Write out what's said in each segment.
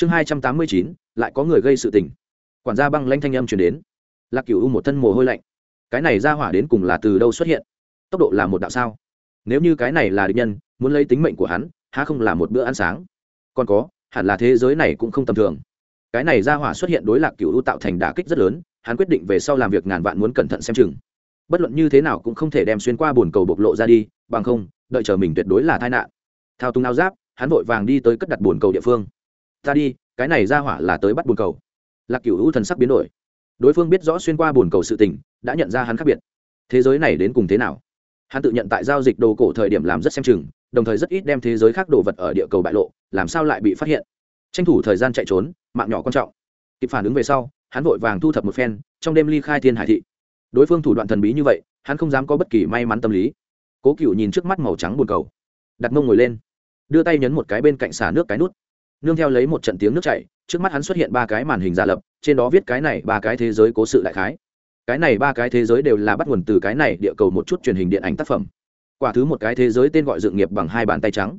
chương hai trăm tám mươi chín, lại có người gây sự tình. Quản gia băng lanh thanh âm chuyển đến. Lạc cửu u một thân mồ hôi lạnh. Cái này ra hỏa đến cùng là từ đâu xuất hiện? Tốc độ là một đạo sao? Nếu như cái này là địch nhân, muốn lấy tính mệnh của hắn, há không là một bữa ăn sáng? Còn có, hẳn là thế giới này cũng không tầm thường. Cái này ra hỏa xuất hiện đối lạc cửu u tạo thành đả kích rất lớn, hắn quyết định về sau làm việc ngàn vạn muốn cẩn thận xem chừng. Bất luận như thế nào cũng không thể đem xuyên qua bồn cầu bộc lộ ra đi, bằng không, đợi chờ mình tuyệt đối là tai nạn. Thao túng áo giáp, hắn vội vàng đi tới cất đặt bồn cầu địa phương ta đi, cái này ra hỏa là tới bắt bồn cầu. Lạc cửu hữu thần sắc biến đổi. Đối phương biết rõ xuyên qua bồn cầu sự tình, đã nhận ra hắn khác biệt. Thế giới này đến cùng thế nào? Hắn tự nhận tại giao dịch đồ cổ thời điểm làm rất xem chừng, đồng thời rất ít đem thế giới khác đồ vật ở địa cầu bại lộ, làm sao lại bị phát hiện? Tranh thủ thời gian chạy trốn, mạng nhỏ quan trọng. Kịp phản ứng về sau, hắn vội vàng thu thập một phen, trong đêm ly khai thiên hải thị. Đối phương thủ đoạn thần bí như vậy, hắn không dám có bất kỳ may mắn tâm lý. Cố cựu nhìn trước mắt màu trắng buồn cầu, đặt mông ngồi lên, đưa tay nhấn một cái bên cạnh xả nước cái nút nương theo lấy một trận tiếng nước chảy, trước mắt hắn xuất hiện ba cái màn hình giả lập, trên đó viết cái này ba cái thế giới cố sự đại khái. Cái này ba cái thế giới đều là bắt nguồn từ cái này địa cầu một chút truyền hình điện ảnh tác phẩm. Quả thứ một cái thế giới tên gọi dự nghiệp bằng hai bàn tay trắng.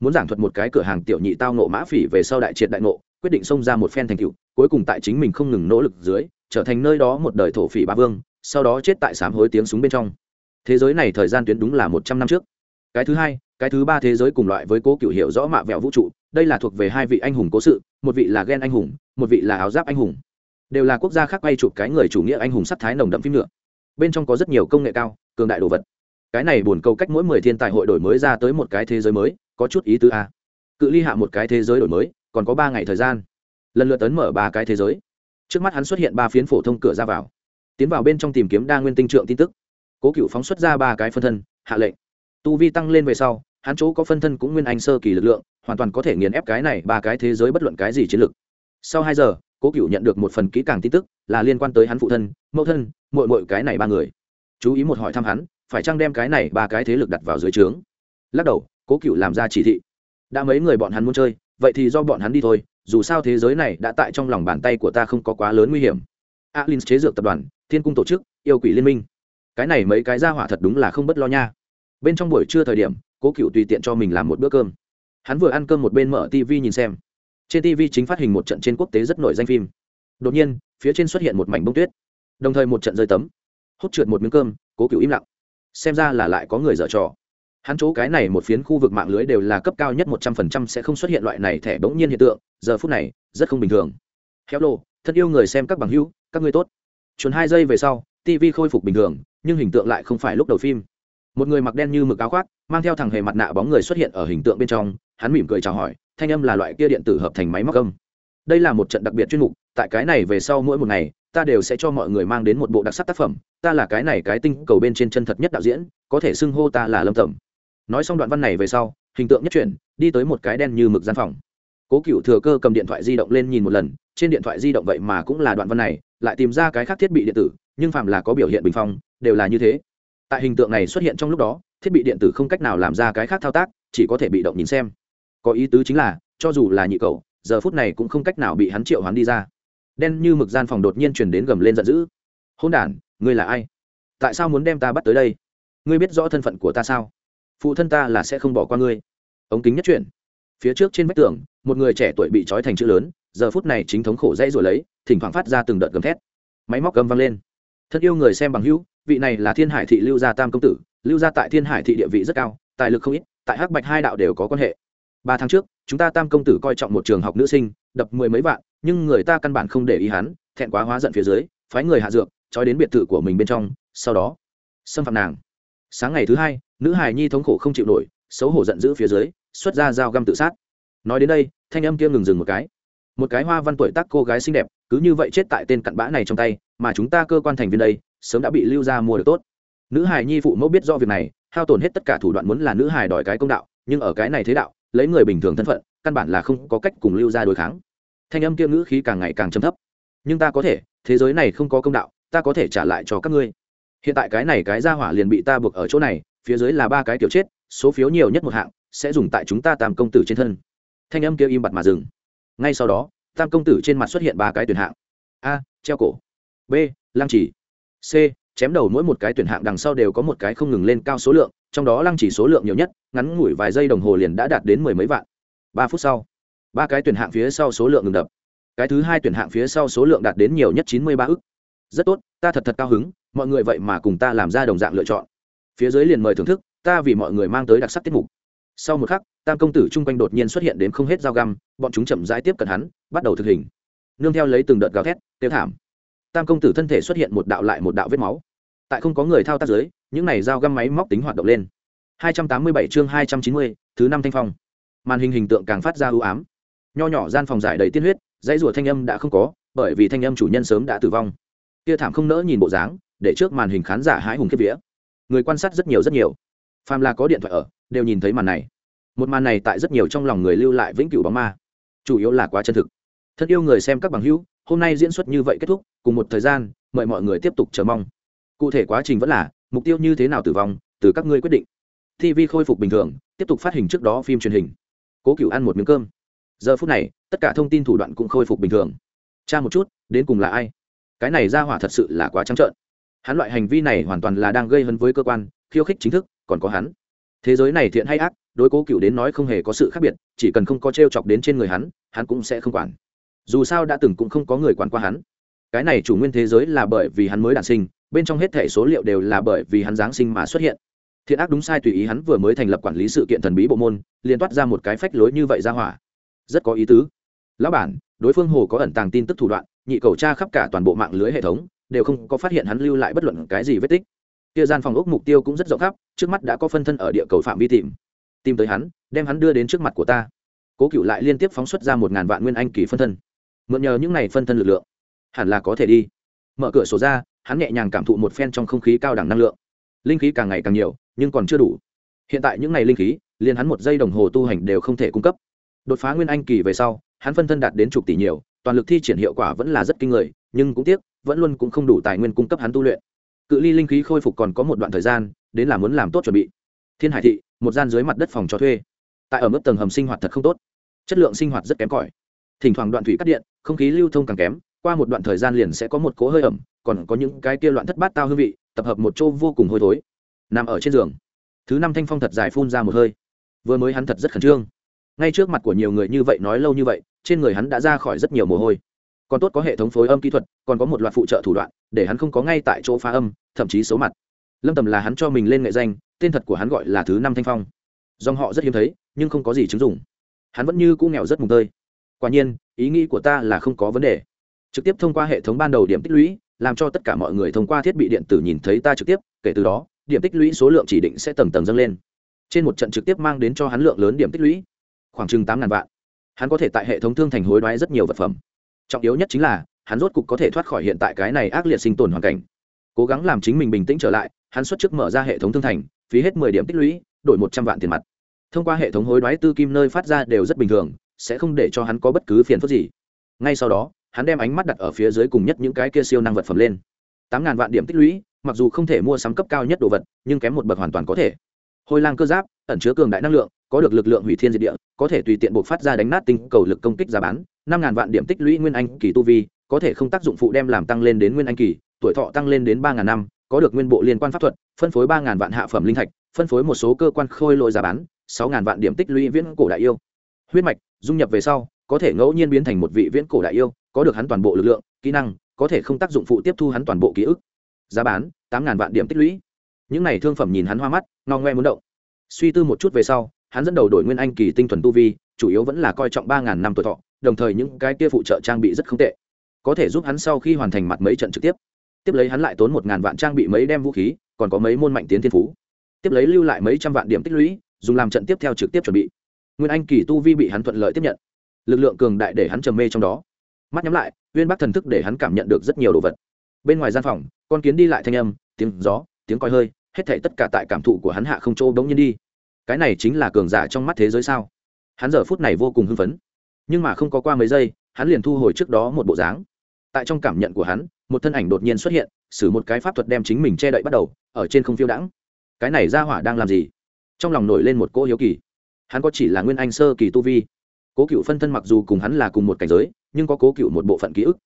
Muốn giảng thuật một cái cửa hàng tiểu nhị tao nộ mã phỉ về sau đại triệt đại nộ quyết định xông ra một phen thành cựu cuối cùng tại chính mình không ngừng nỗ lực dưới, trở thành nơi đó một đời thổ phỉ ba vương, sau đó chết tại sám hối tiếng súng bên trong. Thế giới này thời gian tuyến đúng là một trăm năm trước. Cái thứ hai, cái thứ ba thế giới cùng loại với cố cựu hiểu rõ mạ vẹo vũ trụ đây là thuộc về hai vị anh hùng cố sự, một vị là ghen anh hùng, một vị là áo giáp anh hùng. Đều là quốc gia khác quay chụp cái người chủ nghĩa anh hùng sắc thái nồng đậm phim nữa. Bên trong có rất nhiều công nghệ cao, cường đại đồ vật. Cái này buồn câu cách mỗi mười thiên tài hội đổi mới ra tới một cái thế giới mới, có chút ý tứ a. Cự ly hạ một cái thế giới đổi mới, còn có ba ngày thời gian. Lần lượt tấn mở ba cái thế giới. Trước mắt hắn xuất hiện ba phiến phổ thông cửa ra vào. Tiến vào bên trong tìm kiếm đa nguyên tinh trượng tin tức. Cố cựu phóng xuất ra ba cái phân thân, hạ lệnh. Tu vi tăng lên về sau hắn chỗ có phân thân cũng nguyên anh sơ kỳ lực lượng, hoàn toàn có thể nghiền ép cái này ba cái thế giới bất luận cái gì chiến lược sau hai giờ, cố cựu nhận được một phần kỹ càng tin tức, là liên quan tới hắn phụ thân, mẫu thân mội mội cái này ba người. Chú ý một hỏi thăm hắn, phải chăng đem cái này ba cái thế lực đặt vào dưới trướng? Lắc đầu, cố cựu làm ra chỉ thị. Đã mấy người bọn hắn muốn chơi, vậy thì do bọn hắn đi thôi, dù sao thế giới này đã tại trong lòng bàn tay của ta không có quá lớn nguy hiểm. Alin chế dược tập đoàn, thiên cung tổ chức, yêu quỷ liên minh. Cái này mấy cái ra hỏa thật đúng là không bất lo nha. Bên trong buổi trưa thời điểm cố cựu tùy tiện cho mình làm một bữa cơm. Hắn vừa ăn cơm một bên mở tv nhìn xem. Trên tv chính phát hình một trận trên quốc tế rất nổi danh phim. Đột nhiên, phía trên xuất hiện một mảnh bông tuyết. Đồng thời một trận rơi tấm. Hút trượt một miếng cơm, cố cựu im lặng. Xem ra là lại có người dở trò. Hắn chỗ cái này một phiến khu vực mạng lưới đều là cấp cao nhất một trăm phần trăm sẽ không xuất hiện loại này thẻ bỗng nhiên hiện tượng, giờ phút này, rất không bình thường. Héo lô, thật yêu người xem các bằng hữu, các ngươi tốt. Chuẩn hai giây về sau tv khôi phục bình thường, nhưng hình tượng lại không phải lúc đầu phim một người mặc đen như mực áo khoác, mang theo thằng hề mặt nạ bóng người xuất hiện ở hình tượng bên trong, hắn mỉm cười chào hỏi, thanh âm là loại kia điện tử hợp thành máy móc âm. Đây là một trận đặc biệt chuyên mục, tại cái này về sau mỗi một ngày, ta đều sẽ cho mọi người mang đến một bộ đặc sắc tác phẩm, ta là cái này cái tinh cầu bên trên chân thật nhất đạo diễn, có thể xưng hô ta là lâm tẩm. Nói xong đoạn văn này về sau, hình tượng nhất chuyển, đi tới một cái đen như mực gian phòng. Cố cựu thừa cơ cầm điện thoại di động lên nhìn một lần, trên điện thoại di động vậy mà cũng là đoạn văn này, lại tìm ra cái khác thiết bị điện tử, nhưng phạm là có biểu hiện bình phong, đều là như thế tại hình tượng này xuất hiện trong lúc đó, thiết bị điện tử không cách nào làm ra cái khác thao tác, chỉ có thể bị động nhìn xem. Có ý tứ chính là, cho dù là nhị cầu giờ phút này cũng không cách nào bị hắn triệu hắn đi ra. Đen như mực gian phòng đột nhiên chuyển đến gầm lên giận dữ. Hôn đ ngươi là ai? Tại sao muốn đem ta bắt tới đây? Ngươi biết rõ thân phận của ta sao? Phụ thân ta là sẽ không bỏ qua ngươi. Ống kính nhất chuyển. Phía trước trên vách tường, một người trẻ tuổi bị trói thành chữ lớn, giờ phút này chính thống khổ dây rồi lấy, thỉnh thoảng phát ra từng đợt gầm thét. Máy móc gầm vang lên. Thân yêu người xem bằng hữu vị này là thiên hải thị lưu gia tam công tử, lưu gia tại thiên hải thị địa vị rất cao, tài lực không ít, tại hắc bạch hai đạo đều có quan hệ. Ba tháng trước, chúng ta tam công tử coi trọng một trường học nữ sinh, đập mười mấy vạn, nhưng người ta căn bản không để ý hắn, thẹn quá hóa giận phía dưới, phái người hạ dược, trói đến biệt thự của mình bên trong, sau đó, xâm phạm nàng. Sáng ngày thứ hai, nữ hài nhi thống khổ không chịu nổi, xấu hổ giận dữ phía dưới, xuất ra dao găm tự sát. Nói đến đây, thanh âm kia ngừng dừng một cái. Một cái hoa văn tuổi tác cô gái xinh đẹp, cứ như vậy chết tại tên cặn bã này trong tay, mà chúng ta cơ quan thành viên đây sớm đã bị lưu ra mua được tốt. Nữ hài nhi phụ mẫu biết do việc này, hao tổn hết tất cả thủ đoạn muốn là nữ hài đòi cái công đạo, nhưng ở cái này thế đạo, lấy người bình thường thân phận, căn bản là không có cách cùng lưu ra đối kháng. Thanh âm kia ngữ khí càng ngày càng chấm thấp. Nhưng ta có thể, thế giới này không có công đạo, ta có thể trả lại cho các ngươi. Hiện tại cái này cái ra hỏa liền bị ta buộc ở chỗ này, phía dưới là ba cái kiểu chết, số phiếu nhiều nhất một hạng, sẽ dùng tại chúng ta tam công tử trên thân. Thanh âm kia im bặt mà dừng. Ngay sau đó, tam công tử trên mặt xuất hiện ba cái tuyển hạng. A, treo cổ. B, lăng trì c, chém đầu mỗi một cái tuyển hạng đằng sau đều có một cái không ngừng lên cao số lượng, trong đó lăng chỉ số lượng nhiều nhất, ngắn ngủi vài giây đồng hồ liền đã đạt đến mười mấy vạn. Ba phút sau, ba cái tuyển hạng phía sau số lượng ngừng đập. Cái thứ hai tuyển hạng phía sau số lượng đạt đến nhiều nhất chín mươi ba ức. Rất tốt, ta thật thật cao hứng, mọi người vậy mà cùng ta làm ra đồng dạng lựa chọn. Phía dưới liền mời thưởng thức, ta vì mọi người mang tới đặc sắc tiết mục. Sau một khắc, tam công tử chung quanh đột nhiên xuất hiện đến không hết dao găm, bọn chúng chậm rãi tiếp cận hắn, bắt đầu thực hình. Nương theo lấy từng đợt gào thét tiêu thảm tam công tử thân thể xuất hiện một đạo lại một đạo vết máu. Tại không có người thao tác dưới những này dao găm máy móc tính hoạt động lên. 287 chương 290, thứ năm thanh phong. Màn hình hình tượng càng phát ra ưu ám. Nho nhỏ gian phòng giải đầy tiên huyết dãy rùa thanh âm đã không có bởi vì thanh âm chủ nhân sớm đã tử vong. Kia thảm không nỡ nhìn bộ dáng để trước màn hình khán giả hãi hùng kiếp vía. Người quan sát rất nhiều rất nhiều. Phàm là có điện thoại ở đều nhìn thấy màn này. Một màn này tại rất nhiều trong lòng người lưu lại vĩnh cửu bóng ma. Chủ yếu là quá chân thực. Thân yêu người xem các bằng hữu hôm nay diễn xuất như vậy kết thúc, cùng một thời gian, mời mọi người tiếp tục chờ mong. Cụ thể quá trình vẫn là, mục tiêu như thế nào tử vong, từ các ngươi quyết định. Tv khôi phục bình thường, tiếp tục phát hình trước đó phim truyền hình. Cố cựu ăn một miếng cơm. Giờ phút này, tất cả thông tin thủ đoạn cũng khôi phục bình thường. Cha một chút, đến cùng là ai? Cái này ra hỏa thật sự là quá trắng trợn. Hắn loại hành vi này hoàn toàn là đang gây hấn với cơ quan, khiêu khích chính thức, còn có hắn. Thế giới này thiện hay ác, đối cố cựu đến nói không hề có sự khác biệt, chỉ cần không có t r e o chọc đến trên người hắn hắn cũng sẽ không quản dù sao đã từng cũng không có người quản qua hắn. Cái này chủ nguyên thế giới là bởi vì hắn mới đản sinh, bên trong hết thể số liệu đều là bởi vì hắn giáng sinh mà xuất hiện. Thiện ác đúng sai tùy ý hắn vừa mới thành lập quản lý sự kiện thần bí bộ môn, liền toát ra một cái phách lối như vậy ra hỏa. Rất có ý tứ. Lão bản, đối phương hồ có ẩn tàng tin tức thủ đoạn, nhị cầu tra khắp cả toàn bộ mạng lưới hệ thống, đều không có phát hiện hắn lưu lại bất luận cái gì vết tích. Kia gian phòng ốc mục tiêu cũng rất rộng khắp, trước mắt đã có phân thân ở địa cầu phạm vi tìm. Tìm tới hắn, đem hắn đưa đến trước mặt của ta. Cố cựu lại liên tiếp phóng xuất ra một ngàn vạn nguyên anh kỳ phân thân mượn nhờ những này phân thân lực lượng, hẳn là có thể đi. Mở cửa sổ ra, hắn nhẹ nhàng cảm thụ một phen trong không khí cao đẳng năng lượng. Linh khí càng ngày càng nhiều, nhưng còn chưa đủ. Hiện tại những ngày linh khí, liền hắn một giây đồng hồ tu hành đều không thể cung cấp. Đột phá nguyên anh kỳ về sau, hắn phân thân đạt đến chục tỷ nhiều, toàn lực thi triển hiệu quả vẫn là rất kinh người, nhưng cũng tiếc, vẫn luôn cũng không đủ tài nguyên cung cấp hắn tu luyện. Cự ly linh khí khôi phục còn có một đoạn thời gian, đến là muốn làm tốt chuẩn bị. Thiên hải thị, một gian dưới mặt đất phòng cho thuê. Tại ở mức tầng hầm sinh hoạt thật không tốt. Chất lượng sinh hoạt rất kém cỏi. Thỉnh thoảng đoạn thủy cắt điện không khí lưu thông càng kém, qua một đoạn thời gian liền sẽ có một cỗ hơi ẩm, còn có những cái kia loạn thất bát tao hương vị, tập hợp một chỗ vô cùng hôi thối. Nằm ở trên giường, thứ năm thanh phong thật dài phun ra một hơi. Vừa mới hắn thật rất khẩn trương. Ngay trước mặt của nhiều người như vậy nói lâu như vậy, trên người hắn đã ra khỏi rất nhiều mồ hôi. Còn tốt có hệ thống phối âm kỹ thuật, còn có một loạt phụ trợ thủ đoạn, để hắn không có ngay tại chỗ phá âm, thậm chí xấu mặt. Lâm tầm là hắn cho mình lên nghệ danh, tên thật của hắn gọi là thứ năm thanh phong. Dòng họ rất hiếm thấy, nhưng không có gì chứng dụng. Hắn vẫn như cũ nghèo rất mùng tơi quả nhiên, ý nghĩ của ta là không có vấn đề. Trực tiếp thông qua hệ thống ban đầu điểm tích lũy, làm cho tất cả mọi người thông qua thiết bị điện tử nhìn thấy ta trực tiếp, kể từ đó, điểm tích lũy số lượng chỉ định sẽ tầng tầng dâng lên. Trên một trận trực tiếp mang đến cho hắn lượng lớn điểm tích lũy, khoảng chừng tám ngàn vạn. Hắn có thể tại hệ thống thương thành hối đoái rất nhiều vật phẩm. Trọng yếu nhất chính là, hắn rốt cục có thể thoát khỏi hiện tại cái này ác liệt sinh tồn hoàn cảnh. Cố gắng làm chính mình bình tĩnh trở lại, hắn xuất chức mở ra hệ thống thương thành, phí hết mười điểm tích lũy, đổi một trăm vạn tiền mặt. Thông qua hệ thống hối đoái tư kim nơi phát ra đều rất bình thường sẽ không để cho hắn có bất cứ phiền phức gì. Ngay sau đó, hắn đem ánh mắt đặt ở phía dưới cùng nhất những cái kia siêu năng vật phẩm lên. Tám ngàn vạn điểm tích lũy, mặc dù không thể mua sắm cấp cao nhất đồ vật, nhưng kém một bậc hoàn toàn có thể. Hôi lang cơ giáp, ẩn chứa cường đại năng lượng, có được lực lượng hủy thiên diệt địa, có thể tùy tiện buộc phát ra đánh nát tinh cầu lực công kích giá bán. Năm ngàn vạn điểm tích lũy nguyên anh kỳ tu vi, có thể không tác dụng phụ đem làm tăng lên đến nguyên anh kỳ, tuổi thọ tăng lên đến ba ngàn năm, có được nguyên bộ liên quan pháp thuật, phân phối ba ngàn vạn hạ phẩm linh thạch, phân phối một số cơ quan khôi lội giá bán, sáu ngàn vạn điểm tích lũy viễn cổ đại yêu huyết mạch, dung nhập về sau, có thể ngẫu nhiên biến thành một vị viễn cổ đại yêu, có được hắn toàn bộ lực lượng, kỹ năng, có thể không tác dụng phụ tiếp thu hắn toàn bộ ký ức. Giá bán, tám ngàn vạn điểm tích lũy. Những này thương phẩm nhìn hắn hoa mắt ngao ngoe muốn động. Suy tư một chút về sau, hắn dẫn đầu đổi nguyên anh kỳ tinh thuần tu vi, chủ yếu vẫn là coi trọng ba ngàn năm tuổi thọ, đồng thời những cái kia phụ trợ trang bị rất không tệ. Có thể giúp hắn sau khi hoàn thành mặt mấy trận trực tiếp. Tiếp lấy hắn lại tốn một ngàn vạn trang bị mấy đem vũ khí, còn có mấy môn mạnh tiến thiên phú. Tiếp lấy lưu lại mấy trăm vạn điểm tích lũy, dùng làm trận tiếp theo trực tiếp chuẩn bị nguyên anh kỳ tu vi bị hắn thuận lợi tiếp nhận. Lực lượng cường đại để hắn trầm mê trong đó. Mắt nhắm lại, uyên bác thần thức để hắn cảm nhận được rất nhiều đồ vật. Bên ngoài gian phòng, con kiến đi lại thanh âm, tiếng gió, tiếng coi hơi, hết thảy tất cả tại cảm thụ của hắn hạ không chỗ bỗng nhiên đi. Cái này chính là cường giả trong mắt thế giới sao? Hắn giờ phút này vô cùng hưng phấn. Nhưng mà không có qua mấy giây, hắn liền thu hồi trước đó một bộ dáng. Tại trong cảm nhận của hắn, một thân ảnh đột nhiên xuất hiện xử một cái pháp thuật đem chính mình che đậy bắt đầu, ở trên không phiêu đãng. Cái này ra hỏa đang làm gì? Trong lòng nổi lên một cỗ hiếu kỳ hắn có chỉ là nguyên anh sơ kỳ tu vi. Cố cựu phân thân mặc dù cùng hắn là cùng một cảnh giới, nhưng có cố cựu một bộ phận ký ức.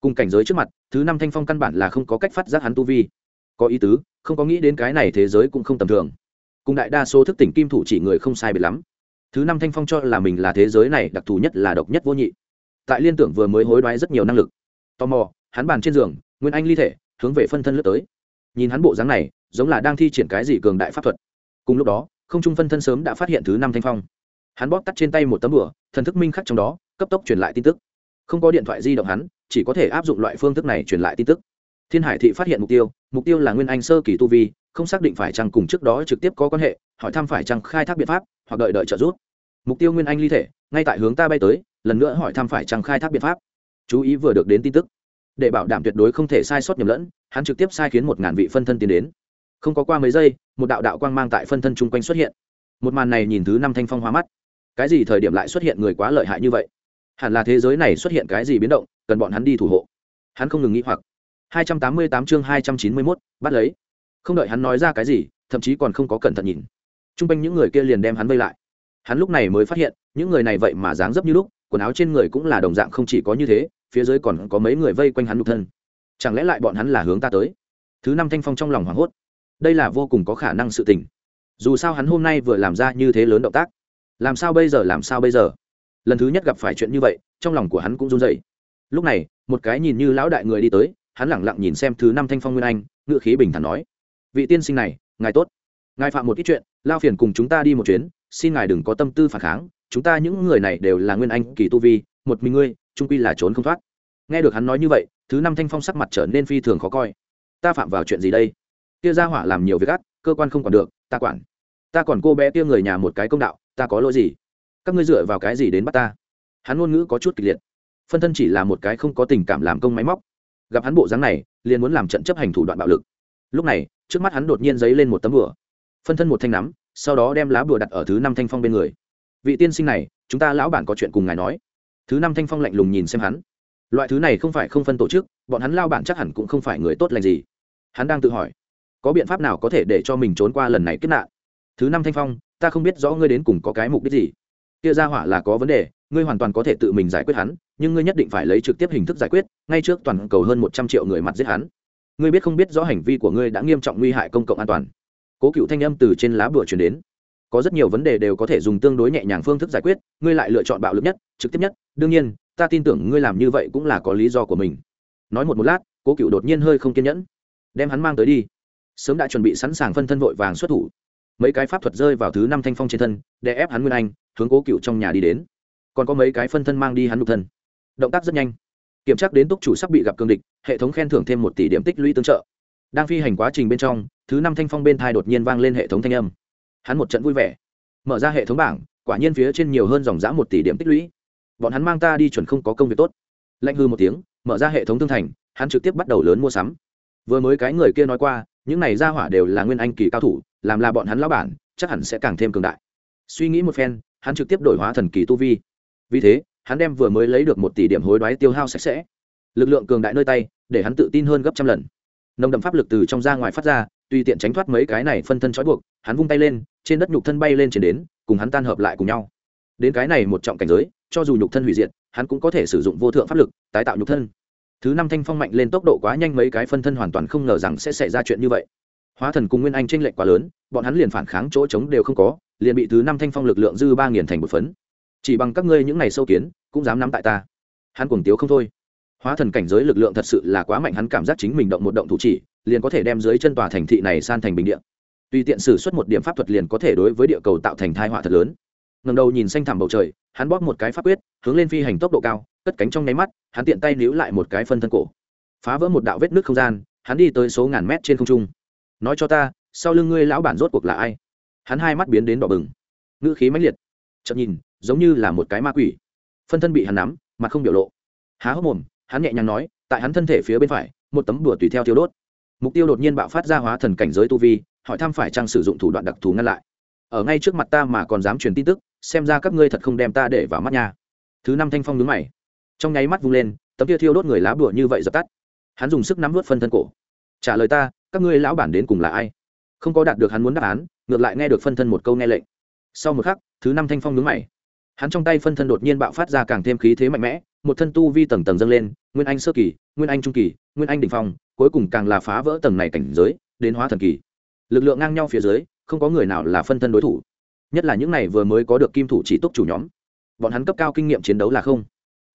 Cùng cảnh giới trước mặt, thứ năm thanh phong căn bản là không có cách phát giác hắn tu vi. Có ý tứ, không có nghĩ đến cái này thế giới cũng không tầm thường. Cùng đại đa số thức tỉnh kim thủ chỉ người không sai biệt lắm. Thứ năm thanh phong cho là mình là thế giới này đặc thù nhất là độc nhất vô nhị. Tại liên tưởng vừa mới hối đoái rất nhiều năng lực. Tò mò, hắn bàn trên giường, nguyên anh ly thể, hướng về phân thân lướt tới. Nhìn hắn bộ dáng này, giống là đang thi triển cái gì cường đại pháp thuật. Cùng lúc đó không trung phân thân sớm đã phát hiện thứ năm thanh phong. Hắn bóp tắt trên tay một tấm bửa thần thức minh khắc trong đó, cấp tốc truyền lại tin tức. Không có điện thoại di động hắn, chỉ có thể áp dụng loại phương thức này truyền lại tin tức. Thiên hải thị phát hiện mục tiêu mục tiêu là nguyên anh sơ kỳ tu vi, không xác định phải chăng cùng trước đó trực tiếp có quan hệ, hỏi thăm phải chăng khai thác biện pháp, hoặc đợi đợi trợ giúp. Mục tiêu nguyên anh ly thể, ngay tại hướng ta bay tới, lần nữa hỏi thăm phải chăng khai thác biện pháp. Chú ý vừa được đến tin tức. Để bảo đảm tuyệt đối không thể sai sót nhầm lẫn, hắn trực tiếp sai khiến một ngàn vị phân thân tiến đến không có qua mấy giây một đạo đạo quang mang tại phân thân chung quanh xuất hiện. Một màn này nhìn thứ năm thanh phong hóa mắt. Cái gì thời điểm lại xuất hiện người quá lợi hại như vậy? Hẳn là thế giới này xuất hiện cái gì biến động cần bọn hắn đi thủ hộ. Hắn không ngừng nghĩ hoặc. 288 chương 291, bắt lấy. Không đợi hắn nói ra cái gì thậm chí còn không có cẩn thận nhìn. T r u n g quanh những người kia liền đem hắn vây lại. Hắn lúc này mới phát hiện những người này vậy mà dáng dấp như lúc quần áo trên người cũng là đồng dạng không chỉ có như thế phía dưới còn có mấy người vây quanh hắn nhục thân. Chẳng lẽ lại bọn hắn là hướng ta tới? Thứ năm thanh phong trong lòng hoảng hốt đây là vô cùng có khả năng sự tình. Dù sao hắn hôm nay vừa làm ra như thế lớn động tác. Làm sao bây giờ, làm sao bây giờ? Lần thứ nhất gặp phải chuyện như vậy, trong lòng của hắn cũng run dậy lúc này, một cái nhìn như lão đại người đi tới, hắn lẳng lặng nhìn xem thứ năm thanh phong nguyên anh, ngựa khí bình thản nói. Vị tiên sinh này, ngài tốt. Ngài phạm một ít chuyện, lao phiền cùng chúng ta đi một chuyến, xin ngài đừng có tâm tư phản kháng, chúng ta những người này đều là nguyên anh, kỳ tu vi, một mình ngươi trung quy là trốn không thoát. Nghe được hắn nói như vậy, thứ năm thanh phong sắc mặt trở nên phi thường khó coi. Ta phạm vào chuyện gì đây? Kia ra hỏa làm nhiều việc gắt cơ quan không còn được, ta quản. Ta còn cô bé kia người nhà một cái công đạo, ta có lỗi gì? Các ngươi dựa vào cái gì đến bắt ta? Hắn ngôn ngữ có chút kịch liệt. Phân thân chỉ là một cái không có tình cảm làm công máy móc. Gặp hắn bộ dáng này, liền muốn làm trận chấp hành thủ đoạn bạo lực. Lúc này, trước mắt hắn đột nhiên dấy lên một tấm bửa phân thân một thanh nắm, sau đó đem lá bùa đặt ở thứ năm thanh phong bên người. Vị tiên sinh này, chúng ta lão bản có chuyện cùng ngài nói. Thứ năm thanh phong lạnh lùng nhìn xem hắn. Loại thứ này không phải không phân tổ chức, bọn hắn lao bản chắc hẳn cũng không phải người tốt lành gì. Hắn đang tự hỏi có biện pháp nào có thể để cho mình trốn qua lần này kết nạn? Thứ năm thanh phong, ta không biết rõ ngươi đến cùng có cái mục đích gì. Kia ra hỏa là có vấn đề, ngươi hoàn toàn có thể tự mình giải quyết hắn, nhưng ngươi nhất định phải lấy trực tiếp hình thức giải quyết, ngay trước toàn cầu hơn một trăm triệu người mặt giết hắn. Ngươi biết không biết rõ hành vi của ngươi đã nghiêm trọng nguy hại công cộng an toàn. Cố cựu thanh âm từ trên lá bửa chuyển đến. Có rất nhiều vấn đề đều có thể dùng tương đối nhẹ nhàng phương thức giải quyết, ngươi lại lựa chọn bạo lực nhất, trực tiếp nhất. Đương nhiên, ta tin tưởng ngươi làm như vậy cũng là có lý do của mình. Nói một một lát, cố cựu đột nhiên hơi không kiên nhẫn, đem hắn mang tới đi sớm đã chuẩn bị sẵn sàng phân thân vội vàng xuất thủ. Mấy cái pháp thuật rơi vào thứ năm thanh phong trên thân để ép hắn nguyên anh, hướng cố cựu trong nhà đi đến. Còn có mấy cái phân thân mang đi hắn đục thân. Động tác rất nhanh. Kiểm tra đến túc chủ sắp bị gặp cương địch, hệ thống khen thưởng thêm một tỷ điểm tích lũy tương trợ. Đang phi hành quá trình bên trong, thứ năm thanh phong bên thai đột nhiên vang lên hệ thống thanh âm. Hắn một trận vui vẻ. Mở ra hệ thống bảng, quả nhiên phía trên nhiều hơn dòng giã một tỷ điểm tích lũy. Bọn hắn mang ta đi chuẩn không có công việc tốt. Lạnh hư một tiếng, mở ra hệ thống thương thành, hắn trực tiếp bắt đầu lớn mua sắm. Vừa mới cái người kia nói qua những này ra hỏa đều là nguyên anh kỳ cao thủ, làm là bọn hắn lão bản, chắc hẳn sẽ càng thêm cường đại. Suy nghĩ một phen, hắn trực tiếp đổi hóa thần kỳ tu vi. Vì thế, hắn đem vừa mới lấy được một tỷ điểm hối đoái tiêu hao sạch sẽ. Lực lượng cường đại nơi tay, để hắn tự tin hơn gấp trăm lần. Nồng đậm pháp lực từ trong ra ngoài phát ra, tùy tiện tránh thoát mấy cái này phân thân trói buộc, hắn vung tay lên, trên đất nhục thân bay lên trên đến, cùng hắn tan hợp lại cùng nhau. Đến cái này một trọng cảnh giới, cho dù nhục thân hủy diệt, hắn cũng có thể sử dụng vô thượng pháp lực, tái tạo nhục thân thứ năm thanh phong mạnh lên tốc độ quá nhanh mấy cái phân thân hoàn toàn không ngờ rằng sẽ xảy ra chuyện như vậy. Hóa thần cùng nguyên anh tranh lệch quá lớn, bọn hắn liền phản kháng chỗ trống đều không có, liền bị thứ năm thanh phong lực lượng dư ba nghiền thành một phấn. Chỉ bằng các ngươi những ngày sâu kiến, cũng dám nắm tại ta. Hắn cuồng tiếu không thôi. Hóa thần cảnh giới lực lượng thật sự là quá mạnh, hắn cảm giác chính mình động một động thủ chỉ, liền có thể đem dưới chân tòa thành thị này san thành bình địa. Tùy tiện sử xuất một điểm pháp thuật liền có thể đối với địa cầu tạo thành thai họa thật lớn. Ngầm đầu nhìn xanh thẳm bầu trời, hắn bóp một cái pháp quyết, hướng lên phi hành tốc độ cao cất cánh trong nháy mắt, hắn tiện tay níu lại một cái phân thân cổ. Phá vỡ một đạo vết nước không gian, hắn đi tới số ngàn mét trên không trung. Nói cho ta, sau lưng ngươi lão bản rốt cuộc là ai? Hắn hai mắt biến đến đỏ bừng. Ngữ khí mãnh liệt. Chậm nhìn, giống như là một cái ma quỷ. Phân thân bị hắn nắm, mặt không biểu lộ. Há hốc mồm, hắn nhẹ nhàng nói, tại hắn thân thể phía bên phải, một tấm đùa tùy theo thiếu đốt. Mục tiêu đột nhiên bạo phát ra hóa thần cảnh giới tu vi, hỏi thăm phải chăng sử dụng thủ đoạn đặc thù ngăn lại. Ở ngay trước mặt ta mà còn dám truyền tin tức, xem ra các ngươi thật không đem ta để vào mắt nha. Thứ năm thanh phong đứng mày trong nháy mắt vung lên, tấm kia thiêu đốt người lá bùa như vậy dập tắt. Hắn dùng sức nắm vớt phân thân cổ. Trả lời ta, các ngươi lão bản đến cùng là ai? Không có đạt được hắn muốn đáp án, ngược lại nghe được phân thân một câu nghe lệnh. Sau một khắc, thứ năm thanh phong đứng mày. Hắn trong tay phân thân đột nhiên bạo phát ra càng thêm khí thế mạnh mẽ, một thân tu vi tầng tầng dâng lên, nguyên anh sơ kỳ, nguyên anh trung kỳ, nguyên anh đình phong, cuối cùng càng là phá vỡ tầng này cảnh giới, đến hóa thần kỳ. Lực lượng ngang nhau phía dưới, không có người nào là phân thân đối thủ. Nhất là những này vừa mới có được kim thủ chỉ túc chủ nhóm. Bọn hắn cấp cao kinh nghiệm chiến đấu là không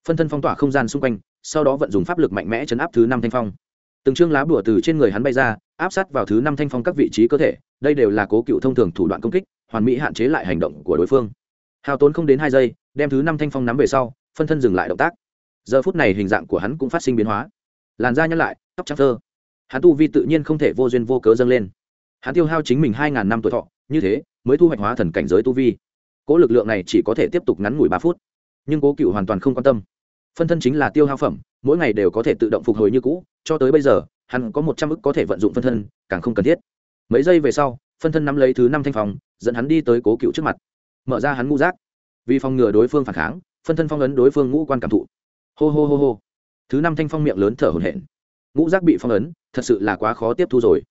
phân thân phong tỏa không gian xung quanh, sau đó vận dùng pháp lực mạnh mẽ chấn áp thứ năm thanh phong. Từng chương lá bùa từ trên người hắn bay ra, áp sát vào thứ năm thanh phong các vị trí cơ thể, đây đều là cố cựu thông thường thủ đoạn công kích, hoàn mỹ hạn chế lại hành động của đối phương. Hao tốn không đến hai giây, đem thứ năm thanh phong nắm về sau, phân thân dừng lại động tác. Giờ phút này hình dạng của hắn cũng phát sinh biến hóa. Làn da nhăn lại, tóc trắng thơ. Hắn tu vi tự nhiên không thể vô duyên vô cớ dâng lên. Hắn tiêu hao chính mình hai ngàn năm tuổi thọ, như thế mới thu hoạch hóa thần cảnh giới tu vi. Cố lực lượng này chỉ có thể tiếp tục ngắn ngủi ba phút nhưng cố cựu hoàn toàn không quan tâm. Phân thân chính là tiêu hao phẩm, mỗi ngày đều có thể tự động phục hồi như cũ, cho tới bây giờ, hắn có một trăm ức có thể vận dụng phân thân, càng không cần thiết. Mấy giây về sau, phân thân nắm lấy thứ năm thanh phòng dẫn hắn đi tới cố cựu trước mặt. Mở ra hắn ngũ rác vì phòng ngừa đối phương phản kháng, phân thân phong ấn đối phương ngũ quan cảm thụ. Hô hô hô hô. Thứ năm thanh phong miệng lớn thở hổn hển. Ngũ rác bị phong ấn, thật sự là quá khó tiếp thu rồi.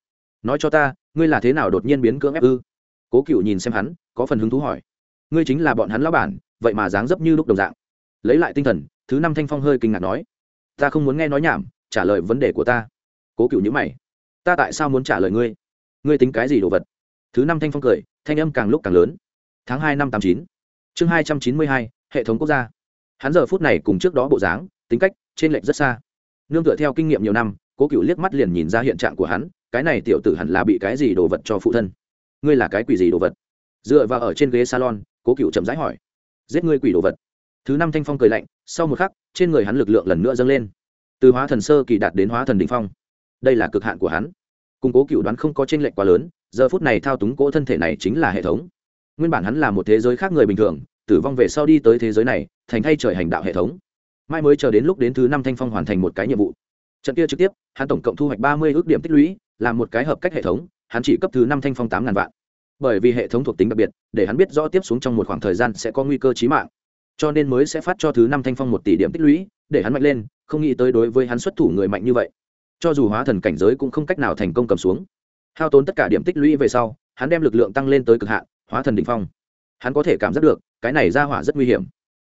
Nói cho ta, ngươi là thế nào đột nhiên biến cưỡng ép ư? Cố cựu nhìn xem hắn, có phần hứng thú hỏi. Ngươi chính là bọn hắn lão bản vậy mà dáng dấp như lúc đồng dạng. Lấy lại tinh thần, thứ năm thanh phong hơi kinh ngạc nói, ta không muốn nghe nói nhảm, trả lời vấn đề của ta. Cố cựu nhữ mày, ta tại sao muốn trả lời ngươi? Ngươi tính cái gì đồ vật? Thứ năm thanh phong cười, thanh âm càng lúc càng lớn. Tháng hai năm tám chín, chương hai trăm chín mươi hai, hệ thống quốc gia. Hắn giờ phút này cùng trước đó bộ dáng, tính cách, trên lệch rất xa. Nương tựa theo kinh nghiệm nhiều năm, cố cựu liếc mắt liền nhìn ra hiện trạng của hắn, cái này tiểu tử hẳn là bị cái gì đồ vật cho phụ thân? Ngươi là cái quỷ gì đồ vật? Dựa vào ở trên ghế salon, cố cựu chậm rãi hỏi giết ngươi quỷ đồ vật. Thứ năm thanh phong cười lạnh, sau một khắc, trên người hắn lực lượng lần nữa dâng lên. Từ hóa thần sơ kỳ đạt đến hóa thần đ ỉ n h phong. Đây là cực hạn của hắn. Củng cố cựu đoán không có t r ê n lệch quá lớn, giờ phút này thao túng cỗ thân thể này chính là hệ thống. Nguyên bản hắn là một thế giới khác người bình thường, tử vong về sau đi tới thế giới này, thành thay trời hành đạo hệ thống. Mai mới chờ đến lúc đến thứ năm thanh phong hoàn thành một cái nhiệm vụ. Trận kia trực tiếp, hắn tổng cộng thu hoạch ba mươi ước điểm tích lũy làm một cái hợp cách hệ thống, hắn chỉ cấp thứ năm thanh phong tám ngàn vạn bởi vì hệ thống thuộc tính đặc biệt, để hắn biết rõ tiếp xuống trong một khoảng thời gian sẽ có nguy cơ trí mạng. Cho nên mới sẽ phát cho thứ năm thanh phong một tỷ điểm tích lũy, để hắn mạnh lên, không nghĩ tới đối với hắn xuất thủ người mạnh như vậy. Cho dù hóa thần cảnh giới cũng không cách nào thành công cầm xuống. Hao tốn tất cả điểm tích lũy về sau, hắn đem lực lượng tăng lên tới cực hạn, hóa thần đ ỉ n h phong. Hắn có thể cảm giác được, cái này ra hỏa rất nguy hiểm.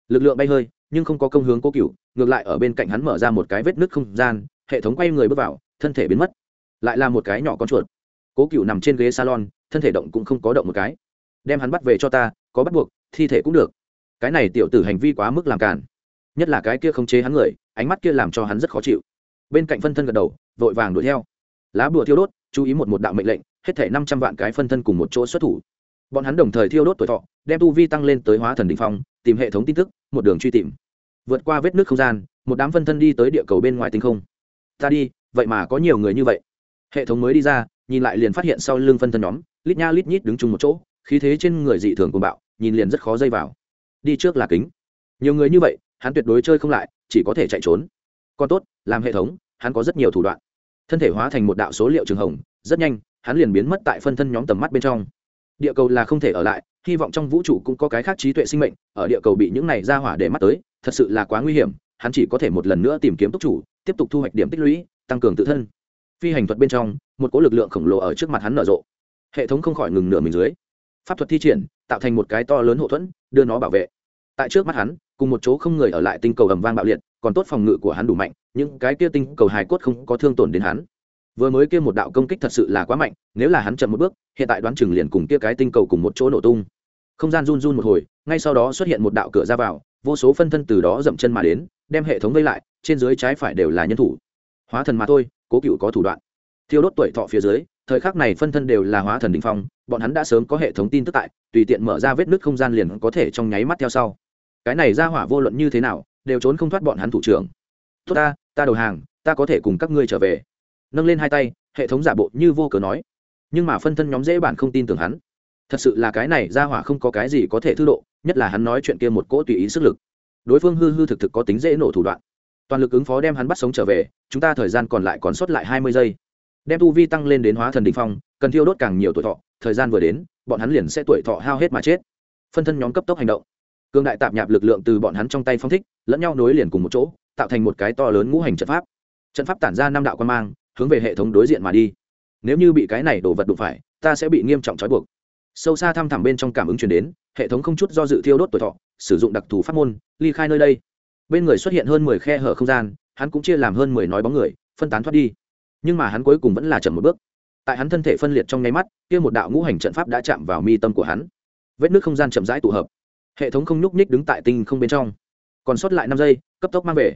Lực lượng bay hơi, nhưng không có công hướng cố cựu ngược lại ở bên cạnh hắn mở ra một cái vết nứt không gian, hệ thống quay người bước vào, thân thể biến mất. Lại là một cái nhỏ con chuột cố cựu nằm trên ghế salon, thân thể động cũng không có động một cái. Đem hắn bắt về cho ta, có bắt buộc, thi thể cũng được. Cái này tiểu tử hành vi quá mức làm cản nhất là cái kia không chế hắn người, ánh mắt kia làm cho hắn rất khó chịu. Bên cạnh phân thân gật đầu, vội vàng đuổi theo. Lá bùa thiêu đốt, chú ý một một đạo mệnh lệnh, hết thể năm trăm vạn cái phân thân cùng một chỗ xuất thủ. Bọn hắn đồng thời thiêu đốt tuổi thọ, đem tu vi tăng lên tới hóa thần đ ỉ n h phong, tìm hệ thống tin tức, một đường truy tìm. Vượt qua vết nước không gian, một đám phân thân đi tới địa cầu bên ngoài tinh không. Ta đi, vậy mà có nhiều người như vậy. Hệ thống mới đi ra nhìn lại liền phát hiện sau lưng phân thân nhóm, lít nha lít nhít đứng chung một chỗ, khí thế trên người dị thường cùng bạo, nhìn liền rất khó dây vào. Đi trước là kính. Nhiều người như vậy, hắn tuyệt đối chơi không lại, chỉ có thể chạy trốn. Còn tốt, làm hệ thống, hắn có rất nhiều thủ đoạn. Thân thể hóa thành một đạo số liệu trường hồng, rất nhanh, hắn liền biến mất tại phân thân nhóm tầm mắt bên trong. Địa cầu là không thể ở lại, hy vọng trong vũ trụ cũng có cái khác trí tuệ sinh mệnh, ở địa cầu bị những này ra hỏa để mắt tới, thật sự là quá nguy hiểm, hắn chỉ có thể một lần nữa tìm kiếm túc chủ, tiếp tục thu hoạch điểm tích lũy, tăng cường tự thân phi hành thuật bên trong, một cỗ lực lượng khổng lồ ở trước mặt hắn nở rộ. Hệ thống không khỏi ngừng nửa mình dưới. Pháp thuật thi triển, tạo thành một cái to lớn hậu thuẫn, đưa nó bảo vệ. Tại trước mắt hắn, cùng một chỗ không người ở lại tinh cầu ầm vang bạo liệt, còn tốt phòng ngự của hắn đủ mạnh, những cái kia tinh cầu hài cốt không có thương tổn đến hắn. Vừa mới kia một đạo công kích thật sự là quá mạnh, nếu là hắn chậm một bước, hiện tại đoán chừng liền cùng kia cái tinh cầu cùng một chỗ nổ tung. Không gian run run một hồi, ngay sau đó xuất hiện một đạo cửa ra vào, vô số phân thân từ đó dậm chân mà đến, đem hệ thống vây lại, trên dưới trái phải đều là nhân thủ hóa thần mà thôi, cố cựu có thủ đoạn. Thiêu đốt tuổi thọ phía dưới, thời khắc này phân thân đều là hóa thần đình phong, bọn hắn đã sớm có hệ thống tin tức tại, tùy tiện mở ra vết nứt không gian liền có thể trong nháy mắt theo sau. Cái này ra hỏa vô luận như thế nào, đều trốn không thoát bọn hắn thủ trưởng. Tốt ta ta đầu hàng, ta có thể cùng các ngươi trở về. Nâng lên hai tay, hệ thống giả bộ như vô cớ nói. Nhưng mà phân thân nhóm dễ bản không tin tưởng hắn. Thật sự là cái này ra hỏa không có cái gì có thể thư độ, nhất là hắn nói chuyện kia một cỗ tùy ý sức lực. Đối phương hư hư thực thực có tính dễ nổ thủ đoạn toàn lực ứng phó đem hắn bắt sống trở về, chúng ta thời gian còn lại còn sót lại hai mươi giây. Đem tu vi tăng lên đến hóa thần đ ỉ n h phong, cần thiêu đốt càng nhiều tuổi thọ, thời gian vừa đến, bọn hắn liền sẽ tuổi thọ hao hết mà chết. Phân thân nhóm cấp tốc hành động. Cương đại tạp nhạp lực lượng từ bọn hắn trong tay phong thích, lẫn nhau nối liền cùng một chỗ, tạo thành một cái to lớn ngũ hành trận pháp. Trận pháp tản ra năm đạo quan mang, hướng về hệ thống đối diện mà đi. Nếu như bị cái này đổ vật đụng phải, ta sẽ bị nghiêm trọng trói buộc. Sâu xa thăm thẳm bên trong cảm ứng chuyển đến, hệ thống không chút do dự thiêu đốt tuổi thọ, sử dụng đặc thù pháp môn, ly khai nơi đây bên người xuất hiện hơn mười khe hở không gian, hắn cũng chia làm hơn mười nói bóng người, phân tán thoát đi. Nhưng mà hắn cuối cùng vẫn là chậm một bước. Tại hắn thân thể phân liệt trong nháy mắt, kia một đạo ngũ hành trận pháp đã chạm vào mi tâm của hắn. Vết nước không gian chậm rãi tụ hợp. Hệ thống không nhúc nhích đứng tại tinh không bên trong. Còn sót lại năm giây, cấp tốc mang về.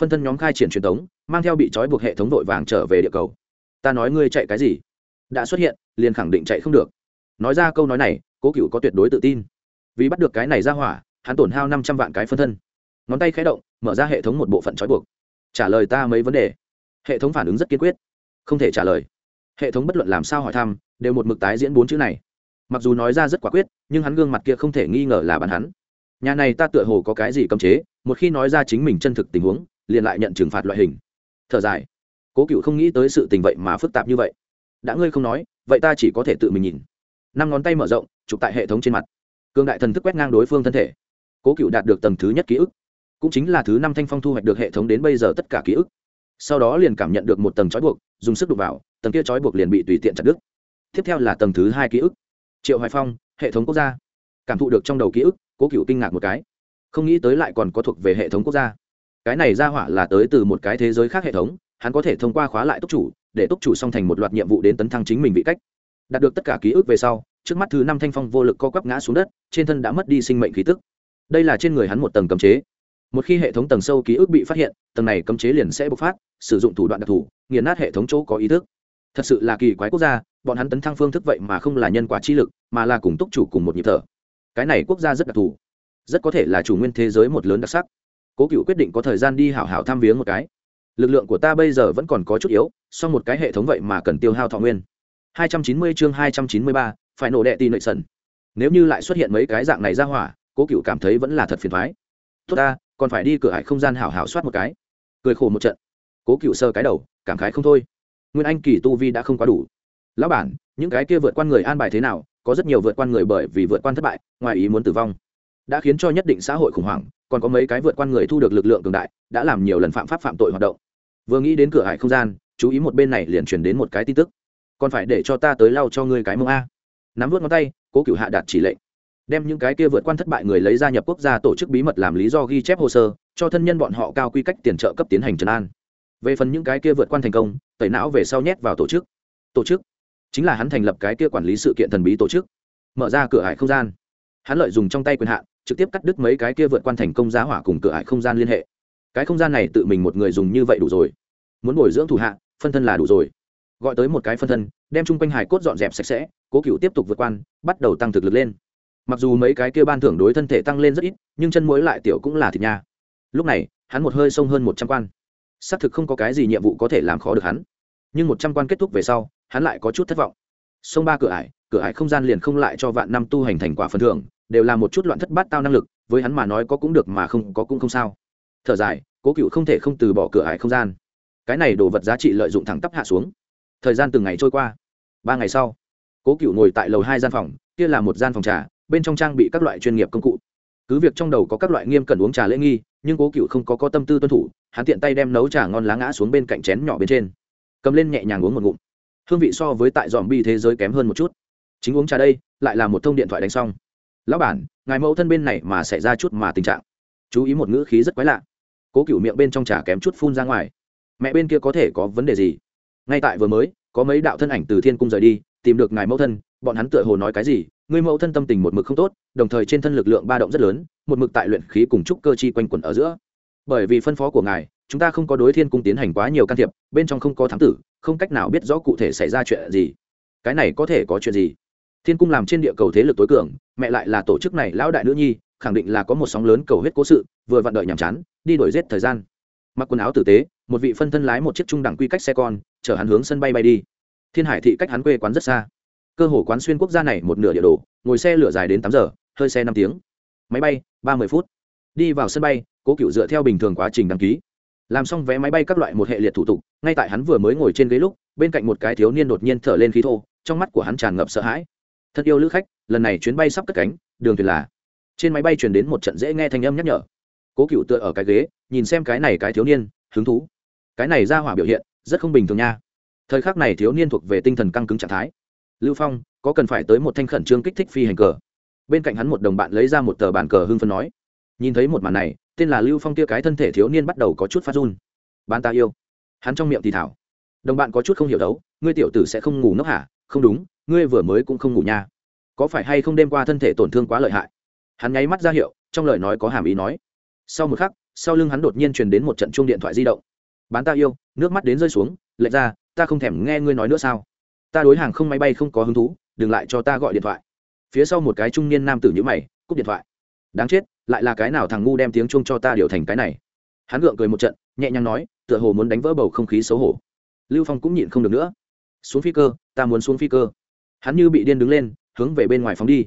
Phân thân nhóm khai triển truyền thống, mang theo bị trói buộc hệ thống vội vàng trở về địa cầu. Ta nói ngươi chạy cái gì? Đã xuất hiện, liền khẳng định chạy không được. Nói ra câu nói này, cố cựu có tuyệt đối tự tin. Vì bắt được cái này ra hỏa, hắn tổn hao năm trăm vạn cái phân thân ngón tay khé động, mở ra hệ thống một bộ phận trói buộc. Trả lời ta mấy vấn đề. Hệ thống phản ứng rất kiên quyết. Không thể trả lời. Hệ thống bất luận làm sao hỏi thăm, đều một mực tái diễn bốn chữ này. Mặc dù nói ra rất quả quyết, nhưng hắn gương mặt kia không thể nghi ngờ là bắn hắn. Nhà này ta tựa hồ có cái gì cấm chế, một khi nói ra chính mình chân thực tình huống, liền lại nhận trừng phạt loại hình. Thở dài. Cố cựu không nghĩ tới sự tình vậy mà phức tạp như vậy. Đã ngươi không nói, vậy ta chỉ có thể tự mình nhìn. Năm ngón tay mở rộng, chụp tại hệ thống trên mặt. Cương đại thần thức quét ngang đối phương thân thể. Cố cựu đạt được tầng thứ nhất ký ức cũng chính là thứ năm thanh phong thu hoạch được hệ thống đến bây giờ tất cả ký ức. Sau đó liền cảm nhận được một tầng trói buộc, dùng sức đục vào, tầng kia trói buộc liền bị tùy tiện chặt đứt. Tiếp theo là tầng thứ hai ký ức. Triệu hoài phong, hệ thống quốc gia. Cảm thụ được trong đầu ký ức, cố cựu kinh ngạc một cái. Không nghĩ tới lại còn có thuộc về hệ thống quốc gia. Cái này ra hỏa là tới từ một cái thế giới khác hệ thống, hắn có thể thông qua khóa lại túc chủ, để túc chủ song thành một loạt nhiệm vụ đến tấn thăng chính mình vị cách. Đạt được tất cả ký ức về sau, trước mắt thứ năm thanh phong vô lực co quắp ngã xuống đất, trên thân đã mất đi sinh mệnh khí tức. Đây là trên người hắn một tầng cấm chế một khi hệ thống tầng sâu ký ức bị phát hiện tầng này cấm chế liền sẽ bộc phát sử dụng thủ đoạn đặc thù nghiền nát hệ thống chỗ có ý thức. Thật sự là kỳ quái quốc gia bọn hắn tấn thăng phương thức vậy mà không là nhân quả chi lực mà là cùng túc chủ cùng một nhịp thở. Cái này quốc gia rất đặc thù rất có thể là chủ nguyên thế giới một lớn đặc sắc. Cố cựu quyết định có thời gian đi hảo hảo tham viếng một cái. Lực lượng của ta bây giờ vẫn còn có chút yếu song một cái hệ thống vậy mà cần tiêu hao thọ nguyên. 290 chương 293, phải nổ đệ tì nội sần. Nếu như lại xuất hiện mấy cái dạng này ra hỏa cố cựu cảm thấy vẫn là thật phiền thoái. Tốt ta còn phải đi cửa hải không gian hảo hảo soát một cái. Cười khổ một trận. Cố cựu sơ cái đầu, cảm khái không thôi. Nguyên anh kỳ tu vi đã không quá đủ. Lão bản, những cái kia vượt qua người an bài thế nào? Có rất nhiều vượt qua người bởi vì vượt qua thất bại, ngoài ý muốn tử vong. Đã khiến cho nhất định xã hội khủng hoảng, còn có mấy cái vượt qua người thu được lực lượng cường đại, đã làm nhiều lần phạm pháp phạm tội hoạt động. Vừa nghĩ đến cửa hải không gian, chú ý một bên này liền truyền đến một cái tin tức. Còn phải để cho ta tới lau cho ngươi cái mông a. Nắm vớt ngón tay, cố cựu hạ đạt chỉ lệnh đem những cái kia vượt qua thất bại người lấy gia nhập quốc gia tổ chức bí mật làm lý do ghi chép hồ sơ, cho thân nhân bọn họ cao quy cách tiền trợ cấp tiến hành trấn an. Về phần những cái kia vượt qua thành công, tẩy não về sau nhét vào tổ chức. Tổ chức? Chính là hắn thành lập cái kia quản lý sự kiện thần bí tổ chức. Mở ra cửa hải không gian. Hắn lợi dùng trong tay quyền hạn, trực tiếp cắt đứt mấy cái kia vượt qua thành công giá hỏa cùng cửa hải không gian liên hệ. Cái không gian này tự mình một người dùng như vậy đủ rồi. Muốn bồi dưỡng thủ hạ, phân thân là đủ rồi. Gọi tới một cái phân thân, đem chung quanh hải cốt dọn dẹp sạch sẽ, cố cựu tiếp tục vượt quan, bắt đầu tăng thực lực lên mặc dù mấy cái kia ban thưởng đối thân thể tăng lên rất ít, nhưng chân mũi lại tiểu cũng là thịt nha. Lúc này, hắn một hơi sông hơn một trăm quan. Xác thực không có cái gì nhiệm vụ có thể làm khó được hắn. Nhưng một trăm quan kết thúc về sau, hắn lại có chút thất vọng. Sông ba cửa ải cửa ải không gian liền không lại cho vạn năm tu hành thành quả phần thưởng, đều là một chút loạn thất bát tao năng lực, với hắn mà nói có cũng được mà không có cũng không sao. Thở dài, cố cựu không thể không từ bỏ cửa ải không gian. Cái này đồ vật giá trị lợi dụng thẳng tắp hạ xuống. Thời gian từng ngày trôi qua. Ba ngày sau, cố cựu ngồi tại lầu hai gian phòng, kia là một gian phòng trà bên trong trang bị các loại chuyên nghiệp công cụ. Cứ việc trong đầu có các loại nghiêm cần uống trà lễ nghi, nhưng cố cựu không có có tâm tư tuân thủ, hắn tiện tay đem nấu trà ngon lá ngã xuống bên cạnh chén nhỏ bên trên. Cầm lên nhẹ nhàng uống một ngụm. Hương vị so với tại dòm bi thế giới kém hơn một chút. Chính uống trà đây, lại là một thông điện thoại đánh xong. Lão bản, ngài mẫu thân bên này mà xảy ra chút mà tình trạng. Chú ý một ngữ khí rất quái lạ. Cố cựu miệng bên trong trà kém chút phun ra ngoài. Mẹ bên kia có thể có vấn đề gì? Ngay tại vừa mới, có mấy đạo thân ảnh từ thiên cung rời đi, tìm được ngài mẫu thân, bọn hắn tựa hồ nói cái gì người mẫu thân tâm tình một mực không tốt, đồng thời trên thân lực lượng ba động rất lớn, một mực tại luyện khí cùng trúc cơ chi quanh quẩn ở giữa. Bởi vì phân phó của ngài, chúng ta không có đối thiên cung tiến hành quá nhiều can thiệp, bên trong không có thám tử, không cách nào biết rõ cụ thể xảy ra chuyện gì. Cái này có thể có chuyện gì? Thiên cung làm trên địa cầu thế lực tối cường, mẹ lại là tổ chức này lão đại nữ nhi, khẳng định là có một sóng lớn cầu huyết cố sự, vừa vặn đợi nhàm chán, đi đổi giết thời gian. Mặc quần áo tử tế, một vị phân thân lái một chiếc trung đẳng quy cách xe con, chở hắn hướng sân bay bay đi. Thiên hải thị cách hắn quê quán rất xa cơ hồ quán xuyên quốc gia này một nửa địa đồ, ngồi xe lửa dài đến tám giờ, hơi xe năm tiếng. Máy bay, ba mươi phút. Đi vào sân bay, cố cựu dựa theo bình thường quá trình đăng ký. Làm xong vé máy bay các loại một hệ liệt thủ tục, ngay tại hắn vừa mới ngồi trên ghế lúc, bên cạnh một cái thiếu niên đột nhiên thở lên khí thô, trong mắt của hắn tràn ngập sợ hãi. Thật yêu lữ khách, lần này chuyến bay sắp cất cánh, đường thuyền là. Trên máy bay chuyển đến một trận dễ nghe thanh âm nhắc nhở. Cố cựu tựa ở cái ghế, nhìn xem cái này cái thiếu niên, hứng thú. Cái này ra hỏa biểu hiện, rất không bình thường nha. Thời khắc này thiếu niên thuộc về tinh thần căng cứng trạng thái lưu phong, có cần phải tới một thanh khẩn trương kích thích phi hành cờ? Bên cạnh hắn một đồng bạn lấy ra một tờ bản cờ hưng phân nói. Nhìn thấy một màn này, tên là lưu phong kia cái thân thể thiếu niên bắt đầu có chút phát run. Bán ta yêu. Hắn trong miệng thì thảo. Đồng bạn có chút không hiểu đấu, ngươi tiểu tử sẽ không ngủ ngốc hả? Không đúng, ngươi vừa mới cũng không ngủ nha. Có phải hay không đêm qua thân thể tổn thương quá lợi hại? Hắn nháy mắt ra hiệu, trong lời nói có hàm ý nói. Sau một khắc, sau lưng hắn đột nhiên truyền đến một trận chuông điện thoại di động. Bán ta yêu, nước mắt đến rơi xuống, lệch ra, ta không thèm nghe ngươi nói nữa sao? Ta đối hàng không máy bay không có hứng thú, đừng lại cho ta gọi điện thoại. Phía sau một cái trung niên nam tử nhữ mày, cúp điện thoại. Đáng chết, lại là cái nào thằng ngu đem tiếng chuông cho ta điều thành cái này? Hắn gượng cười một trận, nhẹ nhàng nói, tựa hồ muốn đánh vỡ bầu không khí xấu hổ. Lưu phong cũng nhịn không được nữa. Xuống phi cơ, ta muốn xuống phi cơ. Hắn như bị điên đứng lên, hướng về bên ngoài phóng đi.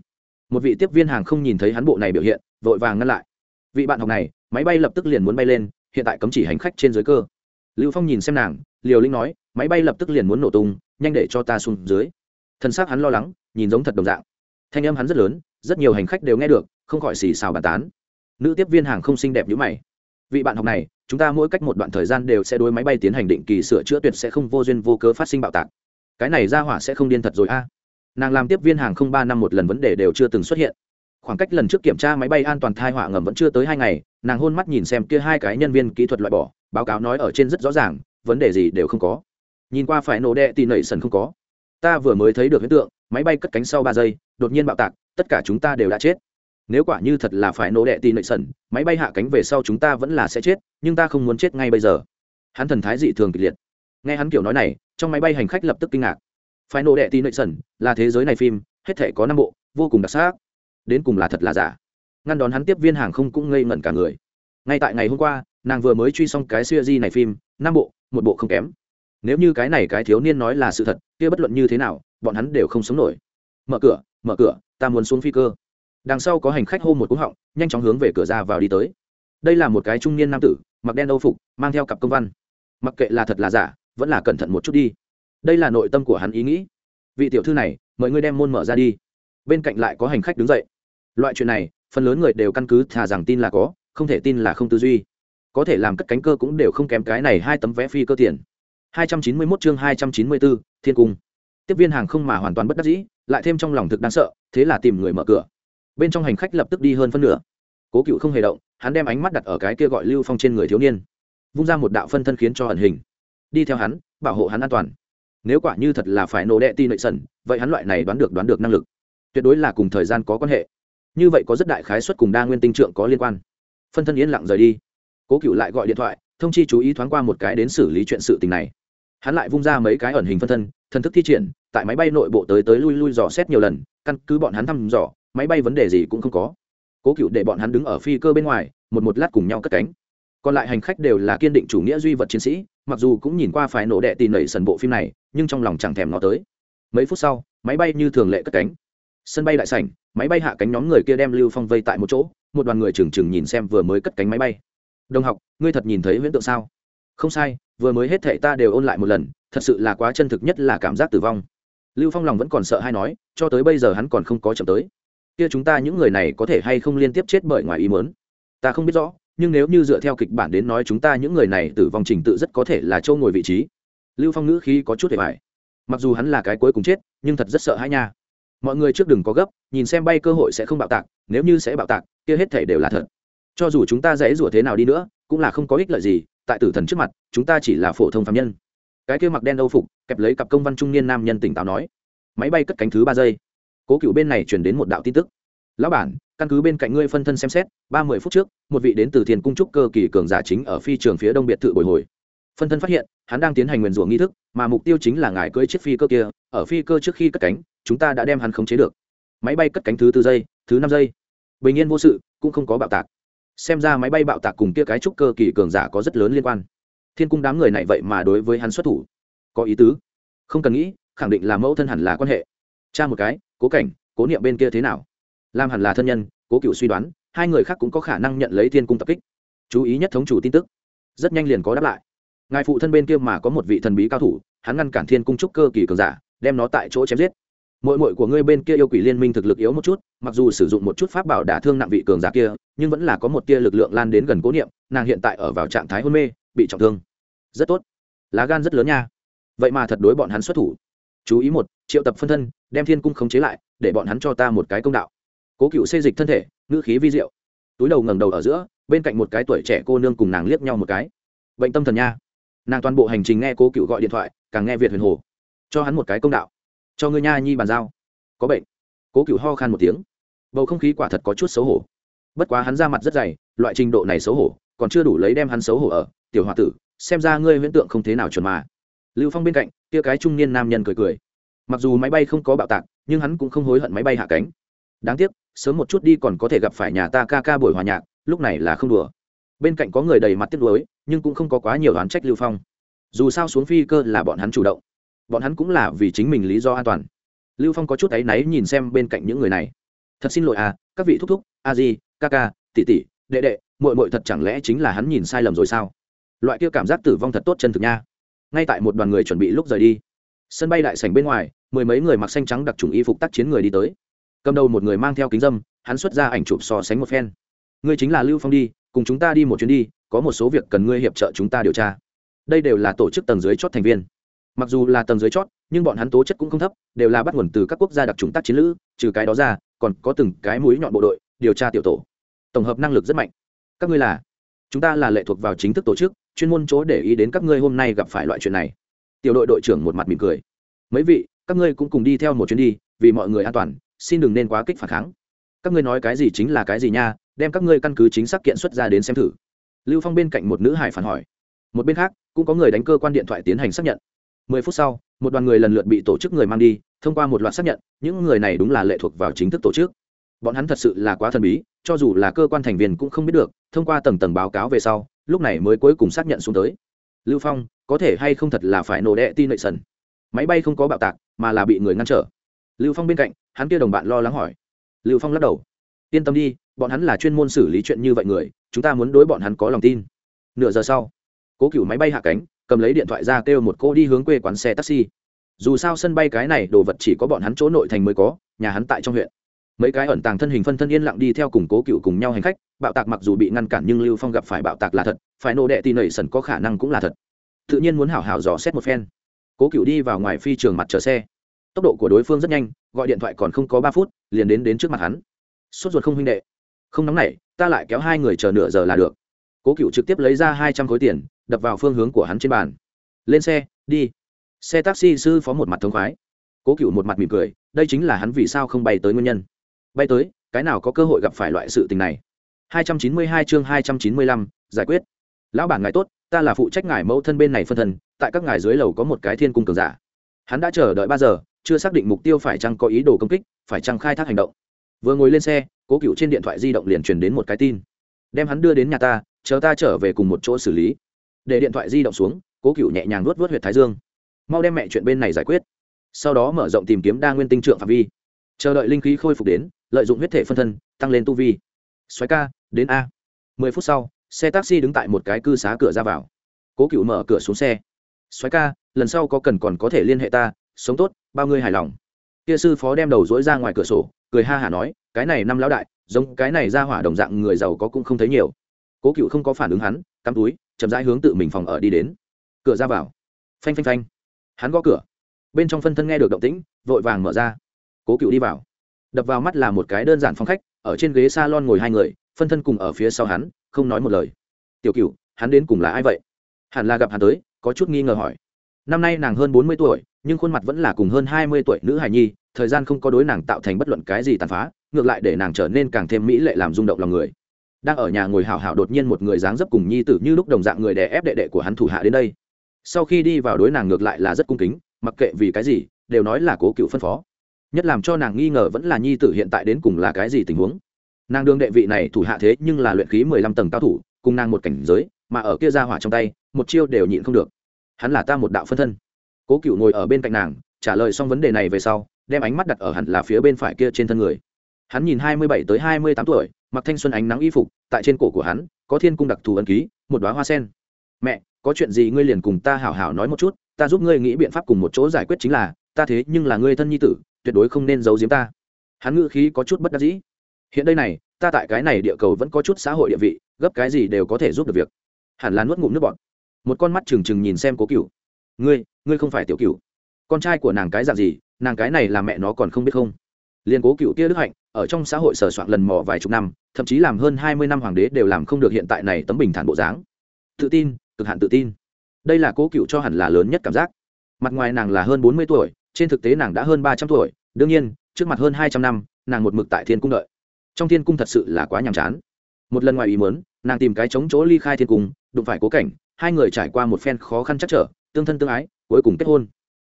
Một vị tiếp viên hàng không nhìn thấy hắn bộ này biểu hiện, vội vàng ngăn lại. Vị bạn học này, máy bay lập tức liền muốn bay lên, hiện tại cấm chỉ hành khách trên dưới cơ. Lưu phong nhìn xem nàng liều linh nói, máy bay lập tức liền muốn nổ tung, nhanh để cho ta xuống dưới. Thân xác hắn lo lắng, nhìn giống thật đồng dạng. Thanh âm hắn rất lớn, rất nhiều hành khách đều nghe được, không khỏi xì xào bàn tán. Nữ tiếp viên hàng không xinh đẹp như mày. Vị bạn học này, chúng ta mỗi cách một đoạn thời gian đều sẽ đối máy bay tiến hành định kỳ sửa chữa tuyệt sẽ không vô duyên vô cớ phát sinh bạo tạc. Cái này ra hỏa sẽ không điên thật rồi a. Nàng làm tiếp viên hàng không ba năm một lần vấn đề đều chưa từng xuất hiện. Khoảng cách lần trước kiểm tra máy bay an toàn thai họa ngầm vẫn chưa tới hai ngày, nàng hôn mắt nhìn xem kia hai cái nhân viên kỹ thuật loại bỏ, báo cáo nói ở trên rất rõ ràng vấn đề gì đều không có. Nhìn qua phải nổ đệ tì nẩy sần không có. Ta vừa mới thấy được hiện tượng, máy bay cất cánh sau ba giây, đột nhiên bạo tạc, tất cả chúng ta đều đã chết. Nếu quả như thật là phải nổ đệ tì nẩy sần, máy bay hạ cánh về sau chúng ta vẫn là sẽ chết, nhưng ta không muốn chết ngay bây giờ. Hắn thần thái dị thường kịch liệt. Nghe hắn kiểu nói này, trong máy bay hành khách lập tức kinh ngạc. Phải nổ đệ tì nẩy sần, là thế giới này phim, hết thể có năm bộ, vô cùng đặc sắc. Đến cùng là thật là giả. Ngăn đón hắn tiếp viên hàng không cũng ngây ngẩn cả người. Ngay tại ngày hôm qua, nàng vừa mới truy xong cái siêu di này phim, năm bộ một bộ không kém. Nếu như cái này cái thiếu niên nói là sự thật, kia bất luận như thế nào, bọn hắn đều không sống nổi. Mở cửa mở cửa, ta muốn xuống phi cơ. Đằng sau có hành khách hô một cú họng, nhanh chóng hướng về cửa ra vào đi tới. Đây là một cái trung niên nam tử, mặc đen âu phục, mang theo cặp công văn. Mặc kệ là thật là giả, vẫn là cẩn thận một chút đi. Đây là nội tâm của hắn ý nghĩ. Vị tiểu thư này, mời ngươi đem môn mở ra đi. Bên cạnh lại có hành khách đứng dậy. Loại chuyện này, phần lớn người đều căn cứ thà rằng tin là có, không thể tin là không tư duy có thể làm cất cánh cơ cũng đều không kém cái này hai tấm vé phi cơ tiền. 291 chương 294, thiên cung. Tiếp viên hàng không mà hoàn toàn bất đắc dĩ lại thêm trong lòng thực đáng sợ thế là tìm người mở cửa. Bên trong hành khách lập tức đi hơn phân nửa. Cố cựu không hề động hắn đem ánh mắt đặt ở cái kia gọi lưu phong trên người thiếu niên. Vung ra một đạo phân thân khiến cho ẩn hình. Đi theo hắn bảo hộ hắn an toàn. Nếu quả như thật là phải nổ đệ ti nội sần vậy hắn loại này đoán được đoán được năng lực. Tuyệt đối là cùng thời gian có quan hệ. Như vậy có rất đại khái suất cùng đa nguyên tinh trượng có liên quan. Phân thân yên lặng rời đi cố cựu lại gọi điện thoại, thông chi chú ý thoáng qua một cái đến xử lý chuyện sự tình này. Hắn lại vung ra mấy cái ẩn hình phân thân, thần thức thi triển, tại máy bay nội bộ tới tới lui lui dò xét nhiều lần, căn cứ bọn hắn thăm dò, máy bay vấn đề gì cũng không có. Cố cựu để bọn hắn đứng ở phi cơ bên ngoài, một một lát cùng nhau cất cánh. Còn lại hành khách đều là kiên định chủ nghĩa duy vật chiến sĩ, mặc dù cũng nhìn qua phải nổ đệ tìm nẩy sần bộ phim này, nhưng trong lòng chẳng thèm nó tới. Mấy phút sau, máy bay như thường lệ cất cánh. Sân bay đại sảnh, máy bay hạ cánh nhóm người kia đem lưu phong vây tại một chỗ, một đoàn người trừng trừng nhìn xem vừa mới cất cánh máy bay đồng học, ngươi thật nhìn thấy huyễn tượng sao? Không sai, vừa mới hết thệ ta đều ôn lại một lần, thật sự là quá chân thực nhất là cảm giác tử vong. Lưu phong lòng vẫn còn sợ hay nói, cho tới bây giờ hắn còn không có chậm tới. Kia chúng ta những người này có thể hay không liên tiếp chết bởi ngoài ý mớn ta không biết rõ, nhưng nếu như dựa theo kịch bản đến nói chúng ta những người này tử vong trình tự rất có thể là châu ngồi vị trí. Lưu phong ngữ khí có chút hề vải mặc dù hắn là cái cuối cùng chết, nhưng thật rất sợ hãi nha. Mọi người trước đừng có gấp, nhìn xem bay cơ hội sẽ không bạo tạc, nếu như sẽ bạo tạc, kia hết thể đều là thật cho dù chúng ta dễ rủa thế nào đi nữa, cũng là không có ích lợi gì, tại tử thần trước mặt, chúng ta chỉ là phổ thông phạm nhân. Cái kia mặc đen âu phục, kẹp lấy cặp công văn trung niên nam nhân tỉnh táo nói. Máy bay cất cánh thứ ba giây. Cố cựu bên này chuyển đến một đạo tin tức. Lão bản, căn cứ bên cạnh ngươi phân thân xem xét, ba mươi phút trước, một vị đến từ thiền cung trúc cơ kỳ cường giả chính ở phi trường phía đông biệt thự bồi hồi. Phân thân phát hiện, hắn đang tiến hành nguyền rủa nghi thức, mà mục tiêu chính là ngài cưỡi chiếc phi cơ kia, ở phi cơ trước khi cất cánh, chúng ta đã đem hắn khống chế được. Máy bay cất cánh thứ tư giây, thứ năm giây. Bình yên vô sự, cũng không có bạo tạc xem ra máy bay bạo tạc cùng kia cái trúc cơ kỳ cường giả có rất lớn liên quan. Thiên cung đám người này vậy mà đối với hắn xuất thủ. Có ý tứ? Không cần nghĩ, khẳng định là mẫu thân hẳn là quan hệ. Cha một cái, cố cảnh, cố niệm bên kia thế nào? Làm hẳn là thân nhân, cố cựu suy đoán, hai người khác cũng có khả năng nhận lấy thiên cung tập kích. Chú ý nhất thống chủ tin tức. Rất nhanh liền có đáp lại. Ngài phụ thân bên kia mà có một vị thần bí cao thủ, hắn ngăn cản thiên cung trúc cơ kỳ cường giả, đem nó tại chỗ chém giết mội mội của ngươi bên kia yêu quỷ liên minh thực lực yếu một chút, mặc dù sử dụng một chút pháp bảo đả thương nặng vị cường giả kia, nhưng vẫn là có một tia lực lượng lan đến gần cố niệm, nàng hiện tại ở vào trạng thái hôn mê, bị trọng thương. Rất tốt. Lá gan rất lớn nha. Vậy mà thật đối bọn hắn xuất thủ. Chú ý một, triệu tập phân thân, đem thiên cung khống chế lại, để bọn hắn cho ta một cái công đạo. Cố cựu xây dịch thân thể, ngữ khí vi diệu. Túi đầu ngẩng đầu ở giữa, bên cạnh một cái tuổi trẻ cô nương cùng nàng liếc nhau một cái. Bệnh tâm thần nha. Nàng toàn bộ hành trình nghe cố cựu gọi điện thoại, càng nghe việt huyền hồ. Cho hắn một cái công đạo cho ngươi nha nhi bàn giao. Có bệnh. Cố cựu ho khan một tiếng. Bầu không khí quả thật có chút xấu hổ. Bất quá hắn ra mặt rất dày, loại trình độ này xấu hổ, còn chưa đủ lấy đem hắn xấu hổ ở. Tiểu h o a tử, xem ra ngươi huyễn tượng không thế nào chuẩn mà. Lưu phong bên cạnh, kia cái trung niên nam nhân cười cười. Mặc dù máy bay không có bạo tạc, nhưng hắn cũng không hối hận máy bay hạ cánh. Đáng tiếc, sớm một chút đi còn có thể gặp phải nhà ta ca ca buổi hòa nhạc, lúc này là không đùa. Bên cạnh có người đầy mặt tiếc nuối, nhưng cũng không có quá nhiều đoán trách lưu phong. Dù sao xuống phi cơ là bọn hắn chủ động bọn hắn cũng là vì chính mình lý do an toàn. Lưu phong có chút áy náy nhìn xem bên cạnh những người này. Thật xin lỗi à các vị thúc thúc, a di, ca ca, tỷ tỷ, đệ đệ mội mội thật chẳng lẽ chính là hắn nhìn sai lầm rồi sao? Loại kia cảm giác tử vong thật tốt chân thực nha. Ngay tại một đoàn người chuẩn bị lúc rời đi, sân bay đại sảnh bên ngoài, mười mấy người mặc xanh trắng đặc trùng y phục tác chiến người đi tới. Cầm đầu một người mang theo kính dâm, hắn xuất ra ảnh chụp so sánh một phen. Ngươi chính là lưu phong đi, cùng chúng ta đi một chuyến đi, có một số việc cần ngươi hiệp trợ chúng ta điều tra. Đây đều là tổ chức tầng dưới chót thành viên mặc dù là tầng dưới chót, nhưng bọn hắn tố chất cũng không thấp, đều là bắt nguồn từ các quốc gia đặc trùng tác chiến lữ, trừ cái đó ra, còn có từng cái mũi nhọn bộ đội, điều tra tiểu tổ. Tổng hợp năng lực rất mạnh. Các ngươi là? Chúng ta là lệ thuộc vào chính thức tổ chức, chuyên môn chỗ để ý đến các ngươi hôm nay gặp phải loại chuyện này. Tiểu đội đội trưởng một mặt mỉm cười. Mấy vị, các ngươi cũng cùng đi theo một chuyến đi, vì mọi người an toàn, xin đừng nên quá kích phản kháng. Các ngươi nói cái gì chính là cái gì nha, đem các ngươi căn cứ chính xác kiện xuất ra đến xem thử. Lưu phong bên cạnh một nữ hải phản hỏi. Một bên khác, cũng có người đánh cơ quan điện thoại tiến hành xác nhận mười phút sau, một đoàn người lần lượt bị tổ chức người mang đi, thông qua một loạt xác nhận, những người này đúng là lệ thuộc vào chính thức tổ chức. Bọn hắn thật sự là quá thần bí, cho dù là cơ quan thành viên cũng không biết được, thông qua tầng tầng báo cáo về sau, lúc này mới cuối cùng xác nhận xuống tới. Lưu phong, có thể hay không thật là phải nổ đệ tin nội sần? Máy bay không có bạo tạc, mà là bị người ngăn trở. Lưu phong bên cạnh, hắn kia đồng bạn lo lắng hỏi. Lưu phong lắc đầu. Yên tâm đi, bọn hắn là chuyên môn xử lý chuyện như vậy người, chúng ta muốn đối bọn hắn có lòng tin. Nửa giờ sau, cố cựu máy bay hạ cánh cầm lấy điện thoại ra kêu một cô đi hướng quê quán xe taxi. Dù sao sân bay cái này đồ vật chỉ có bọn hắn chỗ nội thành mới có, nhà hắn tại trong huyện. Mấy cái ẩn tàng thân hình phân thân yên lặng đi theo cùng cố cựu cùng nhau hành khách, bạo tạc mặc dù bị ngăn cản nhưng lưu phong gặp phải bạo tạc là thật, phải nô đệ tì nẩy sần có khả năng cũng là thật. Tự nhiên muốn hảo hảo dò xét một phen. Cố cựu đi vào ngoài phi trường mặt chờ xe. Tốc độ của đối phương rất nhanh, gọi điện thoại còn không có ba phút, liền đến đến trước mặt hắn. Sốt ruột không huynh đệ. Không nóng nảy, ta lại kéo hai người chờ nửa giờ là được cố cựu trực tiếp lấy ra hai trăm khối tiền đập vào phương hướng của hắn trên bàn. Lên xe đi. Xe taxi sư phó một mặt thông khoái. Cố cựu một mặt mỉm cười đây chính là hắn vì sao không bay tới nguyên nhân. Bay tới cái nào có cơ hội gặp phải loại sự tình này? 292 chương 295, giải quyết. Lão bản ngài tốt ta là phụ trách ngài mẫu thân bên này phân thân tại các ngài dưới lầu có một cái thiên cung cường giả. Hắn đã chờ đợi ba giờ chưa xác định mục tiêu phải chăng có ý đồ công kích phải chăng khai thác hành động. Vừa ngồi lên xe cố cựu trên điện thoại di động liền truyền đến một cái tin. Đem hắn đưa đến nhà ta chờ ta trở về cùng một chỗ xử lý. Để điện thoại di động xuống, cố cựu nhẹ nhàng nuốt vớt huyện thái dương. Mau đem mẹ chuyện bên này giải quyết. Sau đó mở rộng tìm kiếm đa nguyên tinh trượng phạm vi. Chờ đợi linh khí khôi phục đến, lợi dụng huyết thể phân thân, tăng lên tu vi. Xoáy ca, đến a. Mười phút sau, xe taxi đứng tại một cái cư xá cửa ra vào. Cố cựu mở cửa xuống xe. Xoáy ca, lần sau có cần còn có thể liên hệ ta, sống tốt, bao ngươi hài lòng. Kia sư phó đem đầu dỗi ra ngoài cửa sổ, cười ha hả nói, cái này năm lão đại, giống cái này ra hỏa đồng dạng người giàu có cũng không thấy nhiều cố cựu không có phản ứng hắn, cắm túi, chậm rãi hướng tự mình phòng ở đi đến. Cửa ra vào. Phanh phanh phanh. Hắn gõ cửa. Bên trong phân thân nghe được động tĩnh, vội vàng mở ra. Cố cựu đi vào. Đập vào mắt là một cái đơn giản phòng khách, ở trên ghế s a lon ngồi hai người, phân thân cùng ở phía sau hắn, không nói một lời. Tiểu cựu, hắn đến cùng là ai vậy? Hẳn là gặp hắn tới, có chút nghi ngờ hỏi. Năm nay nàng hơn bốn mươi tuổi, nhưng khuôn mặt vẫn là cùng hơn hai mươi tuổi nữ hài nhi, thời gian không có đối nàng tạo thành bất luận cái gì tàn phá, ngược lại để nàng trở nên càng thêm mỹ lệ làm rung động lòng người đang ở nhà ngồi hào hào đột nhiên một người dáng dấp cùng nhi tử như lúc đồng dạng người đè ép đệ đệ của hắn thủ hạ đến đây. Sau khi đi vào đối nàng ngược lại là rất cung kính, mặc kệ vì cái gì, đều nói là cố cựu phân phó. Nhất làm cho nàng nghi ngờ vẫn là nhi tử hiện tại đến cùng là cái gì tình huống. Nàng đương đệ vị này thủ hạ thế nhưng là luyện khí mười lăm tầng cao thủ, cùng nàng một cảnh giới, mà ở kia ra hỏa trong tay, một chiêu đều nhịn không được. Hắn là ta một đạo phân thân. Cố cựu ngồi ở bên cạnh nàng, trả lời xong vấn đề này về sau, đem ánh mắt đặt ở hẳn là phía bên phải kia trên thân người. Hắn nhìn hai mươi bảy tới hai mươi tám tuổi mặc thanh xuân ánh nắng y phục, tại trên cổ của hắn, có thiên cung đặc thù ấn ký, một đoá hoa sen. Mẹ, có chuyện gì ngươi liền cùng ta hảo hảo nói một chút, ta giúp ngươi nghĩ biện pháp cùng một chỗ giải quyết chính là, ta thế nhưng là ngươi thân nhi tử, tuyệt đối không nên giấu giếm ta. Hắn ngữ khí có chút bất đắc dĩ. Hiện đây này, ta tại cái này địa cầu vẫn có chút xã hội địa vị, gấp cái gì đều có thể giúp được việc. Hẳn là nuốt ngụm nước bọn một con mắt trừng trừng nhìn xem cố cựu ngươi ngươi không phải tiểu cựu con trai của nàng cái dạng gì, nàng cái này là mẹ nó còn không biết không? Liên cố cựu kia đức hạnh, ở trong xã hội sờ soạn lần mò vài chục năm thậm chí làm hơn hai mươi năm hoàng đế đều làm không được hiện tại này tấm bình thản bộ dáng. Tự tin, cực hạn tự tin. Đây là cố cựu cho hẳn là lớn nhất cảm giác. Mặt ngoài nàng là hơn bốn mươi tuổi, trên thực tế nàng đã hơn ba trăm tuổi. Đương nhiên, trước mặt hơn hai trăm năm, nàng một mực tại thiên cung đợi. Trong thiên cung thật sự là quá nhàm chán. Một lần ngoài ý muốn, nàng tìm cái chống chỗ ly khai thiên cung, đụng phải cố cảnh, hai người trải qua một phen khó khăn chắc trở, tương thân tương ái, cuối cùng kết hôn.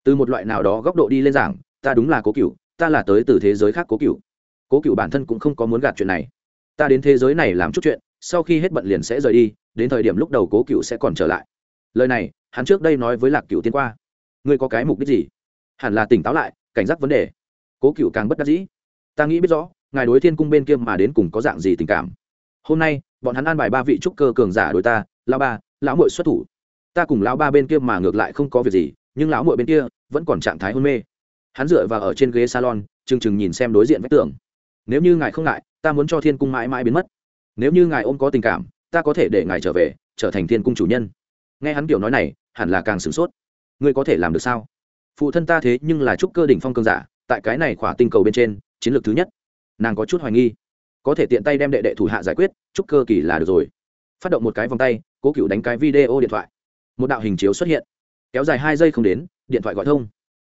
Từ một loại nào đó góc độ đi lên giảng, ta đúng là cố cựu, ta là tới từ thế giới khác cố cựu. Cố cựu bản thân cũng không có muốn gạt chuyện này ta đến thế giới này làm chút chuyện, sau khi hết bận liền sẽ rời đi, đến thời điểm lúc đầu cố cựu sẽ còn trở lại. Lời này, hắn trước đây nói với lạc cựu tiên qua. Ngươi có cái mục đích gì? Hẳn là tỉnh táo lại, cảnh giác vấn đề. Cố cựu càng bất đắc dĩ. Ta nghĩ biết rõ, ngài đối thiên cung bên kia mà đến cùng có dạng gì tình cảm. Hôm nay, bọn hắn an bài ba vị trúc cơ cường giả đối ta, lão ba, lão mội xuất thủ. Ta cùng lão ba bên kia mà ngược lại không có việc gì, nhưng lão mội bên kia vẫn còn trạng thái hôn mê. Hắn dựa vào ở trên ghế salon, chừng chừng nhìn xem đối diện vách tường. Nếu như ngài không ngại ta muốn cho thiên cung mãi mãi biến mất. Nếu như ngài ôm có tình cảm, ta có thể để ngài trở về, trở thành thiên cung chủ nhân. Nghe hắn kiểu nói này, hẳn là càng sửng sốt. Ngươi có thể làm được sao? Phụ thân ta thế nhưng là trúc cơ đỉnh phong cương giả, tại cái này khỏa tinh cầu bên trên, chiến lược thứ nhất. Nàng có chút hoài nghi. Có thể tiện tay đem đệ đệ thủ hạ giải quyết, trúc cơ kỳ là được rồi. Phát động một cái vòng tay, cố cựu đánh cái video điện thoại. Một đạo hình chiếu xuất hiện. Kéo dài hai giây không đến, điện thoại gọi thông.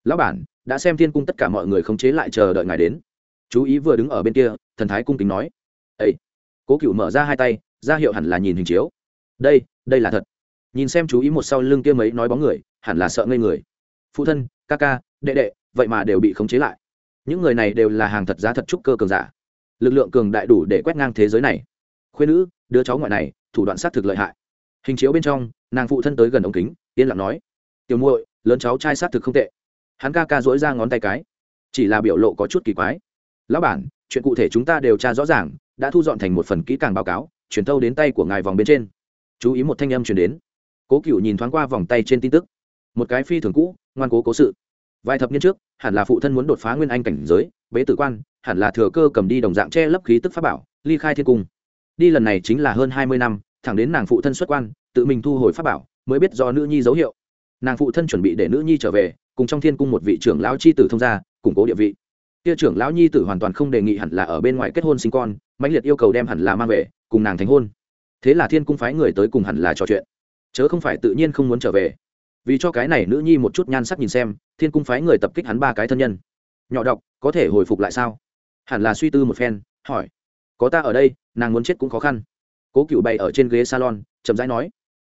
Lão bản, đã xem thiên cung tất cả mọi người khống chế lại chờ đợi ngài đến chú ý vừa đứng ở bên kia, thần thái cung kính nói ây cố cựu mở ra hai tay, ra hiệu hẳn là nhìn hình chiếu. Đây đây là thật. Nhìn xem chú ý một sau lưng kia mấy nói bóng người, hẳn là sợ ngây người. Phụ thân, ca ca, đệ đệ, vậy mà đều bị khống chế lại. Những người này đều là hàng thật giá thật trúc cơ cường giả. Lực lượng cường đại đủ để quét ngang thế giới này. Khuyên nữ, đứa cháu ngoại này, thủ đoạn sát thực lợi hại. Hình chiếu bên trong, nàng phụ thân tới gần ống kính, yên lặng nói, tiểu muội, lớn cháu trai sát thực không tệ. Hắn ca ca dỗi ra ngón tay cái. Chỉ là biểu lộ có chút kỳ quái lão bản, chuyện cụ thể chúng ta đều tra rõ ràng, đã thu dọn thành một phần kỹ càng báo cáo, chuyển thâu đến tay của ngài vòng bên trên. Chú ý một thanh âm chuyển đến. Cố cựu nhìn thoáng qua vòng tay trên tin tức. Một cái phi thường cũ, ngoan cố cố sự. Vài thập niên trước, hẳn là phụ thân muốn đột phá nguyên anh cảnh giới, bế tử quan, hẳn là thừa cơ cầm đi đồng dạng che lấp khí tức pháp bảo, ly khai thiên cung. Đi lần này chính là hơn hai mươi năm, thẳng đến nàng phụ thân xuất quan, tự mình thu hồi pháp bảo, mới biết do nữ nhi dấu hiệu. Nàng phụ thân chuẩn bị để nữ nhi trở về, cùng trong thiên cung một vị trưởng lão c h i tử thông gia, củng cố địa vị kia trưởng lão nhi tử hoàn toàn không đề nghị hẳn là ở bên ngoài kết hôn sinh con, mãnh liệt yêu cầu đem hẳn là mang về, cùng nàng thành hôn. Thế là thiên cung phái người tới cùng hẳn là trò chuyện. Chớ không phải tự nhiên không muốn trở về. Vì cho cái này nữ nhi một chút nhan sắc nhìn xem, thiên cung phái người tập kích hắn ba cái thân nhân. Nhỏ đọc, có thể hồi phục lại sao? Hẳn là suy tư một phen, hỏi. Có ta ở đây, nàng muốn chết cũng khó khăn. Cố cựu bày ở trên ghế salon, chậm rãi nói.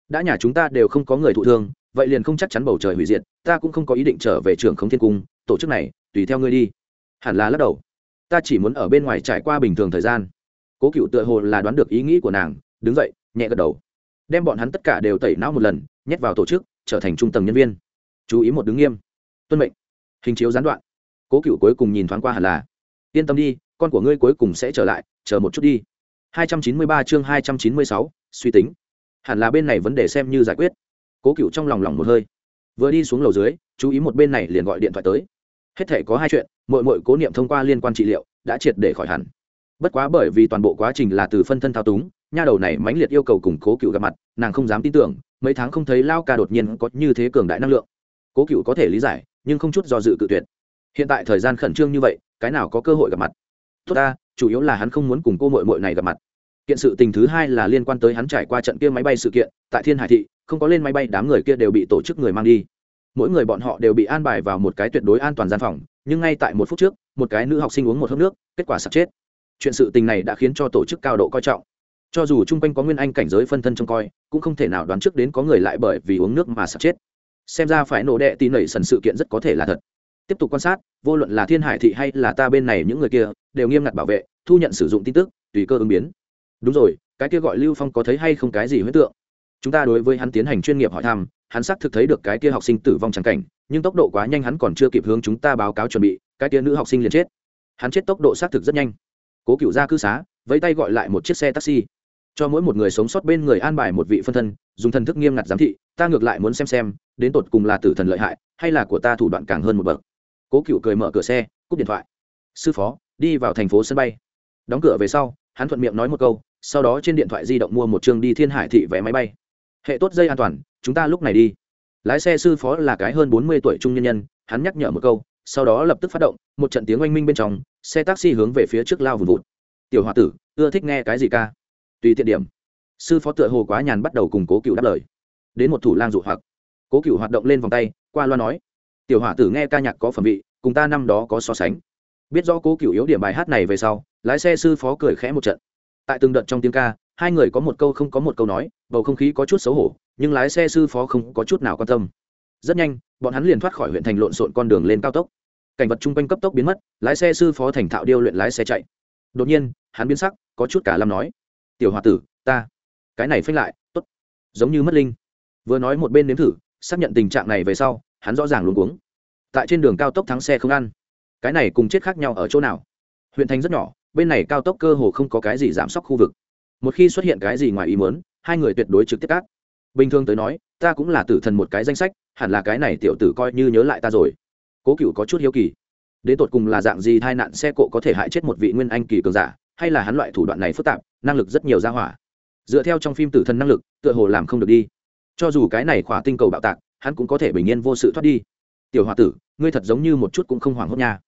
Đã nhà chúng ta đều không có người thụ thương, vậy liền không chắc chắn bầu trời hủy diệt, ta cũng không có ý định trở về trường không thiên cung, tổ chức này, tùy theo ngươi đi hẳn là lắc đầu. Ta chỉ muốn ở bên ngoài trải qua bình thường thời gian. Cố cựu tựa hồ là đoán được ý nghĩ của nàng đứng dậy nhẹ gật đầu. Đem bọn hắn tất cả đều tẩy não một lần nhét vào tổ chức trở thành trung tầng nhân viên. Chú ý một đứng nghiêm. Tuân mệnh. Hình chiếu gián đoạn. Cố cựu cuối cùng nhìn thoáng qua hẳn là. Yên tâm đi con của ngươi cuối cùng sẽ trở lại chờ một chút đi. 293 chương 296, suy tính. Hẳn là bên này vấn đề xem như giải quyết. Cố cựu trong lòng lòng một hơi. Vừa đi xuống lầu dưới chú ý một bên này liền gọi điện thoại tới. Hết thể có hai chuyện mội mội cố niệm thông qua liên quan trị liệu, đã triệt để khỏi hẳn. Bất quá bởi vì toàn bộ quá trình là từ phân thân thao túng, nha đầu này mãnh liệt yêu cầu củng cố cựu gặp mặt, nàng không dám tin tưởng, mấy tháng không thấy lao ca đột nhiên có như thế cường đại năng lượng. Cố cựu có thể lý giải, nhưng không chút do dự cự tuyệt. Hiện tại thời gian khẩn trương như vậy, cái nào có cơ hội gặp mặt? Tốt ta, chủ yếu là hắn không muốn cùng cô mội mội này gặp mặt. Kiện sự tình thứ hai là liên quan tới hắn trải qua trận kia máy bay sự kiện, tại thiên hải thị, không có lên máy bay đám người kia đều bị tổ chức người mang đi. Mỗi người bọn họ đều bị an bài vào một cái tuyệt đối an toàn gian phòng nhưng ngay tại một phút trước, một cái nữ học sinh uống một hớp nước, kết quả sắp chết. Chuyện sự tình này đã khiến cho tổ chức cao độ coi trọng. Cho dù chung quanh có nguyên anh cảnh giới phân thân trông coi, cũng không thể nào đoán trước đến có người lại bởi vì uống nước mà sắp chết. Xem ra phải nổ đệ tin nẩy sần sự kiện rất có thể là thật. Tiếp tục quan sát, vô luận là thiên hải thị hay là ta bên này những người kia, đều nghiêm ngặt bảo vệ, thu nhận sử dụng tin tức, tùy cơ ứng biến. Đúng rồi, cái kia gọi lưu phong có thấy hay không cái gì huyết tượng? Chúng ta đối với hắn tiến hành chuyên nghiệp hỏi thăm hắn xác thực thấy được cái kia học sinh tử vong trắng cảnh, nhưng tốc độ quá nhanh hắn còn chưa kịp hướng chúng ta báo cáo chuẩn bị, cái kia nữ học sinh liền chết. Hắn chết tốc độ xác thực rất nhanh. Cố cựu ra cư xá, vẫy tay gọi lại một chiếc xe taxi. Cho mỗi một người sống sót bên người an bài một vị phân thân, dùng thần thức nghiêm ngặt giám thị, ta ngược lại muốn xem xem, đến tột cùng là tử thần lợi hại, hay là của ta thủ đoạn càng hơn một bậc. Cố cựu cười mở cửa xe, cúp điện thoại. Sư phó, đi vào thành phố sân bay. Đóng cửa về sau, hắn thuận miệng nói một câu, sau đó trên điện thoại di động mua một chương đi thiên hải thị vé máy bay. Hệ tốt dây an toàn chúng ta lúc này đi. Lái xe sư phó là cái hơn bốn mươi tuổi trung nhân nhân, hắn nhắc nhở một câu, sau đó lập tức phát động, một trận tiếng oanh minh bên trong, xe taxi hướng về phía trước lao vùn vụt. Tiểu h o a tử, ưa thích nghe cái gì ca? Tùy tiện điểm. Sư phó tựa hồ quá nhàn bắt đầu cùng cố cựu đáp lời. Đến một thủ lang dụ hoặc. Cố cựu hoạt động lên vòng tay, qua loa nói, tiểu hỏa tử nghe ca nhạc có phẩm vị, cùng ta năm đó có so sánh. Biết rõ cố cựu yếu điểm bài hát này về sau, lái xe sư phó cười khẽ một trận. Tại từng đợt trong tiếng ca, hai người có một câu không có một câu nói, bầu không khí có chút xấu hổ nhưng lái xe sư phó không có chút nào quan tâm. Rất nhanh, bọn hắn liền thoát khỏi huyện thành lộn xộn con đường lên cao tốc. Cảnh vật chung quanh cấp tốc biến mất, lái xe sư phó thành thạo điêu luyện lái xe chạy. Đột nhiên, hắn biến sắc, có chút cả lâm nói, tiểu h o a tử, ta, cái này phanh lại t ố t giống như mất linh. Vừa nói một bên nếm thử, xác nhận tình trạng này về sau, hắn rõ ràng luôn cuống. Tại trên đường cao tốc thắng xe không ăn, cái này cùng chết khác nhau ở chỗ nào? Huyện thành rất nhỏ, bên này cao tốc cơ hồ không có cái gì giảm sốc khu vực. Một khi xuất hiện cái gì ngoài ý muốn, hai người tuyệt đối trực tiếp cát bình thường tới nói, ta cũng là tử thần một cái danh sách, hẳn là cái này tiểu tử coi như nhớ lại ta rồi. Cố cựu có chút hiếu kỳ. Đến tột cùng là dạng gì tai nạn xe cộ có thể hại chết một vị nguyên anh kỳ cường giả, hay là hắn loại thủ đoạn này phức tạp, năng lực rất nhiều ra hỏa. Dựa theo trong phim tử thần năng lực, tựa hồ làm không được đi. Cho dù cái này khỏa tinh cầu bạo tạc, hắn cũng có thể bình yên vô sự thoát đi. Tiểu h o a tử, ngươi thật giống như một chút cũng không hoảng hốt nha.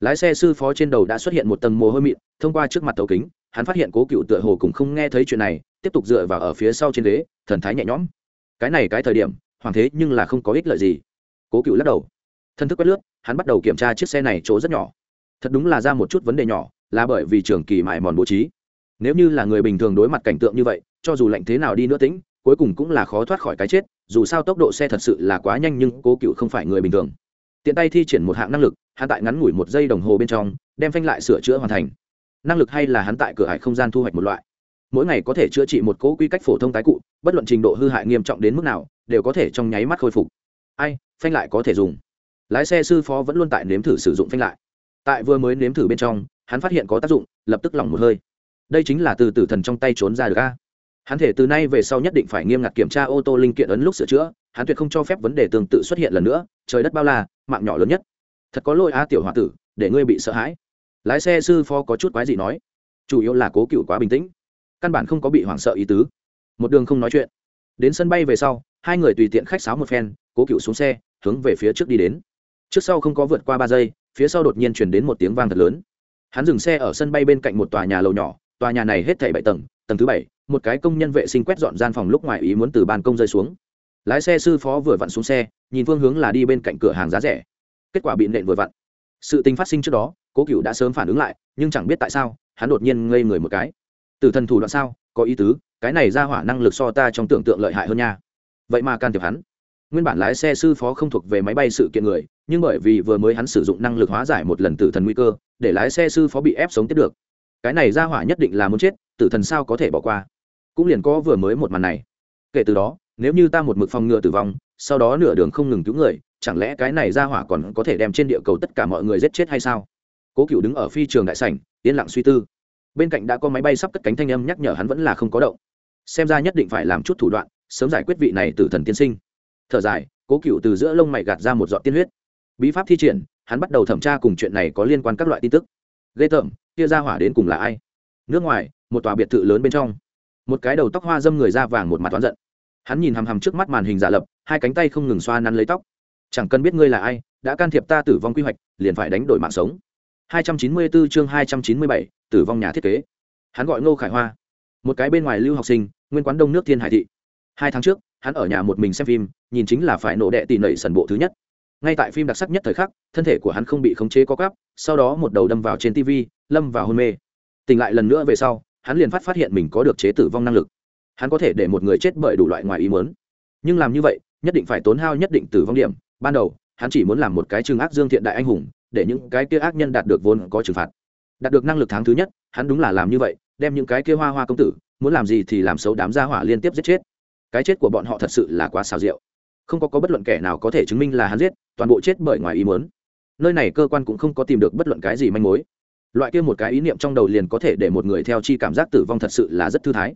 Lái xe sư phó trên đầu đã xuất hiện một tầng mồ hôi mịn, thông qua trước mặt tàu kính, hắn phát hiện cố cựu tựa hồ cũng không nghe thấy chuyện này tiếp tục dựa vào ở phía sau trên ghế, thần thái nhẹ nhõm. Cái này cái thời điểm, hoàng thế nhưng là không có ích lợi gì. Cố cựu lắc đầu. Thân thức quét lướt, hắn bắt đầu kiểm tra chiếc xe này chỗ rất nhỏ. Thật đúng là ra một chút vấn đề nhỏ, là bởi vì trường kỳ mại mòn bố trí. Nếu như là người bình thường đối mặt cảnh tượng như vậy, cho dù lạnh thế nào đi nữa tính, cuối cùng cũng là khó thoát khỏi cái chết, dù sao tốc độ xe thật sự là quá nhanh nhưng cố cựu không phải người bình thường. Tiện tay thi triển một hạng năng lực, hắn tại ngắn ngủi một giây đồng hồ bên trong, đem phanh lại sửa chữa hoàn thành. Năng lực hay là hắn tại cửa hải không gian thu hoạch một loại mỗi ngày có thể chữa trị một cố quy cách phổ thông tái cụ, bất luận trình độ hư hại nghiêm trọng đến mức nào, đều có thể trong nháy mắt khôi phục. Ai, phanh lại có thể dùng. Lái xe sư phó vẫn luôn tại nếm thử sử dụng phanh lại. Tại vừa mới nếm thử bên trong, hắn phát hiện có tác dụng, lập tức lỏng một hơi. Đây chính là từ tử thần trong tay trốn ra được ga. hắn thể từ nay về sau nhất định phải nghiêm ngặt kiểm tra ô tô linh kiện ấn lúc sửa chữa, hắn tuyệt không cho phép vấn đề tương tự xuất hiện lần nữa, trời đất bao la, mạng nhỏ lớn nhất. Thật có lỗi a tiểu h o a tử, để ngươi bị sợ hãi. Lái xe sư phó có chút quái gì nói. Chủ yếu là cố cựu quá bình tĩnh căn bản không có bị hoảng sợ ý tứ. Một đường không nói chuyện. Đến sân bay về sau, hai người tùy tiện khách sáo một phen, cố cựu xuống xe, hướng về phía trước đi đến. Trước sau không có vượt qua ba giây, phía sau đột nhiên chuyển đến một tiếng vang thật lớn. Hắn dừng xe ở sân bay bên cạnh một tòa nhà lầu nhỏ, tòa nhà này hết thảy bảy tầng tầng thứ bảy, một cái công nhân vệ sinh quét dọn gian phòng lúc ngoài ý muốn từ ban công rơi xuống. Lái xe sư phó vừa vặn xuống xe, nhìn phương hướng là đi bên cạnh cửa hàng giá rẻ. Kết quả bị nện vừa vặn. Sự tình phát sinh trước đó, cố cựu đã sớm phản ứng lại, nhưng chẳng biết tại sao, hắn đột nhiên ngây người một cái. Tử thần thủ đoạn sao? Có ý tứ, cái này ra hỏa năng lực so ta trong tưởng tượng lợi hại hơn nha. Vậy mà can thiệp hắn. Nguyên bản lái xe sư phó không thuộc về máy bay sự kiện người, nhưng bởi vì vừa mới hắn sử dụng năng lực hóa giải một lần tử thần nguy cơ, để lái xe sư phó bị ép sống tiếp được. Cái này ra hỏa nhất định là muốn chết, tử thần sao có thể bỏ qua? Cũng liền có vừa mới một màn này. Kể từ đó, nếu như ta một mực phòng ngừa tử vong, sau đó nửa đường không ngừng cứu người, chẳng lẽ cái này ra hỏa còn có thể đem trên địa cầu tất cả mọi người giết chết hay sao? Cố cựu đứng ở phi trường đại sảnh, yên lặng suy tư bên cạnh đã có máy bay sắp cất cánh thanh âm nhắc nhở hắn vẫn là không có động. Xem ra nhất định phải làm chút thủ đoạn sớm giải quyết vị này từ thần tiên sinh. Thở dài cố cựu từ giữa lông mày gạt ra một giọt tiên huyết. Bí pháp thi triển hắn bắt đầu thẩm tra cùng chuyện này có liên quan các loại tin tức. Ghê tởm kia ra hỏa đến cùng là ai? Nước ngoài một tòa biệt thự lớn bên trong. Một cái đầu tóc hoa dâm người da vàng một mặt toán giận. Hắn nhìn hằm hằm trước mắt màn hình giả lập hai cánh tay không ngừng xoa nắn lấy tóc. Chẳng cần biết ngươi là ai đã can thiệp ta tử vong quy hoạch liền phải đánh đổi mạng sống. 294 chương 297, tử vong nhà thiết kế. Hắn gọi ngô khải hoa. Một cái bên ngoài lưu học sinh, nguyên quán đông nước thiên hải thị. Hai tháng trước, hắn ở nhà một mình xem phim, nhìn chính là phải nổ đệ tỷ nẩy sần bộ thứ nhất. Ngay tại phim đặc sắc nhất thời khắc, thân thể của hắn không bị khống chế có cắp sau đó một đầu đâm vào trên tv lâm vào hôn mê. Tỉnh lại lần nữa về sau, hắn liền phát phát hiện mình có được chế tử vong năng lực. Hắn có thể để một người chết bởi đủ loại ngoài ý muốn. Nhưng làm như vậy, nhất định phải tốn hao nhất định tử vong điểm. Ban đầu, hắn chỉ muốn làm một cái trừng ác dương thiện đại anh hùng, để những cái kia ác nhân đạt được vốn có trừng phạt đạt được năng lực tháng thứ nhất, hắn đúng là làm như vậy, đem những cái kia hoa hoa công tử, muốn làm gì thì làm xấu đám gia hỏa liên tiếp giết chết. Cái chết của bọn họ thật sự là quá xào rượu không có có bất luận kẻ nào có thể chứng minh là hắn giết, toàn bộ chết bởi ngoài ý muốn. Nơi này cơ quan cũng không có tìm được bất luận cái gì manh mối. Loại kia một cái ý niệm trong đầu liền có thể để một người theo chi cảm giác tử vong thật sự là rất thư thái.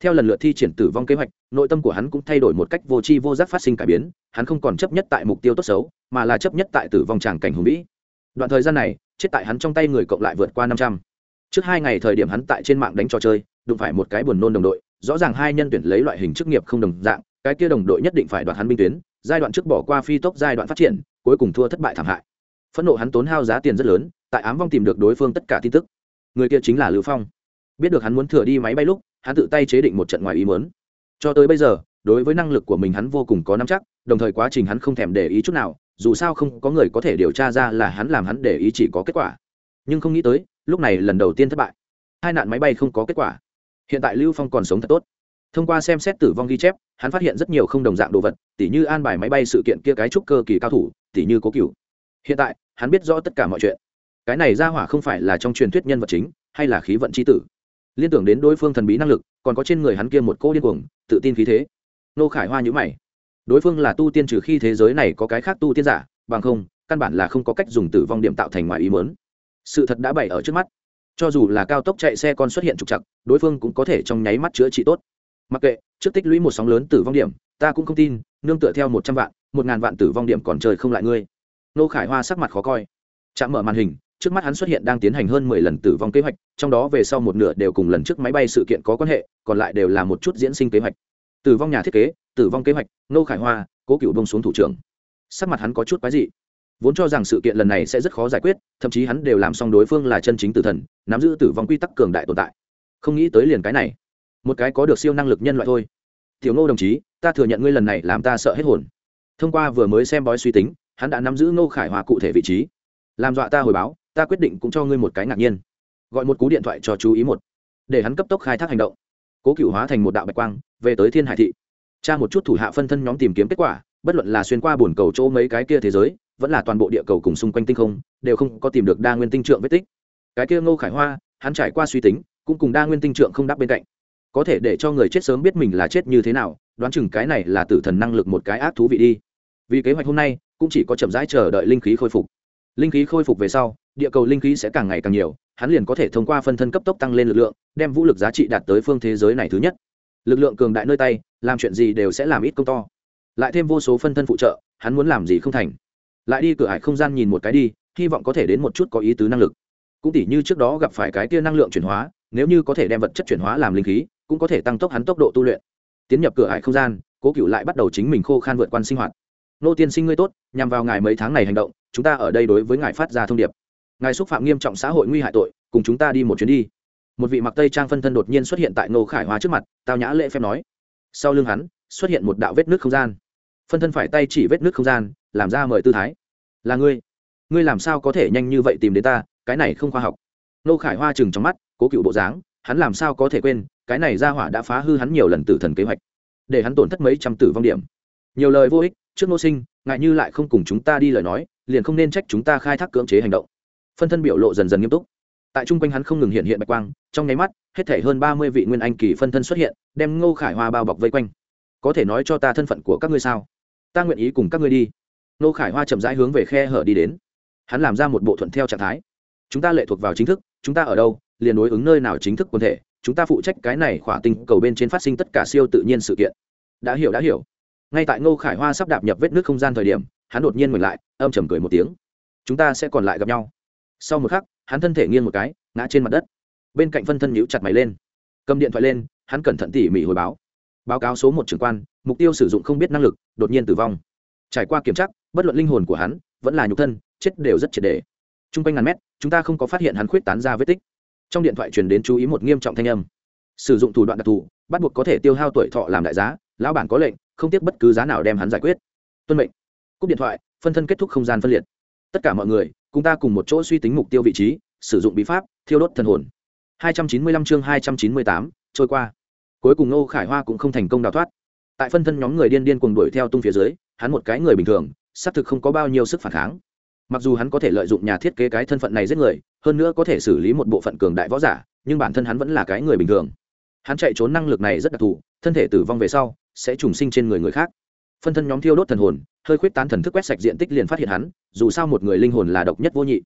Theo lần lượt thi triển tử vong kế hoạch, nội tâm của hắn cũng thay đổi một cách vô tri vô giác phát sinh cải biến, hắn không còn chấp nhất tại mục tiêu tốt xấu, mà là chấp nhất tại tử vong tràng cảnh hùng vĩ. Đoạn thời gian này chết tại hắn trong tay người cộng lại vượt qua năm trăm. Trước hai ngày thời điểm hắn tại trên mạng đánh trò chơi, đụng phải một cái buồn nôn đồng đội, rõ ràng hai nhân tuyển lấy loại hình chức nghiệp không đồng dạng, cái kia đồng đội nhất định phải đoạt hắn binh tuyến, giai đoạn trước bỏ qua phi tốc giai đoạn phát triển, cuối cùng thua thất bại thảm hại. Phẫn nộ hắn tốn hao giá tiền rất lớn, tại ám vong tìm được đối phương tất cả tin tức. Người kia chính là lưu phong. Biết được hắn muốn thừa đi máy bay lúc, hắn tự tay chế định một trận ngoài ý muốn. Cho tới bây giờ, đối với năng lực của mình hắn vô cùng có nắm chắc, đồng thời quá trình hắn không thèm để ý chút nào dù sao không có người có thể điều tra ra là hắn làm hắn để ý chỉ có kết quả. Nhưng không nghĩ tới, lúc này lần đầu tiên thất bại. Hai nạn máy bay không có kết quả. Hiện tại lưu phong còn sống thật tốt. Thông qua xem xét tử vong ghi chép, hắn phát hiện rất nhiều không đồng dạng đồ vật, tỉ như an bài máy bay sự kiện kia cái trúc cơ kỳ cao thủ, tỉ như cố cựu hiện tại, hắn biết rõ tất cả mọi chuyện. Cái này ra hỏa không phải là trong truyền thuyết nhân vật chính, hay là khí vận c h i tử. Liên tưởng đến đối phương thần bí năng lực, còn có trên người hắn kia một cô điên cuồng, tự tin khí thế. Nô khải hoa nhữ mày đối phương là tu tiên trừ khi thế giới này có cái khác tu tiên giả, bằng không, căn bản là không có cách dùng tử vong điểm tạo thành ngoài ý mớn sự thật đã bày ở trước mắt. Cho dù là cao tốc chạy xe con xuất hiện trục chặt đối phương cũng có thể trong nháy mắt chữa trị tốt. Mặc kệ, trước tích lũy một sóng lớn tử vong điểm, ta cũng không tin, nương tựa theo một trăm vạn, một ngàn vạn tử vong điểm còn trời không lại ngươi. Nô khải hoa sắc mặt khó coi. Chạm mở màn hình, trước mắt hắn xuất hiện đang tiến hành hơn mười lần tử vong kế hoạch, trong đó về sau một nửa đều cùng lần trước máy bay sự kiện có quan hệ, còn lại đều là một chút diễn sinh kế hoạch. Tử vong nhà thiết kế tử vong kế hoạch nô khải hoa, cố cựu bông xuống thủ trưởng. Sắc mặt hắn có chút quái dị. Vốn cho rằng sự kiện lần này sẽ rất khó giải quyết, thậm chí hắn đều làm xong đối phương là chân chính tử thần, nắm giữ tử vong quy tắc cường đại tồn tại. Không nghĩ tới liền cái này. Một cái có được siêu năng lực nhân loại thôi. Tiểu ngô đồng chí, ta thừa nhận ngươi lần này làm ta sợ hết hồn. Thông qua vừa mới xem bói suy tính, hắn đã nắm giữ ngô khải hòa cụ thể vị trí. Làm dọa ta hồi báo, ta quyết định cũng cho ngươi một cái ngạc nhiên. Gọi một cú điện thoại cho chú ý một. Để hắn cấp tốc khai thác hành động. Cố cựu hóa thành một đạo bạch quang, về tới thiên hải thị tra một chút thủ hạ phân thân nhóm tìm kiếm kết quả, bất luận là xuyên qua bồn cầu chỗ mấy cái kia thế giới, vẫn là toàn bộ địa cầu cùng xung quanh tinh không, đều không có tìm được đa nguyên tinh trượng vết tích. Cái kia ngô khải hoa, hắn trải qua suy tính, cũng cùng đa nguyên tinh trượng không đáp bên cạnh. Có thể để cho người chết sớm biết mình là chết như thế nào, đoán chừng cái này là tử thần năng lực một cái ác thú vị đi. Vì kế hoạch hôm nay, cũng chỉ có chậm rãi chờ đợi linh khí khôi phục. Linh khí khôi phục về sau, địa cầu linh khí sẽ càng ngày càng nhiều, hắn liền có thể thông qua phân thân cấp tốc tăng lên lực lượng, đem vũ lực giá trị đạt tới phương thế giới này thứ nhất lực lượng cường đại nơi tay, làm chuyện gì đều sẽ làm ít công to. Lại thêm vô số phân thân phụ trợ, hắn muốn làm gì không thành. Lại đi cửa hải không gian nhìn một cái đi, hy vọng có thể đến một chút có ý tứ năng lực. Cũng tỉ như trước đó gặp phải cái tia năng lượng chuyển hóa, nếu như có thể đem vật chất chuyển hóa làm linh khí, cũng có thể tăng tốc hắn tốc độ tu luyện. Tiến nhập cửa hải không gian, cố cựu lại bắt đầu chính mình khô khan vượt quan sinh hoạt. Nô tiên sinh ngươi tốt, nhằm vào ngài mấy tháng này hành động, chúng ta ở đây đối với ngài phát ra thông điệp. Ngài xúc phạm nghiêm trọng xã hội nguy hại tội, cùng chúng ta đi một chuyến đi một vị mặc tây trang phân thân đột nhiên xuất hiện tại nô khải Hoa trước mặt, tao nhã lễ phép nói. Sau lưng hắn, xuất hiện một đạo vết nước không gian. Phân thân phải tay chỉ vết nước không gian, làm ra mời tư thái. Là ngươi. Ngươi làm sao có thể nhanh như vậy tìm đến ta? Cái này không khoa học. Nô khải hoa chừng trong mắt, cố cựu bộ dáng, hắn làm sao có thể quên, cái này ra hỏa đã phá hư hắn nhiều lần tử thần kế hoạch. Để hắn tổn thất mấy trăm tử vong điểm. Nhiều lời vô ích, trước nô sinh, ngại như lại không cùng chúng ta đi lời nói, liền không nên trách chúng ta khai thác cưỡng chế hành động. Phân thân biểu lộ dần dần nghiêm túc tại trung quanh hắn không ngừng hiện hiện bạch quang, trong nháy mắt, hết thể hơn ba mươi vị nguyên anh kỳ phân thân xuất hiện, đem ngô khải hoa bao bọc vây quanh. Có thể nói cho ta thân phận của các ngươi sao? Ta nguyện ý cùng các ngươi đi. Ngô khải hoa chậm rãi hướng về khe hở đi đến. Hắn làm ra một bộ thuận theo trạng thái. Chúng ta lệ thuộc vào chính thức, chúng ta ở đâu, liền đối ứng nơi nào chính thức quân thể, chúng ta phụ trách cái này khỏa tinh cầu bên trên phát sinh tất cả siêu tự nhiên sự kiện. Đã hiểu đã hiểu. Ngay tại ngô khải hoa sắp đạp nhập vết nước không gian thời điểm, hắn đột nhiên ngừng lại, âm trầm cười một tiếng. Chúng ta sẽ còn lại gặp nhau. Sau một khắc hắn thân thể nghiêng một cái, ngã trên mặt đất. Bên cạnh phân thân nhíu chặt mày lên. Cầm điện thoại lên, hắn cẩn thận tỉ mỉ hồi báo. Báo cáo số một trưởng quan, mục tiêu sử dụng không biết năng lực, đột nhiên tử vong. Trải qua kiểm tra, bất luận linh hồn của hắn, vẫn là nhục thân, chết đều rất triệt đề t r u n g quanh ngàn mét, chúng ta không có phát hiện hắn khuyết tán ra vết tích. Trong điện thoại truyền đến chú ý một nghiêm trọng thanh âm. Sử dụng thủ đoạn đặc thù, bắt buộc có thể tiêu hao tuổi thọ làm đại giá, lão bản có lệnh, không tiếc bất cứ giá nào đem hắn giải quyết. Tuân mệnh. Cúp điện thoại, phân thân kết thúc không gian phân liệt. Tất cả mọi người cùng ta cùng một chỗ suy tính mục tiêu vị trí sử dụng bí pháp thiêu đốt thần hồn. 295 chương 298, trôi qua. Cuối cùng nô khải hoa cũng không thành công đào thoát. Tại phân thân nhóm người điên điên cuồng đuổi theo tung phía dưới hắn một cái người bình thường xác thực không có bao nhiêu sức phản kháng. Mặc dù hắn có thể lợi dụng nhà thiết kế cái thân phận này giết người hơn nữa có thể xử lý một bộ phận cường đại võ giả nhưng bản thân hắn vẫn là cái người bình thường. Hắn chạy trốn năng lực này rất đặc thù thân thể tử vong về sau sẽ trùng sinh trên người người khác. Phân thân nhóm thiêu đốt thần hồn hơi khuyết tán thần thức quét sạch diện tích liền phát hiện hắn, dù sao một người linh hồn là độc nhất vô nhị.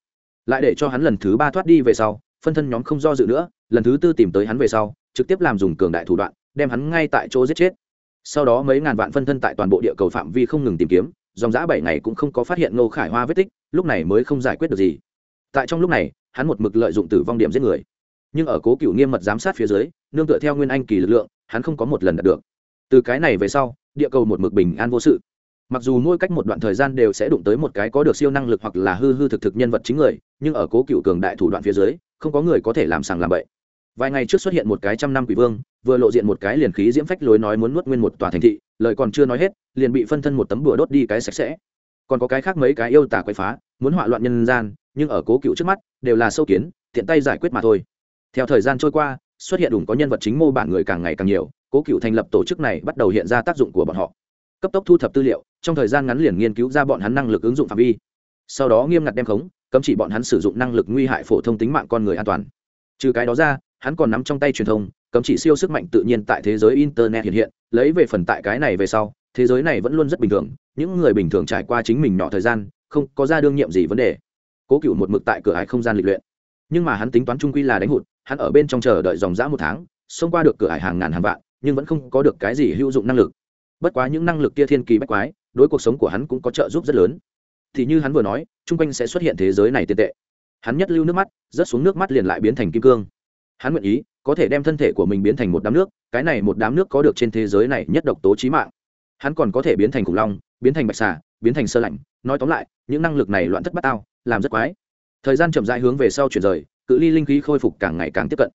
Lại để cho hắn lần thứ ba thoát đi về sau, phân thân nhóm không do dự nữa, lần thứ tư tìm tới hắn về sau, trực tiếp làm dùng cường đại thủ đoạn, đem hắn ngay tại chỗ giết chết. Sau đó mấy ngàn vạn phân thân tại toàn bộ địa cầu phạm vi không ngừng tìm kiếm, dòng giã bảy ngày cũng không có phát hiện ngô khải hoa vết tích, lúc này mới không giải quyết được gì. Tại trong lúc này, hắn một mực lợi dụng tử vong điểm giết người. Nhưng ở cố cựu nghiêm mật giám sát phía dưới, nương tựa theo nguyên anh kỳ lực lượng, hắn không có một lần đạt được. Từ cái này về sau, địa cầu một mực bình an vô sự mặc dù mỗi cách một đoạn thời gian đều sẽ đụng tới một cái có được siêu năng lực hoặc là hư hư thực thực nhân vật chính người, nhưng ở cố cựu cường đại thủ đoạn phía dưới, không có người có thể làm sàng làm bậy. Vài ngày trước xuất hiện một cái trăm năm quỷ vương, vừa lộ diện một cái liền khí diễm phách lối nói muốn nuốt nguyên một tòa thành thị, lời còn chưa nói hết, liền bị phân thân một tấm bửa đốt đi cái sạch sẽ. Còn có cái khác mấy cái yêu tả quậy phá, muốn họa loạn nhân gian, nhưng ở cố cựu trước mắt, đều là sâu kiến, tiện tay giải quyết mà thôi. Theo thời gian trôi qua, xuất hiện đủ có nhân vật chính mô bản người càng ngày càng nhiều, cố cựu thành lập tổ chức này bắt đầu hiện ra tác dụng của bọn họ cấp tốc thu thập tư liệu, trong thời gian ngắn liền nghiên cứu ra bọn hắn năng lực ứng dụng phạm vi. Sau đó nghiêm ngặt đem khống, cấm chỉ bọn hắn sử dụng năng lực nguy hại phổ thông tính mạng con người an toàn. Trừ cái đó ra, hắn còn nắm trong tay truyền thông, cấm chỉ siêu sức mạnh tự nhiên tại thế giới internet hiện hiện, lấy về phần tại cái này về sau, thế giới này vẫn luôn rất bình thường, những người bình thường trải qua chính mình nhỏ thời gian, không có ra đương nhiệm gì vấn đề. Cố cựu một mực tại cửa hải không gian lịch luyện. Nhưng mà hắn tính toán trung quy là đánh hụt, hắn ở bên trong chờ đợi dòng dã một tháng, xông qua được cửa hải hàng ngàn hàng vạn, nhưng vẫn không có được cái gì hữu dụng năng lực bất quá những năng lực kia thiên kỳ bách quái, đối cuộc sống của hắn cũng có trợ giúp rất lớn. Thì như hắn vừa nói, chung quanh sẽ xuất hiện thế giới này tiền tệ. Hắn nhất lưu nước mắt, rớt xuống nước mắt liền lại biến thành kim cương. Hắn nguyện ý, có thể đem thân thể của mình biến thành một đám nước, cái này một đám nước có được trên thế giới này nhất độc tố trí mạng. Hắn còn có thể biến thành khủng long, biến thành bạch xà, biến thành sơ lạnh. Nói tóm lại, những năng lực này loạn thất bát ao làm rất quái. Thời gian chậm rãi hướng về sau chuyển rời, cự ly linh khí khôi phục càng ngày càng tiếp cận.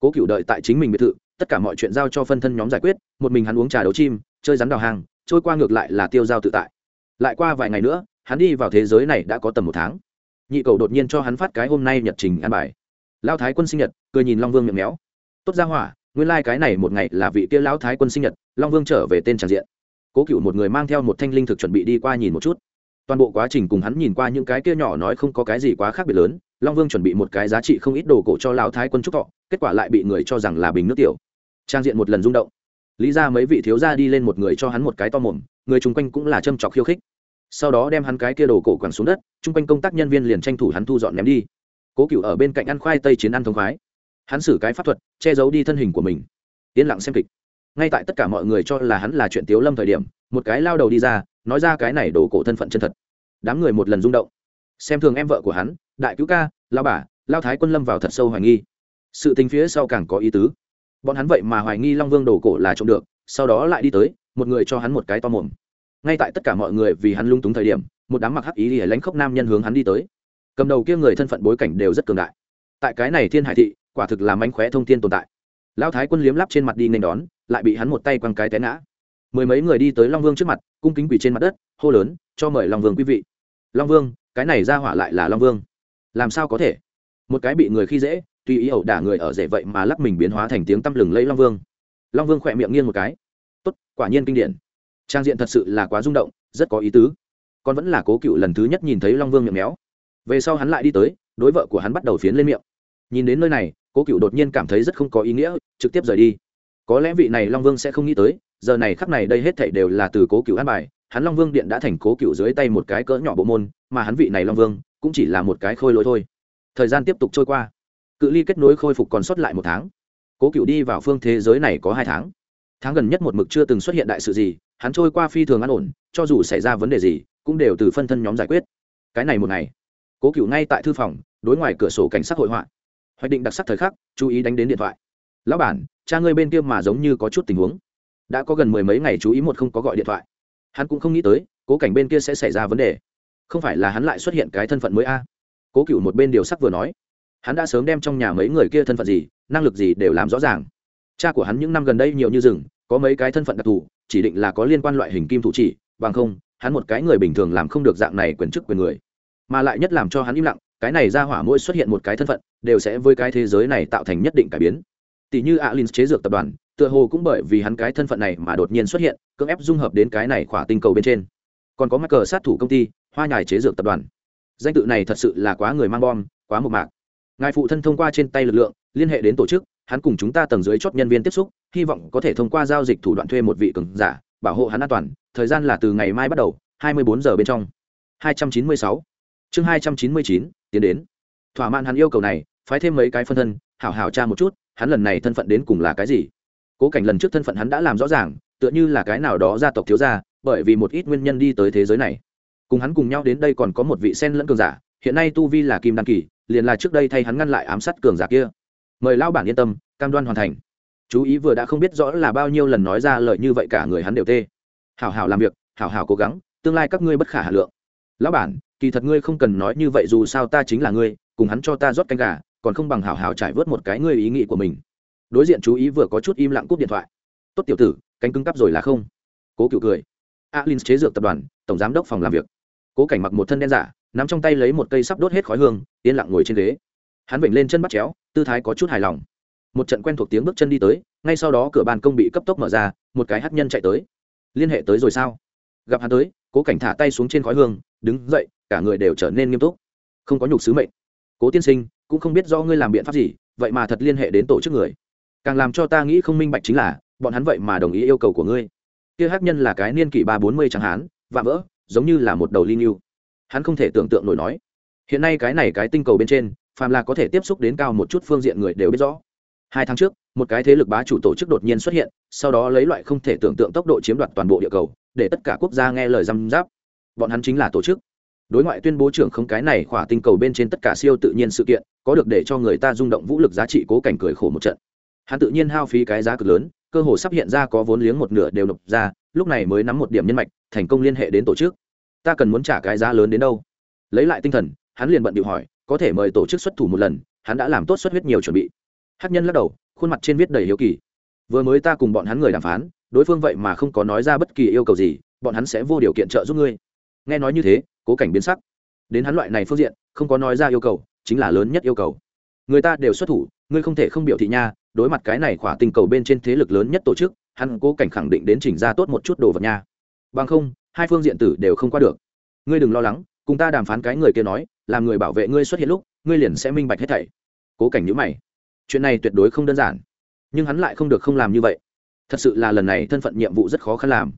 Cố cựu đợi tại chính mình biệt thự, tất cả mọi chuyện giao cho phân thân nhóm giải quyết, một mình hắn uống trà đấu chim chơi rắn đào hàng trôi qua ngược lại là tiêu giao tự tại. Lại qua vài ngày nữa, hắn đi vào thế giới này đã có tầm một tháng. Nhị cầu đột nhiên cho hắn phát cái hôm nay nhật trình ăn bài. Lao thái quân sinh nhật, cười nhìn long vương miệng méo. Tốt ra hỏa, nguyên lai、like、cái này một ngày là vị kia lão thái quân sinh nhật, long vương trở về tên tràn diện. Cố cựu một người mang theo một thanh linh thực chuẩn bị đi qua nhìn một chút. Toàn bộ quá trình cùng hắn nhìn qua những cái kia nhỏ nói không có cái gì quá khác biệt lớn, long vương chuẩn bị một cái giá trị không ít đồ cổ cho lão thái quân trúc thọ, kết quả lại bị người cho rằng là bình nước tiểu. Trang diện một lần rung động lý ra mấy vị thiếu gia đi lên một người cho hắn một cái to mồm, người chung quanh cũng là châm chọc khiêu khích. Sau đó đem hắn cái kia đồ cổ quẳng xuống đất, chung quanh công tác nhân viên liền tranh thủ hắn thu dọn ném đi. Cố cựu ở bên cạnh ăn khoai tây chiến ăn thông khoái. Hắn xử cái pháp thuật, che giấu đi thân hình của mình. Yên lặng xem kịch. Ngay tại tất cả mọi người cho là hắn là chuyện tiếu lâm thời điểm, một cái lao đầu đi ra, nói ra cái này đồ cổ thân phận chân thật. Đám người một lần rung động. Xem thường em vợ của hắn, đại cứu ca, lao bà, lao thái quân lâm vào thật sâu hoài nghi. Sự tình phía sau càng có ý tứ bọn hắn vậy mà hoài nghi long vương đồ cổ là trộm được, sau đó lại đi tới, một người cho hắn một cái to mồm. Ngay tại tất cả mọi người vì hắn lung túng thời điểm, một đám mặc hắc ý lìa lánh khóc nam nhân hướng hắn đi tới. Cầm đầu kia người thân phận bối cảnh đều rất cường đại. Tại cái này thiên hải thị, quả thực là mánh khóe thông tin tồn tại. Lão thái quân liếm lắp trên mặt đi nên đón, lại bị hắn một tay quăng cái té ngã. Mười mấy người đi tới long vương trước mặt, cung kính quỳ trên mặt đất, hô lớn, cho mời long vương quý vị. Long vương, cái này ra hỏa lại là long vương. Làm sao có thể? Một cái bị người khi dễ tuy ý ẩu đả người ở rể vậy mà lắc mình biến hóa thành tiếng tăm lừng lẫy long vương. Long vương khỏe miệng nghiêng một cái. Tốt, quả nhiên kinh điển. Trang diện thật sự là quá rung động, rất có ý tứ. Con vẫn là cố cựu lần thứ nhất nhìn thấy long vương miệng méo. Về sau hắn lại đi tới, đối vợ của hắn bắt đầu phiến lên miệng. Nhìn đến nơi này, cố cựu đột nhiên cảm thấy rất không có ý nghĩa, trực tiếp rời đi. Có lẽ vị này long vương sẽ không nghĩ tới, giờ này khắc này đây hết thảy đều là từ cố cựu an bài, hắn long vương điện đã thành cố cựu dưới tay một cái cỡ nhỏ bộ môn, mà hắn vị này long vương cũng chỉ là một cái khôi lỗi thôi. Thời gian tiếp tục trôi qua cự ly kết nối khôi phục còn sót lại một tháng. Cố cựu đi vào phương thế giới này có hai tháng. Tháng gần nhất một mực chưa từng xuất hiện đại sự gì, hắn trôi qua phi thường an ổn, cho dù xảy ra vấn đề gì, cũng đều từ phân thân nhóm giải quyết. Cái này một ngày, cố cựu ngay tại thư phòng, đối ngoài cửa sổ cảnh sát hội họa. Hoạch định đặc sắc thời khắc, chú ý đánh đến điện thoại. Lão bản, cha ngươi bên kia mà giống như có chút tình huống. Đã có gần mười mấy ngày chú ý một không có gọi điện thoại. Hắn cũng không nghĩ tới, cố cảnh bên kia sẽ xảy ra vấn đề. Không phải là hắn lại xuất hiện cái thân phận mới a? Cố cựu một bên điều sắc vừa nói hắn đã sớm đem trong nhà mấy người kia thân phận gì, năng lực gì đều làm rõ ràng. Cha của hắn những năm gần đây nhiều như rừng, có mấy cái thân phận đặc thù, chỉ định là có liên quan loại hình kim thủ chỉ, bằng không, hắn một cái người bình thường làm không được dạng này quyền chức quyền người. Mà lại nhất làm cho hắn im lặng, cái này ra hỏa mỗi xuất hiện một cái thân phận, đều sẽ với cái thế giới này tạo thành nhất định cải biến. Tỷ như alin chế dược tập đoàn, tựa hồ cũng bởi vì hắn cái thân phận này mà đột nhiên xuất hiện, cưỡng ép dung hợp đến cái này khỏa tinh cầu bên trên. Còn có mắc cờ sát thủ công ty, hoa nhài chế dược tập đoàn. Danh tự này thật sự là quá người mang bom, quá mộc mạc ngài phụ thân thông qua trên tay lực lượng, liên hệ đến tổ chức, hắn cùng chúng ta tầng dưới chốt nhân viên tiếp xúc, hy vọng có thể thông qua giao dịch thủ đoạn thuê một vị cường giả, bảo hộ hắn an toàn. Thời gian là từ ngày mai bắt đầu 24 giờ bên trong. 296 chương 299 tiến đến. Thỏa mãn hắn yêu cầu này, phái thêm mấy cái phân thân, hảo hảo tra một chút, hắn lần này thân phận đến cùng là cái gì? Cố cảnh lần trước thân phận hắn đã làm rõ ràng, tựa như là cái nào đó gia tộc thiếu gia, bởi vì một ít nguyên nhân đi tới thế giới này. Cùng hắn cùng nhau đến đây còn có một vị sen lẫn cường giả, hiện nay tu vi là kim đăng kỳ liền là trước đây thay hắn ngăn lại ám sát cường giả kia. Mời lao bản yên tâm, cam đoan hoàn thành. Chú ý vừa đã không biết rõ là bao nhiêu lần nói ra lời như vậy cả người hắn đều tê. Hảo hảo làm việc, hảo hảo cố gắng, tương lai các ngươi bất khả hà lượng. Lão bản, kỳ thật ngươi không cần nói như vậy dù sao ta chính là ngươi, cùng hắn cho ta rót canh gà, còn không bằng hảo hảo trải vớt một cái ngươi ý nghĩ của mình. Đối diện chú ý vừa có chút im lặng cúp điện thoại. Tốt tiểu tử, cánh cứng cắp rồi là không? Cố cựu cười. Alin chế dược tập đoàn, tổng giám đốc phòng làm việc. Cố cảnh mặc một thân đen giả nắm trong tay lấy một cây sắp đốt hết khói hương, yên lặng ngồi trên ghế. Hắn vểnh lên chân bắt chéo, tư thái có chút hài lòng. Một trận quen thuộc tiếng bước chân đi tới, ngay sau đó cửa bàn công bị cấp tốc mở ra, một cái hát nhân chạy tới. Liên hệ tới rồi sao? Gặp hắn tới. Cố cảnh thả tay xuống trên khói hương, đứng dậy, cả người đều trở nên nghiêm túc. Không có nhục sứ mệnh. Cố tiên sinh, cũng không biết do ngươi làm biện pháp gì, vậy mà thật liên hệ đến tổ chức người. Càng làm cho ta nghĩ không minh bạch chính là, bọn hắn vậy mà đồng ý yêu cầu của ngươi. Kia hát nhân là cái niên kỷ ba bốn mươi chẳng hán vạm vỡ, giống như là một đầu linh yêu hắn không thể tưởng tượng nổi nói. Hiện nay cái này cái tinh cầu bên trên, phàm là có thể tiếp xúc đến cao một chút phương diện người đều biết rõ. Hai tháng trước, một cái thế lực bá chủ tổ chức đột nhiên xuất hiện, sau đó lấy loại không thể tưởng tượng tốc độ chiếm đoạt toàn bộ địa cầu, để tất cả quốc gia nghe lời răm giáp bọn hắn chính là tổ chức. Đối ngoại tuyên bố trưởng không cái này khỏa tinh cầu bên trên tất cả siêu tự nhiên sự kiện, có được để cho người ta rung động vũ lực giá trị cố cảnh cười khổ một trận. Hắn tự nhiên hao phí cái giá cực lớn, cơ hồ sắp hiện ra có vốn liếng một nửa đều nộp ra, lúc này mới nắm một điểm nhân mạch, thành công liên hệ đến tổ chức ta cần muốn trả cái giá lớn đến đâu? Lấy lại tinh thần, hắn liền bận điệu hỏi, có thể mời tổ chức xuất thủ một lần, hắn đã làm tốt xuất huyết nhiều chuẩn bị. Hát nhân lắc đầu, khuôn mặt trên viết đầy hiếu kỳ. Vừa mới ta cùng bọn hắn người đàm phán, đối phương vậy mà không có nói ra bất kỳ yêu cầu gì, bọn hắn sẽ vô điều kiện trợ giúp ngươi. Nghe nói như thế, cố cảnh biến sắc. Đến hắn loại này phương diện, không có nói ra yêu cầu, chính là lớn nhất yêu cầu. Người ta đều xuất thủ, ngươi không thể không biểu thị nha, đối mặt cái này khỏa tình cầu bên trên thế lực lớn nhất tổ chức, hắn cố cảnh khẳng định đến chỉnh ra tốt một chút đồ vật nha. Bằng không hai phương diện tử đều không qua được. Ngươi đừng lo lắng, cùng ta đàm phán cái người kia nói, làm người bảo vệ ngươi xuất hiện lúc, ngươi liền sẽ minh bạch hết thảy. Cố cảnh nhữ mày. Chuyện này tuyệt đối không đơn giản. Nhưng hắn lại không được không làm như vậy. Thật sự là lần này thân phận nhiệm vụ rất khó khăn làm.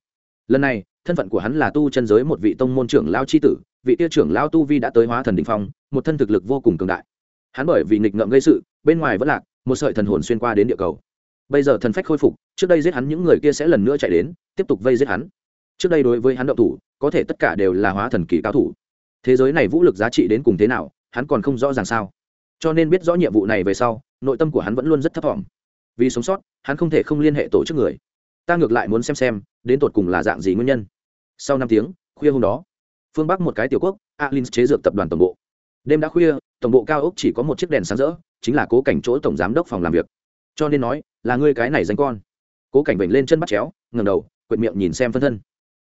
Lần này, thân phận của hắn là tu chân giới một vị tông môn trưởng lao c h i tử, vị tia trưởng lao tu vi đã tới hóa thần đình phong, một thân thực lực vô cùng cường đại. Hắn bởi vì nghịch ngợm gây sự, bên ngoài vẫn lạc, một sợi thần hồn xuyên qua đến địa cầu. Bây giờ thần phách khôi phục, trước đây giết hắn những người kia sẽ lần nữa chạy đến, tiếp tục vây giết hắn trước đây đối với hắn động thủ, có thể tất cả đều là hóa thần kỳ cao thủ. Thế giới này vũ lực giá trị đến cùng thế nào, hắn còn không rõ ràng sao. Cho nên biết rõ nhiệm vụ này về sau, nội tâm của hắn vẫn luôn rất thấp t vì sống sót, hắn không thể không liên hệ tổ chức người. Ta ngược lại muốn xem xem, đến tột cùng là dạng gì nguyên nhân. Sau năm tiếng, khuya hôm đó, phương bắc một cái tiểu quốc alin chế dược tập đoàn tổng bộ. Đêm đã khuya, tổng bộ cao ốc chỉ có một chiếc đèn sáng rỡ, chính là cố cảnh chỗ tổng giám đốc phòng làm việc. Cho nên nói, là ngươi cái này danh con. Cố cảnh vểnh lên chân bắt chéo ngầm đầu, quệt miệng nhìn xem phân thân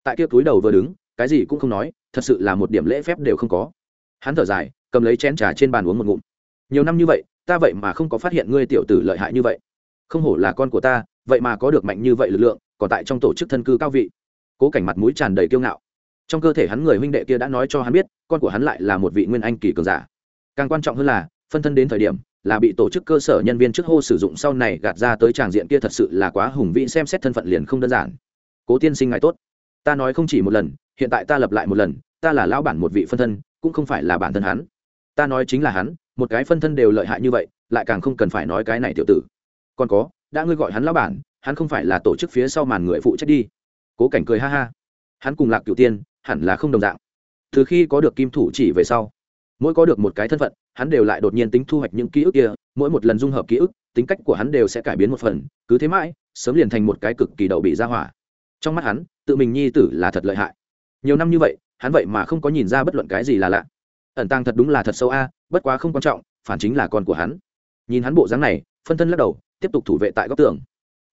tại kia túi đầu vừa đứng, cái gì cũng không nói, thật sự là một điểm lễ phép đều không có. Hắn thở dài, cầm lấy chén trà trên bàn uống một ngụm. Nhiều năm như vậy, ta vậy mà không có phát hiện ngươi tiểu tử lợi hại như vậy. Không hổ là con của ta, vậy mà có được mạnh như vậy lực lượng, còn tại trong tổ chức thân cư cao vị. Cố cảnh mặt mũi tràn đầy kiêu ngạo. Trong cơ thể hắn người huynh đệ kia đã nói cho hắn biết, con của hắn lại là một vị nguyên anh kỳ cường giả. Càng quan trọng hơn là, phân thân đến thời điểm, là bị tổ chức cơ sở nhân viên trước hô sử dụng sau này gạt ra tới tràng diện kia thật sự là quá hùng vĩ xem xét thân phận liền không đơn giản. Cố tiên sinh ngài tốt ta nói không chỉ một lần, hiện tại ta lập lại một lần, ta là lão bản một vị phân thân, cũng không phải là bản thân hắn. Ta nói chính là hắn, một cái phân thân đều lợi hại như vậy, lại càng không cần phải nói cái này tiểu tử. Còn có, đã ngươi gọi hắn lão bản, hắn không phải là tổ chức phía sau màn người phụ trách đi. Cố cảnh cười ha ha. Hắn cùng lạc cửu tiên, hẳn là không đồng dạng. Từ khi có được kim thủ chỉ về sau, mỗi có được một cái thân phận, hắn đều lại đột nhiên tính thu hoạch những ký ức kia, mỗi một lần dung hợp ký ức, tính cách của hắn đều sẽ cải biến một phần, cứ thế mãi, sớm liền thành một cái cực kỳ đậu bị ra hỏa. Trong mắt hắn tự mình nhi tử là thật lợi hại. Nhiều năm như vậy, hắn vậy mà không có nhìn ra bất luận cái gì là lạ. Ẩn tăng thật đúng là thật sâu a, bất quá không quan trọng, phản chính là con của hắn. Nhìn hắn bộ dáng này, phân thân lắc đầu, tiếp tục thủ vệ tại góc tường.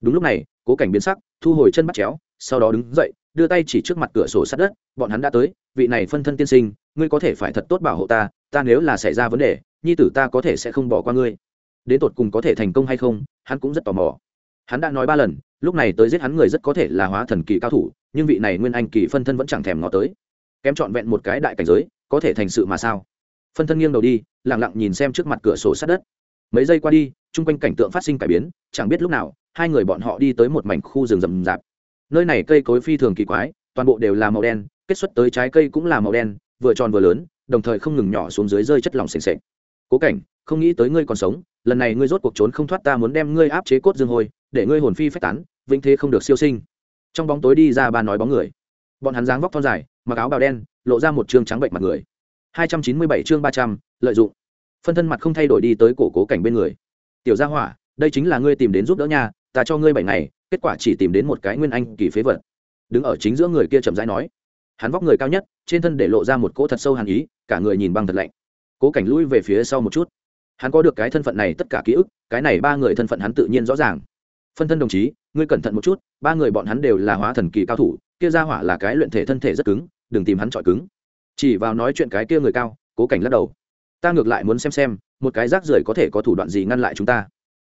Đúng lúc này, cố cảnh biến sắc, thu hồi chân bắt chéo, sau đó đứng dậy, đưa tay chỉ trước mặt cửa sổ sát đất, bọn hắn đã tới, vị này phân thân tiên sinh, ngươi có thể phải thật tốt bảo hộ ta ta nếu là xảy ra vấn đề, nhi tử ta có thể sẽ không bỏ qua ngươi. Đến tột cùng có thể thành công hay không, hắn cũng rất tò mò. Hắn đã nói ba lần, lúc này tới giết hắn người rất có thể là hóa thần kỳ cao thủ nhưng vị này nguyên anh kỳ phân thân vẫn chẳng thèm ngó tới. Kém trọn vẹn một cái đại cảnh giới, có thể thành sự mà sao? Phân thân nghiêng đầu đi lẳng lặng nhìn xem trước mặt cửa sổ sát đất. Mấy giây qua đi, chung quanh cảnh tượng phát sinh cải biến, chẳng biết lúc nào, hai người bọn họ đi tới một mảnh khu rừng rậm rạp. Nơi này cây cối phi thường kỳ quái, toàn bộ đều là màu đen, kết xuất tới trái cây cũng là màu đen, vừa tròn vừa lớn, đồng thời không ngừng nhỏ xuống dưới rơi chất lỏng s ề cố cảnh, không nghĩ tới ngươi còn sống, lần này ngươi rốt cuộc trốn không thoát ta muốn đem ngươi áp chế cốt dương hôi, để ngươi hồn phi phách tán, vĩnh thế không được siêu sinh trong bóng tối đi ra ba nói bóng người. Bọn hắn dáng vóc thon dài, mặc áo bào đen, lộ ra một chương trắng bệnh mặt người. Hai trăm chín mươi bảy chương ba trăm, lợi dụng. Phân thân mặt không thay đổi đi tới cổ cố cảnh bên người. Tiểu gia hỏa, đây chính là ngươi tìm đến giúp đỡ nhà ta cho ngươi bảy ngày, kết quả chỉ tìm đến một cái nguyên anh kỳ phế vật. Đứng ở chính giữa người kia chậm rãi nói. Hắn vóc người cao nhất, trên thân để lộ ra một cỗ thật sâu hàn ý, cả người nhìn băng thật lạnh. Cố cảnh lui về phía sau một chút. Hắn có được cái thân phận này tất cả ký ức, cái này ba người thân phận hắn tự nhiên rõ ràng. Phân thân đồng chí ngươi cẩn thận một chút, ba người bọn hắn đều là hóa thần kỳ cao thủ, kia ra hỏa là cái luyện thể thân thể rất cứng, đừng tìm hắn trọi cứng. Chỉ vào nói chuyện cái kia người cao, cố cảnh lắc đầu. Ta ngược lại muốn xem xem, một cái rác rưởi có thể có thủ đoạn gì ngăn lại chúng ta.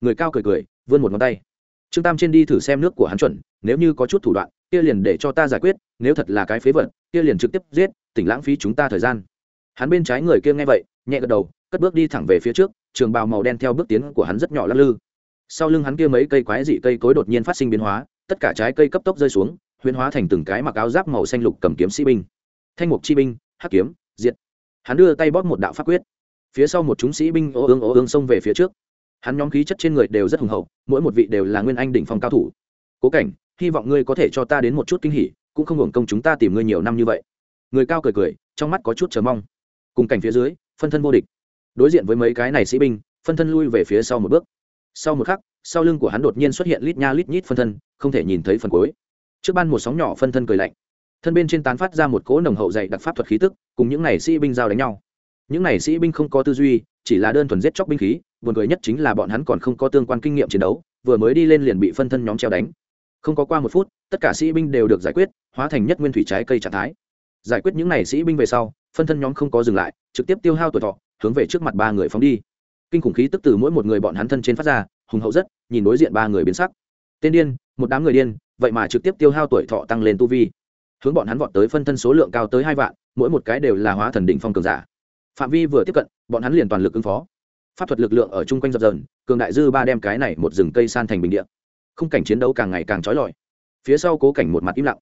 Người cao cười cười, vươn một ngón tay. Trương tam trên đi thử xem nước của hắn chuẩn, nếu như có chút thủ đoạn, kia liền để cho ta giải quyết, nếu thật là cái phế vật, kia liền trực tiếp giết, tỉnh lãng phí chúng ta thời gian. Hắn bên trái người kia nghe vậy, nhẹ gật đầu, cất bước đi thẳng về phía trước, trường bào màu đen theo bước tiến của hắn rất nhỏ lắc lư sau lưng hắn kia mấy cây quái dị cây cối đột nhiên phát sinh biến hóa, tất cả trái cây cấp tốc rơi xuống, huyễn hóa thành từng cái mặc áo giáp màu xanh lục cầm kiếm sĩ binh. Thanh mục chi binh, hắc kiếm, diệt. Hắn đưa tay bóp một đạo pháp quyết. Phía sau một chúng sĩ binh ô ương ô ương xông về phía trước. Hắn nhóm khí chất trên người đều rất hùng hậu, mỗi một vị đều là nguyên anh đỉnh phong cao thủ. Cố cảnh, hy vọng ngươi có thể cho ta đến một chút kinh hỉ, cũng không hưởng công chúng ta tìm ngươi nhiều năm như vậy. Người cao cười cười, trong mắt có chút chờ mong. Cùng cảnh phía dưới, phân thân vô địch. Đối diện với mấy cái này sĩ binh, phân thân lui về phía sau một bước sau một khắc, sau lưng của hắn đột nhiên xuất hiện lít nha lít nhít phân thân, không thể nhìn thấy phần cuối. Trước ban một sóng nhỏ phân thân cười lạnh. Thân bên trên tán phát ra một cỗ nồng hậu dày đặc pháp thuật khí tức, cùng những này sĩ binh giao đánh nhau. Những này sĩ binh không có tư duy, chỉ là đơn thuần giết chóc binh khí, buồn cười nhất chính là bọn hắn còn không có tương quan kinh nghiệm chiến đấu, vừa mới đi lên liền bị phân thân nhóm treo đánh. Không có qua một phút, tất cả sĩ binh đều được giải quyết, hóa thành nhất nguyên thủy trái cây trạng thái. Giải quyết những n à y sĩ binh về sau, phân thân nhóm không có dừng lại, trực tiếp tiêu hao tuổi thọ, hướng về trước mặt ba người phóng đi kinh khủng khí tức từ mỗi một người bọn hắn thân trên phát ra, hùng hậu rất, nhìn đối diện ba người biến sắc. Tên điên, một đám người điên, vậy mà trực tiếp tiêu hao tuổi thọ tăng lên tu vi. Hướng bọn hắn vọt tới phân thân số lượng cao tới hai vạn, mỗi một cái đều là hóa thần đỉnh phong cường giả. Phạm vi vừa tiếp cận, bọn hắn liền toàn lực ứng phó. Pháp thuật lực lượng ở chung quanh dập dần cường đại dư ba đem cái này một rừng cây san thành bình địa. Không cảnh chiến đấu càng ngày càng trói lọi. Phía sau cố cảnh một mặt im lặng.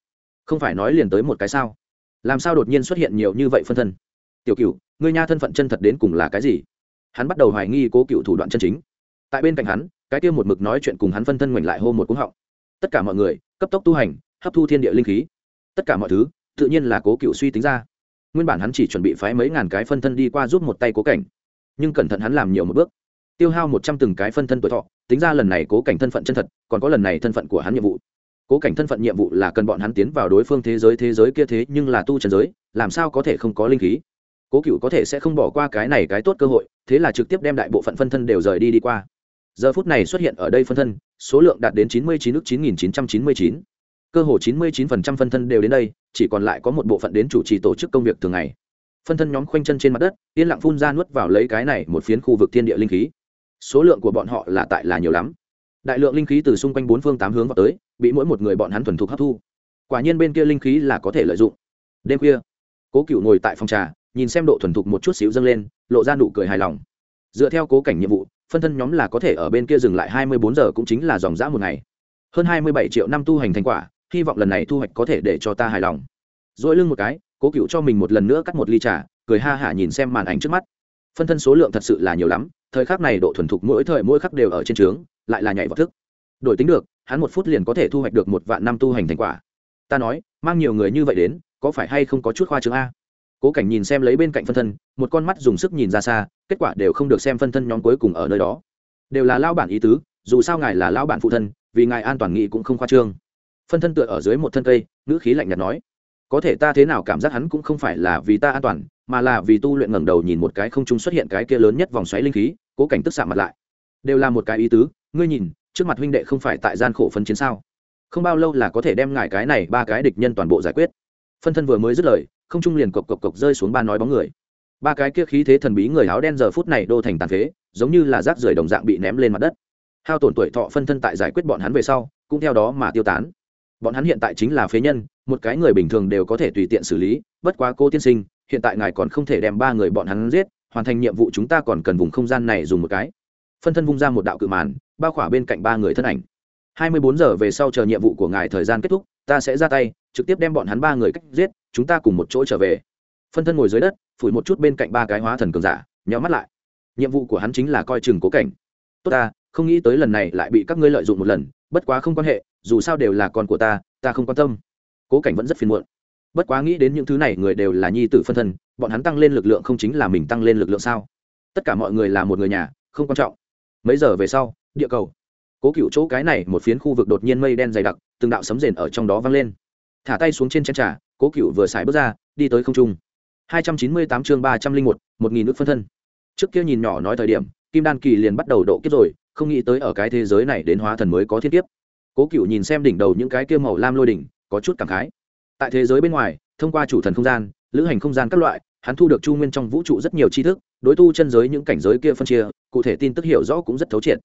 Không phải nói liền tới một cái sao? Làm sao đột nhiên xuất hiện nhiều như vậy phân thân? Tiểu cựu ngươi nha thân phận chân thật đến cùng là cái gì? Hắn bắt đầu hoài nghi cố cựu thủ đoạn chân chính. Tại bên cạnh hắn, cái kia một mực nói chuyện cùng hắn phân thân ngoảnh lại hô một cúng họng. Tất cả mọi người, cấp tốc tu hành, hấp thu thiên địa linh khí. Tất cả mọi thứ, tự nhiên là cố cựu suy tính ra. Nguyên bản hắn chỉ chuẩn bị phái mấy ngàn cái phân thân đi qua giúp một tay cố cảnh. Nhưng cẩn thận hắn làm nhiều một bước. Tiêu hao một trăm từng cái phân thân tuổi thọ, tính ra lần này cố cảnh thân phận chân thật, còn có lần này thân phận của hắn nhiệm vụ. Cố cảnh thân phận nhiệm vụ là cần bọn hắn tiến vào đối phương thế giới thế giới kia thế nhưng là tu trần giới, làm sao có thể không có linh khí? Cố cựu có thể sẽ không bỏ qua cái này cái tốt cơ hội, thế là trực tiếp đem đại bộ phận phân thân đều rời đi đi qua. Giờ phút này xuất hiện ở đây phân thân, số lượng đạt đến chín mươi chín ước chín nghìn chín trăm chín mươi chín. Cơ hồ chín mươi chín phần trăm phân thân đều đến đây, chỉ còn lại có một bộ phận đến chủ trì tổ chức công việc thường ngày. Phân thân nhóm khoanh chân trên mặt đất, yên lặng phun ra nuốt vào lấy cái này một phiến khu vực thiên địa linh khí. Số lượng của bọn họ là tại là nhiều lắm. Đại lượng linh khí từ xung quanh bốn phương tám hướng vào tới, bị mỗi một người bọn hắn thuần thục hấp thu. Quả nhiên bên kia linh khí là có thể lợi dụng. Đêm khuya, cố cựu ngồi tại phòng trà nhìn xem độ thuần thục một chút xíu dâng lên, lộ ra nụ cười hài lòng. Dựa theo cố cảnh nhiệm vụ, phân thân nhóm là có thể ở bên kia dừng lại hai mươi bốn giờ cũng chính là dòng dã một ngày. Hơn hai mươi bảy triệu năm tu hành thành quả, hy vọng lần này thu hoạch có thể để cho ta hài lòng. Dỗi lưng một cái, cố cựu cho mình một lần nữa cắt một ly trà, cười ha hả nhìn xem màn ảnh trước mắt. Phân thân số lượng thật sự là nhiều lắm, thời khắc này độ thuần thục mỗi thời mỗi khắc đều ở trên trướng, lại là nhảy vào thức. Đổi tính được, hắn một phút liền có thể thu hoạch được một vạn năm tu hành thành quả. Ta nói, mang nhiều người như vậy đến, có phải hay không có chút khoa chứng a? Cố cảnh nhìn xem lấy bên cạnh phân thân, một con mắt dùng sức nhìn ra xa, kết quả đều không được xem phân thân nhóm cuối cùng ở nơi đó. Đều là lao bản ý tứ, dù sao ngài là lao bản phụ thân, vì ngài an toàn nghị cũng không khoa trương. Phân thân tựa ở dưới một thân cây, ngữ khí lạnh nhạt nói, có thể ta thế nào cảm giác hắn cũng không phải là vì ta an toàn, mà là vì tu luyện ngẩng đầu nhìn một cái không trung xuất hiện cái kia lớn nhất vòng xoáy linh khí. Cố cảnh tức xạ mặt lại. Đều là một cái ý tứ, ngươi nhìn, trước mặt huynh đệ không phải tại gian khổ phân chiến sao? Không bao lâu là có thể đem ngài cái này ba cái địch nhân toàn bộ giải quyết phân thân vừa mới dứt lời, không trung liền cộc cộc cộc rơi xuống ba nói bóng người. Ba cái kia khí thế thần bí người áo đen giờ phút này đô thành tàn phế, giống như là rác rưởi đồng dạng bị ném lên mặt đất. Hao tổn tuổi thọ phân thân tại giải quyết bọn hắn về sau, cũng theo đó mà tiêu tán. Bọn hắn hiện tại chính là phế nhân, một cái người bình thường đều có thể tùy tiện xử lý, bất quá cô tiên sinh, hiện tại ngài còn không thể đem ba người bọn hắn giết, hoàn thành nhiệm vụ chúng ta còn cần vùng không gian này dùng một cái. Phân thân vung ra một đạo cự màn, bao khỏa bên cạnh ba người thân ảnh. Hai mươi bốn giờ về sau chờ nhiệm vụ của ngài thời gian kết thúc ta sẽ ra tay, trực tiếp đem bọn hắn ba người cách giết, chúng ta cùng một chỗ trở về. Phân thân ngồi dưới đất, phủi một chút bên cạnh ba cái hóa thần cường giả nhắm mắt lại. Nhiệm vụ của hắn chính là coi chừng cố cảnh. Tốt ta, không nghĩ tới lần này lại bị các ngươi lợi dụng một lần, bất quá không quan hệ, dù sao đều là con của ta ta không quan tâm. Cố cảnh vẫn rất phiền muộn. Bất quá nghĩ đến những thứ này, người đều là nhi tử phân thân, bọn hắn tăng lên lực lượng không chính là mình tăng lên lực lượng sao? Tất cả mọi người là một người nhà, không quan trọng. Mấy giờ về sau, địa cầu cố cựu chỗ cái này một phiến khu vực đột nhiên mây đen dày đặc, từng đạo sấm rền ở trong đó vang lên. Thả tay xuống trên chân trà, cố cựu vừa xài bước ra, đi tới không trung. Hai trăm chín mươi tám chương ba trăm linh một một nghìn nước phân thân. Trước kia nhìn nhỏ nói thời điểm, kim đan kỳ liền bắt đầu độ kiếp rồi, không nghĩ tới ở cái thế giới này đến hóa thần mới có thiên kiếp. Cố cựu nhìn xem đỉnh đầu những cái kia màu lam lôi đỉnh, có chút cảm khái. Tại thế giới bên ngoài, thông qua chủ thần không gian, lữ hành không gian các loại, hắn thu được chu nguyên trong vũ trụ rất nhiều tri thức, đối tu chân giới những cảnh giới kia phân chia, cụ thể tin tức hiểu rõ cũng rất thấu triệt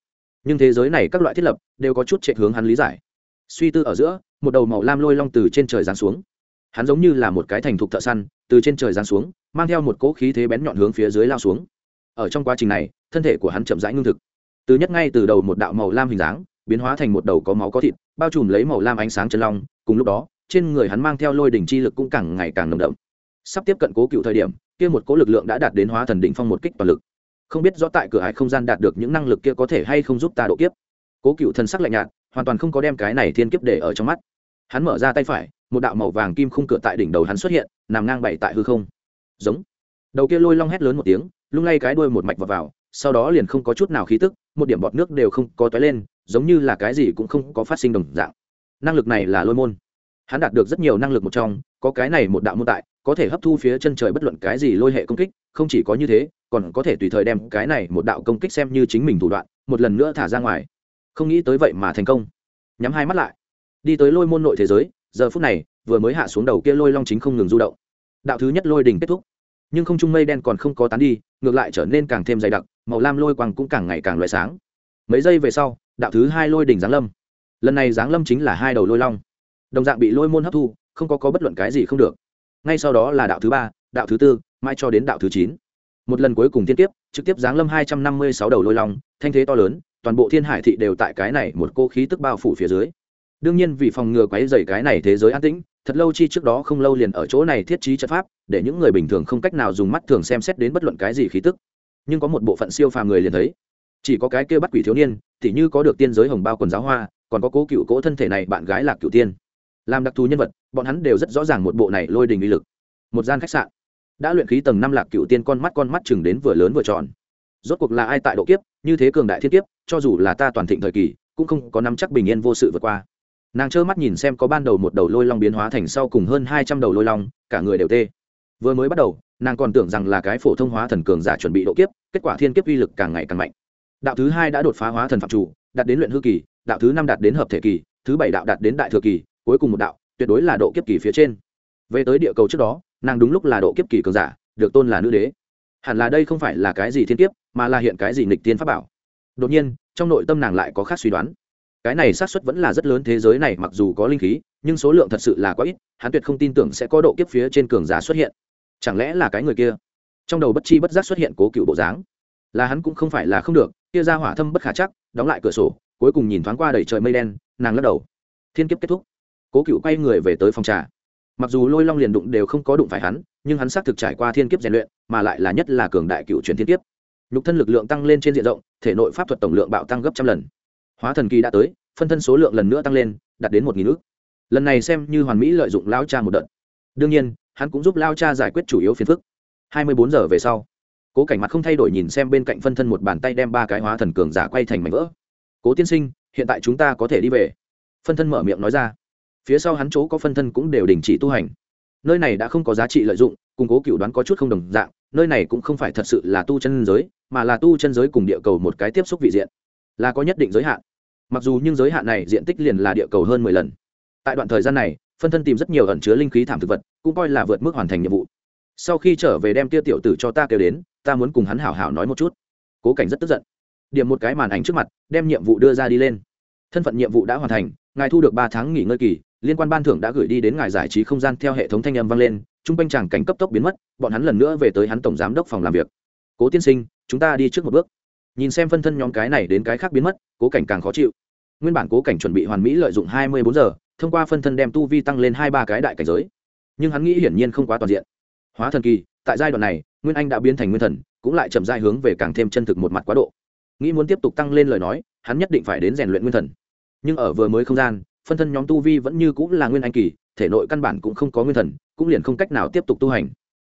nhưng thế giới này các loại thiết lập đều có chút chạy hướng hắn lý giải. Suy tư ở giữa, một đầu màu lam lôi long từ trên trời giáng xuống. Hắn giống như là một cái thành thục thợ săn, từ trên trời giáng xuống, mang theo một cỗ khí thế bén nhọn hướng phía dưới lao xuống. Ở trong quá trình này, thân thể của hắn chậm rãi ngưng thực. Từ nhất ngay từ đầu một đạo màu lam hình dáng, biến hóa thành một đầu có máu có thịt, bao trùm lấy màu lam ánh sáng chân long. Cùng lúc đó, trên người hắn mang theo lôi đỉnh chi lực cũng càng ngày càng nồng đậm. Sắp tiếp cận cố cựu thời điểm, kia một cố lực lượng đã đạt đến hóa thần đỉnh phong một kích toàn lực không biết rõ tại cửa hải không gian đạt được những năng lực kia có thể hay không giúp ta độ kiếp. Cố cựu thần sắc lạnh nhạt hoàn toàn không có đem cái này thiên kiếp để ở trong mắt. Hắn mở ra tay phải một đạo màu vàng kim khung cửa tại đỉnh đầu hắn xuất hiện nằm ngang bậy tại hư không. Giống. Đầu kia lôi long hét lớn một tiếng lung lay cái đuôi một mạch vào, vào sau đó liền không có chút nào khí tức một điểm bọt nước đều không có toái lên giống như là cái gì cũng không có phát sinh đồng dạng. Năng lực này là lôi môn. Hắn đạt được rất nhiều năng lực một trong có cái này một đạo môn tại có thể hấp thu phía chân trời bất luận cái gì lôi hệ công kích, không chỉ có như thế, còn có thể tùy thời đem cái này một đạo công kích xem như chính mình thủ đoạn, một lần nữa thả ra ngoài. Không nghĩ tới vậy mà thành công. Nhắm hai mắt lại. Đi tới lôi môn nội thế giới, giờ phút này, vừa mới hạ xuống đầu kia lôi long chính không ngừng du động. Đạo thứ nhất lôi đỉnh kết thúc. Nhưng không trung mây đen còn không có tán đi, ngược lại trở nên càng thêm dày đặc, màu lam lôi quang cũng càng ngày càng loại sáng. Mấy giây về sau, đạo thứ hai lôi đỉnh giáng lâm. Lần này giáng lâm chính là hai đầu lôi long. Đồng dạng bị lôi môn hấp thu, không có có bất luận cái gì không được ngay sau đó là đạo thứ ba, đạo thứ tư, mãi cho đến đạo thứ chín. Một lần cuối cùng thiên tiếp trực tiếp giáng lâm hai trăm năm mươi sáu đầu lôi long, thanh thế to lớn, toàn bộ thiên hải thị đều tại cái này một cô khí tức bao phủ phía dưới. Đương nhiên vì phòng ngừa quáy dày cái này thế giới an tĩnh, thật lâu chi trước đó không lâu liền ở chỗ này thiết trí trận pháp, để những người bình thường không cách nào dùng mắt thường xem xét đến bất luận cái gì khí tức. Nhưng có một bộ phận siêu phàm người liền thấy. Chỉ có cái kia bắt quỷ thiếu niên thì như có được tiên giới hồng bao quần giáo hoa, còn có cố cựu cố thân thể này bạn gái là cựu tiên làm đặc thù nhân vật, bọn hắn đều rất rõ ràng một bộ này lôi đình uy lực. Một gian khách sạn. Đã luyện khí tầng năm lạc cựu tiên con mắt con mắt chừng đến vừa lớn vừa tròn. Rốt cuộc là ai tại độ kiếp, như thế cường đại thiên kiếp, cho dù là ta toàn thịnh thời kỳ, cũng không có nắm chắc bình yên vô sự vượt qua. Nàng trơ mắt nhìn xem có ban đầu một đầu lôi long biến hóa thành sau cùng hơn hai trăm đầu lôi long, cả người đều tê. Vừa mới bắt đầu, nàng còn tưởng rằng là cái phổ thông hóa thần cường giả chuẩn bị độ kiếp, kết quả thiên kiếp uy lực càng ngày càng mạnh. Đạo thứ hai đã đột phá hóa thần phạm chủ, đạt đến luyện hư kỳ, đạo thứ năm đạt đến hợp thể kỳ, thứ bảy đạo đạt đến đại thừa kỳ cuối cùng một đạo, tuyệt đối là độ kiếp kỳ phía trên. Về tới địa cầu trước đó, nàng đúng lúc là độ kiếp kỳ cường giả, được tôn là nữ đế. Hẳn là đây không phải là cái gì thiên kiếp, mà là hiện cái gì nghịch tiên pháp bảo. Đột nhiên, trong nội tâm nàng lại có khác suy đoán. Cái này xác suất vẫn là rất lớn thế giới này mặc dù có linh khí, nhưng số lượng thật sự là quá ít, hắn tuyệt không tin tưởng sẽ có độ kiếp phía trên cường giả xuất hiện. Chẳng lẽ là cái người kia? Trong đầu bất chi bất giác xuất hiện cố cựu bộ dáng. Là hắn cũng không phải là không được, kia ra hỏa thâm bất khả chắc, đóng lại cửa sổ, cuối cùng nhìn thoáng qua đầy trời mây đen, nàng lắc đầu. Thiên kiếp kết thúc cố cựu quay người về tới phòng trà. Mặc dù lôi long liền đụng đều không có đụng phải hắn, nhưng hắn xác thực trải qua thiên kiếp rèn luyện, mà lại là nhất là cường đại cựu truyền thiên kiếp. Nhục thân lực lượng tăng lên trên diện rộng, thể nội pháp thuật tổng lượng bạo tăng gấp trăm lần. Hóa thần kỳ đã tới, phân thân số lượng lần nữa tăng lên, đạt đến một nghìn ước lần này xem như hoàn mỹ lợi dụng lao cha một đợt. Đương nhiên, hắn cũng giúp lao cha giải quyết chủ yếu phiền phức. Hai mươi bốn giờ về sau, cố cảnh mặt không thay đổi nhìn xem bên cạnh phân thân một bàn tay đem ba cái hóa thần cường giả quay thành mảnh vỡ. Cố tiên sinh, hiện tại chúng ta có thể đi về. Phân thân mở miệng nói ra phía sau hắn chỗ có phân thân cũng đều đình chỉ tu hành. Nơi này đã không có giá trị lợi dụng, cùng cố cựu đoán có chút không đồng dạng, nơi này cũng không phải thật sự là tu chân giới, mà là tu chân giới cùng địa cầu một cái tiếp xúc vị diện. Là có nhất định giới hạn. Mặc dù nhưng giới hạn này diện tích liền là địa cầu hơn mười lần. Tại đoạn thời gian này, phân thân tìm rất nhiều ẩn chứa linh khí thảm thực vật, cũng coi là vượt mức hoàn thành nhiệm vụ. Sau khi trở về đem tia tiểu tử cho ta kêu đến, ta muốn cùng hắn hảo hảo nói một chút. Cố cảnh rất tức giận. Điểm một cái màn ảnh trước mặt, đem nhiệm vụ đưa ra đi lên. Thân phận nhiệm vụ đã hoàn thành, ngài thu được ba tháng nghỉ ngơi kỳ liên quan ban thưởng đã gửi đi đến ngài giải trí không gian theo hệ thống thanh âm vang lên, chung quanh chàng cảnh cấp tốc biến mất, bọn hắn lần nữa về tới hắn tổng giám đốc phòng làm việc. Cố tiên sinh, chúng ta đi trước một bước. Nhìn xem phân thân nhóm cái này đến cái khác biến mất, cố cảnh càng khó chịu. Nguyên bản cố cảnh chuẩn bị hoàn mỹ lợi dụng hai mươi bốn giờ, thông qua phân thân đem tu vi tăng lên hai ba cái đại cảnh giới. Nhưng hắn nghĩ hiển nhiên không quá toàn diện. Hóa thần kỳ, tại giai đoạn này, nguyên anh đã biến thành nguyên thần, cũng lại chậm dai hướng về càng thêm chân thực một mặt quá độ. Nghĩ muốn tiếp tục tăng lên lời nói, hắn nhất định phải đến rèn luyện nguyên thần. Nhưng ở vừa mới không gian phân thân nhóm tu vi vẫn như cũng là nguyên anh kỳ, thể nội căn bản cũng không có nguyên thần, cũng liền không cách nào tiếp tục tu hành.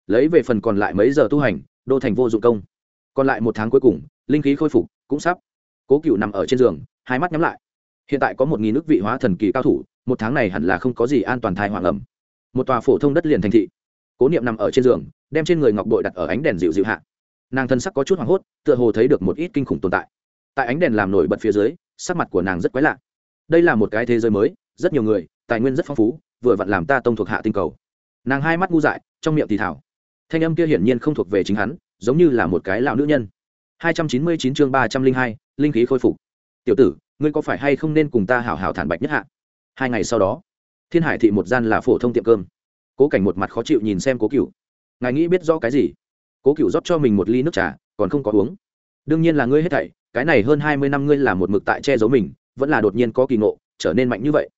Lấy về phần còn lại mấy giờ tu hành, đô thành vô dụng công. Còn lại một tháng cuối cùng, linh khí khôi phục, cũng sắp. Cố cựu nằm ở trên giường, hai mắt nhắm lại. Hiện tại có một nghìn nước vị hóa thần kỳ cao thủ, một tháng này hẳn là không có gì an toàn thai hoàng ẩm. Một tòa phổ thông đất liền thành thị. Cố niệm nằm ở trên giường, đem trên người ngọc bội đặt ở ánh đèn dịu dịu hạ. Nàng thân sắc có chút hoảng hốt, tựa hồ thấy được một ít kinh khủng tồn tại. Tại ánh đèn làm nổi bật phía dưới, sắc mặt của nàng rất quái lạ đây là một cái thế giới mới rất nhiều người tài nguyên rất phong phú vừa vặn làm ta tông thuộc hạ tinh cầu. Nàng hai mắt ngu dại trong miệng thì thảo. Thanh âm kia hiển nhiên không thuộc về chính hắn giống như là một cái lão nữ nhân. 299 chương 302, linh khí khôi phục. Tiểu tử ngươi có phải hay không nên cùng ta hảo hảo thản bạch nhất hạ? Hai ngày sau đó thiên hải thị một gian là phổ thông tiệm cơm. Cố cảnh một mặt khó chịu nhìn xem cố cựu ngài nghĩ biết rõ cái gì? Cố cựu rót cho mình một ly nước trà còn không có uống. Đương nhiên là ngươi hết thảy cái này hơn hai mươi năm ngươi là một mực tại che giấu mình vẫn là đột nhiên có kỳ ngộ, trở nên mạnh như vậy.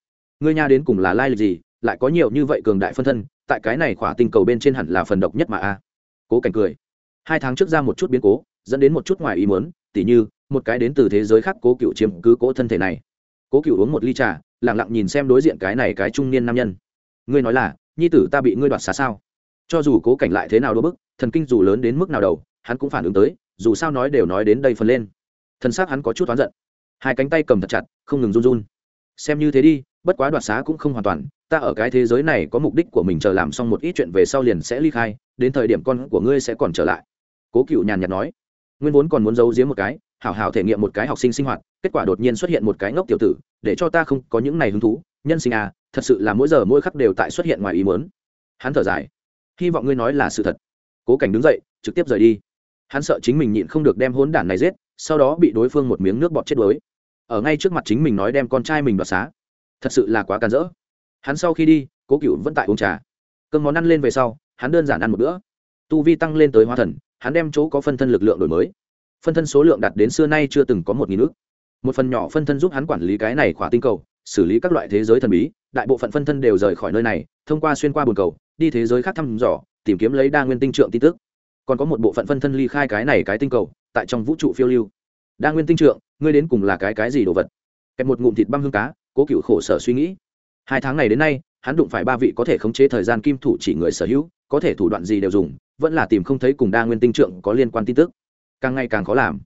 Ngươi nha đến cùng là lai lịch gì, lại có nhiều như vậy cường đại phân thân, tại cái này khỏa tinh cầu bên trên hẳn là phần độc nhất mà a. Cố cảnh cười. Hai tháng trước ra một chút biến cố, dẫn đến một chút ngoài ý muốn, tỉ như, một cái đến từ thế giới khác cố cựu chiếm cứ cố thân thể này. Cố cựu uống một ly trà lẳng lặng nhìn xem đối diện cái này cái trung niên nam nhân. Ngươi nói là, nhi tử ta bị ngươi đoạt xá sao? Cho dù cố cảnh lại thế nào đôi bức, thần kinh dù lớn đến mức nào đầu, hắn cũng phản ứng tới, dù sao nói đều nói đến đây phần lên. Thân xác hắn có chút oán giận hai cánh tay cầm thật chặt, không ngừng run run. Xem như thế đi, bất quá đoạt xá cũng không hoàn toàn, ta ở cái thế giới này có mục đích của mình chờ làm xong một ít chuyện về sau liền sẽ ly khai, đến thời điểm con của ngươi sẽ còn trở lại. Cố cựu nhàn nhạt nói. Nguyên vốn còn muốn giấu giếm một cái, hảo hảo thể nghiệm một cái học sinh sinh hoạt, kết quả đột nhiên xuất hiện một cái ngốc tiểu tử, để cho ta không có những này hứng thú. Nhân sinh à thật sự là mỗi giờ mỗi khắc đều tại xuất hiện ngoài ý muốn. Hắn thở dài. Hy vọng ngươi nói là sự thật. Cố cảnh đứng dậy, trực tiếp rời đi. Hắn sợ chính mình nhịn không được đem hốn đản này giết sau đó bị đối phương một miếng nước bọt chết đuối. Ở ngay trước mặt chính mình nói đem con trai mình đoạt xá. Thật sự là quá càn rỡ. Hắn sau khi đi, cố cựu vẫn tại uống trà. Cơm món ăn lên về sau, hắn đơn giản ăn một bữa. Tu vi tăng lên tới hóa thần, hắn đem chỗ có phân thân lực lượng đổi mới. Phân thân số lượng đạt đến xưa nay chưa từng có một nghìn ước. Một phần nhỏ phân thân giúp hắn quản lý cái này khỏa tinh cầu, xử lý các loại thế giới thần bí, đại bộ phận phân thân đều rời khỏi nơi này, thông qua xuyên qua bồn cầu, đi thế giới khác thăm dò, tìm kiếm lấy đa nguyên tinh trượng tin tức còn có một bộ phận phân thân ly khai cái này cái tinh cầu, tại trong vũ trụ phiêu lưu. Đa nguyên tinh trượng, ngươi đến cùng là cái cái gì đồ vật? Kẹp một ngụm thịt băm hương cá, cố cựu khổ sở suy nghĩ. Hai tháng này đến nay, hắn đụng phải ba vị có thể khống chế thời gian kim thủ chỉ người sở hữu, có thể thủ đoạn gì đều dùng, vẫn là tìm không thấy cùng đa nguyên tinh trượng có liên quan tin tức. Càng ngày càng khó làm.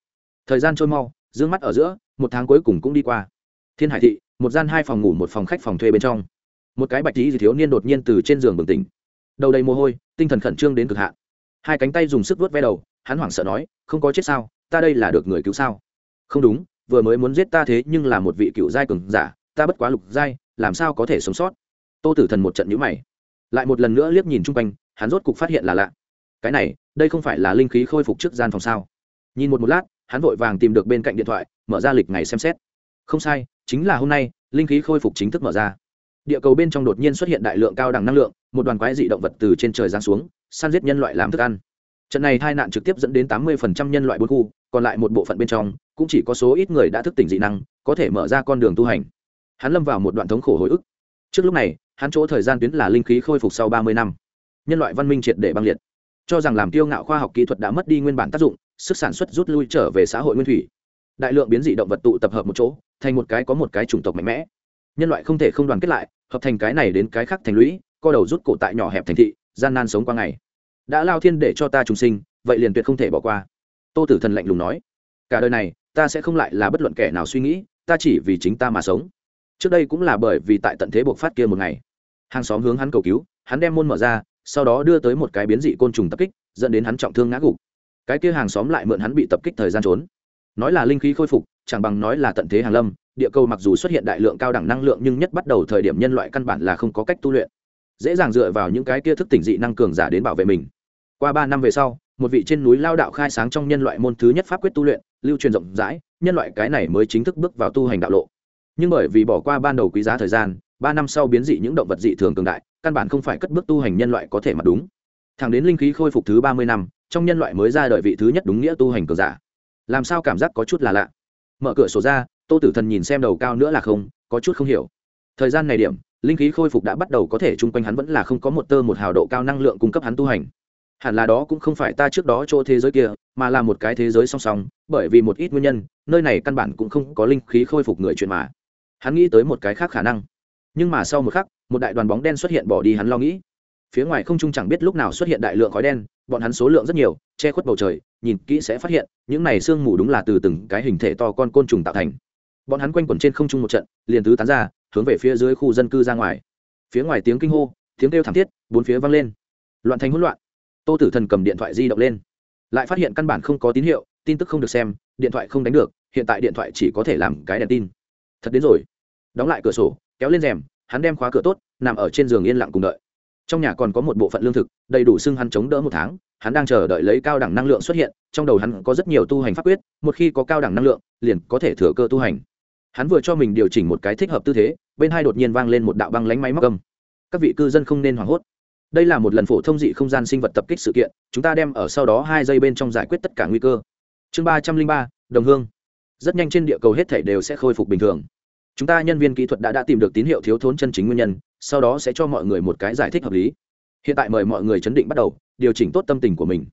Thời gian trôi mau d ư ơ n g mắt ở giữa, một tháng cuối cùng cũng đi qua. Thiên hải thị, một gian hai phòng ngủ một phòng khách phòng thuê bên trong. Một cái bạch tí thiếu niên đột nhiên từ trên giường bừng tỉnh. Đầu đầy mồ hôi, tinh thần khẩn trương đến cực hạn hai cánh tay dùng sức vớt ve đầu, hắn hoảng sợ nói, không có chết sao? Ta đây là được người cứu sao? Không đúng, vừa mới muốn giết ta thế nhưng là một vị cựu giai cường giả, ta bất quá lục giai, làm sao có thể sống sót? Tô tử thần một trận nhữ mày. Lại một lần nữa liếc nhìn chung quanh, hắn rốt cục phát hiện là lạ. Cái này, đây không phải là linh khí khôi phục trước gian phòng sao? Nhìn một một lát, hắn vội vàng tìm được bên cạnh điện thoại, mở ra lịch ngày xem xét. Không sai, chính là hôm nay, linh khí khôi phục chính thức mở ra. Địa cầu bên trong đột nhiên xuất hiện đại lượng cao đẳng năng lượng, một đoàn quái dị động vật từ trên trời giáng xuống săn giết nhân loại làm thức ăn. Trận này tai nạn trực tiếp dẫn đến tám mươi nhân loại bốn khu, còn lại một bộ phận bên trong, cũng chỉ có số ít người đã thức tỉnh dị năng, có thể mở ra con đường tu hành. Hắn lâm vào một đoạn thống khổ hồi ức. Trước lúc này, hắn chỗ thời gian tuyến là linh khí khôi phục sau ba mươi năm. Nhân loại văn minh triệt để băng liệt. Cho rằng làm tiêu ngạo khoa học kỹ thuật đã mất đi nguyên bản tác dụng, sức sản xuất rút lui trở về xã hội nguyên thủy. Đại lượng biến dị động vật tụ tập hợp một chỗ, thành một cái có một cái chủng tộc mạnh mẽ. Nhân loại không thể không đoàn kết lại, hợp thành cái này đến cái khác thành lũy, co đầu rút cổ tại nhỏ hẹp thành thị gian nan sống qua ngày. Đã lao thiên để cho ta trùng sinh, vậy liền tuyệt không thể bỏ qua. Tô tử thần lạnh lùng nói, cả đời này, ta sẽ không lại là bất luận kẻ nào suy nghĩ, ta chỉ vì chính ta mà sống. Trước đây cũng là bởi vì tại tận thế buộc phát kia một ngày. Hàng xóm hướng hắn cầu cứu, hắn đem môn mở ra, sau đó đưa tới một cái biến dị côn trùng tập kích, dẫn đến hắn trọng thương ngã gục. Cái kia hàng xóm lại mượn hắn bị tập kích thời gian trốn. Nói là linh khí khôi phục, chẳng bằng nói là tận thế hàng lâm, địa cầu mặc dù xuất hiện đại lượng cao đẳng năng lượng nhưng nhất bắt đầu thời điểm nhân loại căn bản là không có cách tu luyện dễ dàng dựa vào những cái kia thức tỉnh dị năng cường giả đến bảo vệ mình. Qua ba năm về sau, một vị trên núi lao đạo khai sáng trong nhân loại môn thứ nhất pháp quyết tu luyện, lưu truyền rộng rãi, nhân loại cái này mới chính thức bước vào tu hành đạo lộ. Nhưng bởi vì bỏ qua ban đầu quý giá thời gian, ba năm sau biến dị những động vật dị thường cường đại, căn bản không phải cất bước tu hành nhân loại có thể mà đúng. Thẳng đến linh khí khôi phục thứ ba mươi năm, trong nhân loại mới ra đời vị thứ nhất đúng nghĩa tu hành cường giả. Làm sao cảm giác có chút là lạ? Mở cửa sổ ra, tô tử thần nhìn xem đầu cao nữa là không, có chút không hiểu. Thời gian này điểm linh khí khôi phục đã bắt đầu có thể chung quanh hắn vẫn là không có một tơ một hào độ cao năng lượng cung cấp hắn tu hành. Hẳn là đó cũng không phải ta trước đó chỗ thế giới kia, mà là một cái thế giới song song, bởi vì một ít nguyên nhân, nơi này căn bản cũng không có linh khí khôi phục người chuyện mà. Hắn nghĩ tới một cái khác khả năng. Nhưng mà sau một khắc, một đại đoàn bóng đen xuất hiện bỏ đi hắn lo nghĩ. Phía ngoài không trung chẳng biết lúc nào xuất hiện đại lượng khói đen, bọn hắn số lượng rất nhiều, che khuất bầu trời, nhìn kỹ sẽ phát hiện, những này sương mù đúng là từ từng cái hình thể to con côn trùng tạo thành. Bọn hắn quanh quẩn trên không trung một trận, liền tứ tán ra hướng về phía dưới khu dân cư ra ngoài. Phía ngoài tiếng kinh hô, tiếng kêu thảm thiết, bốn phía vang lên. Loạn thành hỗn loạn. Tô tử thần cầm điện thoại di động lên. Lại phát hiện căn bản không có tín hiệu, tin tức không được xem, điện thoại không đánh được, hiện tại điện thoại chỉ có thể làm cái đèn tin. Thật đến rồi. Đóng lại cửa sổ, kéo lên rèm, hắn đem khóa cửa tốt, nằm ở trên giường yên lặng cùng đợi. Trong nhà còn có một bộ phận lương thực, đầy đủ xưng hắn chống đỡ một tháng, hắn đang chờ đợi lấy cao đẳng năng lượng xuất hiện, trong đầu hắn có rất nhiều tu hành pháp quyết, một khi có cao đẳng năng lượng, liền có thể thừa cơ tu hành hắn vừa cho mình điều chỉnh một cái thích hợp tư thế, bên hai đột nhiên vang lên một đạo băng lánh máy móc âm. Các vị cư dân không nên hoảng hốt. Đây là một lần phổ thông dị không gian sinh vật tập kích sự kiện, chúng ta đem ở sau đó hai giây bên trong giải quyết tất cả nguy cơ. Chương ba trăm linh ba, đồng hương. Rất nhanh trên địa cầu hết thể đều sẽ khôi phục bình thường. Chúng ta nhân viên kỹ thuật đã đã tìm được tín hiệu thiếu thốn chân chính nguyên nhân, sau đó sẽ cho mọi người một cái giải thích hợp lý. Hiện tại mời mọi người chấn định bắt đầu, điều chỉnh tốt tâm tình của mình.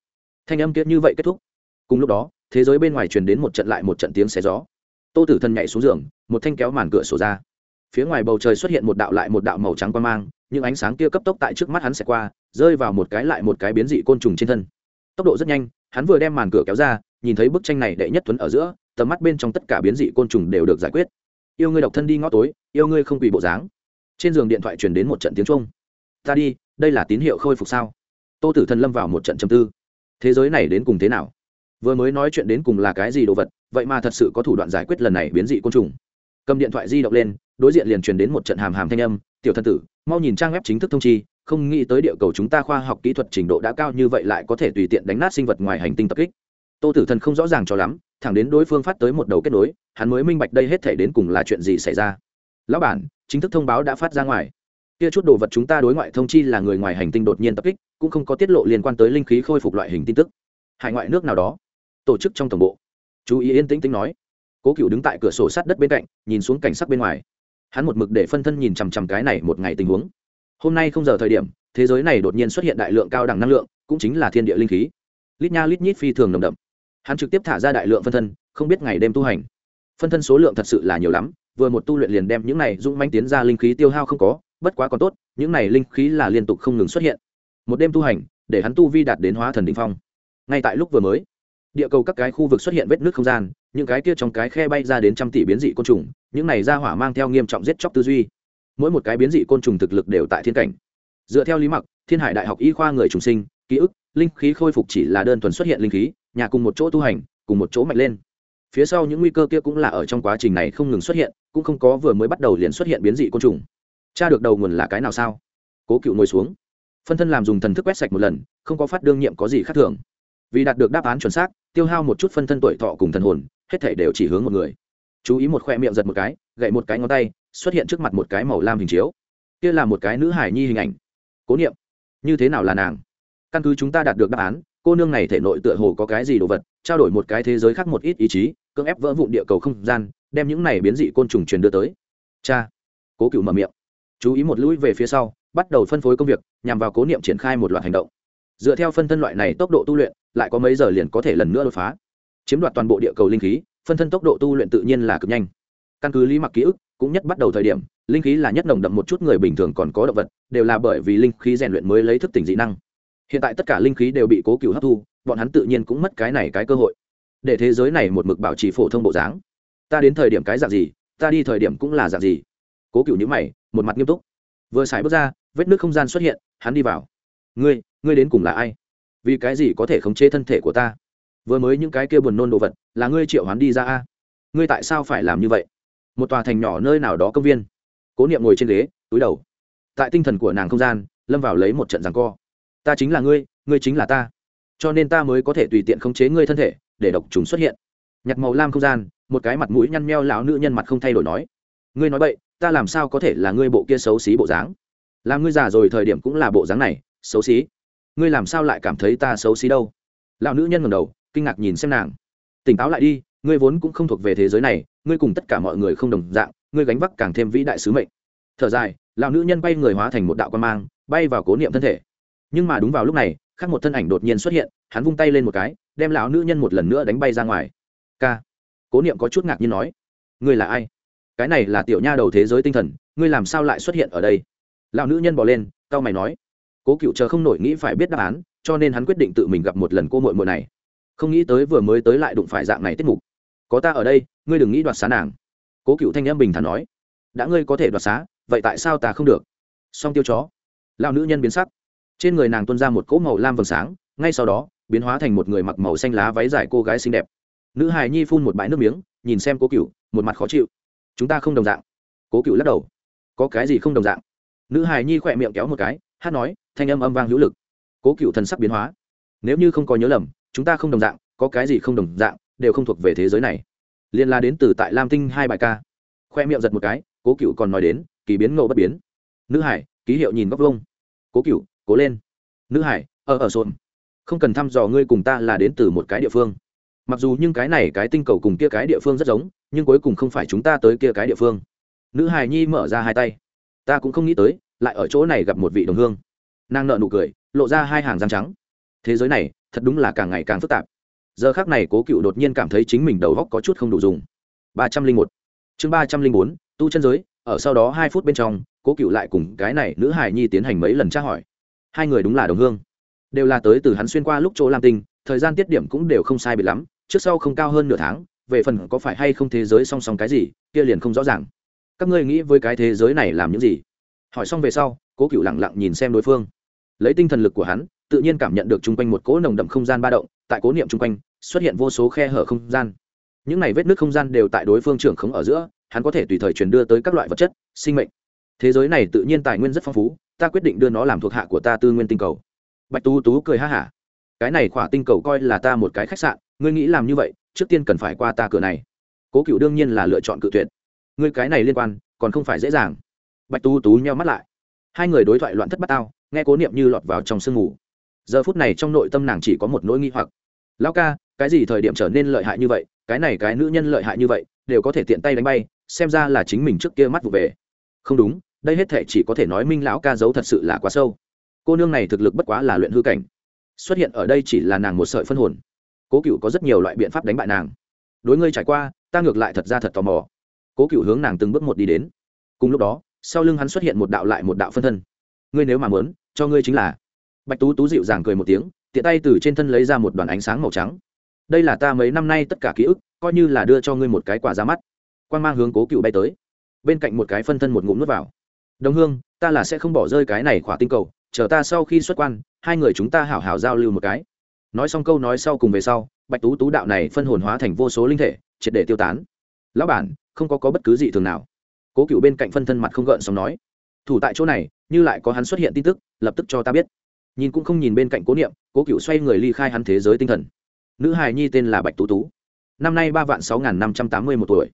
Thanh âm kiệt như vậy kết thúc. Cùng lúc đó, thế giới bên ngoài truyền đến một trận lại một trận tiếng xé gió tô tử Thần nhảy xuống giường, một thanh kéo màn cửa sổ ra. Phía ngoài bầu trời xuất hiện một đạo lại một đạo màu trắng quan mang, những ánh sáng kia cấp tốc tại trước mắt hắn sẽ qua, rơi vào một cái lại một cái biến dị côn trùng trên thân. Tốc độ rất nhanh, hắn vừa đem màn cửa kéo ra, nhìn thấy bức tranh này đệ nhất tuấn ở giữa, tầm mắt bên trong tất cả biến dị côn trùng đều được giải quyết. Yêu ngươi độc thân đi ngõ tối, yêu ngươi không quỳ bộ dáng. Trên giường điện thoại truyền đến một trận tiếng trung ta đi, đây là tín hiệu khôi phục sao? Tô tử thần lâm vào một trận châm tư. Thế giới này đến cùng thế nào? Vừa mới nói chuyện đến cùng là cái gì đồ vật? Vậy mà thật sự có thủ đoạn giải quyết lần này biến dị côn trùng. Cầm điện thoại di động lên, đối diện liền truyền đến một trận hàm hàm thanh âm, tiểu thân tử, mau nhìn trang web chính thức thông chi, không nghĩ tới địa cầu chúng ta khoa học kỹ thuật trình độ đã cao như vậy lại có thể tùy tiện đánh nát sinh vật ngoài hành tinh tập kích. Tô tử thần không rõ ràng cho lắm, thẳng đến đối phương phát tới một đầu kết nối, hắn mới minh bạch đây hết thể đến cùng là chuyện gì xảy ra. Lão bản, chính thức thông báo đã phát ra ngoài. Kia chút đồ vật chúng ta đối ngoại thông chi là người ngoài hành tinh đột nhiên tập kích, cũng không có tiết lộ liên quan tới linh khí khôi phục loại hình tin tức. Hải ngoại nước nào đó. Tổ chức trong tổng bộ chú ý yên tĩnh tĩnh nói. Cố cựu đứng tại cửa sổ sát đất bên cạnh, nhìn xuống cảnh sắc bên ngoài. Hắn một mực để phân thân nhìn chằm chằm cái này một ngày tình huống. Hôm nay không giờ thời điểm, thế giới này đột nhiên xuất hiện đại lượng cao đẳng năng lượng, cũng chính là thiên địa linh khí. Lít nha lít nhít phi thường nồng đậm. Hắn trực tiếp thả ra đại lượng phân thân, không biết ngày đêm tu hành. Phân thân số lượng thật sự là nhiều lắm, vừa một tu luyện liền đem những này dũng manh tiến ra linh khí tiêu hao không có, bất quá còn tốt, những này linh khí là liên tục không ngừng xuất hiện. Một đêm tu hành, để hắn tu vi đạt đến hóa thần đ ỉ n h phong. Ngay tại lúc vừa mới địa cầu các cái khu vực xuất hiện vết nước không gian, những cái kia trong cái khe bay ra đến trăm tỷ biến dị côn trùng, những này ra hỏa mang theo nghiêm trọng giết chóc tư duy. Mỗi một cái biến dị côn trùng thực lực đều tại thiên cảnh. Dựa theo lý mặc, thiên hải đại học y khoa người trùng sinh, ký ức, linh khí khôi phục chỉ là đơn thuần xuất hiện linh khí, nhà cùng một chỗ tu hành, cùng một chỗ mạnh lên. Phía sau những nguy cơ kia cũng là ở trong quá trình này không ngừng xuất hiện, cũng không có vừa mới bắt đầu liền xuất hiện biến dị côn trùng. Cha được đầu nguồn là cái nào sao? Cố cựu ngồi xuống. Phân thân làm dùng thần thức quét sạch một lần, không có phát đương nhiệm có gì khác thường vì đạt được đáp án chuẩn xác, tiêu hao một chút phân thân tuổi thọ cùng thần hồn, hết thể đều chỉ hướng một người. Chú ý một khoe miệng giật một cái, gậy một cái ngón tay, xuất hiện trước mặt một cái màu lam hình chiếu. Kia là một cái nữ hải nhi hình ảnh. Cố niệm. Như thế nào là nàng? Căn cứ chúng ta đạt được đáp án, cô nương này thể nội tựa hồ có cái gì đồ vật, trao đổi một cái thế giới khác một ít ý chí, cưỡng ép vỡ vụn địa cầu không gian, đem những này biến dị côn trùng truyền đưa tới. Cha. Cố cựu mở miệng. Chú ý một lũi về phía sau, bắt đầu phân phối công việc, nhằm vào cố niệm triển khai một loạt hành động. Dựa theo phân thân loại này tốc độ tu luyện lại có mấy giờ liền có thể lần nữa đột phá. Chiếm đoạt toàn bộ địa cầu linh khí, phân thân tốc độ tu luyện tự nhiên là cực nhanh. Căn cứ lý mặc ký ức, cũng nhất bắt đầu thời điểm, linh khí là nhất nồng đậm một chút người bình thường còn có động vật, đều là bởi vì linh khí rèn luyện mới lấy thức tỉnh dị năng. Hiện tại tất cả linh khí đều bị cố cựu hấp thu, bọn hắn tự nhiên cũng mất cái này cái cơ hội. Để thế giới này một mực bảo trì phổ thông bộ dáng. Ta đến thời điểm cái dạng gì, ta đi thời điểm cũng là dạng gì. Cố cựu nhữ mày, một mặt nghiêm túc. Vừa xài bước ra, vết nước không gian xuất hiện, hắn đi vào. Ngươi ngươi đến cùng là ai? Vì cái gì có thể khống chế thân thể của ta? Vừa mới những cái kia buồn nôn đồ vật, là ngươi triệu hoán đi ra a? Ngươi tại sao phải làm như vậy? Một tòa thành nhỏ nơi nào đó công viên. Cố niệm ngồi trên ghế, túi đầu. Tại tinh thần của nàng không gian, lâm vào lấy một trận rằng co. Ta chính là ngươi ngươi chính là ta. Cho nên ta mới có thể tùy tiện khống chế ngươi thân thể, để độc chúng xuất hiện. Nhặt màu lam không gian, một cái mặt mũi nhăn meo lão nữ nhân mặt không thay đổi nói. Ngươi nói vậy ta làm sao có thể là ngươi bộ kia xấu xí bộ dáng? Làm ngươi già rồi thời điểm cũng là bộ dáng này, xấu xí ngươi làm sao lại cảm thấy ta xấu xí đâu? Lão nữ nhân ngầm đầu, kinh ngạc nhìn xem nàng. Tỉnh táo lại đi, ngươi vốn cũng không thuộc về thế giới này, ngươi cùng tất cả mọi người không đồng dạng, ngươi gánh vác càng thêm vĩ đại sứ mệnh. Thở dài, lão nữ nhân bay người hóa thành một đạo quan mang, bay vào cố niệm thân thể. Nhưng mà đúng vào lúc này, khác một thân ảnh đột nhiên xuất hiện, hắn vung tay lên một cái, đem lão nữ nhân một lần nữa đánh bay ra ngoài. K cố niệm có chút ngạc nhiên nói. Ngươi là ai? Cái này là tiểu nha đầu thế giới tinh thần, ngươi làm sao lại xuất hiện ở đây? Lão nữ nhân bỏ lên cao mày nói cố cựu chờ không nổi nghĩ phải biết đáp án, cho nên hắn quyết định tự mình gặp một lần cô mội mội này. Không nghĩ tới vừa mới tới lại đụng phải dạng này tiết mục. Có ta ở đây, ngươi đừng nghĩ đoạt xá nàng. Cố cựu thanh em bình thản nói. Đã ngươi có thể đoạt xá, vậy tại sao ta không được? Song tiêu chó. Lao nữ nhân biến sắc. Trên người nàng tuôn ra một cỗ màu lam vầng sáng, ngay sau đó, biến hóa thành một người mặc màu xanh lá váy dài cô gái xinh đẹp. Nữ hài nhi phun một bãi nước miếng, nhìn xem cố cựu, một mặt khó chịu. Chúng ta không đồng dạng. Cố cựu lắc đầu. Có cái gì không đồng dạng? Nữ hài nhi khỏe miệng kéo một cái, hát nói thanh âm âm vang hữu lực. Cố cựu thần sắc biến hóa. Nếu như không có nhớ lầm, chúng ta không đồng dạng, có cái gì không đồng dạng, đều không thuộc về thế giới này. Liên la đến từ tại lam tinh hai bài ca. Khoe miệng giật một cái, cố cựu còn nói đến, kỳ biến ngộ bất biến. Nữ hải, ký hiệu nhìn góc vông cố cựu cố lên. Nữ hải ờ, ờ, ở ở xôn không cần thăm dò ngươi cùng ta là đến từ một cái địa phương. Mặc dù nhưng cái này cái tinh cầu cùng kia cái địa phương rất giống, nhưng cuối cùng không phải chúng ta tới kia cái địa phương. Nữ Hải nhi mở ra hai tay. Ta cũng không nghĩ tới, lại ở chỗ này gặp một vị đồng hương nàng nợ nụ cười, lộ ra hai hàng răng trắng. Thế giới này, thật đúng là càng ngày càng phức tạp. Giờ khác này cố cựu đột nhiên cảm thấy chính mình đầu góc có chút không đủ dùng. Ba trăm linh một. Chương ba trăm linh bốn, tu chân giới, ở sau đó hai phút bên trong, cố cựu lại cùng cái này nữ hài nhi tiến hành mấy lần tra hỏi. Hai người đúng là đồng hương. Đều là tới từ hắn xuyên qua lúc chỗ lam tinh, thời gian tiết điểm cũng đều không sai bị lắm, trước sau không cao hơn nửa tháng, về phần có phải hay không thế giới song song cái gì, kia liền không rõ ràng. Các ngươi nghĩ với cái thế giới này làm những gì? Hỏi xong về sau, cố cựu lẳng lặng nhìn xem đối phương lấy tinh thần lực của hắn, tự nhiên cảm nhận được chung quanh một cỗ nồng đậm không gian ba động, tại cố niệm chung quanh, xuất hiện vô số khe hở không gian. Những này vết nước không gian đều tại đối phương trưởng khống ở giữa, hắn có thể tùy thời truyền đưa tới các loại vật chất, sinh mệnh. Thế giới này tự nhiên tài nguyên rất phong phú, ta quyết định đưa nó làm thuộc hạ của ta tư nguyên tinh cầu. Bạch tú tú cười ha hả. Cái này khỏa tinh cầu coi là ta một cái khách sạn, ngươi nghĩ làm như vậy, trước tiên cần phải qua ta cửa này. Cố cựu đương nhiên là lựa chọn cự tuyệt. Ngươi cái này liên quan, còn không phải dễ dàng. Bạch tú tú nheo mắt lại. Hai người đối thoại loạn thất bát tao nghe cố niệm như lọt vào trong sương ngủ, giờ phút này trong nội tâm nàng chỉ có một nỗi nghi hoặc. Lão ca cái gì thời điểm trở nên lợi hại như vậy? Cái này cái nữ nhân lợi hại như vậy đều có thể tiện tay đánh bay xem ra là chính mình trước kia mắt vụ về. Không đúng đây hết thể chỉ có thể nói minh lão ca giấu thật sự là quá sâu. Cô nương này thực lực bất quá là luyện hư cảnh. Xuất hiện ở đây chỉ là nàng một sợi phân hồn. Cố cựu có rất nhiều loại biện pháp đánh bại nàng. Đối ngươi trải qua ta ngược lại thật ra thật tò mò. Cố cựu hướng nàng từng bước một đi đến. Cùng lúc đó sau lưng hắn xuất hiện một đạo lại một đạo phân thân ngươi nếu mà muốn, cho ngươi chính là. Bạch tú tú dịu dàng cười một tiếng, tiện tay từ trên thân lấy ra một đoàn ánh sáng màu trắng. Đây là ta mấy năm nay tất cả ký ức, coi như là đưa cho ngươi một cái quả ra mắt. Quan mang hướng cố cựu bay tới. Bên cạnh một cái phân thân một ngụm nước vào. Đồng hương, ta là sẽ không bỏ rơi cái này khỏa tinh cầu, chờ ta sau khi xuất quan, hai người chúng ta hảo hảo giao lưu một cái. Nói xong câu nói sau cùng về sau, bạch tú tú đạo này phân hồn hóa thành vô số linh thể, triệt để tiêu tán. Lão bản, không có có bất cứ gì thường nào. Cố cựu bên cạnh phân thân mặt không gợn xong nói thủ tại chỗ này, như lại có hắn xuất hiện tin tức, lập tức cho ta biết. Nhìn cũng không nhìn bên cạnh cố niệm, cố cựu xoay người ly khai hắn thế giới tinh thần. Nữ hài nhi tên là bạch tú tú. Năm nay ba vạn sáu n g h n năm trăm tám mươi một tuổi.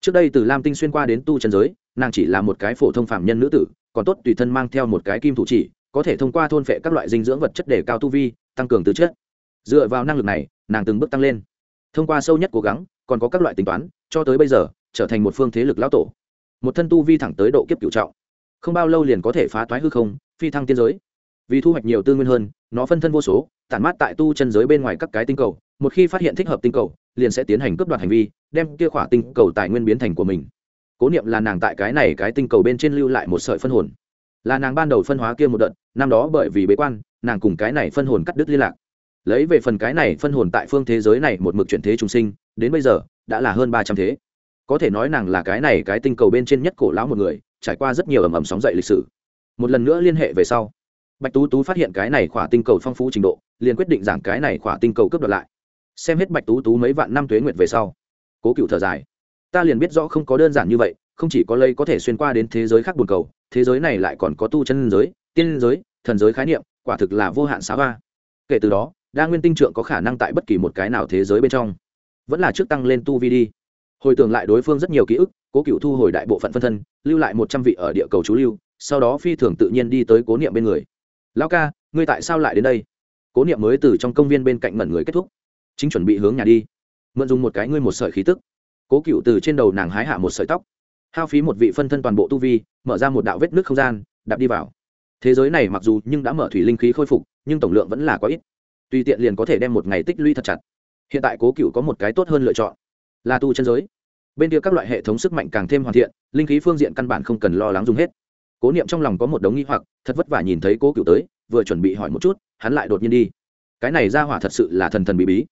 Trước đây từ lam tinh xuyên qua đến tu trần giới, nàng chỉ là một cái phổ thông phạm nhân nữ tử, còn tốt tùy thân mang theo một cái kim thủ chỉ, có thể thông qua thôn phệ các loại dinh dưỡng vật chất để cao tu vi, tăng cường tư chất. Dựa vào năng lực này, nàng từng bước tăng lên. Thông qua sâu nhất cố gắng, còn có các loại tính toán, cho tới bây giờ, trở thành một phương thế lực lão tổ. Một thân tu vi thẳng tới độ kiếp cựu trọng không bao lâu liền có thể phá toái hư không, phi thăng tiên giới. Vì thu hoạch nhiều tư nguyên hơn, nó phân thân vô số, tản mát tại tu chân giới bên ngoài các cái tinh cầu, một khi phát hiện thích hợp tinh cầu, liền sẽ tiến hành cướp đoạt hành vi, đem kia khỏa tinh cầu tài nguyên biến thành của mình. Cố niệm là nàng tại cái này cái tinh cầu bên trên lưu lại một sợi phân hồn. Là nàng ban đầu phân hóa kia một đợt, năm đó bởi vì bế quan, nàng cùng cái này phân hồn cắt đứt liên lạc. Lấy về phần cái này phân hồn tại phương thế giới này một mực chuyển thế trùng sinh, đến bây giờ, đã là hơn ba trăm thế. Có thể nói nàng là cái này cái tinh cầu bên trên nhất cổ lão một người trải qua rất nhiều ầm ầm sóng dậy lịch sử. Một lần nữa liên hệ về sau, bạch tú tú phát hiện cái này khỏa tinh cầu phong phú trình độ, liền quyết định giảng cái này khỏa tinh cầu cướp đoạt lại. Xem hết bạch tú tú mấy vạn năm tuế nguyệt về sau, cố cựu thở dài. Ta liền biết rõ không có đơn giản như vậy, không chỉ có lây có thể xuyên qua đến thế giới khác buồn cầu, thế giới này lại còn có tu chân giới, tiên giới, thần giới khái niệm, quả thực là vô hạn xá ba kể từ đó, đa nguyên tinh trượng có khả năng tại bất kỳ một cái nào thế giới bên trong, vẫn là trước tăng lên tu vi đi. Hồi tưởng lại đối phương rất nhiều ký ức cố cựu thu hồi đại bộ phận phân thân, lưu lại một trăm vị ở địa cầu chú lưu, sau đó phi thường tự nhiên đi tới cố niệm bên người. Lão ca, ngươi tại sao lại đến đây? Cố niệm mới từ trong công viên bên cạnh mẩn người kết thúc. Chính chuẩn bị hướng nhà đi. Mượn dùng một cái ngươi một sợi khí tức. Cố cựu từ trên đầu nàng hái hạ một sợi tóc. Hao phí một vị phân thân toàn bộ tu vi, mở ra một đạo vết nước không gian, đạp đi vào. Thế giới này mặc dù nhưng đã mở thủy linh khí khôi phục, nhưng tổng lượng vẫn là quá ít. Tùy tiện liền có thể đem một ngày tích lũy thật chặt. Hiện tại cố cựu có một cái tốt hơn lựa chọn, là tu chân giới bên kia các loại hệ thống sức mạnh càng thêm hoàn thiện, linh khí phương diện căn bản không cần lo lắng dùng hết. Cố niệm trong lòng có một đống nghi hoặc, thật vất vả nhìn thấy cố cựu tới, vừa chuẩn bị hỏi một chút, hắn lại đột nhiên đi. Cái này ra hỏa thật sự là thần thần bí bí.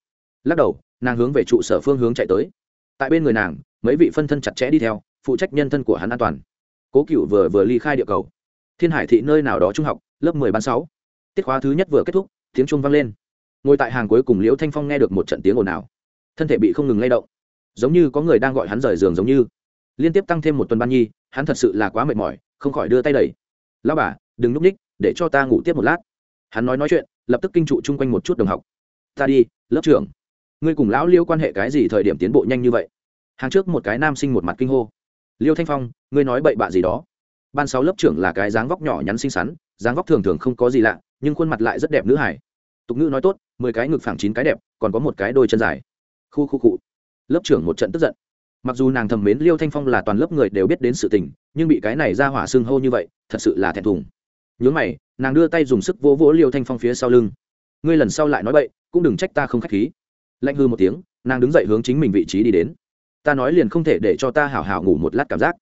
Lắc đầu, nàng hướng về trụ sở phương hướng chạy tới. Tại bên người nàng, mấy vị phân thân chặt chẽ đi theo, phụ trách nhân thân của hắn an toàn. Cố cựu vừa vừa ly khai địa cầu. Thiên hải thị nơi nào đó trung học, lớp mười ban sáu. Tiết khóa thứ nhất vừa kết thúc, tiếng trung vang lên. Ngồi tại hàng cuối cùng liễu thanh phong nghe được một trận tiếng ồn ào. Thân thể bị không ngừng lay động giống như có người đang gọi hắn rời giường giống như. Liên tiếp tăng thêm một tuần ban nhi, hắn thật sự là quá mệt mỏi, không khỏi đưa tay đẩy. Lao bà, đừng núp ních để cho ta ngủ tiếp một lát. Hắn nói nói chuyện, lập tức kinh trụ chung quanh một chút đồng học. Ta đi, lớp trưởng. Ngươi cùng lão liêu quan hệ cái gì thời điểm tiến bộ nhanh như vậy? Hàng trước một cái nam sinh một mặt kinh hô. Liêu thanh phong, ngươi nói bậy bạ gì đó? Ban sáu lớp trưởng là cái dáng vóc nhỏ nhắn xinh xắn, dáng vóc thường thường không có gì lạ, nhưng khuôn mặt lại rất đẹp nữ hải tục ngữ nói tốt, mười cái ngực phẳng chín cái đẹp, còn có một cái đôi chân dài. Khu khu cụ lớp trưởng một trận tức giận. Mặc dù nàng thầm mến liêu thanh phong là toàn lớp người đều biết đến sự tình nhưng bị cái này ra hỏa xưng hô như vậy thật sự là thẹn thùng. Nhớ mày nàng đưa tay dùng sức vỗ vỗ liêu thanh phong phía sau lưng. Ngươi lần sau lại nói vậy, cũng đừng trách ta không k h á c h khí. Lạnh hư một tiếng nàng đứng dậy hướng chính mình vị trí đi đến. Ta nói liền không thể để cho ta hảo hảo ngủ một lát cảm giác.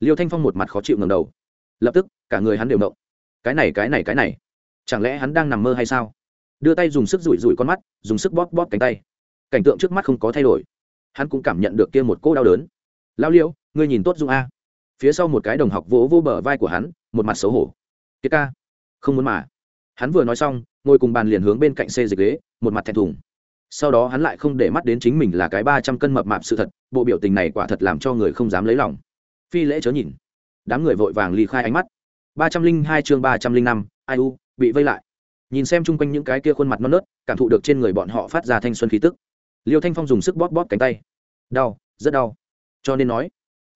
Liêu thanh phong một mặt khó chịu ngầm đầu. Lập tức cả người hắn đều động cái này cái này cái này chẳng lẽ hắn đang nằm mơ hay sao? Đưa tay dùng sức rủi rủi con mắt dùng sức bóp bóp cánh tay. Cảnh tượng trước mắt không có thay đổi hắn cũng cảm nhận được kia một cô đau đớn. Lao liễu, ngươi nhìn tốt dung a. Phía sau một cái đồng học vỗ vô bờ vai của hắn, một mặt xấu hổ. Kiệt ca, không muốn mà. Hắn vừa nói xong, ngồi cùng bàn liền hướng bên cạnh xê dịch ghế, một mặt thẹn thùng. Sau đó hắn lại không để mắt đến chính mình là cái ba trăm cân mập mạp sự thật, bộ biểu tình này quả thật làm cho người không dám lấy lòng. Phi lễ chớ nhìn. Đám người vội vàng ly khai ánh mắt. ba trăm linh hai chương ba trăm linh năm, ai u, bị vây lại. Nhìn xem chung quanh những cái kia khuôn mặt non nớt, cảm thụ được trên người bọn họ phát ra thanh xuân khí tức liêu thanh phong dùng sức bóp bóp cánh tay. Đau, rất đau. Cho nên nói,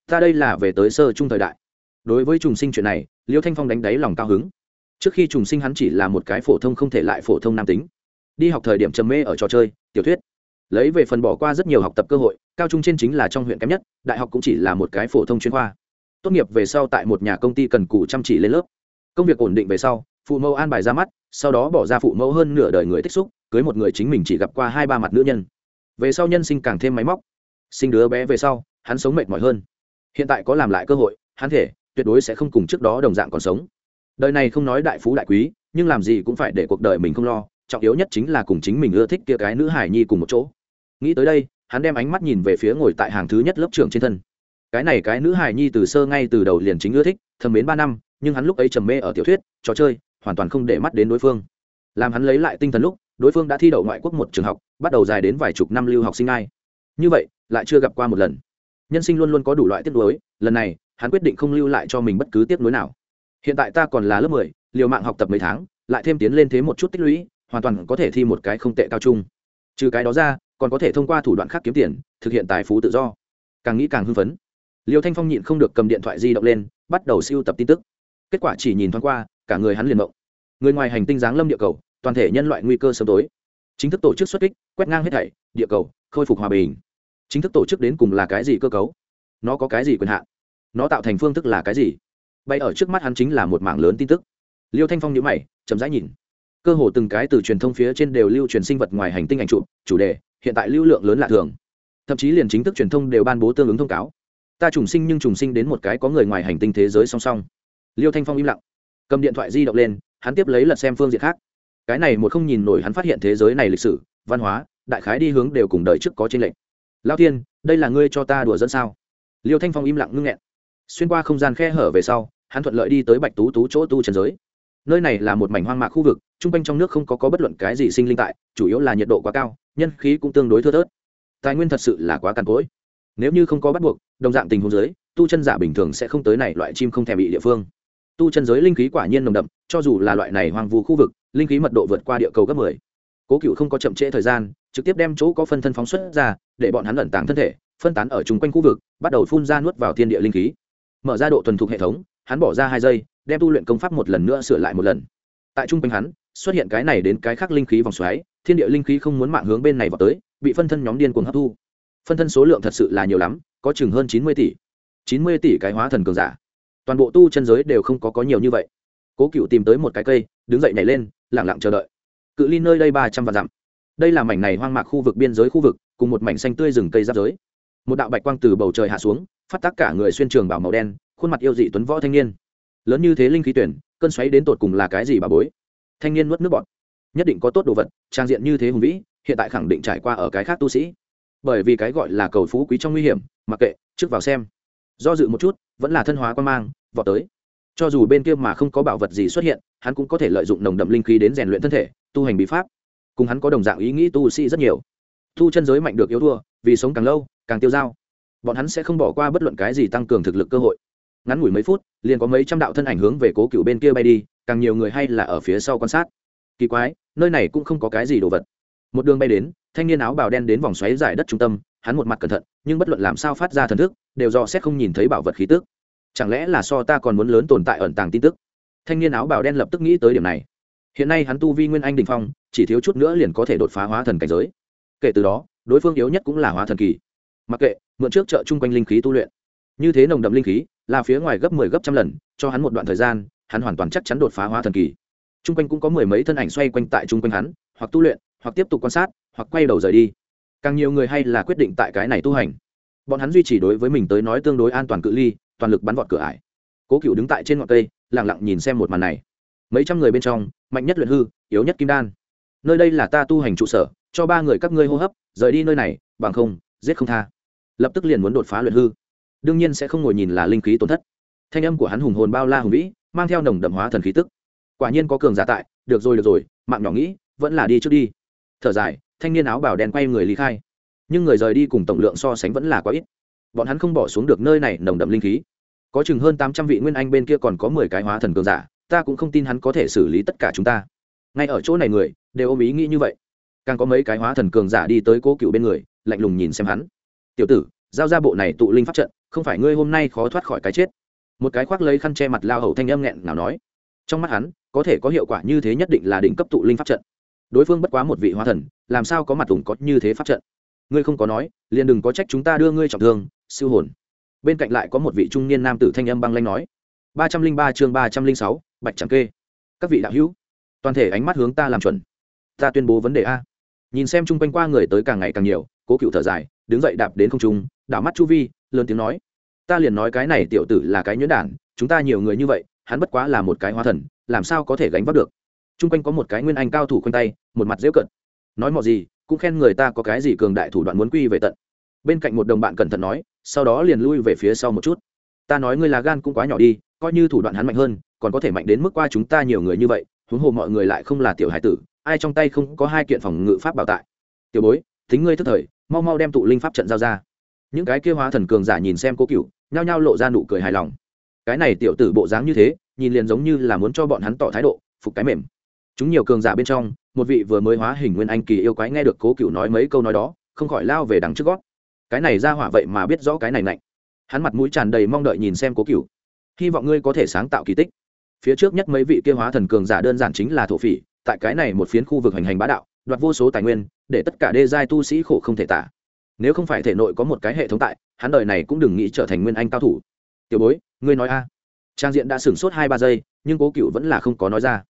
ta đây là về tới sơ trung thời đại. Đối với trùng sinh chuyện này, liêu thanh phong đánh đáy lòng cao hứng. Trước khi trùng sinh hắn chỉ là một cái phổ thông không thể lại phổ thông nam tính. Đi học thời điểm trầm mê ở trò chơi, tiểu thuyết. Lấy về phần bỏ qua rất nhiều học tập cơ hội, cao trung trên chính là trong huyện kém nhất, đại học cũng chỉ là một cái phổ thông chuyên khoa. Tốt nghiệp về sau tại một nhà công ty cần cù chăm chỉ lên lớp. Công việc ổn định về sau, phụ mẫu an bài ra mắt, sau đó bỏ ra phụ mẫu hơn nửa đời người tích xúc, cưới một người chính mình chỉ gặp qua hai ba mặt nữ nhân về sau nhân sinh càng thêm máy móc. Sinh đứa bé về sau, hắn sống mệt mỏi hơn. Hiện tại có làm lại cơ hội, hắn thể, tuyệt đối sẽ không cùng trước đó đồng dạng còn sống. Đời này không nói đại phú đại quý, nhưng làm gì cũng phải để cuộc đời mình không lo, trọng yếu nhất chính là cùng chính mình ưa thích kia cái nữ hải nhi cùng một chỗ. Nghĩ tới đây, hắn đem ánh mắt nhìn về phía ngồi tại hàng thứ nhất lớp trưởng trên thân. Cái này cái nữ hải nhi từ sơ ngay từ đầu liền chính ưa thích, thầm mến ba năm, nhưng hắn lúc ấy trầm mê ở tiểu thuyết, trò chơi, hoàn toàn không để mắt đến đối phương. Làm hắn lấy lại tinh thần lúc đối phương đã thi đậu ngoại quốc một trường học, bắt đầu dài đến vài chục năm lưu học sinh ai. Như vậy, lại chưa gặp qua một lần. Nhân sinh luôn luôn có đủ loại tiếc nuối, lần này, hắn quyết định không lưu lại cho mình bất cứ tiếc nuối nào. Hiện tại ta còn là lớp mười, liều mạng học tập mấy tháng, lại thêm tiến lên thế một chút tích lũy, hoàn toàn có thể thi một cái không tệ cao trung. Trừ cái đó ra, còn có thể thông qua thủ đoạn khác kiếm tiền, thực hiện tài phú tự do. Càng nghĩ càng hưng phấn. Liêu thanh phong nhịn không được cầm điện thoại di động lên, bắt đầu siêu tập tin tức. Kết quả chỉ nhìn thoáng qua, cả người hắn liền mộng. Người ngoài hành tinh giáng lâm địa cầu toàn thể nhân loại nguy cơ sớm tối. Chính thức tổ chức xuất kích, quét ngang hết thảy, địa cầu, khôi phục hòa bình. Chính thức tổ chức đến cùng là cái gì cơ cấu? Nó có cái gì quyền hạn? Nó tạo thành phương thức là cái gì? Bay ở trước mắt hắn chính là một mảng lớn tin tức. Liêu thanh phong nhữ mày, chậm rãi nhìn. Cơ hồ từng cái từ truyền thông phía trên đều lưu truyền sinh vật ngoài hành tinh ảnh trụ chủ đề, hiện tại lưu lượng lớn lạ thường. Thậm chí liền chính thức truyền thông đều ban bố tương ứng thông cáo. Ta trùng sinh nhưng trùng sinh đến một cái có người ngoài hành tinh thế giới song song. Liêu thanh phong im lặng. Cầm điện thoại di động lên, hắn tiếp lấy lật xem phương diện khác cái này một không nhìn nổi hắn phát hiện thế giới này lịch sử văn hóa đại khái đi hướng đều cùng đời trước có trên lệnh lao thiên đây là ngươi cho ta đùa dẫn sao? Liêu thanh phong im lặng ngưng nghẹn. Xuyên qua không gian khe hở về sau hắn thuận lợi đi tới bạch tú tú chỗ tu trần giới. Nơi này là một mảnh hoang mạc khu vực t r u n g quanh trong nước không có, có bất luận cái gì sinh linh tại chủ yếu là nhiệt độ quá cao nhân khí cũng tương đối thưa thớt. Tài nguyên thật sự là quá càn cỗi. Nếu như không có bắt buộc đồng dạng tình huống giới tu chân giả bình thường sẽ không tới này loại chim không thèm bị địa phương tu chân giới linh khí quả nhiên nồng đậm, cho dù là loại này hoang vu khu vực, linh khí mật độ vượt qua địa cầu gấp mười. Cố cựu không có chậm trễ thời gian, trực tiếp đem chỗ có phân thân phóng xuất ra, để bọn hắn lẩn tàng thân thể, phân tán ở chung quanh khu vực, bắt đầu phun ra nuốt vào thiên địa linh khí. Mở ra độ thuần thục hệ thống, hắn bỏ ra hai giây, đem tu luyện công pháp một lần nữa sửa lại một lần. Tại chung quanh hắn, xuất hiện cái này đến cái khác linh khí vòng xoáy, thiên địa linh khí không muốn mạng hướng bên này vào tới, bị phân thân nhóm điên cuồng hấp thu. Phân thân số lượng thật sự là nhiều lắm, có chừng hơn chín mươi tỷ. Chín mươi tỷ cái hóa thần cường giả toàn bộ tu chân giới đều không có có nhiều như vậy. Cố cựu tìm tới một cái cây, đứng dậy nhảy lên lẳng lặng chờ đợi. Cự ly nơi đây ba trăm vạn dặm. Đây là mảnh này hoang mạc khu vực biên giới khu vực, cùng một mảnh xanh tươi rừng cây giáp giới. Một đạo bạch quang từ bầu trời hạ xuống, phát tác cả người xuyên trường bảo màu đen, khuôn mặt yêu dị tuấn võ thanh niên. Lớn như thế linh khí tuyển, cơn xoáy đến tột cùng là cái gì bà bối? Thanh niên nuốt nước bọt. Nhất định có tốt đồ vật, trang diện như thế hùng vĩ, hiện tại khẳng định trải qua ở cái khác tu sĩ. Bởi vì cái gọi là cầu phú quý trong nguy hiểm, mặc kệ, trước vào xem do dự một chút, vẫn là thân hóa quan mang, vọt tới. Cho dù bên kia mà không có bảo vật gì xuất hiện, hắn cũng có thể lợi dụng nồng đậm linh khí đến rèn luyện thân thể, tu hành bí pháp. Cùng hắn có đồng dạng ý nghĩ tu sĩ rất nhiều. Thu chân giới mạnh được yếu thua, vì sống càng lâu, càng tiêu dao. Bọn hắn sẽ không bỏ qua bất luận cái gì tăng cường thực lực cơ hội. Ngắn ngủi mấy phút, liền có mấy trăm đạo thân ảnh hướng về cố cựu bên kia bay đi, càng nhiều người hay là ở phía sau quan sát. Kỳ quái, nơi này cũng không có cái gì đồ vật. Một đường bay đến, thanh niên áo bào đen đến vòng xoáy giải đất trung tâm hắn một mặt cẩn thận, nhưng bất luận làm sao phát ra thần thức, đều do xét không nhìn thấy bảo vật khí tức. Chẳng lẽ là so ta còn muốn lớn tồn tại ẩn tàng tin tức? Thanh niên áo bào đen lập tức nghĩ tới điểm này. Hiện nay hắn tu vi nguyên anh đình phong, chỉ thiếu chút nữa liền có thể đột phá hóa thần cảnh giới. Kể từ đó, đối phương yếu nhất cũng là hóa thần kỳ. Mặc kệ, mượn trước chợ chung quanh linh khí tu luyện. Như thế nồng đậm linh khí, là phía ngoài gấp mười 10 gấp trăm lần, cho hắn một đoạn thời gian, hắn hoàn toàn chắc chắn đột phá hóa thần kỳ. Chung quanh cũng có mười mấy thân ảnh xoay quanh tại chung quanh hắn, hoặc tu luyện, hoặc tiếp tục quan sát, hoặc quay đầu rời đi càng nhiều người hay là quyết định tại cái này tu hành. Bọn hắn duy trì đối với mình tới nói tương đối an toàn cự ly, toàn lực bắn vọt cửa ải. Cố cựu đứng tại trên ngọn cây lẳng lặng nhìn xem một màn này. Mấy trăm người bên trong, mạnh nhất luyện hư, yếu nhất kim đan. Nơi đây là ta tu hành trụ sở, cho ba người các ngươi hô hấp, rời đi nơi này, bằng không, giết không tha. Lập tức liền muốn đột phá luyện hư. Đương nhiên sẽ không ngồi nhìn là linh khí tổn thất. Thanh âm của hắn hùng hồn bao la hùng vĩ, mang theo nồng đậm hóa thần khí tức. Quả nhiên có cường giả tại, được rồi được rồi, mạng nhỏ nghĩ, vẫn là đi trước đi. Thở dài thanh niên áo bảo đen quay người lý khai. Nhưng người rời đi cùng tổng lượng so sánh vẫn là quá ít. Bọn hắn không bỏ xuống được nơi này nồng đậm linh khí. Có chừng hơn tám trăm vị nguyên anh bên kia còn có mười cái hóa thần cường giả, ta cũng không tin hắn có thể xử lý tất cả chúng ta. Ngay ở chỗ này người, đều ôm ý nghĩ như vậy. Càng có mấy cái hóa thần cường giả đi tới cố cựu bên người, lạnh lùng nhìn xem hắn. Tiểu tử, giao ra bộ này tụ linh pháp trận, không phải ngươi hôm nay khó thoát khỏi cái chết. Một cái khoác lấy khăn che mặt lao hầu thanh âm nghẹn nào nói. Trong mắt hắn, có thể có hiệu quả như thế nhất định là đỉnh cấp tụ linh pháp trận đối phương bất quá một vị hóa thần, làm sao có mặt ủng có như thế pháp trận? Ngươi không có nói, liền đừng có trách chúng ta đưa ngươi trọng thương, siêu hồn. Bên cạnh lại có một vị trung niên nam tử thanh âm băng lanh nói. ba trăm linh ba chương ba trăm linh sáu, bạch chẳng kê. Các vị đạo hữu, toàn thể ánh mắt hướng ta làm chuẩn. Ta tuyên bố vấn đề a. Nhìn xem chung quanh qua người tới càng ngày càng nhiều, cố cựu thở dài, đứng dậy đạp đến không trung, đảo mắt chu vi, lớn tiếng nói. Ta liền nói cái này tiểu tử là cái nhuyễn đản, chúng ta nhiều người như vậy, hắn bất quá là một cái hóa thần, làm sao có thể gánh vác được? Chung quanh có một cái nguyên anh cao thủ khoanh tay, một mặt dễ cận nói mọi gì, cũng khen người ta có cái gì cường đại thủ đoạn muốn quy về tận. Bên cạnh một đồng bạn cẩn thận nói, sau đó liền lui về phía sau một chút. Ta nói ngươi là gan cũng quá nhỏ đi, coi như thủ đoạn hắn mạnh hơn, còn có thể mạnh đến mức qua chúng ta nhiều người như vậy, huống hồ mọi người lại không là tiểu hải tử, ai trong tay không có hai kiện phòng ngự pháp bảo tại. Tiểu bối, thính ngươi thức thời, mau mau đem tụ linh pháp trận giao ra. Những cái kia hóa thần cường giả nhìn xem cô cựu nhao nhao lộ ra nụ cười hài lòng. Cái này tiểu tử bộ dáng như thế, nhìn liền giống như là muốn cho bọn hắn tỏ thái độ, phục cái mềm chúng nhiều cường giả bên trong, một vị vừa mới hóa hình nguyên anh kỳ yêu quái nghe được cố cựu nói mấy câu nói đó, không khỏi lao về đằng trước gót. Cái này ra hỏa vậy mà biết rõ cái này lạnh hắn mặt mũi tràn đầy mong đợi nhìn xem cố cựu hy vọng ngươi có thể sáng tạo kỳ tích. Phía trước nhất mấy vị kia hóa thần cường giả đơn giản chính là thổ phỉ, tại cái này một phiến khu vực hành hành bá đạo, đoạt vô số tài nguyên, để tất cả đê giai tu sĩ khổ không thể tả. Nếu không phải thể nội có một cái hệ thống tại, hắn đời này cũng đừng nghĩ trở thành nguyên anh cao thủ. Tiểu bối, ngươi nói a. Trang diện đã sửng sốt hai ba giây, nhưng cố cựu vẫn là không có nói ra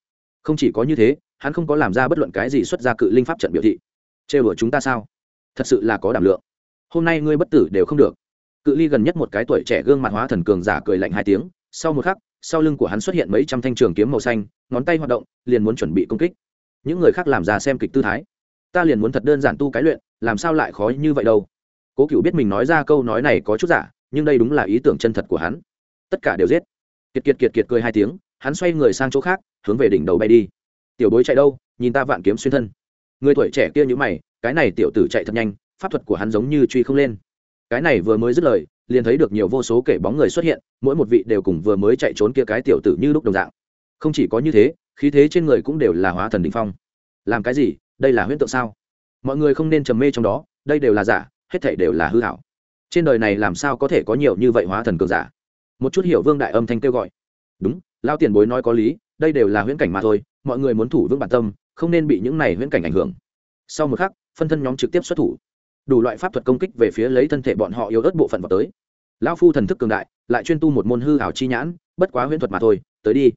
không chỉ có như thế, hắn không có làm ra bất luận cái gì xuất ra cự linh pháp trận biểu thị. Chê bửa chúng ta sao? Thật sự là có đảm lượng. Hôm nay ngươi bất tử đều không được. Cự ly gần nhất một cái tuổi trẻ gương mặt hóa thần cường giả cười lạnh hai tiếng, sau một khắc, sau lưng của hắn xuất hiện mấy trăm thanh trường kiếm màu xanh, ngón tay hoạt động, liền muốn chuẩn bị công kích. Những người khác làm ra xem kịch tư thái. Ta liền muốn thật đơn giản tu cái luyện, làm sao lại khó như vậy đâu? Cố cựu biết mình nói ra câu nói này có chút giả, nhưng đây đúng là ý tưởng chân thật của hắn. Tất cả đều giết. Kiệt kiệt kiệt kiệt cười hai tiếng hắn xoay người sang chỗ khác, hướng về đỉnh đầu bay đi. Tiểu bối chạy đâu? Nhìn ta vạn kiếm xuyên thân. Người tuổi trẻ kia như mày, cái này tiểu tử chạy thật nhanh, pháp thuật của hắn giống như truy không lên. Cái này vừa mới dứt lời, liền thấy được nhiều vô số kể bóng người xuất hiện, mỗi một vị đều cùng vừa mới chạy trốn kia cái tiểu tử như lúc đồng dạng. Không chỉ có như thế, khí thế trên người cũng đều là hóa thần đ ỉ n h phong. Làm cái gì? Đây là huyễn tượng sao? Mọi người không nên trầm mê trong đó, đây đều là giả, hết thảy đều là hư hảo. Trên đời này làm sao có thể có nhiều như vậy hóa thần cường giả? Một chút hiểu vương đại âm thanh kêu gọi. Đúng lao tiền bối nói có lý, đây đều là huyễn cảnh mà thôi, mọi người muốn thủ vững bản tâm, không nên bị những này huyễn cảnh ảnh hưởng. Sau một khắc, phân thân nhóm trực tiếp xuất thủ. Đủ loại pháp thuật công kích về phía lấy thân thể bọn họ yếu ớt bộ phận vào tới. Lão phu thần thức cường đại, lại chuyên tu một môn hư hảo chi nhãn, bất quá huyễn thuật mà thôi, tới đi.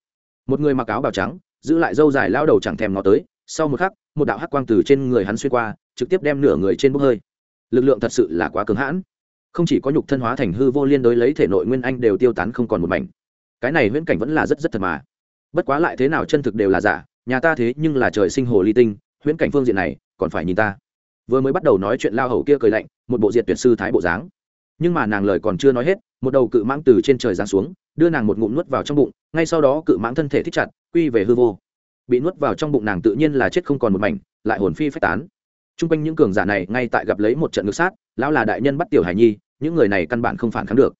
Một người mặc áo bào trắng, giữ lại dâu dài lao đầu chẳng thèm nó tới, sau một khắc, một đạo hắc quang từ trên người hắn xuyên qua, trực tiếp đem nửa người trên bốc hơi. Lực lượng thật sự là quá cứng hãn. Không chỉ có nhục thân hóa thành hư vô liên đối lấy thể nội nguyên anh đều tiêu tán không còn một mảnh cái này huyễn cảnh vẫn là rất rất thật mà. Bất quá lại thế nào chân thực đều là giả, nhà ta thế nhưng là trời sinh hồ ly tinh, huyễn cảnh phương diện này, còn phải nhìn ta. Vừa mới bắt đầu nói chuyện lao hầu kia cười lạnh, một bộ diện tuyệt sư thái bộ dáng. Nhưng mà nàng lời còn chưa nói hết, một đầu cự mãng từ trên trời giáng xuống, đưa nàng một ngụm nuốt vào trong bụng, ngay sau đó cự mãng thân thể thích chặt, quy về hư vô. Bị nuốt vào trong bụng nàng tự nhiên là chết không còn một mảnh, lại hồn phi phách tán. T r u n g quanh những cường giả này ngay tại gặp lấy một trận ngược sát, lão là đại nhân bắt tiểu hải nhi, những người này căn bản không phản kháng được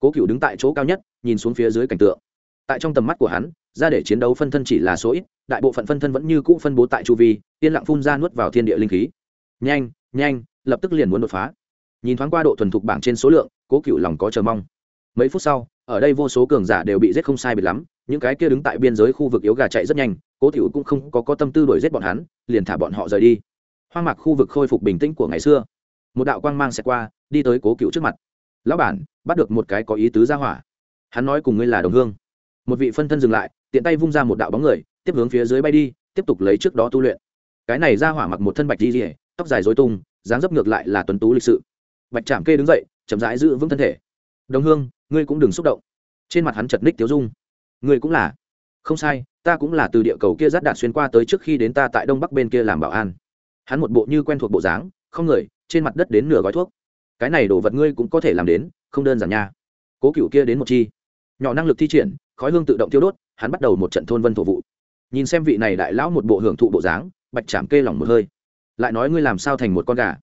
cố cựu đứng tại chỗ cao nhất nhìn xuống phía dưới cảnh tượng. Tại trong tầm mắt của hắn ra để chiến đấu phân thân chỉ là số ít đại bộ phận phân thân vẫn như cũ phân bố tại chu vi yên lặng phun ra nuốt vào thiên địa linh khí. Nhanh nhanh lập tức liền muốn đột phá. Nhìn thoáng qua độ thuần thục bảng trên số lượng cố cựu lòng có chờ mong. Mấy phút sau ở đây vô số cường giả đều bị giết không sai biệt lắm những cái kia đứng tại biên giới khu vực yếu gà chạy rất nhanh cố tiểu cũng không có, có tâm tư đuổi giết bọn hắn liền thả bọn họ rời đi. Hoang mạc khu vực khôi phục bình tĩnh của ngày xưa. Một đạo quang mang xẹt qua đi tới cố cựu trước mặt lão bản, bắt được một cái có ý tứ ra hỏa. Hắn nói cùng ngươi là đồng hương. Một vị phân thân dừng lại, tiện tay vung ra một đạo bóng người, tiếp hướng phía dưới bay đi, tiếp tục lấy trước đó tu luyện. Cái này ra hỏa mặc một thân bạch di rỉa tóc dài dối tung, dáng dấp ngược lại là tuấn tú lịch sự. Bạch trạm kê đứng dậy, chậm rãi giữ vững thân thể. Đồng hương, ngươi cũng đừng xúc động. Trên mặt hắn chật ních tiếu dung. Ngươi cũng là. Không sai, ta cũng là từ địa cầu kia rát đạn xuyên qua tới trước khi đến ta tại đông bắc bên kia làm bảo an. Hắn một bộ như quen thuộc bộ dáng, không người, trên mặt đất đến nửa gói thuốc cái này đồ vật ngươi cũng có thể làm đến, không đơn giản nha. Cố cựu kia đến một chi. Nhỏ năng lực thi triển, khói hương tự động tiêu đốt, hắn bắt đầu một trận thôn vân thổ vụ. Nhìn xem vị này đại lão một bộ hưởng thụ bộ dáng, bạch chạm kê lỏng một hơi. Lại nói ngươi làm sao thành một con gà?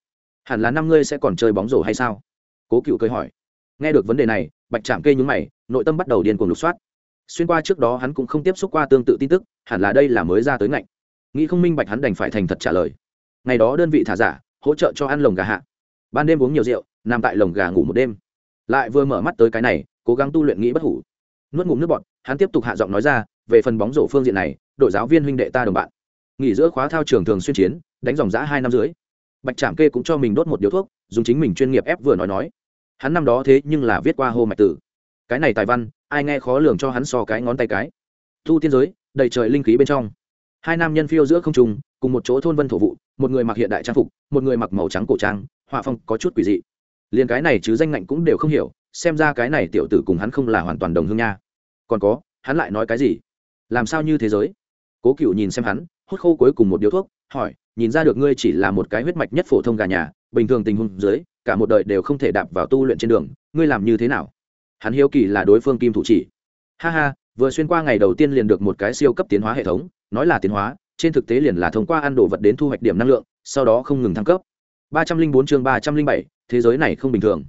Hẳn là năm ngươi sẽ còn chơi bóng rổ hay sao? Cố cựu cười hỏi. Nghe được vấn đề này, bạch chạm kê nhúng mày, nội tâm bắt đầu điên cuồng lục soát. Xuyên qua trước đó hắn cũng không tiếp xúc qua tương tự tin tức, hẳn là đây là mới ra tới ngạnh. Nghĩ không minh bạch hắn đành phải thành thật trả lời. Ngày đó đơn vị thả giả, hỗ trợ cho ăn lồng gà hạ ban đêm uống nhiều rượu, nằm tại lồng gà ngủ một đêm. Lại vừa mở mắt tới cái này, cố gắng tu luyện nghĩ bất hủ. Nuốt ngụm nước bọt, hắn tiếp tục hạ giọng nói ra, về phần bóng rổ phương diện này, đội giáo viên huynh đệ ta đồng bạn. Nghỉ giữa khóa thao trường thường xuyên chiến, đánh dòng giã hai năm dưới bạch trạm kê cũng cho mình đốt một điếu thuốc, dùng chính mình chuyên nghiệp ép vừa nói nói. Hắn năm đó thế nhưng là viết qua hô mạch tử. Cái này tài văn, ai nghe khó lường cho hắn so cái ngón tay cái. Thu tiên giới, đầy trời linh khí bên trong. Hai nam nhân phiêu giữa không trùng cùng một chỗ thôn vân thổ vụ một người mặc hiện đại trang phục, một người mặc màu trắng cổ trang, họa phong có chút quỷ dị. Liền cái này chứ danh ngạnh cũng đều không hiểu, xem ra cái này tiểu tử cùng hắn không là hoàn toàn đồng hương nha. Còn có, hắn lại nói cái gì? Làm sao như thế giới? Cố cựu nhìn xem hắn, hút khô cuối cùng một điếu thuốc, hỏi, nhìn ra được ngươi chỉ là một cái huyết mạch nhất phổ thông gà nhà, bình thường tình huống dưới, cả một đời đều không thể đạp vào tu luyện trên đường, ngươi làm như thế nào? Hắn hiếu kỳ là đối phương kim thủ chỉ. Ha ha, vừa xuyên qua ngày đầu tiên liền được một cái siêu cấp tiến hóa hệ thống, nói là tiến hóa trên thực tế liền là thông qua ăn đồ vật đến thu hoạch điểm năng lượng, sau đó không ngừng thăng cấp. Ba trăm linh bốn chương ba trăm linh bảy, thế giới này không bình thường.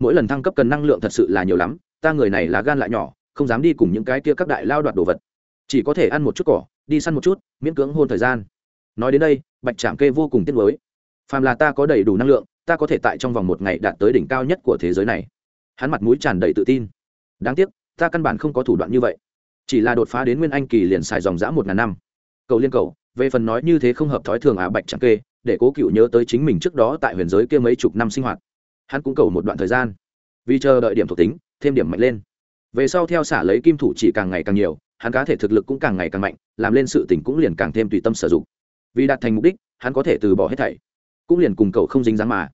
Mỗi lần thăng cấp cần năng lượng thật sự là nhiều lắm, ta người này là gan lại nhỏ, không dám đi cùng những cái kia các đại lao đoạt đồ vật. Chỉ có thể ăn một chút cỏ, đi săn một chút, miễn cưỡng hôn thời gian. Nói đến đây, bạch trạm kê vô cùng tiếc nuối. Phàm là ta có đầy đủ năng lượng, ta có thể tại trong vòng một ngày đạt tới đỉnh cao nhất của thế giới này. Hắn mặt mũi tràn đầy tự tin. Đáng tiếc, ta căn bản không có thủ đoạn như vậy. Chỉ là đột phá đến nguyên anh kỳ liền xài dòng dã một ngàn năm cầu liên cầu, về phần nói như thế không hợp thói thường à bạch chẳng kê, để cố cựu nhớ tới chính mình trước đó tại huyền giới kia mấy chục năm sinh hoạt. Hắn cũng cầu một đoạn thời gian. Vì chờ đợi điểm thuộc tính, thêm điểm mạnh lên. Về sau theo xả lấy kim thủ chỉ càng ngày càng nhiều, hắn cá thể thực lực cũng càng ngày càng mạnh, làm lên sự tỉnh cũng liền càng thêm tùy tâm sử dụng. Vì đạt thành mục đích, hắn có thể từ bỏ hết thảy, cũng liền cùng cậu không dính dáng mà.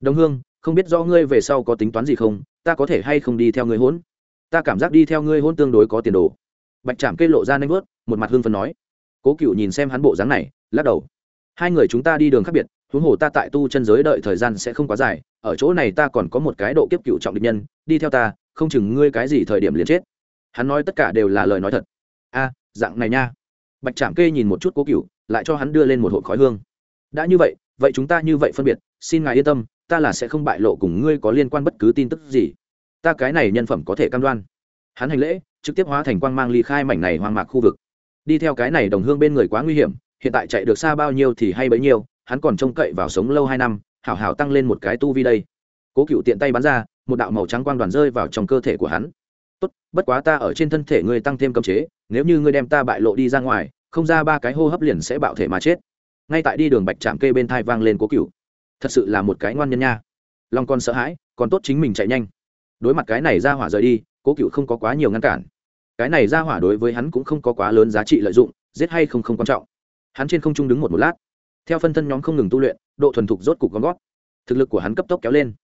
Đồng hương, không biết do ngươi về sau có tính toán gì không, ta có thể hay không đi theo ngươi hôn ta cảm giác đi theo ngươi hôn tương đối có tiền đồ. Bạch trạm kê lộ ra nanh vớt một mặt hương phân nói cố cựu nhìn xem hắn bộ dáng này, lắc đầu. Hai người chúng ta đi đường khác biệt, huống hồ ta tại tu chân giới đợi thời gian sẽ không quá dài, ở chỗ này ta còn có một cái độ kiếp cựu trọng định nhân, đi theo ta, không chừng ngươi cái gì thời điểm liền chết. Hắn nói tất cả đều là lời nói thật. A, dạng này nha. Bạch trạm kê nhìn một chút cố cựu, lại cho hắn đưa lên một hộp khói hương. Đã như vậy vậy chúng ta như vậy phân biệt, xin ngài yên tâm, ta là sẽ không bại lộ cùng ngươi có liên quan bất cứ tin tức gì. Ta cái này nhân phẩm có thể cam đoan. Hắn hành lễ, trực tiếp hóa thành quang mang ly khai mảnh này hoang mạc khu vực đi theo cái này đồng hương bên người quá nguy hiểm, hiện tại chạy được xa bao nhiêu thì hay bấy nhiêu, hắn còn trông cậy vào sống lâu hai năm, hảo hảo tăng lên một cái tu vi đây. Cố cựu tiện tay bắn ra, một đạo màu trắng quang đoàn rơi vào trong cơ thể của hắn. Tốt, bất quá ta ở trên thân thể ngươi tăng thêm cấm chế, nếu như ngươi đem ta bại lộ đi ra ngoài, không ra ba cái hô hấp liền sẽ bạo thể mà chết. Ngay tại đi đường bạch trạm kê bên thai vang lên cố cựu thật sự là một cái ngoan nhân nha. Long còn sợ hãi, còn tốt chính mình chạy nhanh. Đối mặt cái này ra hỏa rời đi, cố cựu không có quá nhiều ngăn cản cái này ra hỏa đối với hắn cũng không có quá lớn giá trị lợi dụng, giết hay không không quan trọng. Hắn trên không trung đứng một một lát. Theo phân thân nhóm không ngừng tu luyện, độ thuần thục rốt cục gom gót thực lực của hắn cấp tốc kéo lên.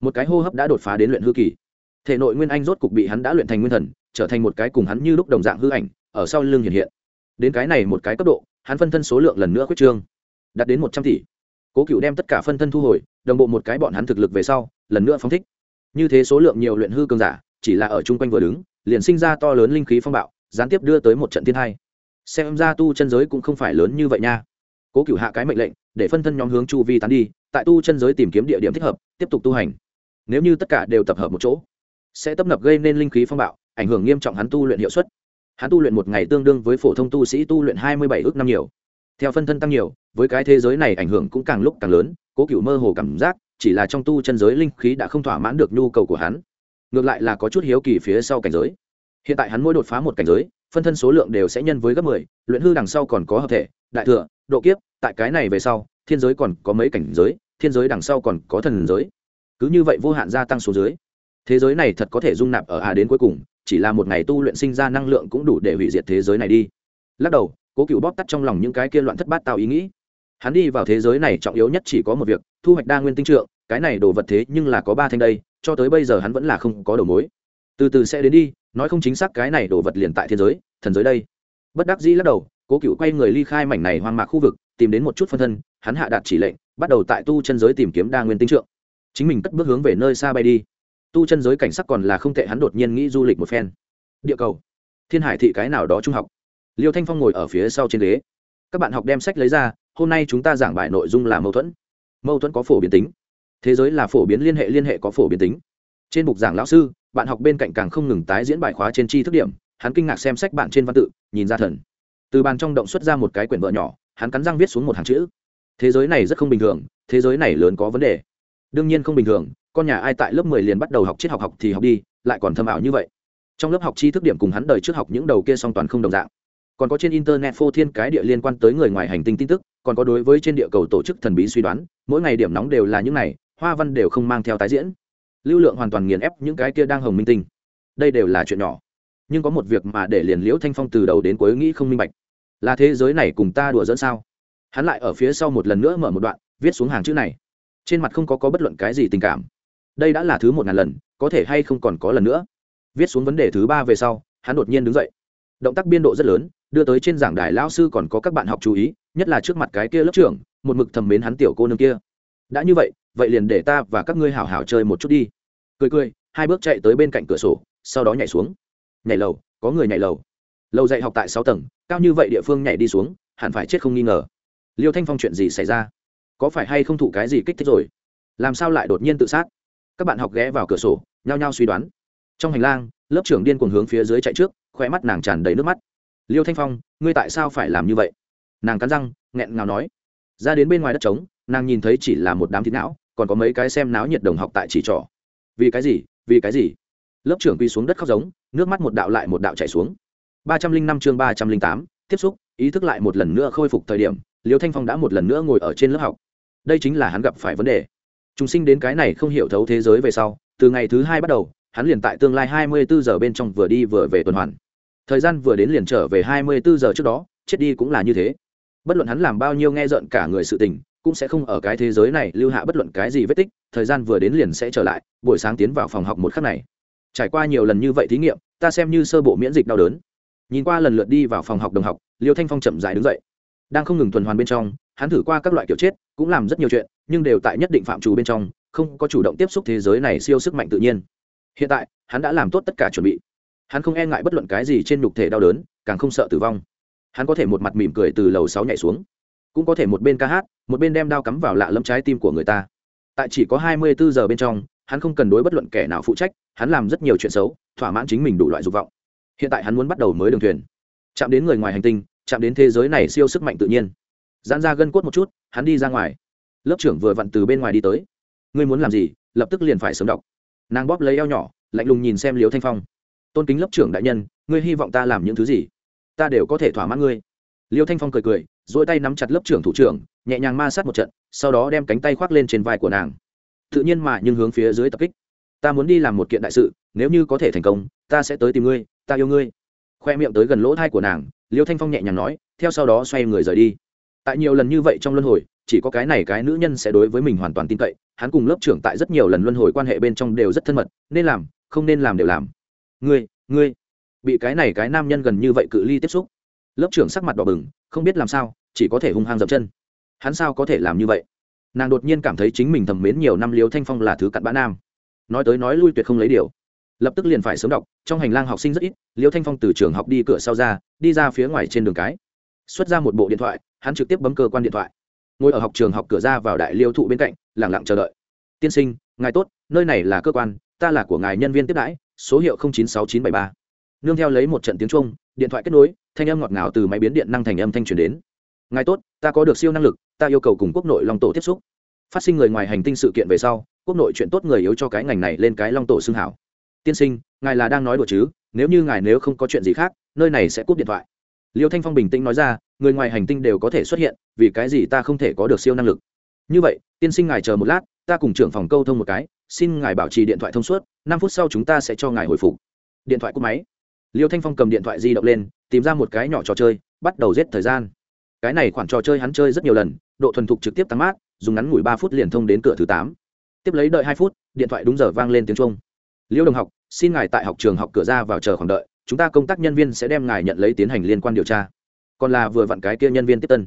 Một cái hô hấp đã đột phá đến luyện hư kỳ. Thể nội nguyên anh rốt cục bị hắn đã luyện thành nguyên thần, trở thành một cái cùng hắn như lúc đồng dạng hư ảnh, ở sau lưng hiện hiện. Đến cái này một cái cấp độ, hắn phân thân số lượng lần nữa quyết trương, đạt đến một trăm tỷ. Cố cựu đem tất cả phân thân thu hồi, đồng bộ một cái bọn hắn thực lực về sau, lần nữa phóng thích. Như thế số lượng nhiều luyện hư cường giả, chỉ là ở chung quanh vừa đứng liền sinh ra to lớn linh khí phong bạo, gián tiếp đưa tới một trận thiên hai xem ra tu chân giới cũng không phải lớn như vậy nha. Cố cựu hạ cái mệnh lệnh, để phân thân nhóm hướng chu vi tán đi, tại tu chân giới tìm kiếm địa điểm thích hợp, tiếp tục tu hành. Nếu như tất cả đều tập hợp một chỗ, sẽ tấp nập gây nên linh khí phong bạo, ảnh hưởng nghiêm trọng hắn tu luyện hiệu suất. Hắn tu luyện một ngày tương đương với phổ thông tu sĩ tu luyện hai mươi bảy ước năm nhiều. Theo phân thân tăng nhiều, với cái thế giới này ảnh hưởng cũng càng lúc càng lớn, cố cựu mơ hồ cảm giác, chỉ là trong tu chân giới linh khí đã không thỏa mãn được nhu cầu của hắn ngược lại là có chút hiếu kỳ phía sau cảnh giới. Hiện tại hắn mỗi đột phá một cảnh giới, phân thân số lượng đều sẽ nhân với gấp mười, luyện hư đằng sau còn có hợp thể, đại thừa, độ kiếp, tại cái này về sau, thiên giới còn có mấy cảnh giới, thiên giới đằng sau còn có thần giới. Cứ như vậy vô hạn gia tăng số dưới. Thế giới này thật có thể dung nạp ở à đến cuối cùng, chỉ là một ngày tu luyện sinh ra năng lượng cũng đủ để hủy diệt thế giới này đi. Lắc đầu, cố cựu bóp tắt trong lòng những cái kia loạn thất bát tạo ý nghĩ. Hắn đi vào thế giới này trọng yếu nhất chỉ có một việc, thu hoạch đa nguyên tinh trượng, cái này đồ vật thế nhưng là có ba thanh đây cho tới bây giờ hắn vẫn là không có đầu mối. Từ từ sẽ đến đi, nói không chính xác cái này đồ vật liền tại thiên giới, thần giới đây. Bất đắc dĩ lắc đầu, cố cựu quay người ly khai mảnh này hoang mạc khu vực, tìm đến một chút phân thân, hắn hạ đạt chỉ lệnh, bắt đầu tại tu chân giới tìm kiếm đa nguyên tinh trượng. Chính mình cất bước hướng về nơi xa bay đi. Tu chân giới cảnh sắc còn là không tệ, hắn đột nhiên nghĩ du lịch một phen. Địa cầu. Thiên hải thị cái nào đó trung học. Liêu thanh phong ngồi ở phía sau trên ghế. Các bạn học đem sách lấy ra, hôm nay chúng ta giảng bài nội dung là mâu thuẫn. Mâu thuẫn có phổ biến tính thế giới là phổ biến liên hệ liên hệ có phổ biến tính. Trên bục giảng lão sư, bạn học bên cạnh càng không ngừng tái diễn bài khóa trên tri thức điểm, hắn kinh ngạc xem sách bạn trên văn tự, nhìn ra thần. Từ bàn trong động xuất ra một cái quyển vợ nhỏ, hắn cắn răng viết xuống một hàng chữ. Thế giới này rất không bình thường, thế giới này lớn có vấn đề. Đương nhiên không bình thường, con nhà ai tại lớp mười liền bắt đầu học, triết học học thì học đi, lại còn thâm ảo như vậy. Trong lớp học tri thức điểm cùng hắn đời trước học những đầu kia song toàn không đồng dạng. Còn có trên internet phô thiên cái địa liên quan tới người ngoài hành tinh tin tức, còn có đối với trên địa cầu tổ chức thần bí suy đoán, mỗi ngày điểm nóng đều là những này hoa văn đều không mang theo tái diễn. Lưu lượng hoàn toàn nghiền ép những cái kia đang hồng minh tinh. Đây đều là chuyện nhỏ. Nhưng có một việc mà để liền liễu thanh phong từ đầu đến cuối nghĩ không minh bạch. Là thế giới này cùng ta đùa dẫn sao? Hắn lại ở phía sau một lần nữa mở một đoạn, viết xuống hàng chữ này. Trên mặt không có có bất luận cái gì tình cảm. Đây đã là thứ một ngàn lần, có thể hay không còn có lần nữa? Viết xuống vấn đề thứ ba về sau, hắn đột nhiên đứng dậy. Động tác biên độ rất lớn, đưa tới trên giảng đài lao sư còn có các bạn học chú ý, nhất là trước mặt cái kia lớp trưởng, một mực thầm mến hắn tiểu cô nương kia. Đã như vậy vậy liền để ta và các ngươi hảo hảo chơi một chút đi. Cười cười, hai bước chạy tới bên cạnh cửa sổ, sau đó nhảy xuống. Nhảy lầu, có người nhảy lầu. Lầu dạy học tại sáu tầng, cao như vậy địa phương nhảy đi xuống, hẳn phải chết không nghi ngờ. Liêu thanh phong chuyện gì xảy ra? Có phải hay không thụ cái gì kích thích rồi? Làm sao lại đột nhiên tự sát? Các bạn học ghé vào cửa sổ, nhao nhao suy đoán. Trong hành lang, lớp trưởng điên cuồng hướng phía dưới chạy trước khoe mắt nàng tràn đầy nước mắt. Liêu thanh phong, ngươi tại sao phải làm như vậy? Nàng cắn răng, nghẹn ngào nói ra đến bên ngoài đất trống, nàng nhìn thấy chỉ là một đám thịt não, còn có mấy cái xem náo nhiệt đồng học tại chỉ trỏ. Vì cái gì? Vì cái gì? Lớp trưởng quy xuống đất khóc giống, nước mắt một đạo lại một đạo chảy xuống. Ba trăm linh năm chương ba trăm linh tám, tiếp xúc, ý thức lại một lần nữa khôi phục thời điểm, liêu thanh phong đã một lần nữa ngồi ở trên lớp học. Đây chính là hắn gặp phải vấn đề. Chúng sinh đến cái này không hiểu thấu thế giới về sau, từ ngày thứ hai bắt đầu, hắn liền tại tương lai hai mươi bốn giờ bên trong vừa đi vừa về tuần hoàn. Thời gian vừa đến liền trở về hai mươi bốn giờ trước đó, chết đi cũng là như thế bất luận hắn làm bao nhiêu nghe rợn cả người sự tình, cũng sẽ không ở cái thế giới này lưu hạ bất luận cái gì vết tích, thời gian vừa đến liền sẽ trở lại, buổi sáng tiến vào phòng học một khắc này. Trải qua nhiều lần như vậy thí nghiệm, ta xem như sơ bộ miễn dịch đau đớn. Nhìn qua lần lượt đi vào phòng học đồng học, liêu thanh phong chậm dài đứng dậy. Đang không ngừng tuần hoàn bên trong, hắn thử qua các loại kiểu chết, cũng làm rất nhiều chuyện, nhưng đều tại nhất định phạm trù bên trong, không có chủ động tiếp xúc thế giới này siêu sức mạnh tự nhiên. Hiện tại, hắn đã làm tốt tất cả chuẩn bị. Hắn không e ngại bất luận cái gì trên nhục thể đau đớn, càng không sợ tử vong hắn có thể một mặt mỉm cười từ lầu sáu nhảy xuống, cũng có thể một bên ca hát, một bên đem đao cắm vào lạ lâm trái tim của người ta. Tại chỉ có hai mươi bốn giờ bên trong, hắn không cần đối bất luận kẻ nào phụ trách, hắn làm rất nhiều chuyện xấu, thỏa mãn chính mình đủ loại dục vọng. Hiện tại hắn muốn bắt đầu mới đường thuyền. Chạm đến người ngoài hành tinh, chạm đến thế giới này siêu sức mạnh tự nhiên. Giãn ra gân cốt một chút, hắn đi ra ngoài. Lớp trưởng vừa vặn từ bên ngoài đi tới. Ngươi muốn làm gì? Lập tức liền phải sớm đọc. Nàng bóp lấy eo nhỏ, lạnh lùng nhìn xem liều thanh phong. Tôn kính lớp trưởng đại nhân, ngươi hy vọng ta làm những thứ gì? Ta đều có thể thỏa mãn ngươi. Liêu thanh phong cười cười dỗi tay nắm chặt lớp trưởng thủ trưởng, nhẹ nhàng ma sát một trận, sau đó đem cánh tay khoác lên trên vai của nàng. Tự nhiên mà, nhưng hướng phía dưới tập kích. Ta muốn đi làm một kiện đại sự, nếu như có thể thành công, ta sẽ tới tìm ngươi, ta yêu ngươi. Khoe miệng tới gần lỗ thai của nàng, liêu thanh phong nhẹ nhàng nói, theo sau đó xoay người rời đi. Tại nhiều lần như vậy trong luân hồi, chỉ có cái này cái nữ nhân sẽ đối với mình hoàn toàn tin cậy, hắn cùng lớp trưởng tại rất nhiều lần luân hồi quan hệ bên trong đều rất thân mật, nên làm, không nên làm đều làm. Ngươi ngươi bị cái này cái nam nhân gần như vậy cự ly tiếp xúc. Lớp trưởng sắc mặt đỏ bừng, không biết làm sao, chỉ có thể hung hăng dập chân. Hắn sao có thể làm như vậy? Nàng đột nhiên cảm thấy chính mình thầm mến nhiều năm liều thanh phong là thứ cặn bã nam. Nói tới nói lui tuyệt không lấy điều. Lập tức liền phải sớm đọc, trong hành lang học sinh rất ít, liêu thanh phong từ trường học đi cửa sau ra, đi ra phía ngoài trên đường cái. Xuất ra một bộ điện thoại, hắn trực tiếp bấm cơ quan điện thoại. Ngồi ở học trường học cửa ra vào đại liêu thụ bên cạnh lẳng lặng chờ đợi. Tiên sinh, ngài tốt, nơi này là cơ quan, ta là của ngài nhân viên tiếp đãi, số hiệu chín sáu chín bảy ba nương theo lấy một trận tiếng trung điện thoại kết nối, thanh âm ngọt ngào từ máy biến điện năng thành âm thanh truyền đến. Ngài tốt, ta có được siêu năng lực, ta yêu cầu cùng quốc nội long tổ tiếp xúc. Phát sinh người ngoài hành tinh sự kiện về sau, quốc nội chuyện tốt người yếu cho cái ngành này lên cái long tổ xưng hảo. Tiên sinh, ngài là đang nói đùa chứ, nếu như ngài nếu không có chuyện gì khác, nơi này sẽ cúp điện thoại. Liêu thanh phong bình tĩnh nói ra, người ngoài hành tinh đều có thể xuất hiện, vì cái gì ta không thể có được siêu năng lực? Như vậy, tiên sinh ngài chờ một lát, ta cùng trưởng phòng câu thông một cái, xin ngài bảo trì điện thoại thông suốt, năm phút sau chúng ta sẽ cho ngài hồi phục. Điện thoại cúp máy liêu thanh phong cầm điện thoại di động lên, tìm ra một cái nhỏ trò chơi, bắt đầu giết thời gian. Cái này khoản trò chơi hắn chơi rất nhiều lần, độ thuần thục trực tiếp tăng mát, dùng ngắn ngủi ba phút liền thông đến cửa thứ tám. Tiếp lấy đợi hai phút, điện thoại đúng giờ vang lên tiếng trung liêu đồng học, xin ngài tại học trường học cửa ra vào chờ khoảng đợi, chúng ta công tác nhân viên sẽ đem ngài nhận lấy tiến hành liên quan điều tra. Còn là vừa vặn cái kia nhân viên tiếp tân.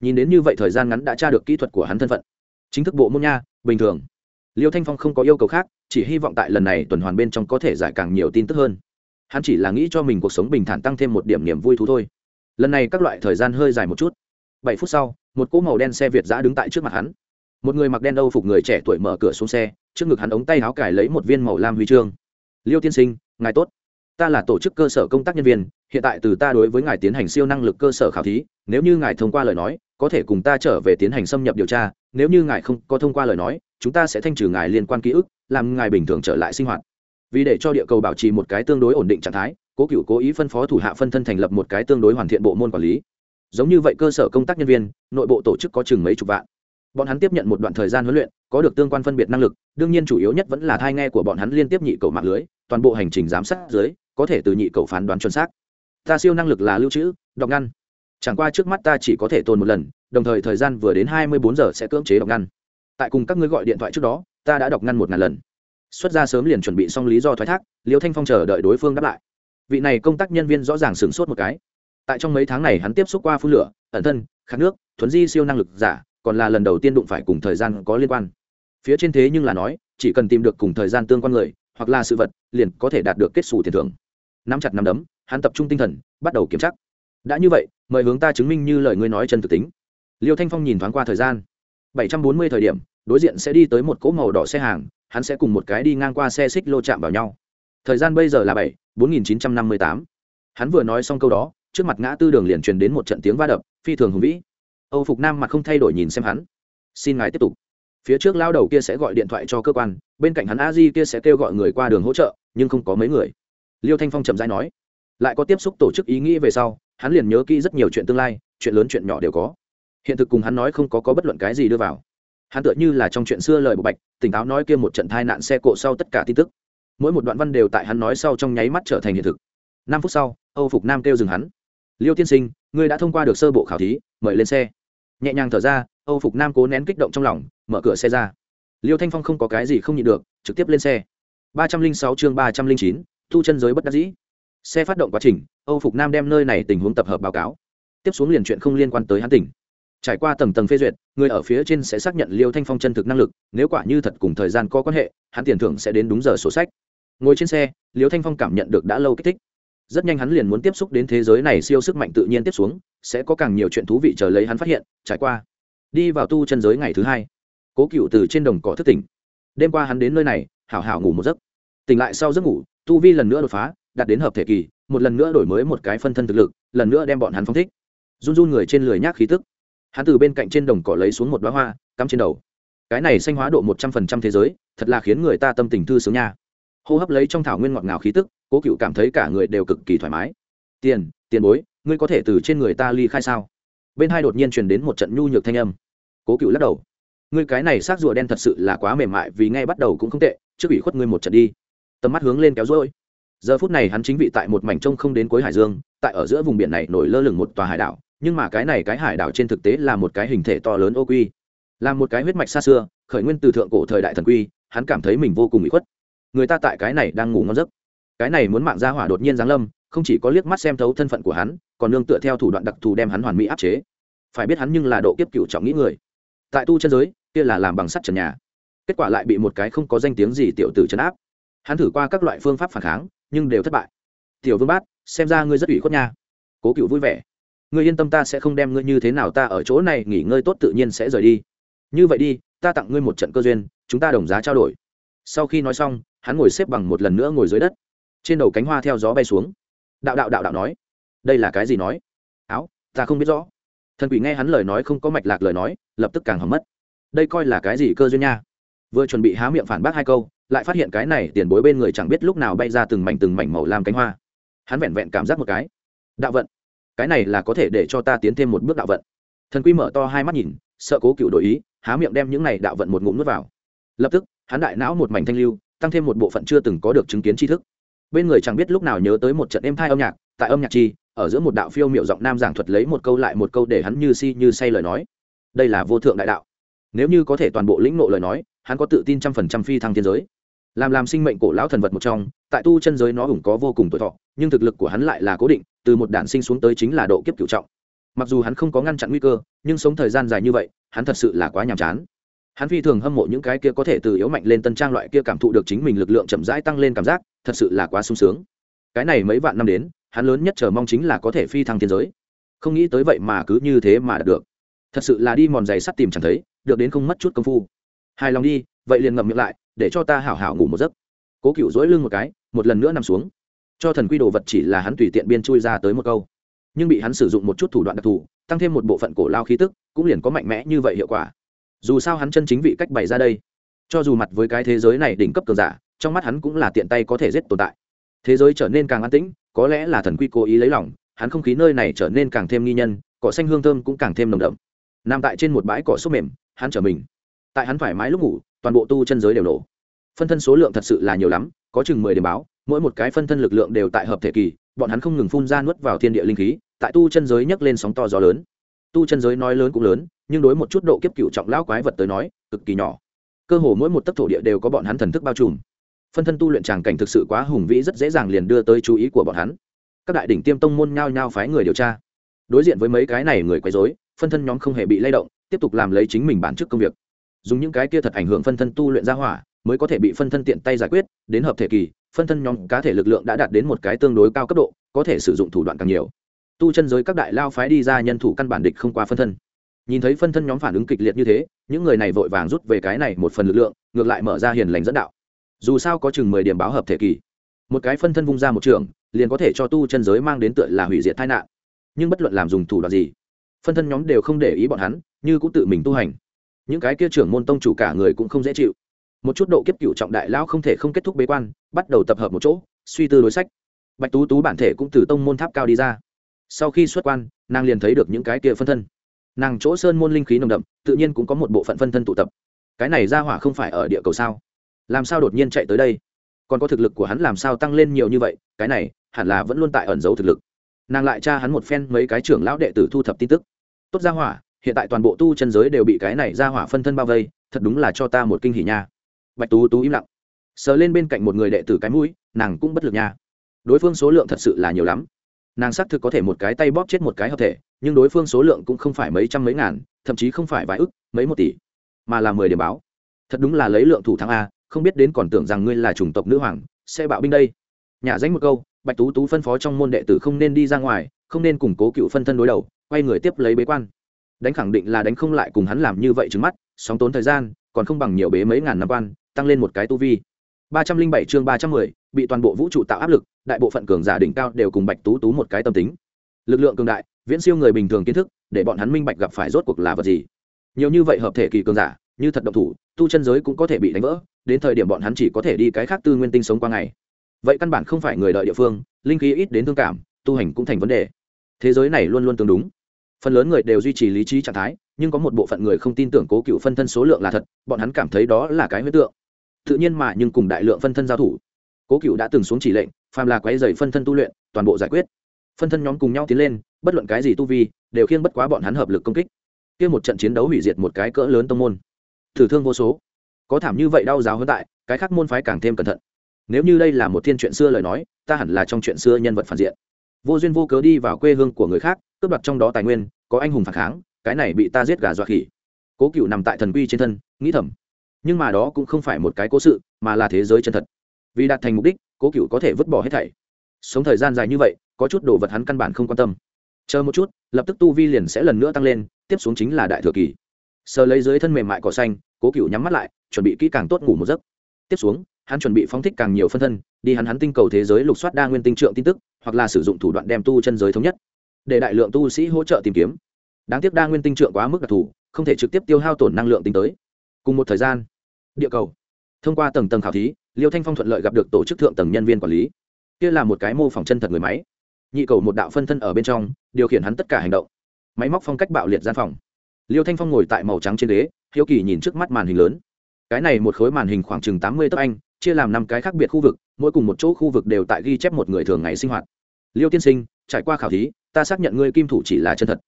Nhìn đến như vậy thời gian ngắn đã tra được kỹ thuật của hắn thân phận. Chính thức bộ môn nha, bình thường. Liêu thanh phong không có yêu cầu khác, chỉ hy vọng tại lần này tuần hoàn bên trong có thể giải càng nhiều tin tức hơn hắn chỉ là nghĩ cho mình cuộc sống bình thản tăng thêm một điểm niềm vui thú thôi. Lần này các loại thời gian hơi dài một chút. Bảy phút sau, một cỗ màu đen xe việt giã đứng tại trước mặt hắn. Một người mặc đen âu phục người trẻ tuổi mở cửa xuống xe, trước ngực hắn ống tay áo cải lấy một viên màu lam huy chương. Liêu tiên sinh, ngài tốt. Ta là tổ chức cơ sở công tác nhân viên, hiện tại từ ta đối với ngài tiến hành siêu năng lực cơ sở khảo thí, nếu như ngài thông qua lời nói, có thể cùng ta trở về tiến hành xâm nhập điều tra, nếu như ngài không có thông qua lời nói, chúng ta sẽ thanh trừ ngài liên quan ký ức, làm ngài bình thường trở lại sinh hoạt vì để cho địa cầu bảo trì một cái tương đối ổn định trạng thái, cố cựu cố ý phân phó thủ hạ phân thân thành lập một cái tương đối hoàn thiện bộ môn quản lý. Giống như vậy cơ sở công tác nhân viên, nội bộ tổ chức có chừng mấy chục vạn. Bọn hắn tiếp nhận một đoạn thời gian huấn luyện, có được tương quan phân biệt năng lực, đương nhiên chủ yếu nhất vẫn là thai nghe của bọn hắn liên tiếp nhị cầu mạng lưới, toàn bộ hành trình giám sát dưới, có thể từ nhị cầu phán đoán chuẩn xác. Ta siêu năng lực là lưu trữ đọc ngăn. Chẳng qua trước mắt ta chỉ có thể tồn một lần, đồng thời thời gian vừa đến hai mươi bốn giờ sẽ cưỡng chế đọc ngăn. Tại cùng các ngươi gọi điện thoại trước đó, ta đã đọc ngăn một ngàn lần xuất ra sớm liền chuẩn bị xong lý do thoái thác, liêu thanh phong chờ đợi đối phương đáp lại. Vị này công tác nhân viên rõ ràng sửng sốt một cái. Tại trong mấy tháng này hắn tiếp xúc qua phun lửa, ẩn thân, khát nước, thuấn di siêu năng lực giả, còn là lần đầu tiên đụng phải cùng thời gian có liên quan. Phía trên thế nhưng là nói, chỉ cần tìm được cùng thời gian tương quan người, hoặc là sự vật, liền có thể đạt được kết xù tiền thưởng. Nắm chặt nắm đấm, hắn tập trung tinh thần, bắt đầu kiểm tra. Đã như vậy, mời hướng ta chứng minh như lời ngươi nói chân thực tính. Liêu thanh phong nhìn thoáng qua thời gian. Bảy trăm bốn mươi thời điểm, đối diện sẽ đi tới một cỗ màu đỏ xe hàng hắn sẽ cùng một cái đi ngang qua xe xích lô chạm vào nhau. Thời gian bây giờ là bảy, bốn nghìn chín trăm năm mươi tám. Hắn vừa nói xong câu đó, trước mặt ngã tư đường liền truyền đến một trận tiếng va đập, phi thường hùng vĩ. Âu phục nam mặt không thay đổi nhìn xem hắn. Xin ngài tiếp tục. Phía trước lao đầu kia sẽ gọi điện thoại cho cơ quan, bên cạnh hắn a di kia sẽ kêu gọi người qua đường hỗ trợ, nhưng không có mấy người. Liêu thanh phong chậm dãi nói, lại có tiếp xúc tổ chức ý nghĩ về sau, hắn liền nhớ kỹ rất nhiều chuyện tương lai, chuyện lớn chuyện nhỏ đều có. Hiện thực cùng hắn nói không có có bất luận cái gì đưa vào hắn tựa như là trong chuyện xưa lời bộ bạch, tỉnh táo nói kia một trận thai nạn xe cộ sau tất cả tin tức. Mỗi một đoạn văn đều tại hắn nói sau trong nháy mắt trở thành hiện thực. Năm phút sau, âu phục nam kêu dừng hắn. Liêu tiên sinh, ngươi đã thông qua được sơ bộ khảo thí, mời lên xe. Nhẹ nhàng thở ra, âu phục nam cố nén kích động trong lòng, mở cửa xe ra. Liêu thanh phong không có cái gì không nhịn được, trực tiếp lên xe. Ba trăm linh sáu chương ba trăm linh chín, thu chân giới bất đắc dĩ. Xe phát động quá trình, âu phục nam đem nơi này tình huống tập hợp báo cáo. Tiếp xuống liền chuyện không liên quan tới hắn tỉnh trải qua tầng tầng phê duyệt, người ở phía trên sẽ xác nhận liêu thanh phong chân thực năng lực, nếu quả như thật cùng thời gian có quan hệ, hắn tiền thưởng sẽ đến đúng giờ sổ sách. Ngồi trên xe, liêu thanh phong cảm nhận được đã lâu kích thích. Rất nhanh hắn liền muốn tiếp xúc đến thế giới này siêu sức mạnh tự nhiên tiếp xuống, sẽ có càng nhiều chuyện thú vị chờ lấy hắn phát hiện, trải qua. Đi vào tu chân giới ngày thứ hai, cố cựu từ trên đồng cỏ thức tỉnh. Đêm qua hắn đến nơi này, hảo hảo ngủ một giấc. Tỉnh lại sau giấc ngủ, tu vi lần nữa đột phá, đạt đến hợp thể kỳ, một lần nữa đổi mới một cái phân thân thực lực, lần nữa đem bọn hắn phong thích. Run run người trên lười nhác khí tức hắn từ bên cạnh trên đồng cỏ lấy xuống một bá hoa, cắm trên đầu. Cái này xanh hóa độ một trăm phần trăm thế giới, thật là khiến người ta tâm tình thư sướng nha. Hô hấp lấy trong thảo nguyên ngọt ngào khí tức, cố cựu cảm thấy cả người đều cực kỳ thoải mái. Tiền tiền bối, ngươi có thể từ trên người ta ly khai sao? Bên hai đột nhiên truyền đến một trận nhu nhược thanh âm. Cố cựu lắc đầu. Ngươi cái này xác rùa đen thật sự là quá mềm mại, vì ngay bắt đầu cũng không tệ, trước ủy khuất ngươi một trận đi. Tầm mắt hướng lên kéo rỗi giờ phút này hắn chính vị tại một mảnh trông không đến cuối hải dương, tại ở giữa vùng biển này nổi lơ lửng một tòa hải đảo nhưng mà cái này cái hải đảo trên thực tế là một cái hình thể to lớn ô quy, là một cái huyết mạch xa xưa, khởi nguyên từ thượng cổ thời đại thần quy, hắn cảm thấy mình vô cùng bị khuất. Người ta tại cái này đang ngủ ngon giấc. Cái này muốn mạng ra hỏa đột nhiên giáng lâm, không chỉ có liếc mắt xem thấu thân phận của hắn, còn nương tựa theo thủ đoạn đặc thù đem hắn hoàn mỹ áp chế. Phải biết hắn nhưng là độ kiếp cựu trọng nghĩ người. Tại tu chân giới, kia là làm bằng sắt trần nhà. Kết quả lại bị một cái không có danh tiếng gì tiểu tử trấn áp. Hắn thử qua các loại phương pháp phản kháng, nhưng đều thất bại. Tiểu vương bát, xem ra ngươi rất ủy khuất nha. Cố cựu vui vẻ ngươi yên tâm ta sẽ không đem ngươi như thế nào, ta ở chỗ này nghỉ ngơi tốt tự nhiên sẽ rời đi. Như vậy đi, ta tặng ngươi một trận cơ duyên, chúng ta đồng giá trao đổi. Sau khi nói xong, hắn ngồi xếp bằng một lần nữa ngồi dưới đất. Trên đầu cánh hoa theo gió bay xuống. Đạo đạo đạo đạo nói. Đây là cái gì nói? Áo, ta không biết rõ. Thần quỷ nghe hắn lời nói không có mạch lạc lời nói, lập tức càng hỏng mất. Đây coi là cái gì cơ duyên nha? Vừa chuẩn bị há miệng phản bác hai câu, lại phát hiện cái này tiền bối bên người chẳng biết lúc nào bay ra từng mảnh từng mảnh màu làm cánh hoa. Hắn vẹn vẹn cảm giác một cái. Đạo vận cái này là có thể để cho ta tiến thêm một bước đạo vận. Thần quy mở to hai mắt nhìn, sợ cố cựu đổi ý, há miệng đem những này đạo vận một ngụm nuốt vào. Lập tức, hắn đại não một mảnh thanh lưu, tăng thêm một bộ phận chưa từng có được chứng kiến tri thức. Bên người chẳng biết lúc nào nhớ tới một trận êm thai âm nhạc, tại âm nhạc chi, ở giữa một đạo phiêu miệu giọng nam giảng thuật lấy một câu lại một câu để hắn như si như say lời nói. Đây là vô thượng đại đạo. Nếu như có thể toàn bộ lĩnh ngộ lời nói, hắn có tự tin trăm phần trăm phi thăng thiên giới. Làm làm sinh mệnh cổ lão thần vật một trong, tại tu chân giới nó hùng có vô cùng tuổi thọ, nhưng thực lực của hắn lại là cố định từ một đạn sinh xuống tới chính là độ kiếp cựu trọng. Mặc dù hắn không có ngăn chặn nguy cơ, nhưng sống thời gian dài như vậy, hắn thật sự là quá nhàm chán. Hắn phi thường hâm mộ những cái kia có thể từ yếu mạnh lên tân trang loại kia cảm thụ được chính mình lực lượng chậm rãi tăng lên cảm giác, thật sự là quá sung sướng. Cái này mấy vạn năm đến, hắn lớn nhất chờ mong chính là có thể phi thăng thiên giới. Không nghĩ tới vậy mà cứ như thế mà đạt được. Thật sự là đi mòn giày sắt tìm chẳng thấy, được đến không mất chút công phu. Hài lòng đi, vậy liền ngậm miệng lại, để cho ta hảo hảo ngủ một giấc. Cố cựu dỗi lưng một cái, một lần nữa nằm xuống cho thần quy đồ vật chỉ là hắn tùy tiện biên chui ra tới một câu. Nhưng bị hắn sử dụng một chút thủ đoạn đặc thù, tăng thêm một bộ phận cổ lao khí tức, cũng liền có mạnh mẽ như vậy hiệu quả. Dù sao hắn chân chính vị cách bày ra đây. Cho dù mặt với cái thế giới này đỉnh cấp cường giả, trong mắt hắn cũng là tiện tay có thể giết tồn tại. Thế giới trở nên càng an tĩnh, có lẽ là thần quy cố ý lấy lòng, hắn không khí nơi này trở nên càng thêm nghi nhân, cỏ xanh hương thơm cũng càng thêm nồng đậm. Nằm tại trên một bãi cỏ xốp mềm, hắn trở mình. Tại hắn thoải mái lúc ngủ, toàn bộ tu chân giới đều nổ. Phân thân số lượng thật sự là nhiều lắm, có chừng mười điểm báo mỗi một cái phân thân lực lượng đều tại hợp thể kỳ, bọn hắn không ngừng phun ra nuốt vào thiên địa linh khí, tại tu chân giới nhấc lên sóng to gió lớn. Tu chân giới nói lớn cũng lớn, nhưng đối một chút độ kiếp cựu trọng lão quái vật tới nói, cực kỳ nhỏ. Cơ hồ mỗi một tấc thổ địa đều có bọn hắn thần thức bao trùm. Phân thân tu luyện tràng cảnh thực sự quá hùng vĩ, rất dễ dàng liền đưa tới chú ý của bọn hắn. Các đại đỉnh tiêm tông môn nhao nhao phái người điều tra. Đối diện với mấy cái này người quấy rối, phân thân nhóm không hề bị lay động, tiếp tục làm lấy chính mình bản chức công việc. Dùng những cái kia thật ảnh hưởng phân thân tu luyện ra hỏa, mới có thể bị phân thân tiện tay giải quyết, đến hợp thể kỳ phân thân nhóm cá thể lực lượng đã đạt đến một cái tương đối cao cấp độ, có thể sử dụng thủ đoạn càng nhiều. Tu chân giới các đại lao phái đi ra nhân thủ căn bản địch không qua phân thân. Nhìn thấy phân thân nhóm phản ứng kịch liệt như thế, những người này vội vàng rút về cái này một phần lực lượng, ngược lại mở ra hiền lành dẫn đạo. Dù sao có chừng mười điểm báo hợp thể kỳ. Một cái phân thân vung ra một trường, liền có thể cho tu chân giới mang đến tựa là hủy diệt tai nạn. Nhưng bất luận làm dùng thủ đoạn gì, phân thân nhóm đều không để ý bọn hắn, như cũng tự mình tu hành. Những cái kia trưởng môn tông chủ cả người cũng không dễ chịu một chút độ kiếp cựu trọng đại lão không thể không kết thúc bế quan, bắt đầu tập hợp một chỗ, suy tư đối sách. Bạch tú tú bản thể cũng từ tông môn tháp cao đi ra. Sau khi xuất quan, nàng liền thấy được những cái kia phân thân. Nàng chỗ sơn môn linh khí nồng đậm, tự nhiên cũng có một bộ phận phân thân tụ tập. Cái này ra hỏa không phải ở địa cầu sao? Làm sao đột nhiên chạy tới đây? Còn có thực lực của hắn làm sao tăng lên nhiều như vậy? Cái này, hẳn là vẫn luôn tại ẩn giấu thực lực. Nàng lại tra hắn một phen mấy cái trưởng lão đệ tử thu thập tin tức. Tốt ra hỏa, hiện tại toàn bộ tu chân giới đều bị cái này ra hỏa phân thân bao vây, thật đúng là cho ta một kinh hỉ nha bạch tú tú im lặng. Sờ lên bên cạnh một người đệ tử cái mũi, nàng cũng bất lực nha. Đối phương số lượng thật sự là nhiều lắm. Nàng xác thực có thể một cái tay bóp chết một cái hợp thể, nhưng đối phương số lượng cũng không phải mấy trăm mấy ngàn, thậm chí không phải vài ức, mấy một tỷ, mà là mười điểm báo. Thật đúng là lấy lượng thủ thắng a, không biết đến còn tưởng rằng ngươi là chủng tộc nữ hoàng, sẽ bạo binh đây. Nhà danh một câu, bạch tú tú phân phó trong môn đệ tử không nên đi ra ngoài, không nên củng cố cựu phân thân đối đầu, quay người tiếp lấy bế quan. Đánh khẳng định là đánh không lại cùng hắn làm như vậy trứng mắt, sóng tốn thời gian, còn không bằng nhiều bế mấy ngàn năm quan tăng lên một cái tu vi. Ba trăm linh bảy chương ba trăm mười, bị toàn bộ vũ trụ tạo áp lực, đại bộ phận cường giả đỉnh cao đều cùng bạch tú tú một cái tâm tính. Lực lượng cường đại, viễn siêu người bình thường kiến thức, để bọn hắn minh bạch gặp phải rốt cuộc là vật gì. Nhiều như vậy hợp thể kỳ cường giả, như thật động thủ, tu chân giới cũng có thể bị đánh vỡ, đến thời điểm bọn hắn chỉ có thể đi cái khác tư nguyên tinh sống qua ngày. Vậy căn bản không phải người đợi địa phương, linh khí ít đến thương cảm, tu hành cũng thành vấn đề. Thế giới này luôn luôn tương đúng. Phần lớn người đều duy trì lý trí trạng thái, nhưng có một bộ phận người không tin tưởng cố cựu phân thân số lượng là thật, bọn hắn cảm thấy đó là cái huyết tượng tự nhiên mà nhưng cùng đại lượng phân thân giao thủ. Cố cựu đã từng xuống chỉ lệnh, phàm là quái dày phân thân tu luyện, toàn bộ giải quyết. Phân thân nhóm cùng nhau tiến lên, bất luận cái gì tu vi, đều khiêng bất quá bọn hắn hợp lực công kích. Kia một trận chiến đấu hủy diệt một cái cỡ lớn tông môn. Thử thương vô số. Có thảm như vậy đau giáo hơn tại, cái khác môn phái càng thêm cẩn thận. Nếu như đây là một thiên chuyện xưa lời nói, ta hẳn là trong chuyện xưa nhân vật phản diện. Vô duyên vô cớ đi vào quê hương của người khác, cướp đoạt trong đó tài nguyên, có anh hùng phản kháng, cái này bị ta giết gà dọa khỉ. Cố cựu nằm tại thần quy trên thân, nghĩ thầm nhưng mà đó cũng không phải một cái cố sự, mà là thế giới chân thật. Vì đạt thành mục đích, cố cựu có thể vứt bỏ hết thảy. Sống thời gian dài như vậy, có chút đồ vật hắn căn bản không quan tâm. Chờ một chút, lập tức tu vi liền sẽ lần nữa tăng lên, tiếp xuống chính là đại thừa kỳ. Sờ lấy dưới thân mềm mại cỏ xanh, cố cựu nhắm mắt lại, chuẩn bị kỹ càng tốt ngủ một giấc. Tiếp xuống, hắn chuẩn bị phóng thích càng nhiều phân thân, đi hắn hắn tinh cầu thế giới lục soát đa nguyên tinh trượng tin tức, hoặc là sử dụng thủ đoạn đem tu chân giới thống nhất. Để đại lượng tu sĩ hỗ trợ tìm kiếm. Đáng tiếc đa nguyên tinh trượng quá mức đặc thù, không thể trực tiếp tiêu hao tổn năng lượng tính tới. Cùng một thời gian địa cầu. Thông qua tầng tầng khảo thí, liêu thanh phong thuận lợi gặp được tổ chức thượng tầng nhân viên quản lý. Kia là một cái mô phỏng chân thật người máy. Nhị cầu một đạo phân thân ở bên trong, điều khiển hắn tất cả hành động. Máy móc phong cách bạo liệt gian phòng. Liêu thanh phong ngồi tại màu trắng trên ghế, hiếu kỳ nhìn trước mắt màn hình lớn. Cái này một khối màn hình khoảng chừng tám mươi tấc anh, chia làm năm cái khác biệt khu vực, mỗi cùng một chỗ khu vực đều tại ghi chép một người thường ngày sinh hoạt. Liêu tiên sinh, trải qua khảo thí, ta xác nhận ngươi kim thủ chỉ là chân thật.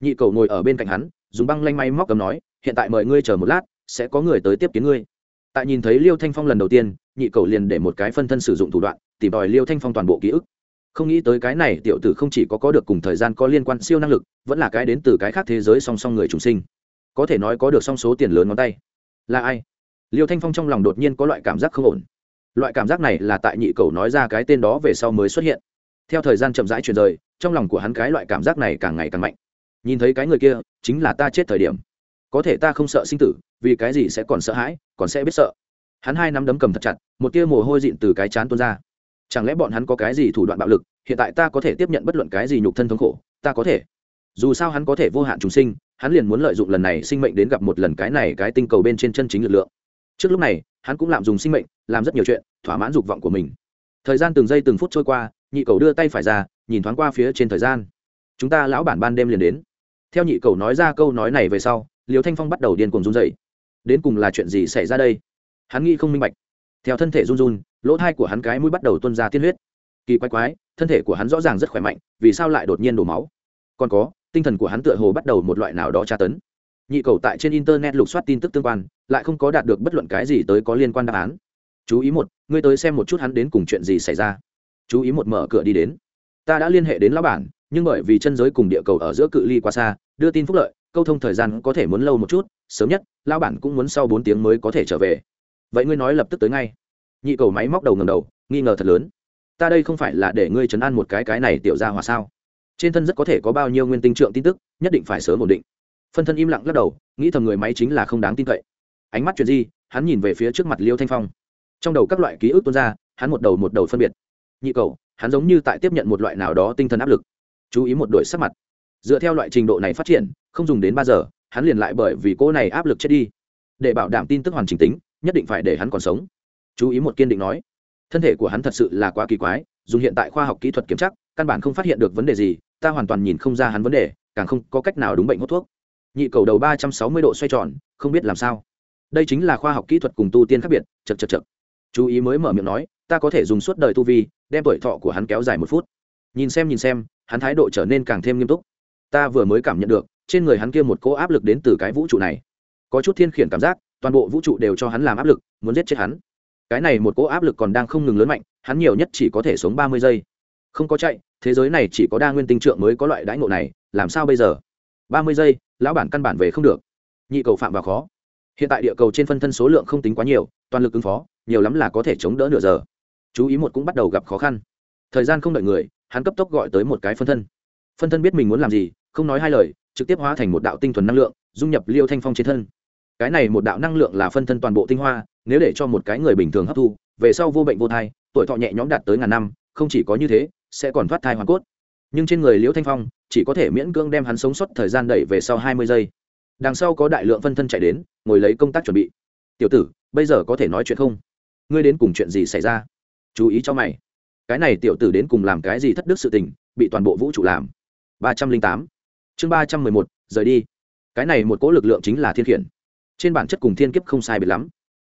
Nhị cầu ngồi ở bên cạnh hắn, dùng băng lanh máy móc cầm nói, hiện tại mời ngươi chờ một lát, sẽ có người tới tiếp kiến ngươi tại nhìn thấy liêu thanh phong lần đầu tiên, nhị cầu liền để một cái phân thân sử dụng thủ đoạn tìm đòi liêu thanh phong toàn bộ ký ức. Không nghĩ tới cái này tiểu tử không chỉ có có được cùng thời gian có liên quan siêu năng lực, vẫn là cái đến từ cái khác thế giới song song người trùng sinh. Có thể nói có được song số tiền lớn ngón tay. Là ai? Liêu thanh phong trong lòng đột nhiên có loại cảm giác không ổn. Loại cảm giác này là tại nhị cầu nói ra cái tên đó về sau mới xuất hiện. Theo thời gian chậm rãi chuyển rời, trong lòng của hắn cái loại cảm giác này càng ngày càng mạnh. Nhìn thấy cái người kia, chính là ta chết thời điểm có thể ta không sợ sinh tử, vì cái gì sẽ còn sợ hãi, còn sẽ biết sợ. Hắn hai nắm đấm cầm thật chặt, một tia mồ hôi dịn từ cái chán tuôn ra. Chẳng lẽ bọn hắn có cái gì thủ đoạn bạo lực, hiện tại ta có thể tiếp nhận bất luận cái gì nhục thân thống khổ, ta có thể. Dù sao hắn có thể vô hạn trùng sinh, hắn liền muốn lợi dụng lần này sinh mệnh đến gặp một lần cái này cái tinh cầu bên trên chân chính lực lượng. Trước lúc này, hắn cũng lạm dùng sinh mệnh, làm rất nhiều chuyện, thỏa mãn dục vọng của mình. Thời gian từng giây từng phút trôi qua, nhị cầu đưa tay phải ra, nhìn thoáng qua phía trên thời gian. Chúng ta lão bản ban đêm liền đến. Theo nhị cầu nói ra câu nói này về sau liều thanh phong bắt đầu điên cuồng run dậy đến cùng là chuyện gì xảy ra đây? Hắn nghĩ không minh bạch. Theo thân thể run run, lỗ thai của hắn cái mũi bắt đầu tuân ra tiên huyết. Kỳ quái quái, thân thể của hắn rõ ràng rất khỏe mạnh, vì sao lại đột nhiên đổ máu? Còn có, tinh thần của hắn tựa hồ bắt đầu một loại nào đó tra tấn. Nhị cầu tại trên internet lục soát tin tức tương quan, lại không có đạt được bất luận cái gì tới có liên quan đáp án. Chú ý một, ngươi tới xem một chút hắn đến cùng chuyện gì xảy ra. Chú ý một mở cửa đi đến. Ta đã liên hệ đến lão bản, nhưng bởi vì chân giới cùng địa cầu ở giữa cự ly quá xa, đưa tin phúc lợi câu thông thời gian có thể muốn lâu một chút, sớm nhất, lão bản cũng muốn sau bốn tiếng mới có thể trở về. Vậy ngươi nói lập tức tới ngay. Nhị cầu máy móc đầu ngầm đầu, nghi ngờ thật lớn. Ta đây không phải là để ngươi chấn an một cái cái này tiểu ra hòa sao? Trên thân rất có thể có bao nhiêu nguyên tinh trượng tin tức, nhất định phải sớm ổn định. Phân thân im lặng lắc đầu, nghĩ thầm người máy chính là không đáng tin cậy. Ánh mắt chuyện gì hắn nhìn về phía trước mặt liêu thanh phong. Trong đầu các loại ký ức tuôn ra, hắn một đầu một đầu phân biệt. Nhị cầu, hắn giống như tại tiếp nhận một loại nào đó tinh thần áp lực. Chú ý một đội sắc mặt. Dựa theo loại trình độ này phát triển không dùng đến ba giờ, hắn liền lại bởi vì cô này áp lực chết đi. Để bảo đảm tin tức hoàn chỉnh tính, nhất định phải để hắn còn sống. Chú ý một kiên định nói, thân thể của hắn thật sự là quá kỳ quái, dùng hiện tại khoa học kỹ thuật kiểm tra, căn bản không phát hiện được vấn đề gì, ta hoàn toàn nhìn không ra hắn vấn đề, càng không có cách nào đúng bệnh hút thuốc. Nhị cầu đầu ba trăm sáu mươi độ xoay tròn, không biết làm sao. Đây chính là khoa học kỹ thuật cùng tu tiên khác biệt chật chật chật chú ý mới mở miệng nói, ta có thể dùng suốt đời tu vi, đem tuổi thọ của hắn kéo dài một phút. Nhìn xem nhìn xem, hắn thái độ trở nên càng thêm nghiêm túc. Ta vừa mới cảm nhận được trên người hắn kia một cỗ áp lực đến từ cái vũ trụ này. Có chút thiên khiển cảm giác, toàn bộ vũ trụ đều cho hắn làm áp lực, muốn giết chết hắn. Cái này một cỗ áp lực còn đang không ngừng lớn mạnh, hắn nhiều nhất chỉ có thể sống ba mươi giây. Không có chạy, thế giới này chỉ có đa nguyên tinh trượng mới có loại đãi ngộ này, làm sao bây giờ? Ba mươi giây, lão bản căn bản về không được. Nhị cầu phạm vào khó. Hiện tại địa cầu trên phân thân số lượng không tính quá nhiều, toàn lực ứng phó, nhiều lắm là có thể chống đỡ nửa giờ. Chú ý một cũng bắt đầu gặp khó khăn. Thời gian không đợi người, hắn cấp tốc gọi tới một cái phân thân. Phân thân biết mình muốn làm gì, không nói hai lời trực tiếp hóa thành một đạo tinh thuần năng lượng, dung nhập liêu thanh phong trên thân. Cái này một đạo năng lượng là phân thân toàn bộ tinh hoa, nếu để cho một cái người bình thường hấp thu, về sau vô bệnh vô thai, tuổi thọ nhẹ nhõm đạt tới ngàn năm, không chỉ có như thế, sẽ còn thoát thai hoàn cốt. Nhưng trên người liễu thanh phong, chỉ có thể miễn cưỡng đem hắn sống sót thời gian đẩy về sau hai mươi giây. Đằng sau có đại lượng phân thân chạy đến, ngồi lấy công tác chuẩn bị. Tiểu tử, bây giờ có thể nói chuyện không? Ngươi đến cùng chuyện gì xảy ra? Chú ý cho mày. Cái này tiểu tử đến cùng làm cái gì thất đức sự tình, bị toàn bộ vũ trụ làm. ba trăm linh tám chương ba trăm mười một, rời đi. Cái này một cỗ lực lượng chính là thiên khiển. Trên bản chất cùng thiên kiếp không sai biệt lắm.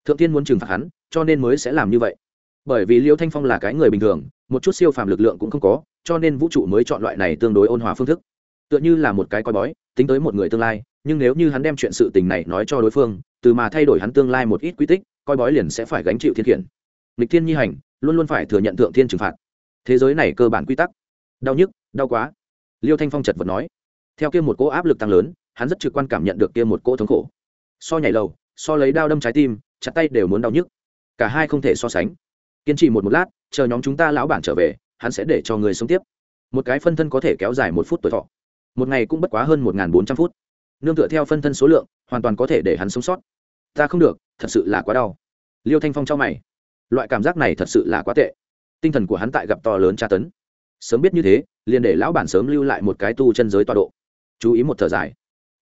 Thượng Thiên muốn trừng phạt hắn, cho nên mới sẽ làm như vậy. Bởi vì liêu thanh phong là cái người bình thường, một chút siêu phàm lực lượng cũng không có, cho nên vũ trụ mới chọn loại này tương đối ôn hòa phương thức. Tựa như là một cái coi bói, tính tới một người tương lai, nhưng nếu như hắn đem chuyện sự tình này nói cho đối phương, từ mà thay đổi hắn tương lai một ít quy tích, coi bói liền sẽ phải gánh chịu thiên khiển. Lịch thiên nhi hành, luôn luôn phải thừa nhận thượng thiên trừng phạt. Thế giới này cơ bản quy tắc. Đau nhức, đau quá. Liêu thanh phong chật vật nói theo kia một cỗ áp lực tăng lớn, hắn rất trực quan cảm nhận được kia một cỗ thống khổ. So nhảy lầu, so lấy đao đâm trái tim, chặt tay đều muốn đau nhức. Cả hai không thể so sánh. Kiên trì một một lát, chờ nhóm chúng ta lão bản trở về, hắn sẽ để cho người sống tiếp. Một cái phân thân có thể kéo dài một phút tuổi thọ. Một ngày cũng bất quá hơn một bốn trăm phút. Nương tựa theo phân thân số lượng, hoàn toàn có thể để hắn sống sót. Ta không được, thật sự là quá đau. Liêu thanh phong cho mày. Loại cảm giác này thật sự là quá tệ. Tinh thần của hắn tại gặp to lớn tra tấn. Sớm biết như thế, liền để lão bản sớm lưu lại một cái tu chân giới tọa độ chú ý một thở dài.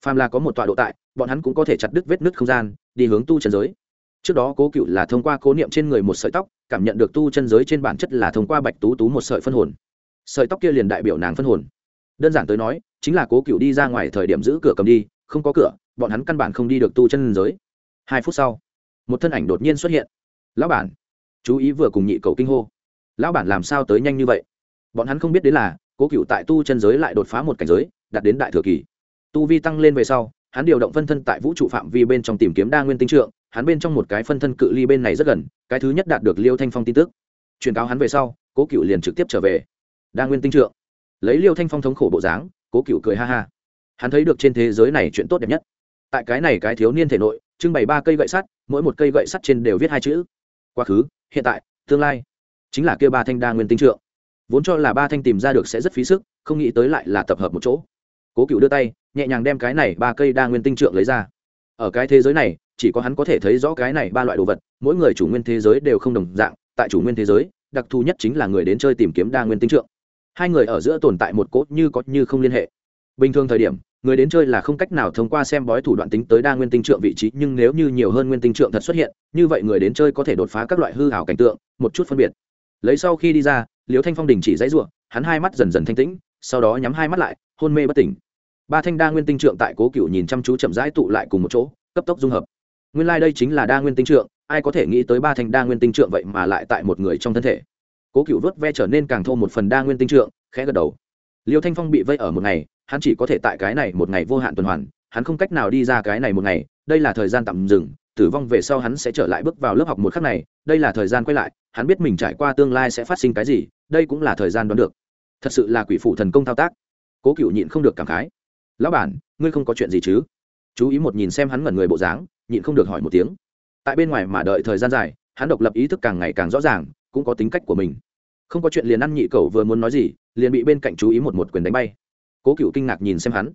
Phàm là có một tọa độ tại, bọn hắn cũng có thể chặt đứt vết nứt không gian, đi hướng tu chân giới. Trước đó cố cựu là thông qua cố niệm trên người một sợi tóc, cảm nhận được tu chân giới trên bản chất là thông qua bạch tú tú một sợi phân hồn. Sợi tóc kia liền đại biểu nàng phân hồn. Đơn giản tới nói, chính là cố cựu đi ra ngoài thời điểm giữ cửa cầm đi, không có cửa, bọn hắn căn bản không đi được tu chân giới. Hai phút sau, một thân ảnh đột nhiên xuất hiện. Lão bản, chú ý vừa cùng nhị cầu kinh hô. Lão bản làm sao tới nhanh như vậy? Bọn hắn không biết đến là, cố cựu tại tu chân giới lại đột phá một cảnh giới đạt đến đại thừa kỳ. Tu vi tăng lên về sau, hắn điều động phân thân tại vũ trụ phạm vi bên trong tìm kiếm đa nguyên tinh trượng, hắn bên trong một cái phân thân cự ly bên này rất gần, cái thứ nhất đạt được liêu thanh phong tin tức. Truyền cáo hắn về sau, cố cựu liền trực tiếp trở về. Đa nguyên tinh trượng. Lấy liêu thanh phong thống khổ bộ dáng, cố cựu cười ha ha. Hắn thấy được trên thế giới này chuyện tốt đẹp nhất. Tại cái này cái thiếu niên thể nội, trưng bày ba cây gậy sắt, mỗi một cây gậy sắt trên đều viết hai chữ. Quá khứ, hiện tại, tương lai. Chính là kêu ba thanh đa nguyên tinh trượng. Vốn cho là ba thanh tìm ra được sẽ rất phí sức, không nghĩ tới lại là tập hợp một chỗ cố cựu đưa tay, nhẹ nhàng đem cái này ba cây đa nguyên tinh trượng lấy ra. Ở cái thế giới này, chỉ có hắn có thể thấy rõ cái này ba loại đồ vật, mỗi người chủ nguyên thế giới đều không đồng dạng, tại chủ nguyên thế giới, đặc thù nhất chính là người đến chơi tìm kiếm đa nguyên tinh trượng. Hai người ở giữa tồn tại một cốt như có như không liên hệ. Bình thường thời điểm, người đến chơi là không cách nào thông qua xem bói thủ đoạn tính tới đa nguyên tinh trượng vị trí, nhưng nếu như nhiều hơn nguyên tinh trượng thật xuất hiện, như vậy người đến chơi có thể đột phá các loại hư hảo cảnh tượng, một chút phân biệt. Lấy sau khi đi ra liều thanh phong đình chỉ dãy ruộng hắn hai mắt dần dần thanh tĩnh, sau đó nhắm hai mắt lại, hôn mê bất tỉnh ba thanh đa nguyên tinh trượng tại cố cựu nhìn chăm chú chậm rãi tụ lại cùng một chỗ, cấp tốc dung hợp. Nguyên lai、like、đây chính là đa nguyên tinh trượng, ai có thể nghĩ tới ba thanh đa nguyên tinh trượng vậy mà lại tại một người trong thân thể. Cố cựu vớt ve trở nên càng thô một phần đa nguyên tinh trượng, khẽ gật đầu. Liêu thanh phong bị vây ở một ngày, hắn chỉ có thể tại cái này một ngày vô hạn tuần hoàn, hắn không cách nào đi ra cái này một ngày, đây là thời gian tạm dừng, tử vong về sau hắn sẽ trở lại bước vào lớp học một khắc này, đây là thời gian quay lại, hắn biết mình trải qua tương lai sẽ phát sinh cái gì, đây cũng là thời gian đoán được. Thật sự là quỷ phụ thần công thao tác. Cố cựu nhịn không được cảm khái lão bản, ngươi không có chuyện gì chứ? Chú ý một nhìn xem hắn ngẩn người bộ dáng, nhịn không được hỏi một tiếng. Tại bên ngoài mà đợi thời gian dài, hắn độc lập ý thức càng ngày càng rõ ràng, cũng có tính cách của mình. Không có chuyện liền ăn nhị cầu vừa muốn nói gì, liền bị bên cạnh chú ý một một quyền đánh bay. Cố cựu kinh ngạc nhìn xem hắn.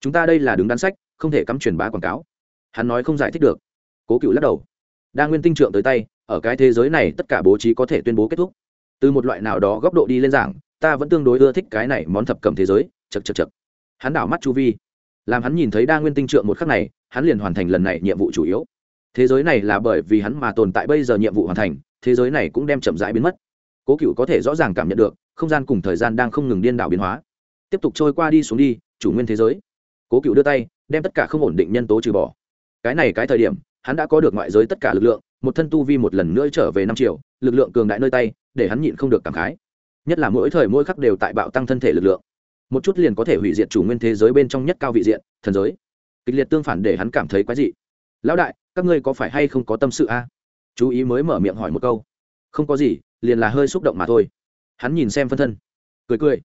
Chúng ta đây là đứng đắn sách, không thể cắm truyền bá quảng cáo. Hắn nói không giải thích được. Cố cựu lắc đầu. Đa nguyên tinh trượng tới tay, ở cái thế giới này tất cả bố trí có thể tuyên bố kết thúc. Từ một loại nào đó góc độ đi lên giảng, ta vẫn tương đối ưa thích cái này món thập cầm thế giới. Chật chật chật hắn đảo mắt chu vi. Làm hắn nhìn thấy đa nguyên tinh trượng một khắc này, hắn liền hoàn thành lần này nhiệm vụ chủ yếu. Thế giới này là bởi vì hắn mà tồn tại bây giờ nhiệm vụ hoàn thành, thế giới này cũng đem chậm rãi biến mất. Cố cựu có thể rõ ràng cảm nhận được, không gian cùng thời gian đang không ngừng điên đảo biến hóa. Tiếp tục trôi qua đi xuống đi, chủ nguyên thế giới. Cố cựu đưa tay, đem tất cả không ổn định nhân tố trừ bỏ. Cái này cái thời điểm, hắn đã có được ngoại giới tất cả lực lượng, một thân tu vi một lần nữa trở về năm triệu, lực lượng cường đại nơi tay, để hắn nhịn không được cảm khái. Nhất là mỗi thời mỗi khắc đều tại bạo tăng thân thể lực lượng một chút liền có thể hủy diệt chủ nguyên thế giới bên trong nhất cao vị diện, thần giới. Kịch liệt tương phản để hắn cảm thấy quái dị. Lão đại, các ngươi có phải hay không có tâm sự a? Chú ý mới mở miệng hỏi một câu. Không có gì, liền là hơi xúc động mà thôi. Hắn nhìn xem phân thân. Cười cười.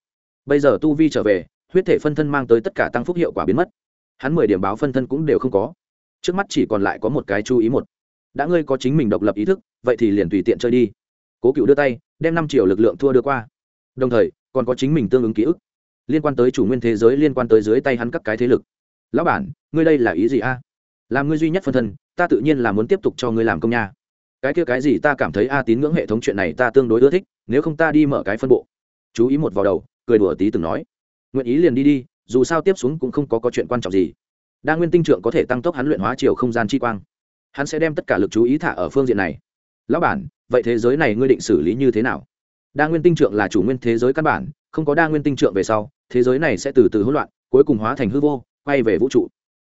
Bây giờ tu vi trở về, huyết thể phân thân mang tới tất cả tăng phúc hiệu quả biến mất. Hắn mười điểm báo phân thân cũng đều không có. Trước mắt chỉ còn lại có một cái chú ý một. Đã ngươi có chính mình độc lập ý thức, vậy thì liền tùy tiện chơi đi. Cố cựu đưa tay, đem năm triệu lực lượng thua đưa qua. Đồng thời, còn có chính mình tương ứng ký ức liên quan tới chủ nguyên thế giới liên quan tới dưới tay hắn các cái thế lực. Lão bản ngươi đây là ý gì a? Làm ngươi duy nhất phân thân ta tự nhiên là muốn tiếp tục cho ngươi làm công nha. Cái kia cái gì ta cảm thấy a tín ngưỡng hệ thống chuyện này ta tương đối ưa thích nếu không ta đi mở cái phân bộ. Chú ý một vào đầu cười đùa tí từng nói. Nguyện ý liền đi đi dù sao tiếp xuống cũng không có, có chuyện quan trọng gì. Đa nguyên tinh trượng có thể tăng tốc hắn luyện hóa chiều không gian chi quang. Hắn sẽ đem tất cả lực chú ý thả ở phương diện này. Lão bản vậy thế giới này ngươi định xử lý như thế nào? Đa nguyên tinh trượng là chủ nguyên thế giới căn bản không có đa nguyên tinh trượng về sau thế giới này sẽ từ từ hỗn loạn, cuối cùng hóa thành hư vô, quay về vũ trụ.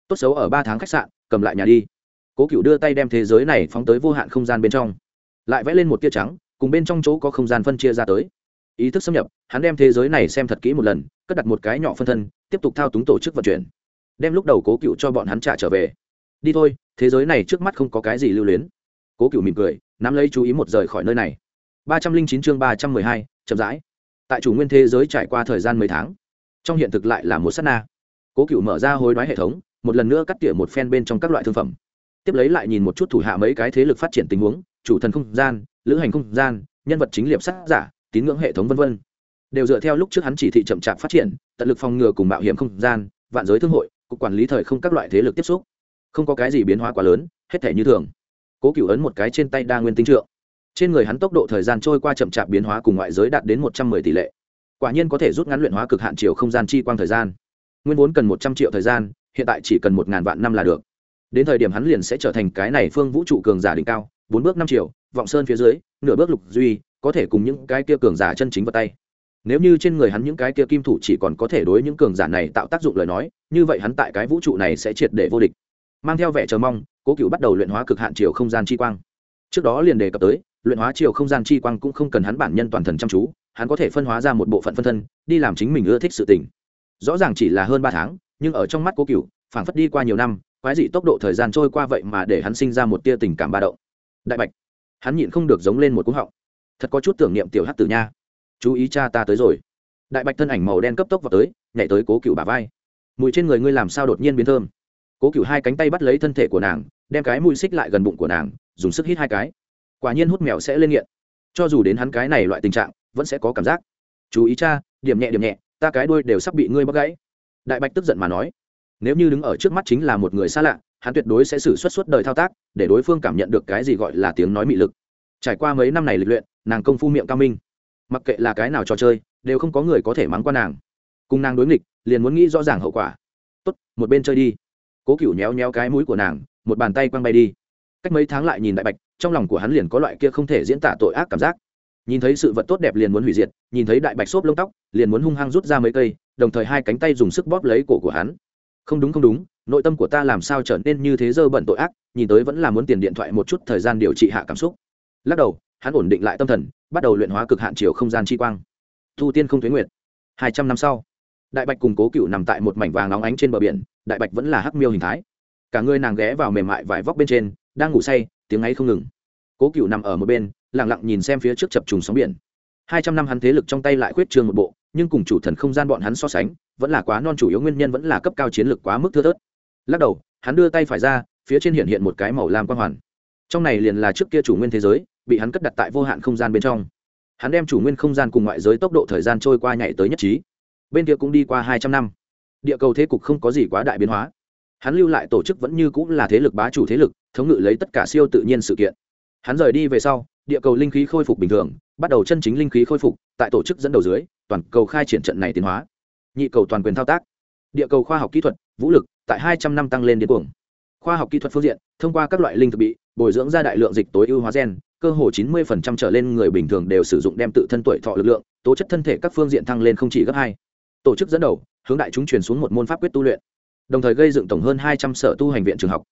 Tốt xấu ở ba tháng khách sạn, cầm lại nhà đi. Cố cựu đưa tay đem thế giới này phóng tới vô hạn không gian bên trong. Lại vẽ lên một tia trắng, cùng bên trong chỗ có không gian phân chia ra tới. Ý thức xâm nhập, hắn đem thế giới này xem thật kỹ một lần, cất đặt một cái nhỏ phân thân, tiếp tục thao túng tổ chức vận chuyển. Đem lúc đầu cố cựu cho bọn hắn trả trở về. Đi thôi, thế giới này trước mắt không có cái gì lưu luyến. Cố cựu mỉm cười, nắm lấy chú ý một rời khỏi nơi này. Ba trăm linh chín chương ba trăm mười hai, chậm rãi. Tại chủ nguyên thế giới trải qua thời gian mấy tháng trong hiện thực lại là một s á t na. Cố cựu mở ra hối đoái hệ thống, một lần nữa cắt tỉa một phen bên trong các loại thương phẩm. Tiếp lấy lại nhìn một chút thủ hạ mấy cái thế lực phát triển tình huống, chủ thần không gian, lữ hành không gian, nhân vật chính liệp sát giả, tín ngưỡng hệ thống v v đều dựa theo lúc trước hắn chỉ thị chậm chạp phát triển, tận lực phòng ngừa cùng mạo hiểm không gian, vạn giới thương hội, cục quản lý thời không các loại thế lực tiếp xúc. Không có cái gì biến hóa quá lớn, hết thể như thường. Cố cựu ấn một cái trên tay đa nguyên tinh trượng. Trên người hắn tốc độ thời gian trôi qua chậm chạp biến hóa cùng ngoại giới đạt đến một trăm mười tỷ lệ quả nhiên có thể rút ngắn luyện hóa cực hạn chiều không gian chi quang thời gian. Nguyên vốn cần một trăm triệu thời gian, hiện tại chỉ cần một ngàn vạn năm là được. Đến thời điểm hắn liền sẽ trở thành cái này phương vũ trụ cường giả đỉnh cao, bốn bước năm triệu vọng sơn phía dưới, nửa bước lục duy, có thể cùng những cái kia cường giả chân chính vào tay. Nếu như trên người hắn những cái kia kim thủ chỉ còn có thể đối những cường giả này tạo tác dụng lời nói, như vậy hắn tại cái vũ trụ này sẽ triệt để vô địch. Mang theo vẻ chờ mong, cố cựu bắt đầu luyện hóa cực hạn chiều không gian chi quang. Trước đó liền đề cập tới, luyện hóa chiều không gian chi quang cũng không cần hắn bản nhân toàn thần chăm chú hắn có thể phân hóa ra một bộ phận phân thân, đi làm chính mình ưa thích sự tình. Rõ ràng chỉ là hơn ba tháng, nhưng ở trong mắt cố cựu phảng phất đi qua nhiều năm, quái dị tốc độ thời gian trôi qua vậy mà để hắn sinh ra một tia tình cảm ba động. Đại bạch, hắn nhịn không được giống lên một cú họng. Thật có chút tưởng niệm tiểu hát tử nha. Chú ý cha ta tới rồi. Đại bạch thân ảnh màu đen cấp tốc vào tới, nhảy tới cố cựu bà vai. Mùi trên người ngươi làm sao đột nhiên biến thơm? Cố cựu hai cánh tay bắt lấy thân thể của nàng, đem cái mùi xích lại gần bụng của nàng, dùng sức hít hai cái. Quả nhiên hút mèo sẽ lên nghiện. Cho dù đến hắn cái này loại tình trạng vẫn sẽ có cảm giác. Chú ý cha, điểm nhẹ điểm nhẹ, ta cái đuôi đều sắp bị ngươi bắt gãy. Đại bạch tức giận mà nói. Nếu như đứng ở trước mắt chính là một người xa lạ, hắn tuyệt đối sẽ xử suất suốt đời thao tác, để đối phương cảm nhận được cái gì gọi là tiếng nói mị lực. Trải qua mấy năm này lịch luyện, nàng công phu miệng cao minh. Mặc kệ là cái nào trò chơi, đều không có người có thể mắng qua nàng. Cùng nàng đối nghịch, liền muốn nghĩ rõ ràng hậu quả. Tốt, một bên chơi đi. Cố cựu nhéo nhéo cái mũi của nàng, một bàn tay quăng bay đi. Cách mấy tháng lại nhìn đại bạch, trong lòng của hắn liền có loại kia không thể diễn tả tội ác cảm giác nhìn thấy sự vật tốt đẹp liền muốn hủy diệt, nhìn thấy đại bạch xốp lông tóc, liền muốn hung hăng rút ra mấy cây, đồng thời hai cánh tay dùng sức bóp lấy cổ của hắn. Không đúng không đúng, nội tâm của ta làm sao trở nên như thế dơ bẩn tội ác, nhìn tới vẫn là muốn tiền điện thoại một chút thời gian điều trị hạ cảm xúc. Lắc đầu, hắn ổn định lại tâm thần, bắt đầu luyện hóa cực hạn chiều không gian chi quang. Thu tiên không thuế nguyệt. Hai trăm năm sau, đại bạch cùng cố cựu nằm tại một mảnh vàng nóng ánh trên bờ biển, đại bạch vẫn là hắc miêu hình thái. Cả người nàng ghé vào mềm mại vải vóc bên trên, đang ngủ say, tiếng ấy không ngừng. Cố cựu nằm ở một bên lẳng lặng nhìn xem phía trước chập trùng sóng biển. Hai trăm năm hắn thế lực trong tay lại khuyết trường một bộ, nhưng cùng chủ thần không gian bọn hắn so sánh, vẫn là quá non chủ yếu nguyên nhân vẫn là cấp cao chiến lược quá mức thưa thớt. Lắc đầu, hắn đưa tay phải ra, phía trên hiện hiện một cái màu lam quang hoàn. Trong này liền là trước kia chủ nguyên thế giới, bị hắn cất đặt tại vô hạn không gian bên trong. Hắn đem chủ nguyên không gian cùng ngoại giới tốc độ thời gian trôi qua nhảy tới nhất trí. Bên kia cũng đi qua hai trăm năm. Địa cầu thế cục không có gì quá đại biến hóa. Hắn lưu lại tổ chức vẫn như cũng là thế lực bá chủ thế lực, thống ngự lấy tất cả siêu tự nhiên sự kiện. Hắn rời đi về sau địa cầu linh khí khôi phục bình thường, bắt đầu chân chính linh khí khôi phục, tại tổ chức dẫn đầu dưới, toàn cầu khai triển trận này tiến hóa. Nhị cầu toàn quyền thao tác. Địa cầu khoa học kỹ thuật, vũ lực, tại hai trăm năm tăng lên điên cuồng. Khoa học kỹ thuật phương diện, thông qua các loại linh thực bị, bồi dưỡng ra đại lượng dịch tối ưu hóa gen, cơ hồ chín mươi trở lên người bình thường đều sử dụng đem tự thân tuổi thọ lực lượng, tố chất thân thể các phương diện thăng lên không chỉ gấp hai. Tổ chức dẫn đầu, hướng đại chúng truyền xuống một môn pháp quyết tu luyện. Đồng thời gây dựng tổng hơn hai trăm sở tu hành viện trường học.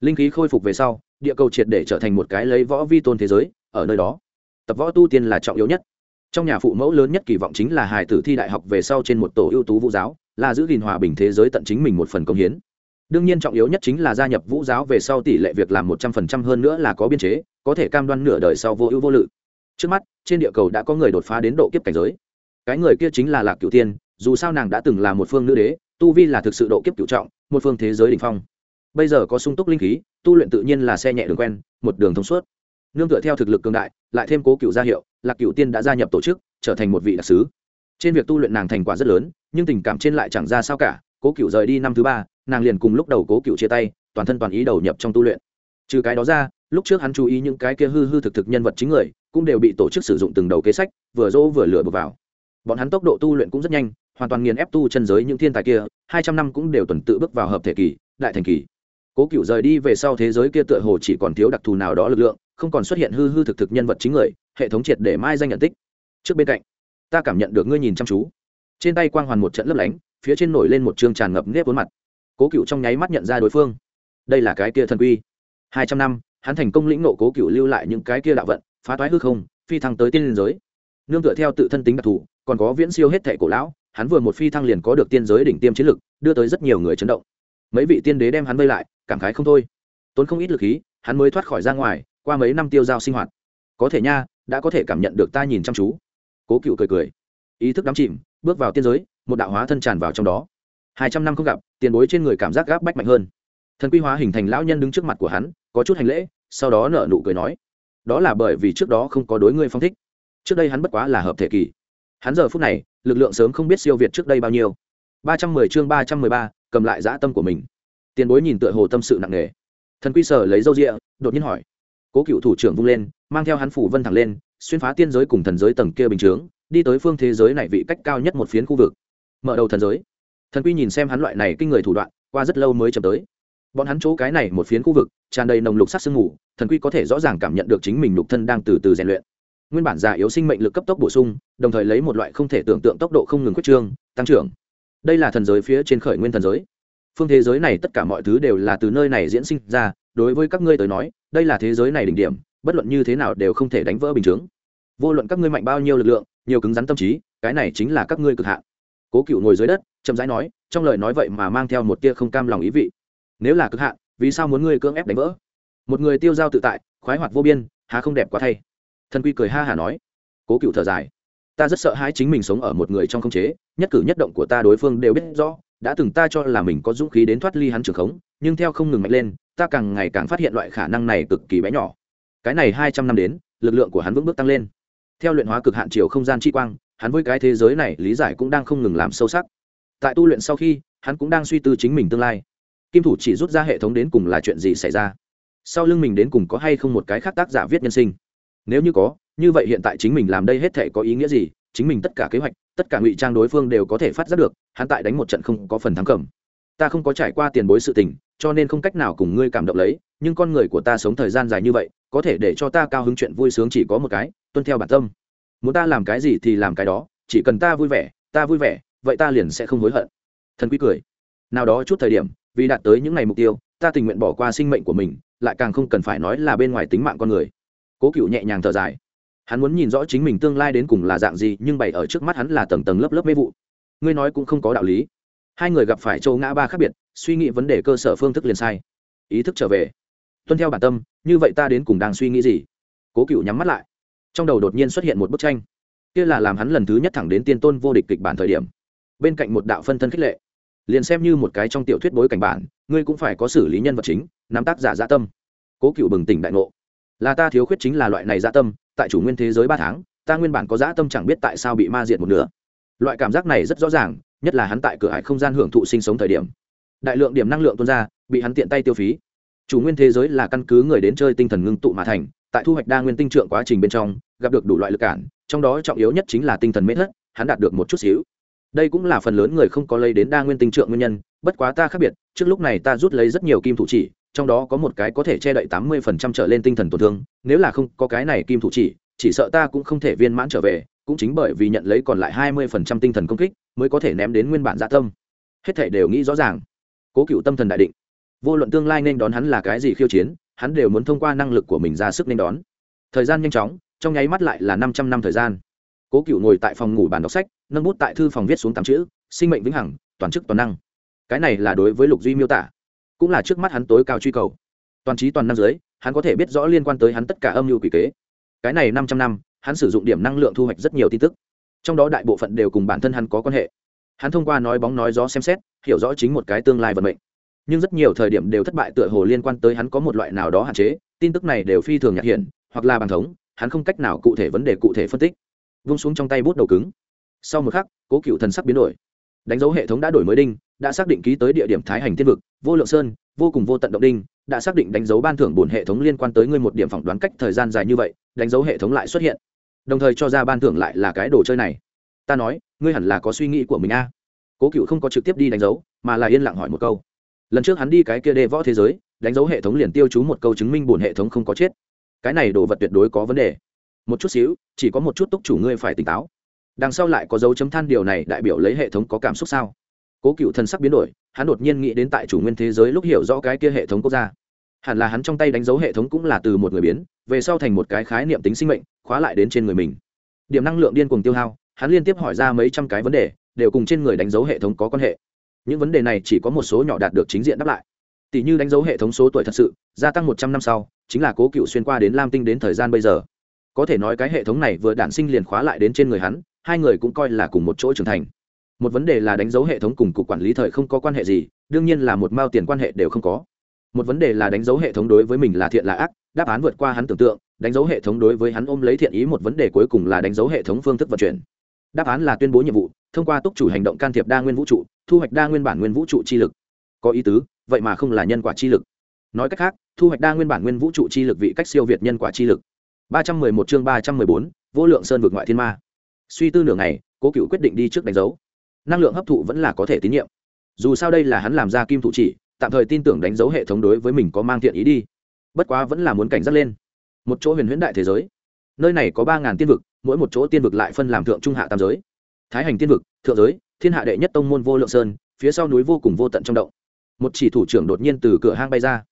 Linh khí khôi phục về sau, địa cầu triệt để trở thành một cái lấy võ vi tôn thế giới ở nơi đó. Tập võ tu tiên là trọng yếu nhất. Trong nhà phụ mẫu lớn nhất kỳ vọng chính là hài tử thi đại học về sau trên một tổ ưu tú vũ giáo, là giữ gìn hòa bình thế giới tận chính mình một phần công hiến. Đương nhiên trọng yếu nhất chính là gia nhập vũ giáo về sau tỷ lệ việc làm một trăm phần trăm hơn nữa là có biên chế, có thể cam đoan nửa đời sau vô ưu vô lự. Trước mắt, trên địa cầu đã có người đột phá đến độ kiếp cảnh giới. Cái người kia chính là lạc cửu tiên, dù sao nàng đã từng là một phương nữ đế, tu vi là thực sự độ kiếp cửu trọng, một phương thế giới đ ỉ n h phong. Bây giờ có sung túc linh khí, tu luyện tự nhiên là xe nhẹ đường quen, một đường thông suốt nương tựa theo thực lực cường đại, lại thêm cố cựu gia hiệu, lạc cựu tiên đã gia nhập tổ chức, trở thành một vị đặc sứ. Trên việc tu luyện nàng thành quả rất lớn, nhưng tình cảm trên lại chẳng ra sao cả, cố cựu rời đi năm thứ ba, nàng liền cùng lúc đầu cố cựu chia tay, toàn thân toàn ý đầu nhập trong tu luyện. Trừ cái đó ra, lúc trước hắn chú ý những cái kia hư hư thực thực nhân vật chính người, cũng đều bị tổ chức sử dụng từng đầu kế sách, vừa dỗ vừa lừa bực vào. Bọn hắn tốc độ tu luyện cũng rất nhanh, hoàn toàn nghiền ép tu chân giới những thiên tài kia, hai trăm năm cũng đều tuần tự bước vào hợp thể kỳ, đại thành kỳ. Cố cựu rời đi về sau thế giới kia tựa hồ chỉ còn thiếu đặc thù nào đó lực lượng không còn xuất hiện hư hư thực thực nhân vật chính người, hệ thống triệt để mai danh nhận tích. Trước bên cạnh, ta cảm nhận được ngươi nhìn chăm chú. Trên tay quang hoàn một trận lấp lánh, phía trên nổi lên một chương tràn ngập nếp vốn mặt. Cố cựu trong nháy mắt nhận ra đối phương. Đây là cái kia thần quy. Hai trăm năm, hắn thành công lĩnh nộ cố cựu lưu lại những cái kia đạo vận, phá toái hư không, phi thăng tới tiên liên giới. Nương tựa theo tự thân tính đặc thù, còn có viễn siêu hết thệ cổ lão, hắn vừa một phi thăng liền có được tiên giới đỉnh tiêm chiến lực, đưa tới rất nhiều người chấn động. Mấy vị tiên đế đem hắn vây lại, cảm khái không thôi. Tốn không ít lực khí, hắn mới thoát khỏi ra ngoài qua mấy năm tiêu giao sinh hoạt. Có thể nha, đã có thể cảm nhận được ta nhìn chăm chú. Cố cựu cười cười. Ý thức đắm chìm, bước vào tiên giới, một đạo hóa thân tràn vào trong đó. Hai trăm năm không gặp, tiền bối trên người cảm giác gáp bách mạnh hơn. Thần quy hóa hình thành lão nhân đứng trước mặt của hắn, có chút hành lễ, sau đó nợ nụ cười nói. Đó là bởi vì trước đó không có đối ngươi phong thích. Trước đây hắn bất quá là hợp thể kỳ. Hắn giờ phút này, lực lượng sớm không biết siêu việt trước đây bao nhiêu. Ba trăm mười chương ba trăm mười ba, cầm lại dã tâm của mình. Tiền bối nhìn tựa hồ tâm sự nặng nề. Thần quy sở lấy râu rịa, đột nhiên hỏi cố cựu thủ trưởng vung lên, mang theo hắn phủ vân thẳng lên, xuyên phá tiên giới cùng thần giới tầng kia bình chướng, đi tới phương thế giới này vị cách cao nhất một phiến khu vực. Mở đầu thần giới. Thần quy nhìn xem hắn loại này kinh người thủ đoạn, qua rất lâu mới chậm tới. Bọn hắn chỗ cái này một phiến khu vực, tràn đầy nồng lục sắc sương mù, thần quy có thể rõ ràng cảm nhận được chính mình lục thân đang từ từ rèn luyện. Nguyên bản già yếu sinh mệnh lực cấp tốc bổ sung, đồng thời lấy một loại không thể tưởng tượng tốc độ không ngừng quyết trương, tăng trưởng. Đây là thần giới phía trên khởi nguyên thần giới. Phương thế giới này tất cả mọi thứ đều là từ nơi này diễn sinh ra, đối với các ngươi tới nói đây là thế giới này đỉnh điểm, bất luận như thế nào đều không thể đánh vỡ bình chướng. Vô luận các ngươi mạnh bao nhiêu lực lượng, nhiều cứng rắn tâm trí, cái này chính là các ngươi cực hạn. Cố cựu ngồi dưới đất, chậm rãi nói, trong lời nói vậy mà mang theo một tia không cam lòng ý vị. Nếu là cực hạn, vì sao muốn ngươi cưỡng ép đánh vỡ? Một người tiêu dao tự tại, khoái hoạt vô biên, há không đẹp quá thay. Thần quy cười ha hả nói. Cố cựu thở dài. Ta rất sợ hãi chính mình sống ở một người trong không chế, nhất cử nhất động của ta đối phương đều biết rõ đã từng ta cho là mình có dũng khí đến thoát ly hắn trường khống, nhưng theo không ngừng mạnh lên, ta càng ngày càng phát hiện loại khả năng này cực kỳ bé nhỏ. Cái này hai trăm năm đến, lực lượng của hắn vững bước tăng lên. Theo luyện hóa cực hạn chiều không gian chi quang, hắn với cái thế giới này lý giải cũng đang không ngừng làm sâu sắc. Tại tu luyện sau khi, hắn cũng đang suy tư chính mình tương lai. Kim thủ chỉ rút ra hệ thống đến cùng là chuyện gì xảy ra? Sau lưng mình đến cùng có hay không một cái khác tác giả viết nhân sinh? Nếu như có, như vậy hiện tại chính mình làm đây hết thể có ý nghĩa gì? Chính mình tất cả kế hoạch, tất cả ngụy trang đối phương đều có thể phát giác được, hắn tại đánh một trận không có phần thắng cầm. Ta không có trải qua tiền bối sự tình, cho nên không cách nào cùng ngươi cảm động lấy, nhưng con người của ta sống thời gian dài như vậy, có thể để cho ta cao hứng chuyện vui sướng chỉ có một cái, tuân theo bản tâm. Muốn ta làm cái gì thì làm cái đó, chỉ cần ta vui vẻ, ta vui vẻ, vậy ta liền sẽ không hối hận. Thần quý cười. Nào đó chút thời điểm, vì đạt tới những ngày mục tiêu, ta tình nguyện bỏ qua sinh mệnh của mình, lại càng không cần phải nói là bên ngoài tính mạng con người. Cố cựu nhẹ nhàng thở dài hắn muốn nhìn rõ chính mình tương lai đến cùng là dạng gì, nhưng bày ở trước mắt hắn là tầng tầng lớp lớp mê vụ. Ngươi nói cũng không có đạo lý. Hai người gặp phải châu ngã ba khác biệt, suy nghĩ vấn đề cơ sở phương thức liền sai. Ý thức trở về. Tuân theo bản tâm, như vậy ta đến cùng đang suy nghĩ gì? Cố cựu nhắm mắt lại. Trong đầu đột nhiên xuất hiện một bức tranh. Kia là làm hắn lần thứ nhất thẳng đến tiên tôn vô địch kịch bản thời điểm. Bên cạnh một đạo phân thân khích lệ. Liền xem như một cái trong tiểu thuyết bối cảnh bản, ngươi cũng phải có xử lý nhân vật chính, nắm tác giả dạ tâm. Cố cựu bừng tỉnh đại ngộ. Là ta thiếu khuyết chính là loại này dạ tâm tại chủ nguyên thế giới ba tháng, ta nguyên bản có dã tâm chẳng biết tại sao bị ma diệt một nửa. Loại cảm giác này rất rõ ràng, nhất là hắn tại cửa hải không gian hưởng thụ sinh sống thời điểm. Đại lượng điểm năng lượng tuôn ra, bị hắn tiện tay tiêu phí. Chủ nguyên thế giới là căn cứ người đến chơi tinh thần ngưng tụ mà thành, tại thu hoạch đa nguyên tinh trượng quá trình bên trong, gặp được đủ loại lực cản, trong đó trọng yếu nhất chính là tinh thần mê thất, hắn đạt được một chút xíu. Đây cũng là phần lớn người không có lấy đến đa nguyên tinh trượng nguyên nhân, bất quá ta khác biệt, trước lúc này ta rút lấy rất nhiều kim thủ chỉ trong đó có một cái có thể che đậy tám mươi phần trăm trở lên tinh thần tổn thương, nếu là không có cái này kim thủ chỉ chỉ sợ ta cũng không thể viên mãn trở về, cũng chính bởi vì nhận lấy còn lại hai mươi phần trăm tinh thần công kích, mới có thể ném đến nguyên bản dạ tâm. Hết thể đều nghĩ rõ ràng. Cố cựu tâm thần đại định. Vô luận tương lai nên đón hắn là cái gì khiêu chiến, hắn đều muốn thông qua năng lực của mình ra sức nên đón. Thời gian nhanh chóng, trong nháy mắt lại là năm trăm năm thời gian. Cố cựu ngồi tại phòng ngủ bàn đọc sách, nâng bút tại thư phòng viết xuống tám chữ, sinh mệnh vĩnh hằng, toàn chức toàn năng. Cái này là đối với lục duy miêu tả cũng là trước mắt hắn tối cao truy cầu. Toàn trí toàn năng giới hắn có thể biết rõ liên quan tới hắn tất cả âm mưu quỷ kế. Cái này năm trăm năm, hắn sử dụng điểm năng lượng thu hoạch rất nhiều tin tức. Trong đó đại bộ phận đều cùng bản thân hắn có quan hệ. Hắn thông qua nói bóng nói gió xem xét, hiểu rõ chính một cái tương lai vận mệnh. Nhưng rất nhiều thời điểm đều thất bại tựa hồ liên quan tới hắn có một loại nào đó hạn chế, tin tức này đều phi thường nhạc hiện hoặc là bằng thống, hắn không cách nào cụ thể vấn đề cụ thể phân tích. Vung xuống trong tay bút đầu cứng. Sau một khắc, cố cựu thần sắc biến đổi. Đánh dấu hệ thống đã đổi mới đinh đã xác định ký tới địa điểm thái hành thiên vực, vô lượng sơn, vô cùng vô tận động đinh, đã xác định đánh dấu ban thưởng bổn hệ thống liên quan tới ngươi một điểm phỏng đoán cách thời gian dài như vậy, đánh dấu hệ thống lại xuất hiện. Đồng thời cho ra ban thưởng lại là cái đồ chơi này. Ta nói, ngươi hẳn là có suy nghĩ của mình a. Cố cựu không có trực tiếp đi đánh dấu, mà là yên lặng hỏi một câu. Lần trước hắn đi cái kia đê võ thế giới, đánh dấu hệ thống liền tiêu chú một câu chứng minh bổn hệ thống không có chết. Cái này đồ vật tuyệt đối có vấn đề. Một chút xíu, chỉ có một chút túc chủ ngươi phải tỉnh táo. Đằng sau lại có dấu chấm than điều này đại biểu lấy hệ thống có cảm xúc sao? Cố cựu thần sắc biến đổi, hắn đột nhiên nghĩ đến tại chủ nguyên thế giới lúc hiểu rõ cái kia hệ thống quốc gia. Hẳn là hắn trong tay đánh dấu hệ thống cũng là từ một người biến, về sau thành một cái khái niệm tính sinh mệnh, khóa lại đến trên người mình. Điểm năng lượng điên cuồng tiêu hao, hắn liên tiếp hỏi ra mấy trăm cái vấn đề, đều cùng trên người đánh dấu hệ thống có quan hệ. Những vấn đề này chỉ có một số nhỏ đạt được chính diện đáp lại. Tỷ như đánh dấu hệ thống số tuổi thật sự, gia tăng một trăm năm sau, chính là cố cựu xuyên qua đến lam tinh đến thời gian bây giờ. Có thể nói cái hệ thống này vừa đản sinh liền khóa lại đến trên người hắn, hai người cũng coi là cùng một chỗ trưởng thành một vấn đề là đánh dấu hệ thống cùng cục quản lý thời không có quan hệ gì, đương nhiên là một mao tiền quan hệ đều không có. Một vấn đề là đánh dấu hệ thống đối với mình là thiện là ác, đáp án vượt qua hắn tưởng tượng, đánh dấu hệ thống đối với hắn ôm lấy thiện ý một vấn đề cuối cùng là đánh dấu hệ thống phương thức vận chuyển. Đáp án là tuyên bố nhiệm vụ, thông qua túc chủ hành động can thiệp đa nguyên vũ trụ, thu hoạch đa nguyên bản nguyên vũ trụ chi lực. Có ý tứ, vậy mà không là nhân quả chi lực. Nói cách khác, thu hoạch đa nguyên bản nguyên vũ trụ chi lực vị cách siêu việt nhân quả chi lực. ba trăm mười một chương ba trăm mười bốn, vô lượng sơn vực ngoại thiên ma. Suy tư nửa ngày, cố cựu quyết định đi trước đánh dấu năng lượng hấp thụ vẫn là có thể tín nhiệm. Dù sao đây là hắn làm ra kim thụ chỉ, tạm thời tin tưởng đánh dấu hệ thống đối với mình có mang thiện ý đi. Bất quá vẫn là muốn cảnh giác lên. Một chỗ huyền huyễn đại thế giới. Nơi này có ba ngàn tiên vực, mỗi một chỗ tiên vực lại phân làm thượng trung hạ tam giới. Thái hành tiên vực, thượng giới, thiên hạ đệ nhất tông môn vô lượng sơn, phía sau núi vô cùng vô tận trong động. Một chỉ thủ trưởng đột nhiên từ cửa hang bay ra.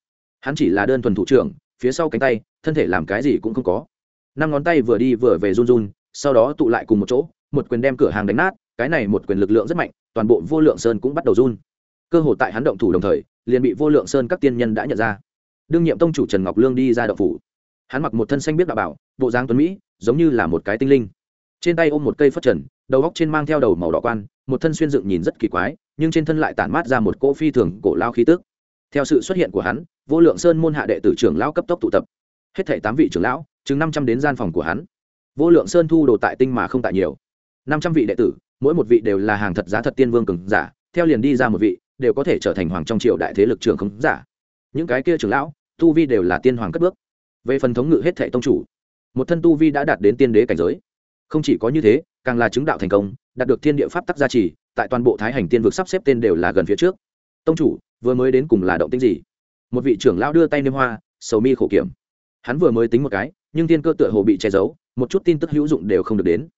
Hắn chỉ là đơn thuần thủ trưởng, phía sau cánh tay, thân thể làm cái gì cũng không có. Năm ngón tay vừa đi vừa về run run, sau đó tụ lại cùng một chỗ, một quyền đem cửa hàng đánh nát cái này một quyền lực lượng rất mạnh, toàn bộ vô lượng sơn cũng bắt đầu run. Cơ hội tại hắn động thủ đồng thời, liền bị vô lượng sơn các tiên nhân đã nhận ra. Đương nhiệm tông chủ trần ngọc lương đi ra động phủ. Hắn mặc một thân xanh biết đạo bảo, bộ dáng tuấn mỹ, giống như là một cái tinh linh. Trên tay ôm một cây phất trần, đầu góc trên mang theo đầu màu đỏ quan, một thân xuyên dựng nhìn rất kỳ quái, nhưng trên thân lại tản mát ra một cỗ phi thường cổ lao khí tức. Theo sự xuất hiện của hắn, vô lượng sơn môn hạ đệ tử trưởng lão cấp tốc tụ tập. Hết thảy tám vị trưởng lão, chừng năm trăm đến gian phòng của hắn. Vô lượng sơn thu đồ tại tinh mà không tại nhiều. năm trăm vị đệ tử mỗi một vị đều là hàng thật giá thật tiên vương cường giả, theo liền đi ra một vị, đều có thể trở thành hoàng trong triều đại thế lực trường không giả. Những cái kia trưởng lão, tu vi đều là tiên hoàng cất bước. Về phần thống ngự hết thệ tông chủ, một thân tu vi đã đạt đến tiên đế cảnh giới. Không chỉ có như thế, càng là chứng đạo thành công, đạt được thiên địa pháp tắc gia trì, tại toàn bộ thái hành tiên vực sắp xếp tên đều là gần phía trước. Tông chủ, vừa mới đến cùng là động tính gì? Một vị trưởng lão đưa tay niêm hoa, sầu mi khổ kiểm. Hắn vừa mới tính một cái, nhưng tiên cơ tựa hồ bị che giấu, một chút tin tức hữu dụng đều không được đến.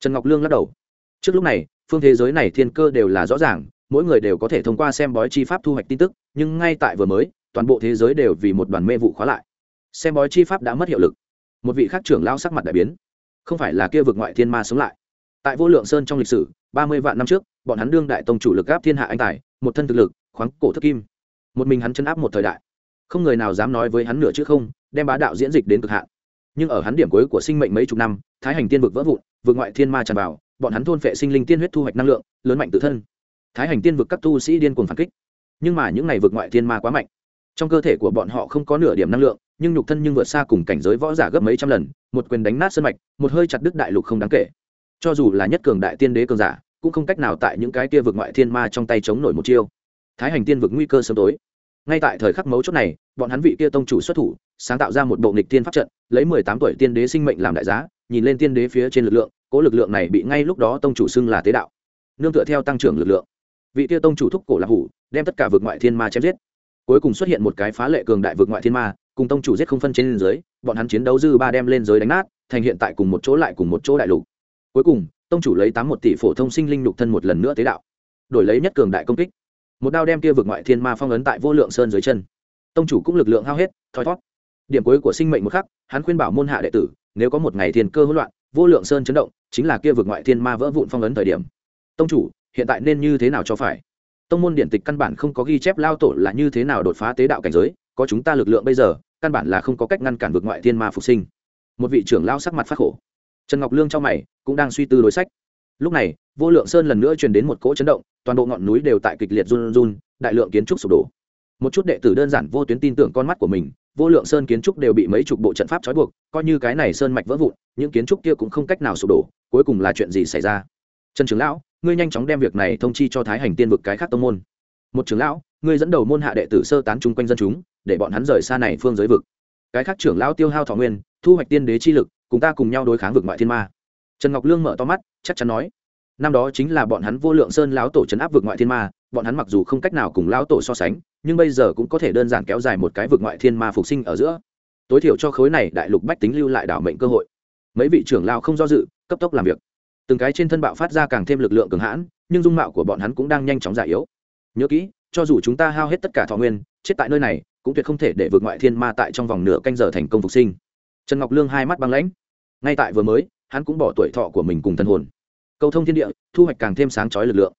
Trần ngọc lương lắc đầu trước lúc này, phương thế giới này thiên cơ đều là rõ ràng, mỗi người đều có thể thông qua xem bói chi pháp thu hoạch tin tức, nhưng ngay tại vừa mới, toàn bộ thế giới đều vì một đoàn mê vụ khóa lại. Xem bói chi pháp đã mất hiệu lực. Một vị khác trưởng lao sắc mặt đại biến. Không phải là kia vực ngoại thiên ma sống lại. Tại vô lượng sơn trong lịch sử, ba mươi vạn năm trước, bọn hắn đương đại tông chủ lực gáp thiên hạ anh tài, một thân thực lực, khoáng cổ thất kim. Một mình hắn chân áp một thời đại. Không người nào dám nói với hắn nửa chứ không, đem bá đạo diễn dịch đến cực hạn. Nhưng ở hắn điểm cuối của sinh mệnh mấy chục năm, thái hành tiên vực vỡ vụn, vực ngoại thiên ma tràn vào bọn hắn thôn phệ sinh linh tiên huyết thu hoạch năng lượng, lớn mạnh tự thân. Thái hành tiên vực các tu sĩ điên cuồng phản kích. Nhưng mà những ngày vực ngoại thiên ma quá mạnh. Trong cơ thể của bọn họ không có nửa điểm năng lượng, nhưng nhục thân nhưng vượt xa cùng cảnh giới võ giả gấp mấy trăm lần, một quyền đánh nát sân mạch, một hơi chặt đứt đại lục không đáng kể. Cho dù là nhất cường đại tiên đế cường giả, cũng không cách nào tại những cái kia vực ngoại thiên ma trong tay chống nổi một chiêu. Thái hành tiên vực nguy cơ sớm tối. Ngay tại thời khắc mấu chốt này, bọn hắn vị kia tông chủ xuất thủ, sáng tạo ra một bộ nghịch tiên pháp trận, lấy mười tám tuổi tiên đế sinh mệnh làm đại giá, nhìn lên tiên đế phía trên lực lượng cố lực lượng này bị ngay lúc đó tông chủ xưng là tế đạo. Nương tựa theo tăng trưởng lực lượng. Vị tia tông chủ thúc cổ lạc hủ, đem tất cả vượt ngoại thiên ma chém giết. Cuối cùng xuất hiện một cái phá lệ cường đại vượt ngoại thiên ma, cùng tông chủ giết không phân trên dưới, bọn hắn chiến đấu dư ba đem lên giới đánh nát, thành hiện tại cùng một chỗ lại cùng một chỗ đại lục. Cuối cùng, tông chủ lấy tám một tỷ phổ thông sinh linh lục thân một lần nữa tế đạo, đổi lấy nhất cường đại công kích. Một đao đem kia vượt ngoại thiên ma phong ấn tại vô lượng sơn dưới chân. Tông chủ cũng lực lượng hao hết, thoi thót. Điểm cuối của sinh mệnh một khắc, hắn khuyên bảo môn hạ đệ tử, nếu có một ngày thiên cơ hỗn loạn vô lượng sơn chấn động, chính là kia vực ngoại thiên ma vỡ vụn phong ấn thời điểm. Tông chủ, hiện tại nên như thế nào cho phải? Tông môn điện tịch căn bản không có ghi chép lao tổ là như thế nào đột phá tế đạo cảnh giới, có chúng ta lực lượng bây giờ, căn bản là không có cách ngăn cản vực ngoại thiên ma phục sinh. Một vị trưởng lao sắc mặt phát khổ. Trần ngọc lương trong mày, cũng đang suy tư đối sách. Lúc này, vô lượng sơn lần nữa truyền đến một cỗ chấn động, toàn bộ ngọn núi đều tại kịch liệt run run, đại lượng kiến trúc sụp đổ. Một chút đệ tử đơn giản vô tuyến tin tưởng con mắt của mình vô lượng sơn kiến trúc đều bị mấy chục bộ trận pháp trói buộc, coi như cái này sơn mạch vỡ vụn, những kiến trúc kia cũng không cách nào sụp đổ, cuối cùng là chuyện gì xảy ra? Trần trưởng lão, ngươi nhanh chóng đem việc này thông chi cho thái hành tiên vực cái khác tông môn. Một trưởng lão, ngươi dẫn đầu môn hạ đệ tử sơ tán chung quanh dân chúng, để bọn hắn rời xa này phương giới vực. Cái khác trưởng lão tiêu hao thọ nguyên, thu hoạch tiên đế chi lực, cùng ta cùng nhau đối kháng vực ngoại thiên ma. Trần ngọc lương mở to mắt, chắc chắn nói năm đó chính là bọn hắn vô lượng sơn lão tổ chấn áp vực ngoại thiên ma, bọn hắn mặc dù không cách nào cùng lão tổ so sánh, nhưng bây giờ cũng có thể đơn giản kéo dài một cái vực ngoại thiên ma phục sinh ở giữa. Tối thiểu cho khối này đại lục bách tính lưu lại đảo mệnh cơ hội. Mấy vị trưởng lao không do dự, cấp tốc làm việc. Từng cái trên thân bạo phát ra càng thêm lực lượng cường hãn, nhưng dung mạo của bọn hắn cũng đang nhanh chóng già yếu. Nhớ kỹ, cho dù chúng ta hao hết tất cả thọ nguyên, chết tại nơi này, cũng tuyệt không thể để vượt ngoại thiên ma tại trong vòng nửa canh giờ thành công phục sinh. Trần ngọc lương hai mắt băng lãnh. Ngay tại vừa mới, hắn cũng bỏ tuổi thọ của mình cùng thân hồn cầu thông thiên địa, thu hoạch càng thêm sáng chói lực lượng.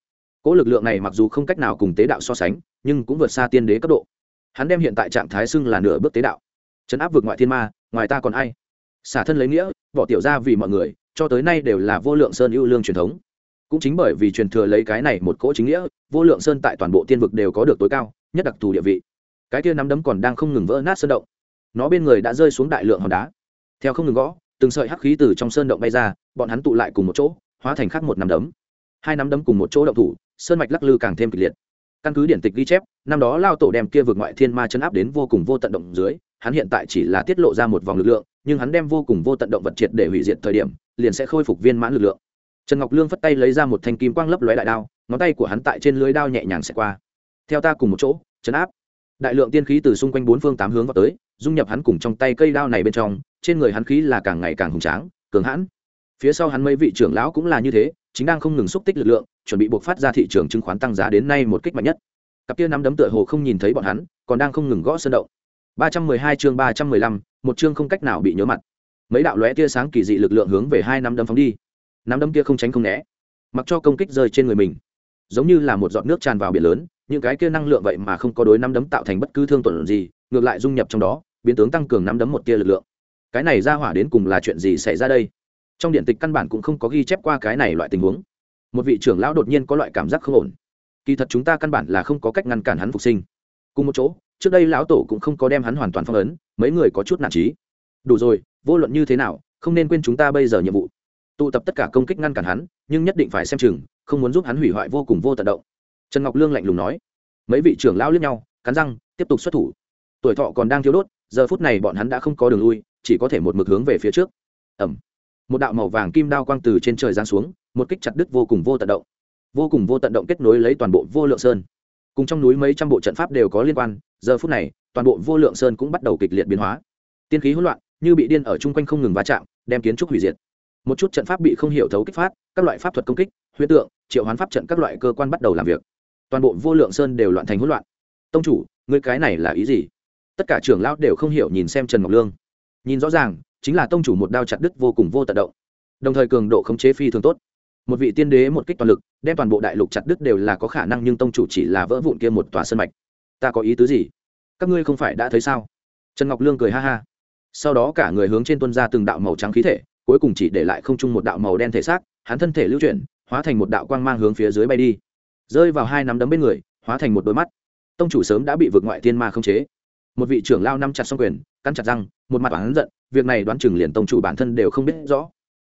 Cỗ lực lượng này mặc dù không cách nào cùng tế đạo so sánh, nhưng cũng vượt xa tiên đế cấp độ. Hắn đem hiện tại trạng thái xưng là nửa bước tế đạo. Chấn áp vượt ngoại thiên ma, ngoài ta còn ai? Xả thân lấy nghĩa, bỏ tiểu ra vì mọi người, cho tới nay đều là vô lượng sơn ưu lương truyền thống. Cũng chính bởi vì truyền thừa lấy cái này một cỗ chính nghĩa, vô lượng sơn tại toàn bộ tiên vực đều có được tối cao, nhất đặc thù địa vị. Cái kia nắm đấm còn đang không ngừng vỡ nát sơn động. Nó bên người đã rơi xuống đại lượng hòn đá. Theo không ngừng gõ, từng sợi hắc khí từ trong sơn động bay ra, bọn hắn tụ lại cùng một chỗ hóa thành khắc một nắm đấm. Hai nắm đấm cùng một chỗ động thủ, sơn mạch lắc lư càng thêm kịch liệt. Căn cứ điển tịch ghi chép, năm đó lao tổ đem kia vượt ngoại thiên ma chấn áp đến vô cùng vô tận động dưới, hắn hiện tại chỉ là tiết lộ ra một vòng lực lượng, nhưng hắn đem vô cùng vô tận động vật triệt để hủy diệt thời điểm, liền sẽ khôi phục viên mãn lực lượng. Trần ngọc lương phất tay lấy ra một thanh kim quang lấp lóe đại đao, ngón tay của hắn tại trên lưới đao nhẹ nhàng xẹt qua. Theo ta cùng một chỗ, chấn áp. Đại lượng tiên khí từ xung quanh bốn phương tám hướng vào tới, dung nhập hắn cùng trong tay cây đao này bên trong, trên người hắn khí là càng ngày càng hùng tráng, cường hãn phía sau hắn mấy vị trưởng lão cũng là như thế, chính đang không ngừng xúc tích lực lượng, chuẩn bị buộc phát ra thị trường chứng khoán tăng giá đến nay một kích mạnh nhất. Cặp kia nắm đấm tựa hồ không nhìn thấy bọn hắn, còn đang không ngừng gõ sơn động. Ba trăm mười hai chương ba trăm mười lăm, một chương không cách nào bị nhớ mặt. Mấy đạo lóe tia sáng kỳ dị lực lượng hướng về hai nắm đấm phóng đi. Nắm đấm kia không tránh không né, mặc cho công kích rơi trên người mình. Giống như là một giọt nước tràn vào biển lớn, những cái kia năng lượng vậy mà không có đối nắm đấm tạo thành bất cứ thương tổn gì, ngược lại dung nhập trong đó, biến tướng tăng cường nắm đấm một tia lực lượng. Cái này ra hỏa đến cùng là chuyện gì xảy ra đây? Trong điện tịch căn bản cũng không có ghi chép qua cái này loại tình huống. Một vị trưởng lão đột nhiên có loại cảm giác không ổn. Kỳ thật chúng ta căn bản là không có cách ngăn cản hắn phục sinh. Cùng một chỗ, trước đây lão tổ cũng không có đem hắn hoàn toàn phong ấn, mấy người có chút nản trí. Đủ rồi, vô luận như thế nào, không nên quên chúng ta bây giờ nhiệm vụ. Tụ tập tất cả công kích ngăn cản hắn, nhưng nhất định phải xem chừng, không muốn giúp hắn hủy hoại vô cùng vô tận động. Trần ngọc lương lạnh lùng nói. Mấy vị trưởng lão lướt nhau, cắn răng, tiếp tục xuất thủ. Tuổi thọ còn đang thiếu đốt, giờ phút này bọn hắn đã không có đường lui, chỉ có thể một mực hướng về phía trước. Ẩm một đạo màu vàng kim đao quang từ trên trời giáng xuống, một kích chặt đứt vô cùng vô tận động. Vô cùng vô tận động kết nối lấy toàn bộ vô lượng sơn. Cùng trong núi mấy trăm bộ trận pháp đều có liên quan, giờ phút này, toàn bộ vô lượng sơn cũng bắt đầu kịch liệt biến hóa. Tiên khí hỗn loạn, như bị điên ở chung quanh không ngừng va chạm, đem kiến trúc hủy diệt. Một chút trận pháp bị không hiểu thấu kích phát, các loại pháp thuật công kích, huyết tượng, triệu hoán pháp trận các loại cơ quan bắt đầu làm việc. Toàn bộ vô lượng sơn đều loạn thành hỗn loạn. Tông chủ người cái này là ý gì? Tất cả trưởng lão đều không hiểu nhìn xem trần ngọc lương. Nhìn rõ ràng chính là tông chủ một đao chặt đứt vô cùng vô tận động. Đồng thời cường độ khống chế phi thường tốt. Một vị tiên đế một kích toàn lực, đem toàn bộ đại lục chặt đứt đều là có khả năng nhưng tông chủ chỉ là vỡ vụn kia một tòa sân mạch. Ta có ý tứ gì? Các ngươi không phải đã thấy sao? Trần ngọc lương cười ha ha. Sau đó cả người hướng trên tuân ra từng đạo màu trắng khí thể, cuối cùng chỉ để lại không chung một đạo màu đen thể xác, hắn thân thể lưu chuyển, hóa thành một đạo quang mang hướng phía dưới bay đi. Rơi vào hai nắm đấm bên người, hóa thành một đôi mắt. Tông chủ sớm đã bị vượt ngoại thiên ma không chế. Một vị trưởng lao năm chặt xong quyền cắn chặt răng, một mặt oán giận, việc này đoán chừng liền tông chủ bản thân đều không biết rõ.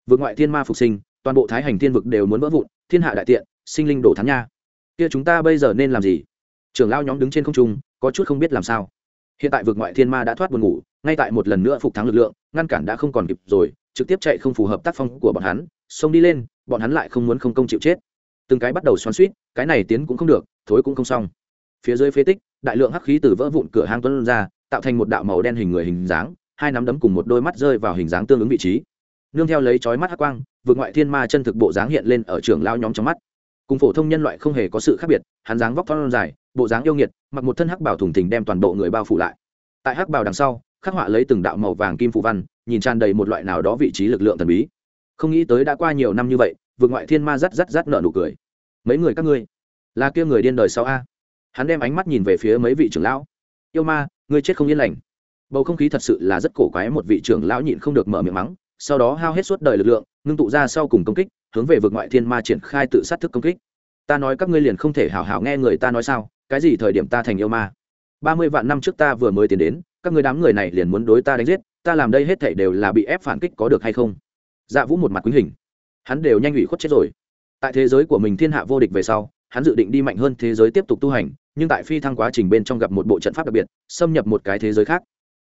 Vượt ngoại thiên ma phục sinh, toàn bộ thái hành thiên vực đều muốn vỡ vụn, thiên hạ đại tiện, sinh linh đổ thắng nha. Kia chúng ta bây giờ nên làm gì? Trưởng lao nhóm đứng trên không trung, có chút không biết làm sao. Hiện tại vượt ngoại thiên ma đã thoát buồn ngủ, ngay tại một lần nữa phục thắng lực lượng, ngăn cản đã không còn kịp rồi, trực tiếp chạy không phù hợp tác phong của bọn hắn, xông đi lên, bọn hắn lại không muốn không công chịu chết. Từng cái bắt đầu xoắn suýt cái này tiến cũng không được, thối cũng không xong. Phía dưới phế tích, đại lượng hắc khí từ vỡ vụn cửa hang tuấn ra tạo thành một đạo màu đen hình người hình dáng, hai nắm đấm cùng một đôi mắt rơi vào hình dáng tương ứng vị trí. Nương theo lấy chói mắt hắc quang, vượt ngoại thiên ma chân thực bộ dáng hiện lên ở trường lao nhóm trong mắt. Cùng phổ thông nhân loại không hề có sự khác biệt, hắn dáng vóc thon dài, bộ dáng yêu nghiệt, mặc một thân hắc bảo thủng thình đem toàn bộ người bao phủ lại. Tại hắc bảo đằng sau, khắc họa lấy từng đạo màu vàng kim phụ văn, nhìn tràn đầy một loại nào đó vị trí lực lượng thần bí. Không nghĩ tới đã qua nhiều năm như vậy, vượt ngoại thiên ma rắt rắt rắt nợ nụ cười. Mấy người các ngươi, là kia người điên đời sau a? Hắn đem ánh mắt nhìn về phía mấy vị trưởng lão. Yêu ma ngươi chết không yên lành. Bầu không khí thật sự là rất cổ quái, một vị trưởng lão nhịn không được mở miệng mắng, sau đó hao hết suốt đời lực lượng, ngưng tụ ra sau cùng công kích, hướng về vực ngoại thiên ma triển khai tự sát thức công kích. Ta nói các ngươi liền không thể hào hào nghe người ta nói sao, cái gì thời điểm ta thành yêu ma? Ba mươi vạn năm trước ta vừa mới tiến đến, các người đám người này liền muốn đối ta đánh giết, ta làm đây hết thảy đều là bị ép phản kích có được hay không? Dạ vũ một mặt quýnh hình. Hắn đều nhanh ủy khuất chết rồi. Tại thế giới của mình thiên hạ vô địch về sau, hắn dự định đi mạnh hơn thế giới tiếp tục tu hành nhưng tại phi thăng quá trình bên trong gặp một bộ trận pháp đặc biệt, xâm nhập một cái thế giới khác.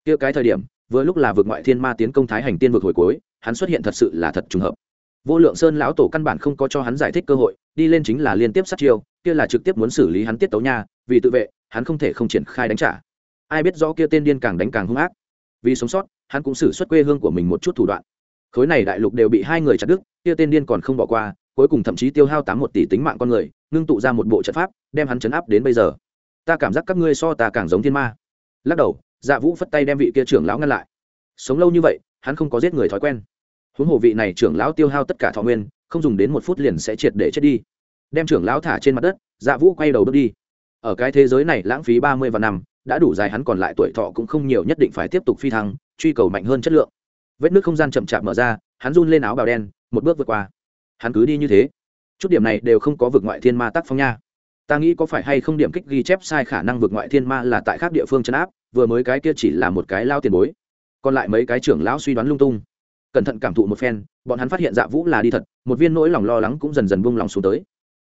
Kia cái thời điểm, vừa lúc là vượt ngoại thiên ma tiến công thái hành tiên vượt hồi cuối, hắn xuất hiện thật sự là thật trùng hợp. Vô lượng sơn lão tổ căn bản không có cho hắn giải thích cơ hội, đi lên chính là liên tiếp sát chiêu, kia là trực tiếp muốn xử lý hắn tiết tấu nha, vì tự vệ, hắn không thể không triển khai đánh trả. Ai biết rõ kia tên điên càng đánh càng hung ác. Vì sống sót, hắn cũng xử xuất quê hương của mình một chút thủ đoạn. Khối này đại lục đều bị hai người chặt đứt, kia tên điên còn không bỏ qua cuối cùng thậm chí tiêu hao tám một tỷ tính mạng con người, ngưng tụ ra một bộ trận pháp, đem hắn chấn áp đến bây giờ. Ta cảm giác các ngươi so ta càng giống thiên ma. Lắc đầu dạ vũ phất tay đem vị kia trưởng lão ngăn lại. Sống lâu như vậy, hắn không có giết người thói quen. Huống hồ vị này trưởng lão tiêu hao tất cả thọ nguyên, không dùng đến một phút liền sẽ triệt để chết đi. Đem trưởng lão thả trên mặt đất dạ vũ quay đầu bước đi. Ở cái thế giới này lãng phí ba mươi vạn năm, đã đủ dài hắn còn lại tuổi thọ cũng không nhiều nhất định phải tiếp tục phi thăng, truy cầu mạnh hơn chất lượng. Vết nước không gian chậm chạp mở ra, hắn run lên áo bào đen, một bước vượt qua hắn cứ đi như thế. Chút điểm này đều không có vực ngoại thiên ma tác phong nha. Ta nghĩ có phải hay không điểm kích ghi chép sai khả năng vượt ngoại thiên ma là tại khác địa phương chấn áp, vừa mới cái kia chỉ là một cái lao tiền bối. Còn lại mấy cái trưởng lão suy đoán lung tung. Cẩn thận cảm thụ một phen, bọn hắn phát hiện dạ vũ là đi thật, một viên nỗi lòng lo lắng cũng dần dần buông lòng xuống tới.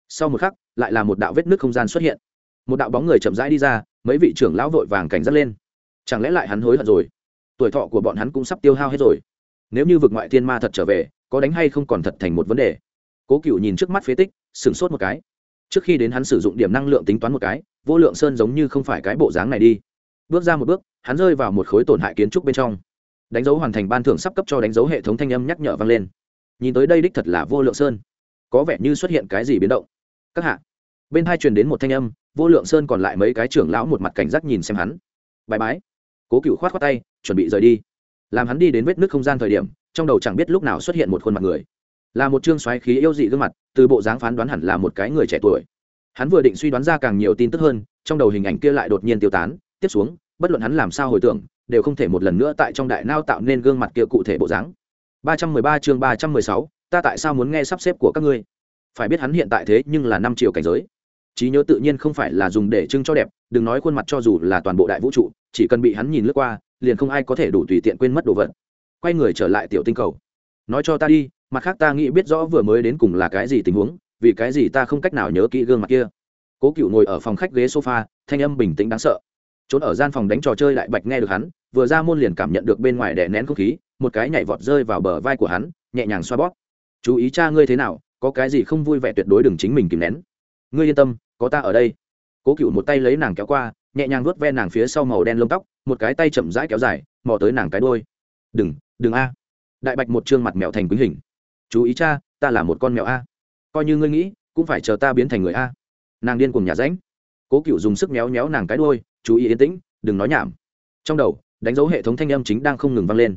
Sau một khắc, lại là một đạo vết nước không gian xuất hiện. Một đạo bóng người chậm rãi đi ra, mấy vị trưởng lão vội vàng cảnh giác lên. Chẳng lẽ lại hắn hối hận rồi? Tuổi thọ của bọn hắn cũng sắp tiêu hao hết rồi. Nếu như vực ngoại thiên ma thật trở về có đánh hay không còn thật thành một vấn đề. Cố cựu nhìn trước mắt phế tích, sửng sốt một cái. Trước khi đến hắn sử dụng điểm năng lượng tính toán một cái, vô lượng sơn giống như không phải cái bộ dáng này đi. Bước ra một bước, hắn rơi vào một khối tổn hại kiến trúc bên trong. Đánh dấu hoàn thành ban thưởng sắp cấp cho đánh dấu hệ thống thanh âm nhắc nhở vang lên. Nhìn tới đây đích thật là vô lượng sơn. Có vẻ như xuất hiện cái gì biến động. Các hạ. Bên hai truyền đến một thanh âm, vô lượng sơn còn lại mấy cái trưởng lão một mặt cảnh giác nhìn xem hắn. Bài bái. Cố cựu khoát khoát tay, chuẩn bị rời đi. Làm hắn đi đến vết nước không gian thời điểm trong đầu chẳng biết lúc nào xuất hiện một khuôn mặt người. Là một chương xoáy khí yêu dị gương mặt, từ bộ dáng phán đoán hẳn là một cái người trẻ tuổi. Hắn vừa định suy đoán ra càng nhiều tin tức hơn, trong đầu hình ảnh kia lại đột nhiên tiêu tán, tiếp xuống, bất luận hắn làm sao hồi tưởng, đều không thể một lần nữa tại trong đại nao tạo nên gương mặt kia cụ thể bộ dáng. Ba trăm mười ba chương ba trăm mười sáu, ta tại sao muốn nghe sắp xếp của các ngươi? Phải biết hắn hiện tại thế nhưng là năm triệu cảnh giới. Trí nhớ tự nhiên không phải là dùng để trưng cho đẹp, đừng nói khuôn mặt cho dù là toàn bộ đại vũ trụ, chỉ cần bị hắn nhìn lướt qua, liền không ai có thể đủ tùy tiện quên mất đồ vật quay người trở lại tiểu tinh cầu. Nói cho ta đi, mặt khác ta nghĩ biết rõ vừa mới đến cùng là cái gì tình huống, vì cái gì ta không cách nào nhớ kỹ gương mặt kia. Cố cựu ngồi ở phòng khách ghế sofa, thanh âm bình tĩnh đáng sợ. Trốn ở gian phòng đánh trò chơi đại bạch nghe được hắn, vừa ra môn liền cảm nhận được bên ngoài đè nén không khí, một cái nhảy vọt rơi vào bờ vai của hắn, nhẹ nhàng xoa bóp. Chú ý cha ngươi thế nào, có cái gì không vui vẻ tuyệt đối đừng chính mình kìm nén. Ngươi yên tâm, có ta ở đây. Cố cựu một tay lấy nàng kéo qua, nhẹ nhàng vuốt ve nàng phía sau màu đen lông tóc, một cái tay chậm rãi kéo dài, mò tới nàng cái đôi đừng đừng a. Đại bạch một chương mặt mèo thành quý hình. Chú ý cha, ta là một con mèo a. Coi như ngươi nghĩ, cũng phải chờ ta biến thành người a. Nàng điên cùng nhà ránh cố cựu dùng sức méo méo nàng cái đôi chú ý yên tĩnh, đừng nói nhảm. Trong đầu, đánh dấu hệ thống thanh âm chính đang không ngừng vang lên.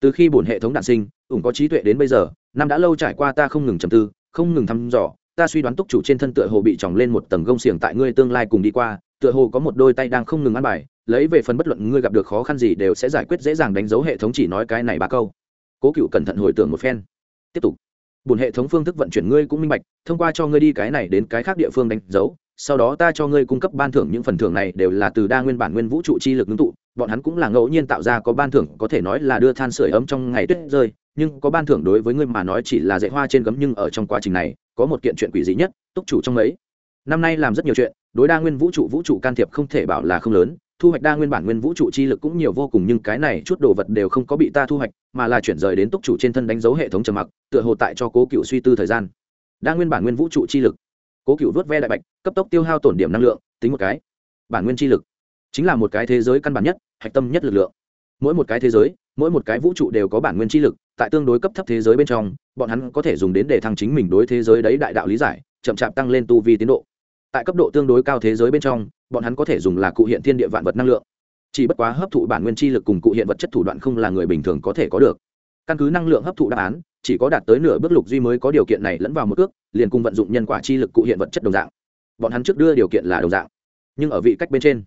Từ khi bổn hệ thống đạn sinh, ủng có trí tuệ đến bây giờ, năm đã lâu trải qua ta không ngừng trầm tư, không ngừng thăm dò, ta suy đoán túc chủ trên thân tựa hồ bị tròng lên một tầng gông xiềng tại ngươi tương lai cùng đi qua tựa hồ có một đôi tay đang không ngừng ăn bài, lấy về phần bất luận ngươi gặp được khó khăn gì đều sẽ giải quyết dễ dàng đánh dấu hệ thống chỉ nói cái này ba câu. Cố cựu cẩn thận hồi tưởng một phen. Tiếp tục. Bùn hệ thống phương thức vận chuyển ngươi cũng minh bạch, thông qua cho ngươi đi cái này đến cái khác địa phương đánh dấu, sau đó ta cho ngươi cung cấp ban thưởng những phần thưởng này đều là từ đa nguyên bản nguyên vũ trụ chi lực ngưng tụ, bọn hắn cũng là ngẫu nhiên tạo ra có ban thưởng, có thể nói là đưa than sửa ấm trong ngày tuyết rơi, nhưng có ban thưởng đối với ngươi mà nói chỉ là dạy hoa trên gấm nhưng ở trong quá trình này, có một kiện chuyện quỷ dị nhất, túc chủ trong ấy năm nay làm rất nhiều chuyện, đối đa nguyên vũ trụ vũ trụ can thiệp không thể bảo là không lớn, thu hoạch đa nguyên bản nguyên vũ trụ chi lực cũng nhiều vô cùng, nhưng cái này chút đồ vật đều không có bị ta thu hoạch, mà là chuyển rời đến túc chủ trên thân đánh dấu hệ thống trầm mặc, tựa hồ tại cho cố cựu suy tư thời gian. Đa nguyên bản nguyên vũ trụ chi lực. Cố cựu vớt ve đại bạch, cấp tốc tiêu hao tổn điểm năng lượng, tính một cái. Bản nguyên chi lực. Chính là một cái thế giới căn bản nhất, hạch tâm nhất lực lượng. Mỗi một cái thế giới, mỗi một cái vũ trụ đều có bản nguyên chi lực, tại tương đối cấp thấp thế giới bên trong, bọn hắn có thể dùng đến để thăng chính mình đối thế giới đấy đại đạo lý giải, chậm chạp tăng lên tu vi tiến độ tại cấp độ tương đối cao thế giới bên trong, bọn hắn có thể dùng là cụ hiện thiên địa vạn vật năng lượng. Chỉ bất quá hấp thụ bản nguyên chi lực cùng cụ hiện vật chất thủ đoạn không là người bình thường có thể có được. Căn cứ năng lượng hấp thụ đáp án, chỉ có đạt tới nửa bước lục duy mới có điều kiện này lẫn vào một ước liền cùng vận dụng nhân quả chi lực cụ hiện vật chất đồng dạng. Bọn hắn trước đưa điều kiện là đồng dạng, nhưng ở vị cách bên trên,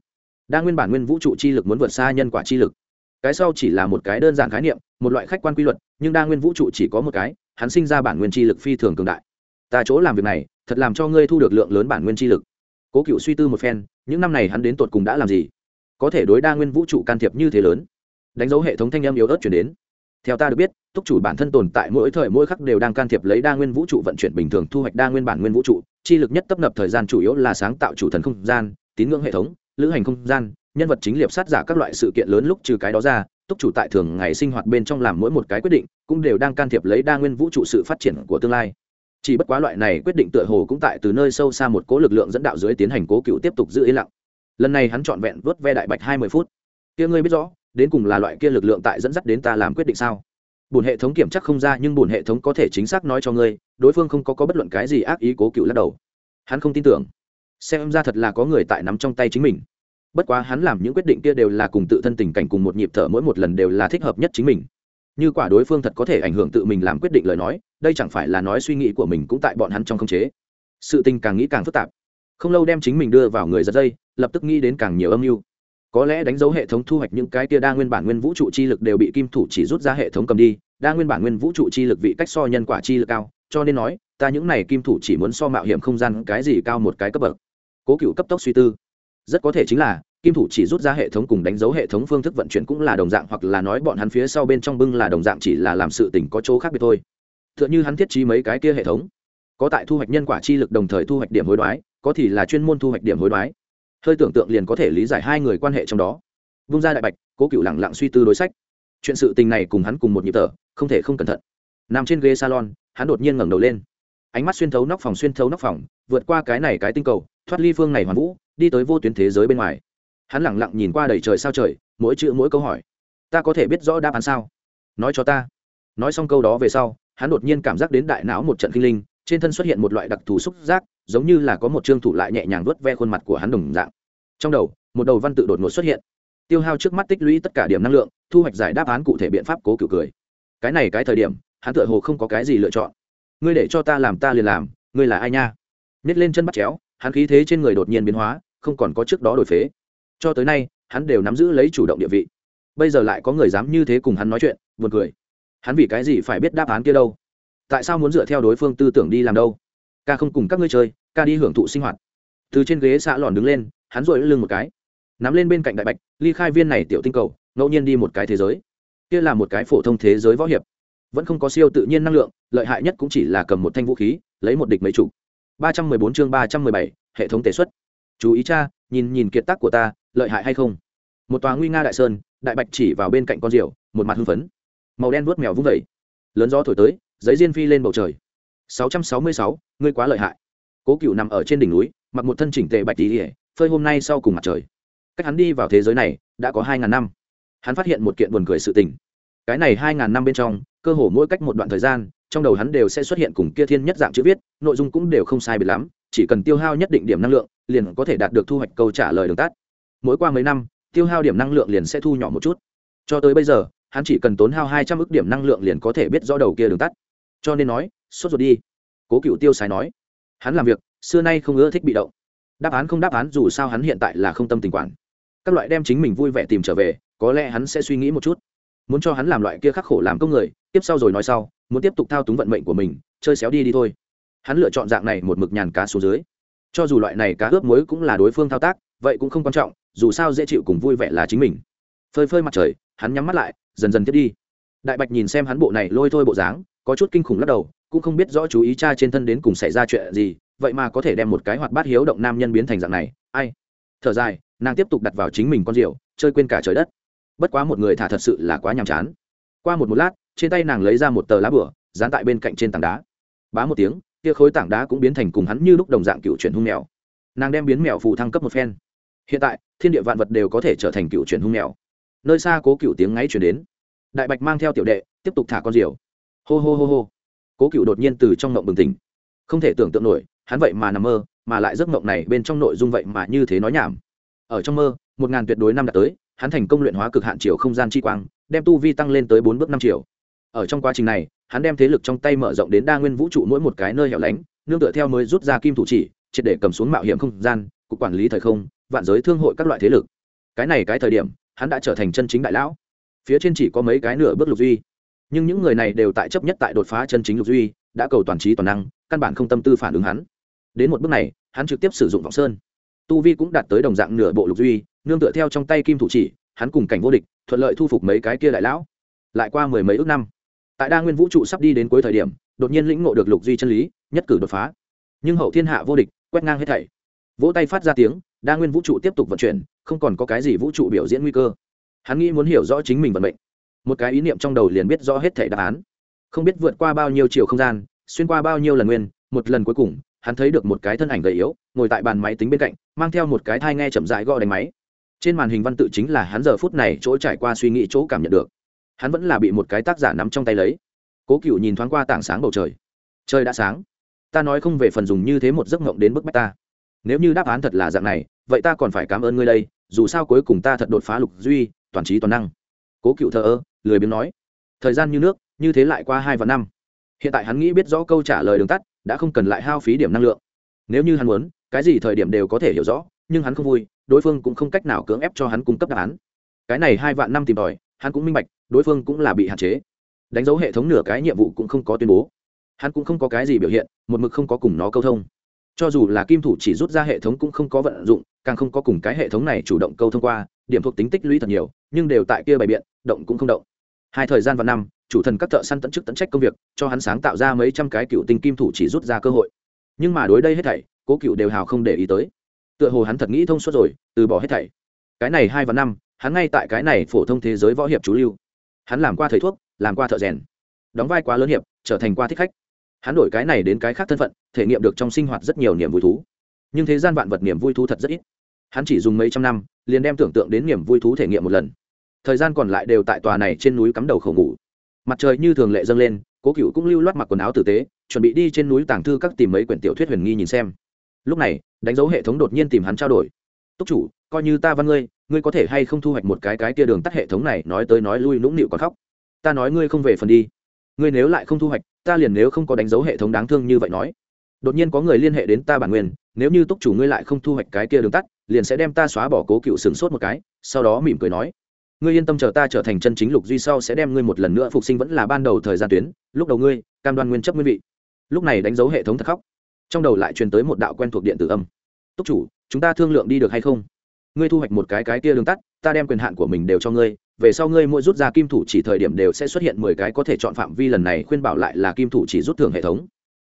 đa nguyên bản nguyên vũ trụ chi lực muốn vượt xa nhân quả chi lực. Cái sau chỉ là một cái đơn giản khái niệm, một loại khách quan quy luật, nhưng đa nguyên vũ trụ chỉ có một cái, hắn sinh ra bản nguyên chi lực phi thường cường đại ta chỗ làm việc này thật làm cho ngươi thu được lượng lớn bản nguyên chi lực. Cố cựu suy tư một phen, những năm này hắn đến tột cùng đã làm gì? Có thể đối đa nguyên vũ trụ can thiệp như thế lớn? Đánh dấu hệ thống thanh âm yếu ớt chuyển đến. Theo ta được biết, túc chủ bản thân tồn tại mỗi thời mỗi khắc đều đang can thiệp lấy đa nguyên vũ trụ vận chuyển bình thường thu hoạch đa nguyên bản nguyên vũ trụ. Chi lực nhất tấp nập thời gian chủ yếu là sáng tạo chủ thần không gian, tín ngưỡng hệ thống, lữ hành không gian, nhân vật chính liệp sát giả các loại sự kiện lớn lúc trừ cái đó ra, túc chủ tại thường ngày sinh hoạt bên trong làm mỗi một cái quyết định, cũng đều đang can thiệp lấy đa nguyên vũ trụ sự phát triển của tương lai chỉ bất quá loại này quyết định tựa hồ cũng tại từ nơi sâu xa một cố lực lượng dẫn đạo dưới tiến hành cố cựu tiếp tục giữ yên lặng. Lần này hắn trọn vẹn vớt ve đại bạch hai mươi phút. Kia ngươi biết rõ, đến cùng là loại kia lực lượng tại dẫn dắt đến ta làm quyết định sao? Bùn hệ thống kiểm chắc không ra nhưng bùn hệ thống có thể chính xác nói cho ngươi, đối phương không có có bất luận cái gì ác ý cố cựu lắc đầu. Hắn không tin tưởng. Xem ra thật là có người tại nắm trong tay chính mình. Bất quá hắn làm những quyết định kia đều là cùng tự thân tình cảnh cùng một nhịp thở mỗi một lần đều là thích hợp nhất chính mình như quả đối phương thật có thể ảnh hưởng tự mình làm quyết định lời nói, đây chẳng phải là nói suy nghĩ của mình cũng tại bọn hắn trong khống chế. Sự tình càng nghĩ càng phức tạp. Không lâu đem chính mình đưa vào người giật dây, lập tức nghĩ đến càng nhiều âm mưu. Có lẽ đánh dấu hệ thống thu hoạch những cái tia đa nguyên bản nguyên vũ trụ chi lực đều bị kim thủ chỉ rút ra hệ thống cầm đi, đa nguyên bản nguyên vũ trụ chi lực vị cách so nhân quả chi lực cao, cho nên nói, ta những này kim thủ chỉ muốn so mạo hiểm không gian cái gì cao một cái cấp bậc. Cố cựu cấp tốc suy tư. Rất có thể chính là kim thủ chỉ rút ra hệ thống cùng đánh dấu hệ thống phương thức vận chuyển cũng là đồng dạng hoặc là nói bọn hắn phía sau bên trong bưng là đồng dạng chỉ là làm sự tình có chỗ khác biệt thôi. T h ư ợ n h ư hắn thiết trí mấy cái kia hệ thống, có tại thu hoạch nhân quả chi lực đồng thời thu hoạch điểm hối đoái, có thì là chuyên môn thu hoạch điểm hối đoái. Hơi tưởng tượng liền có thể lý giải hai người quan hệ trong đó. Vung ra đại bạch, cố cựu lẳng lặng suy tư đối sách. Chuyện sự tình này cùng hắn cùng một nhịp thở, không thể không cẩn thận. Nằm trên ghế salon, hắn đột nhiên ngẩng đầu lên. Ánh mắt xuyên thấu nóc phòng, xuyên thấu nóc phòng, vượt qua cái này cái tinh cầu, thoát ly phương này hoàn vũ, đi tới vô tuyến thế giới bên ngoài hắn lẳng lặng nhìn qua đầy trời sao trời, mỗi chữ mỗi câu hỏi. Ta có thể biết rõ đáp án sao? Nói cho ta. Nói xong câu đó về sau, hắn đột nhiên cảm giác đến đại não một trận kinh linh, trên thân xuất hiện một loại đặc thù xúc giác, giống như là có một chương thủ lại nhẹ nhàng vớt ve khuôn mặt của hắn đồng dạng. Trong đầu, một đầu văn tự đột ngột xuất hiện. Tiêu hao trước mắt tích lũy tất cả điểm năng lượng, thu hoạch giải đáp án cụ thể biện pháp cố cựu cười. Cái này cái thời điểm, hắn tựa hồ không có cái gì lựa chọn. Ngươi để cho ta làm ta liền làm, ngươi là ai nha? Nhét lên chân bắt chéo, hắn khí thế trên người đột nhiên biến hóa, không còn có trước đó đổi phế cho tới nay, hắn đều nắm giữ lấy chủ động địa vị. Bây giờ lại có người dám như thế cùng hắn nói chuyện, buồn cười. Hắn vì cái gì phải biết đáp án kia đâu? Tại sao muốn dựa theo đối phương tư tưởng đi làm đâu? Ca không cùng các ngươi chơi, ca đi hưởng thụ sinh hoạt. Từ trên ghế xã lòn đứng lên, hắn rội lưng một cái. Nắm lên bên cạnh đại bạch, ly khai viên này tiểu tinh cầu, ngẫu nhiên đi một cái thế giới. Kia là một cái phổ thông thế giới võ hiệp. Vẫn không có siêu tự nhiên năng lượng, lợi hại nhất cũng chỉ là cầm một thanh vũ khí, lấy một địch mấy chủ ba trăm mười bốn chương ba trăm mười bảy, hệ thống tề xuất. Chú ý cha, nhìn nhìn kiệt tác của ta lợi hại hay không? Một tòa nguy nga đại sơn, đại bạch chỉ vào bên cạnh con rượu một mặt hưng phấn. Màu đen vuốt mèo vung vẩy. Lớn gió thổi tới, giấy diên phi lên bầu trời. Sáu trăm sáu mươi sáu, ngươi quá lợi hại. Cố cựu nằm ở trên đỉnh núi, mặc một thân chỉnh tề bạch tỉ ỉa phơi hôm nay sau cùng mặt trời. Cách hắn đi vào thế giới này, đã có hai ngàn năm. Hắn phát hiện một kiện buồn cười sự tình. Cái này hai ngàn năm bên trong, cơ hồ mỗi cách một đoạn thời gian, trong đầu hắn đều sẽ xuất hiện cùng kia thiên nhất dạng chữ viết, nội dung cũng đều không sai biệt lắm, chỉ cần tiêu hao nhất định điểm năng lượng, liền có thể đạt được thu hoạch câu trả lời đường tắt mỗi qua mấy năm, tiêu hao điểm năng lượng liền sẽ thu nhỏ một chút. Cho tới bây giờ, hắn chỉ cần tốn hao hai trăm ước điểm năng lượng liền có thể biết rõ đầu kia đường tắt. Cho nên nói, sốt ruột đi. Cố cựu tiêu sái nói. Hắn làm việc, xưa nay không ưa thích bị động. Đáp án không đáp án, dù sao hắn hiện tại là không tâm tình quản. Các loại đem chính mình vui vẻ tìm trở về, có lẽ hắn sẽ suy nghĩ một chút. Muốn cho hắn làm loại kia khắc khổ làm công người, tiếp sau rồi nói sau, muốn tiếp tục thao túng vận mệnh của mình, chơi xéo đi đi thôi. Hắn lựa chọn dạng này một mực nhàn cá xuống dưới. Cho dù loại này cá ướp muối cũng là đối phương thao tác, vậy cũng không quan trọng dù sao dễ chịu cùng vui vẻ là chính mình. Phơi phơi mặt trời, hắn nhắm mắt lại, dần dần tiếp đi. Đại bạch nhìn xem hắn bộ này lôi thôi bộ dáng, có chút kinh khủng lắc đầu, cũng không biết rõ chú ý cha trên thân đến cùng xảy ra chuyện gì, vậy mà có thể đem một cái hoạt bát hiếu động nam nhân biến thành dạng này, ai? Thở dài, nàng tiếp tục đặt vào chính mình con rượu, chơi quên cả trời đất. Bất quá một người thả thật sự là quá nhàm chán. Qua một một lát, trên tay nàng lấy ra một tờ lá bửa, dán tại bên cạnh trên tảng đá. Bá một tiếng kia khối tảng đá cũng biến thành cùng hắn như lúc đồng dạng cựu chuyển hung mèo. Nàng đem biến mèo phù thăng cấp một phen hiện tại, thiên địa vạn vật đều có thể trở thành cựu truyền hung mèo. Nơi xa cố cựu tiếng ngáy chuyển đến. Đại bạch mang theo tiểu đệ, tiếp tục thả con diều. Hô hô hô hô. Cố cựu đột nhiên từ trong ngộng bừng tỉnh. Không thể tưởng tượng nổi, hắn vậy mà nằm mơ, mà lại giấc mộng này bên trong nội dung vậy mà như thế nói nhảm. Ở trong mơ, một ngàn tuyệt đối năm đã tới, hắn thành công luyện hóa cực hạn chiều không gian chi quang, đem tu vi tăng lên tới bốn bước năm chiều. Ở trong quá trình này, hắn đem thế lực trong tay mở rộng đến đa nguyên vũ trụ mỗi một cái nơi hẻo lánh, nương tựa theo mới rút ra kim thủ chỉ, triệt để cầm xuống mạo hiểm không gian, cục quản lý thời không vạn giới thương hội các loại thế lực. Cái này cái thời điểm, hắn đã trở thành chân chính đại lão. Phía trên chỉ có mấy cái nửa bước lục duy. Nhưng những người này đều tại chấp nhất tại đột phá chân chính lục duy, đã cầu toàn trí toàn năng, căn bản không tâm tư phản ứng hắn. Đến một bước này, hắn trực tiếp sử dụng vọng sơn. Tu vi cũng đạt tới đồng dạng nửa bộ lục duy, nương tựa theo trong tay kim thủ chỉ, hắn cùng cảnh vô địch, thuận lợi thu phục mấy cái kia đại lão. Lại qua mười mấy ước năm, tại đa nguyên vũ trụ sắp đi đến cuối thời điểm, đột nhiên lĩnh ngộ được lục duy chân lý, nhất cử đột phá. Nhưng hậu thiên hạ vô địch, quét ngang hết thảy. Vỗ tay phát ra tiếng đa nguyên vũ trụ tiếp tục vận chuyển, không còn có cái gì vũ trụ biểu diễn nguy cơ. Hắn nghĩ muốn hiểu rõ chính mình vận mệnh. Một cái ý niệm trong đầu liền biết rõ hết thảy đáp án. Không biết vượt qua bao nhiêu chiều không gian, xuyên qua bao nhiêu lần nguyên, một lần cuối cùng, hắn thấy được một cái thân ảnh gầy yếu, ngồi tại bàn máy tính bên cạnh, mang theo một cái thai nghe chậm rãi gõ đánh máy. Trên màn hình văn tự chính là hắn giờ phút này chỗ trải qua suy nghĩ chỗ cảm nhận được. Hắn vẫn là bị một cái tác giả nắm trong tay lấy. Cố cựu nhìn thoáng qua tảng sáng bầu trời. Trời đã sáng. Ta nói không về phần dùng như thế một giấc mộng đến bức bách ta nếu như đáp án thật là dạng này, vậy ta còn phải cảm ơn ngươi đây, dù sao cuối cùng ta thật đột phá lục duy, toàn trí toàn năng. Cố cựu thờ ơ, lười biếng nói. Thời gian như nước, như thế lại qua hai và năm. Hiện tại hắn nghĩ biết rõ câu trả lời đường tắt, đã không cần lại hao phí điểm năng lượng. Nếu như hắn muốn, cái gì thời điểm đều có thể hiểu rõ, nhưng hắn không vui, đối phương cũng không cách nào cưỡng ép cho hắn cung cấp đáp án. Cái này hai vạn năm tìm tòi, hắn cũng minh bạch, đối phương cũng là bị hạn chế. Đánh dấu hệ thống nửa cái nhiệm vụ cũng không có tuyên bố. Hắn cũng không có cái gì biểu hiện, một mực không có cùng nó câu thông cho dù là kim thủ chỉ rút ra hệ thống cũng không có vận dụng, càng không có cùng cái hệ thống này chủ động câu thông qua, điểm thuộc tính tích lũy thật nhiều, nhưng đều tại kia bày biện, động cũng không động. Hai thời gian và năm, chủ thần các thợ săn tận chức tận trách công việc, cho hắn sáng tạo ra mấy trăm cái cựu tinh kim thủ chỉ rút ra cơ hội. Nhưng mà đối đây hết thảy, cố cựu đều hào không để ý tới. Tựa hồ hắn thật nghĩ thông suốt rồi, từ bỏ hết thảy. Cái này hai và năm, hắn ngay tại cái này phổ thông thế giới võ hiệp chú lưu. Hắn làm qua thầy thuốc, làm qua thợ rèn. Đóng vai quá lớn hiệp, trở thành qua thích khách hắn đổi cái này đến cái khác thân phận, thể nghiệm được trong sinh hoạt rất nhiều niềm vui thú. Nhưng thế gian vạn vật niềm vui thú thật rất ít. Hắn chỉ dùng mấy trăm năm, liền đem tưởng tượng đến niềm vui thú thể nghiệm một lần. Thời gian còn lại đều tại tòa này trên núi cắm đầu khẩu ngủ. Mặt trời như thường lệ dâng lên, cố cựu cũng lưu loát mặc quần áo tử tế, chuẩn bị đi trên núi tàng thư các tìm mấy quyển tiểu thuyết huyền nghi nhìn xem. Lúc này, đánh dấu hệ thống đột nhiên tìm hắn trao đổi. Túc chủ, coi như ta văn ngươi ngươi có thể hay không thu hoạch một cái cái tia đường tắt hệ thống này, nói tới nói lui nũng nịu còn khóc. Ta nói ngươi không về phần đi. Ngươi nếu lại không thu hoạch ta liền nếu không có đánh dấu hệ thống đáng thương như vậy nói. Đột nhiên có người liên hệ đến ta bản nguyên, nếu như túc chủ ngươi lại không thu hoạch cái kia đường tắt, liền sẽ đem ta xóa bỏ cố cựu sửng sốt một cái, sau đó mỉm cười nói. Ngươi yên tâm chờ ta trở thành chân chính lục duy sau sẽ đem ngươi một lần nữa phục sinh vẫn là ban đầu thời gian tuyến, lúc đầu ngươi, cam đoan nguyên chấp nguyên vị. Lúc này đánh dấu hệ thống thật khóc. Trong đầu lại truyền tới một đạo quen thuộc điện tử âm. Túc chủ, chúng ta thương lượng đi được hay không? Ngươi thu hoạch một cái cái kia đường tắt, ta đem quyền hạn của mình đều cho ngươi về sau ngươi mỗi rút ra kim thủ chỉ thời điểm đều sẽ xuất hiện mười cái có thể chọn phạm vi, lần này khuyên bảo lại là kim thủ chỉ rút thưởng hệ thống.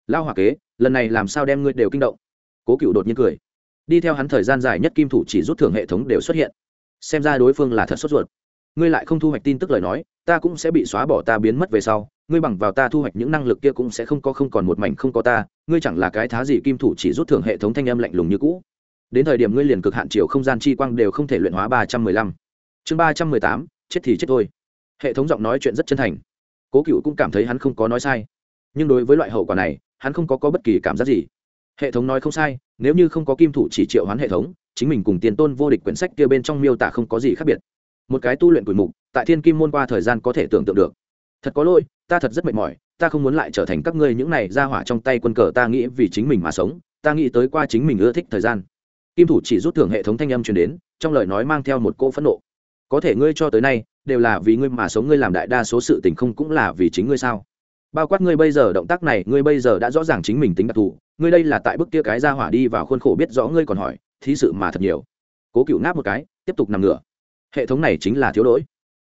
Lao hòa kế, lần này làm sao đem ngươi đều kinh động? Cố cựu đột nhiên cười. Đi theo hắn thời gian dài nhất kim thủ chỉ rút thưởng hệ thống đều xuất hiện. Xem ra đối phương là thật sốt ruột. Ngươi lại không thu hoạch tin tức lời nói, ta cũng sẽ bị xóa bỏ ta biến mất về sau. Ngươi bằng vào ta thu hoạch những năng lực kia cũng sẽ không có không còn một mảnh không có ta. Ngươi chẳng là cái thá gì kim thủ chỉ rút thưởng hệ thống thanh âm lạnh lùng như cũ. Đến thời điểm ngươi liền cực hạn chiều không gian chi quang đều không thể luyện hóa ba trăm mười lăm. Chương ba trăm mười tám chết thì chết thôi. Hệ thống giọng nói chuyện rất chân thành. Cố cựu cũng cảm thấy hắn không có nói sai. Nhưng đối với loại hậu quả này hắn không có, có bất kỳ cảm giác gì. Hệ thống nói không sai nếu như không có kim thủ chỉ triệu hoán hệ thống chính mình cùng tiền tôn vô địch quyển sách kia bên trong miêu tả không có gì khác biệt. Một cái tu luyện quỷ mục tại thiên kim môn qua thời gian có thể tưởng tượng được. Thật có lỗi ta thật rất mệt mỏi ta không muốn lại trở thành các ngươi những này ra hỏa trong tay quân cờ ta nghĩ vì chính mình mà sống ta nghĩ tới qua chính mình ưa thích thời gian. Kim thủ chỉ rút thưởng hệ thống thanh âm truyền đến trong lời nói mang theo một cỗ phẫn nộ có thể ngươi cho tới nay, đều là vì ngươi mà sống, ngươi làm đại đa số sự tình không cũng là vì chính ngươi sao? Bao quát ngươi bây giờ động tác này, ngươi bây giờ đã rõ ràng chính mình tính đặc thù, ngươi đây là tại bức kia cái ra hỏa đi vào khuôn khổ biết rõ ngươi còn hỏi, thí sự mà thật nhiều. Cố cựu ngáp một cái, tiếp tục nằm ngửa. Hệ thống này chính là thiếu đỗi.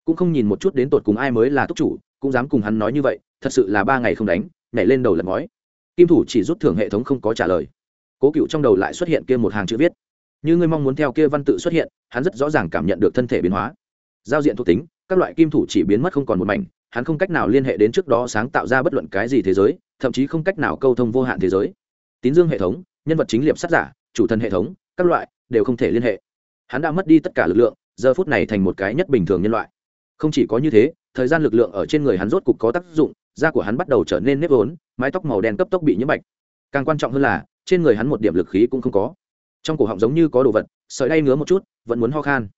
Cũng không nhìn một chút đến tột cùng ai mới là túc chủ, cũng dám cùng hắn nói như vậy, thật sự là ba ngày không đánh, nhảy lên đầu lật ngói. Kim thủ chỉ rút thưởng hệ thống không có trả lời. Cố cựu trong đầu lại xuất hiện kia một hàng chữ viết như ngươi mong muốn theo kia văn tự xuất hiện, hắn rất rõ ràng cảm nhận được thân thể biến hóa. Giao diện thuộc tính, các loại kim thủ chỉ biến mất không còn một mảnh, hắn không cách nào liên hệ đến trước đó sáng tạo ra bất luận cái gì thế giới, thậm chí không cách nào câu thông vô hạn thế giới. Tín dương hệ thống, nhân vật chính liệp sát giả, chủ thân hệ thống, các loại đều không thể liên hệ. Hắn đã mất đi tất cả lực lượng, giờ phút này thành một cái nhất bình thường nhân loại. Không chỉ có như thế, thời gian lực lượng ở trên người hắn rốt cục có tác dụng, da của hắn bắt đầu trở nên nếp vốn, mái tóc màu đen cấp tốc bị nhiễm bạch. Càng quan trọng hơn là, trên người hắn một điểm lực khí cũng không có trong cổ họng giống như có đồ vật sợi đay ngứa một chút vẫn muốn ho khan.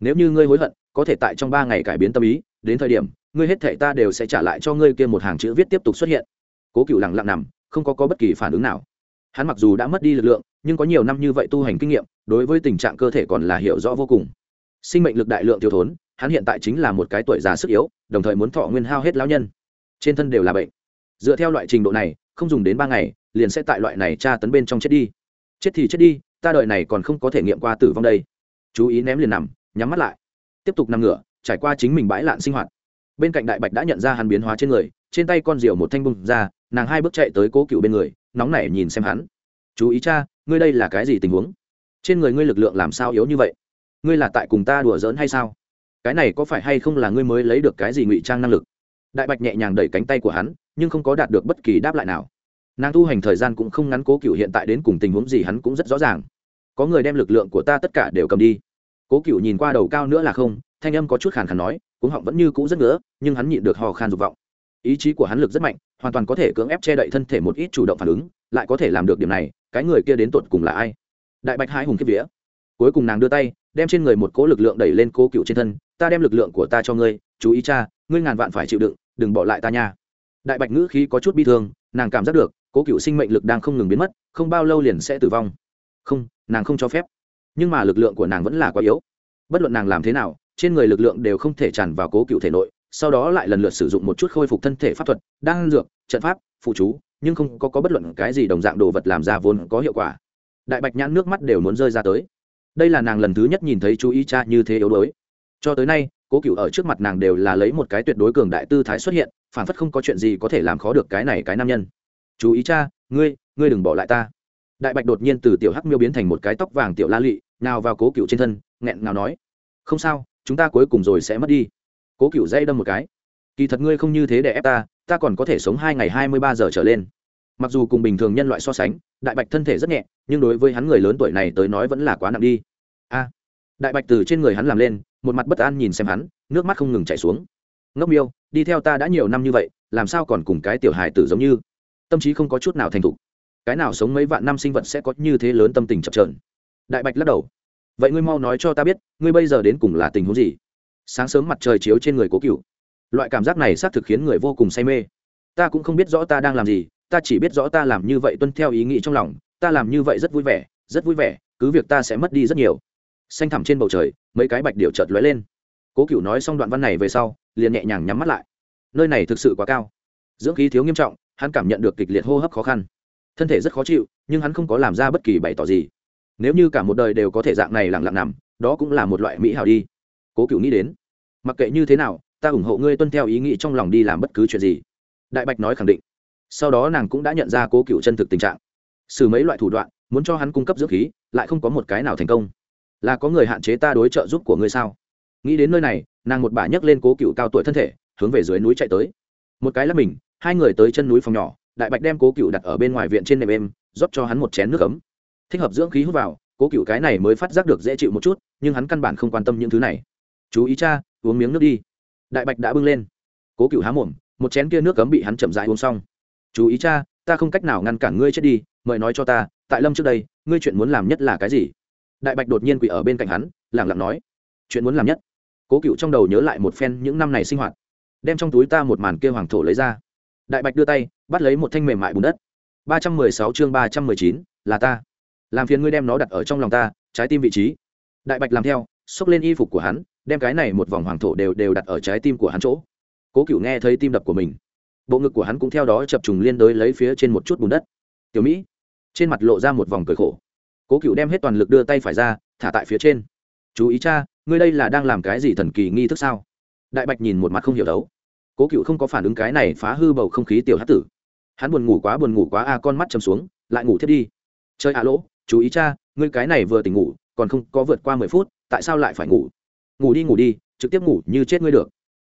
Nếu như ngươi hối hận có thể tại trong ba ngày cải biến tâm ý đến thời điểm ngươi hết thệ ta đều sẽ trả lại cho ngươi kia một hàng chữ viết tiếp tục xuất hiện. Cố cựu lặng lặng nằm không có, có bất kỳ phản ứng nào. Hắn mặc dù đã mất đi lực lượng nhưng có nhiều năm như vậy tu hành kinh nghiệm đối với tình trạng cơ thể còn là hiểu rõ vô cùng. Sinh mệnh lực đại lượng thiếu thốn hắn hiện tại chính là một cái tuổi già sức yếu đồng thời muốn thọ nguyên hao hết lão nhân. Trên thân đều là bệnh. Dựa theo loại trình độ này không dùng đến ba ngày liền sẽ tại loại này tra tấn bên trong chết đi. Chết thì chết đi ta đợi này còn không có thể nghiệm qua tử vong đây. Chú ý ném liền nằm, nhắm mắt lại. Tiếp tục nằm ngửa, trải qua chính mình bãi lạn sinh hoạt. Bên cạnh đại bạch đã nhận ra hắn biến hóa trên người, trên tay con rượu một thanh bung ra, nàng hai bước chạy tới cố cựu bên người, nóng nảy nhìn xem hắn. Chú ý cha, ngươi đây là cái gì tình huống? Trên người ngươi lực lượng làm sao yếu như vậy? Ngươi là tại cùng ta đùa giỡn hay sao? Cái này có phải hay không là ngươi mới lấy được cái gì ngụy trang năng lực? Đại bạch nhẹ nhàng đẩy cánh tay của hắn, nhưng không có đạt được bất kỳ đáp lại nào nàng tu hành thời gian cũng không ngắn, cố cựu hiện tại đến cùng tình huống gì hắn cũng rất rõ ràng. Có người đem lực lượng của ta tất cả đều cầm đi. Cố cựu nhìn qua đầu cao nữa là không, thanh âm có chút khàn khàn nói cũng họng vẫn như cũ rất ngứa, nhưng hắn nhịn được hò khan dục vọng. Ý chí của hắn lực rất mạnh, hoàn toàn có thể cưỡng ép che đậy thân thể một ít chủ động phản ứng, lại có thể làm được điểm này, cái người kia đến tột cùng là ai? Đại bạch hai hùng kiếp vía. Cuối cùng nàng đưa tay, đem trên người một cỗ lực lượng đẩy lên cố cựu trên thân, ta đem lực lượng của ta cho ngươi, chú ý cha, ngươi ngàn vạn phải chịu đựng, đừng bỏ lại ta nha. Đại bạch ngữ khí có chút bi thương, nàng cảm giác được cố cựu sinh mệnh lực đang không ngừng biến mất không bao lâu liền sẽ tử vong. Không nàng không cho phép. Nhưng mà lực lượng của nàng vẫn là quá yếu. Bất luận nàng làm thế nào trên người lực lượng đều không thể tràn vào cố cựu thể nội sau đó lại lần lượt sử dụng một chút khôi phục thân thể pháp thuật đang dược trận pháp phụ chú nhưng không có, có bất luận cái gì đồng dạng đồ vật làm ra vốn có hiệu quả. Đại bạch nhãn nước mắt đều muốn rơi ra tới. Đây là nàng lần thứ nhất nhìn thấy chú ý cha như thế yếu đuối. Cho tới nay cố cựu ở trước mặt nàng đều là lấy một cái tuyệt đối cường đại tư thái xuất hiện phản phất không có chuyện gì có thể làm khó được cái này cái nam nhân chú ý cha, ngươi ngươi đừng bỏ lại ta. Đại bạch đột nhiên từ tiểu hắc miêu biến thành một cái tóc vàng tiểu la lị, nào vào cố cựu trên thân, nghẹn nào nói, không sao, chúng ta cuối cùng rồi sẽ mất đi. Cố cựu dây đâm một cái, kỳ thật ngươi không như thế để ép ta ta còn có thể sống hai ngày hai mươi ba giờ trở lên. Mặc dù cùng bình thường nhân loại so sánh, đại bạch thân thể rất nhẹ, nhưng đối với hắn người lớn tuổi này tới nói vẫn là quá nặng đi. A! Đại bạch từ trên người hắn làm lên, một mặt bất an nhìn xem hắn, nước mắt không ngừng chảy xuống. Ngốc miêu, đi theo ta đã nhiều năm như vậy, làm sao còn cùng cái tiểu hài tử giống như? Tâm trí không có chút nào thành thục. Cái nào sống mấy vạn năm sinh vật sẽ có như thế lớn tâm tình chập trờn đại bạch lắc đầu. Vậy ngươi mau nói cho ta biết, ngươi bây giờ đến cùng là tình huống gì? Sáng sớm mặt trời chiếu trên người cố cựu loại cảm giác này xác thực khiến người vô cùng say mê. Ta cũng không biết rõ ta đang làm gì, ta chỉ biết rõ ta làm như vậy tuân theo ý nghĩ trong lòng, ta làm như vậy rất vui vẻ, rất vui vẻ, cứ việc ta sẽ mất đi rất nhiều. Xanh thẳm trên bầu trời, mấy cái bạch điệu chợt lóe lên. Cố cựu nói xong đoạn văn này về sau, liền nhẹ nhàng nhắm mắt lại. Nơi này thực sự quá cao. Dưỡng khí thiếu nghiêm trọng hắn cảm nhận được kịch liệt hô hấp khó khăn. Thân thể rất khó chịu, nhưng hắn không có làm ra bất kỳ bày tỏ gì. Nếu như cả một đời đều có thể dạng này lặng lặng nằm, đó cũng là một loại mỹ hào đi. Cố cựu nghĩ đến, mặc kệ như thế nào, ta ủng hộ ngươi tuân theo ý nghĩ trong lòng đi làm bất cứ chuyện gì. Đại bạch nói khẳng định. Sau đó nàng cũng đã nhận ra cố cựu chân thực tình trạng. Xử mấy loại thủ đoạn, muốn cho hắn cung cấp dưỡng khí, lại không có một cái nào thành công. Là có người hạn chế ta đối trợ giúp của ngươi sao? Nghĩ đến nơi này, nàng một bà nhấc lên cố cựu cao tuổi thân thể, hướng về dưới núi chạy tới. Một cái là mình hai người tới chân núi phòng nhỏ, đại bạch đem cố cựu đặt ở bên ngoài viện trên nệm êm, rót cho hắn một chén nước ấm. Thích hợp dưỡng khí hút vào, cố cựu cái này mới phát giác được dễ chịu một chút, nhưng hắn căn bản không quan tâm những thứ này. Chú ý cha, uống miếng nước đi. Đại bạch đã bưng lên. Cố cựu há mồm, một chén kia nước cấm bị hắn chậm rãi uống xong. Chú ý cha, ta không cách nào ngăn cản ngươi chết đi, mời nói cho ta, tại lâm trước đây, ngươi chuyện muốn làm nhất là cái gì? Đại bạch đột nhiên quỳ ở bên cạnh hắn, lẳng lặng nói. Chuyện muốn làm nhất. Cố cựu trong đầu nhớ lại một phen những năm này sinh hoạt, đem trong túi ta một màn kia hoàng thổ lấy ra đại bạch đưa tay, bắt lấy một thanh mềm mại bùn đất. ba trăm mười sáu chương ba trăm mười chín, là ta. Làm phiền ngươi đem nó đặt ở trong lòng ta, trái tim vị trí. Đại bạch làm theo, xốc lên y phục của hắn, đem cái này một vòng hoàng thổ đều đều đặt ở trái tim của hắn chỗ. Cố cựu nghe thấy tim đập của mình. Bộ ngực của hắn cũng theo đó chập trùng liên đới lấy phía trên một chút bùn đất. Tiểu mỹ. Trên mặt lộ ra một vòng cười khổ. Cố cựu đem hết toàn lực đưa tay phải ra, thả tại phía trên. Chú ý cha, ngươi đây là đang làm cái gì thần kỳ nghi thức sao? Đại bạch nhìn một mặt không hiểu đấu cố cựu không có phản ứng cái này phá hư bầu không khí tiểu hát tử. Hắn buồn ngủ quá, buồn ngủ quá, a, con mắt chầm xuống, lại ngủ thiết đi. Chơi a lỗ, chú ý cha, ngươi cái này vừa tỉnh ngủ, còn không có vượt qua mười phút, tại sao lại phải ngủ? Ngủ đi ngủ đi, trực tiếp ngủ như chết ngươi được.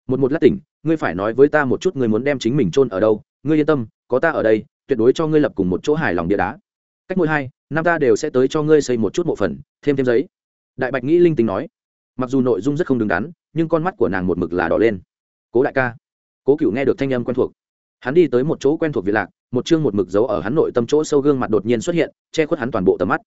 Một một lát tỉnh, ngươi phải nói với ta một chút ngươi muốn đem chính mình chôn ở đâu. Ngươi yên tâm, có ta ở đây, tuyệt đối cho ngươi lập cùng một chỗ hài lòng địa đá. Cách mỗi hai, năm ta đều sẽ tới cho ngươi xây một chút mộ phần, thêm thêm giấy. Đại bạch nghĩ linh tính nói. Mặc dù nội dung rất không đứng đắn, nhưng con mắt của nàng một mực là đỏ lên. Cố đại ca cố cựu nghe được thanh âm quen thuộc. Hắn đi tới một chỗ quen thuộc việt lạc, một chương một mực giấu ở hắn nội tâm chỗ sâu gương mặt đột nhiên xuất hiện, che khuất hắn toàn bộ tầm mắt.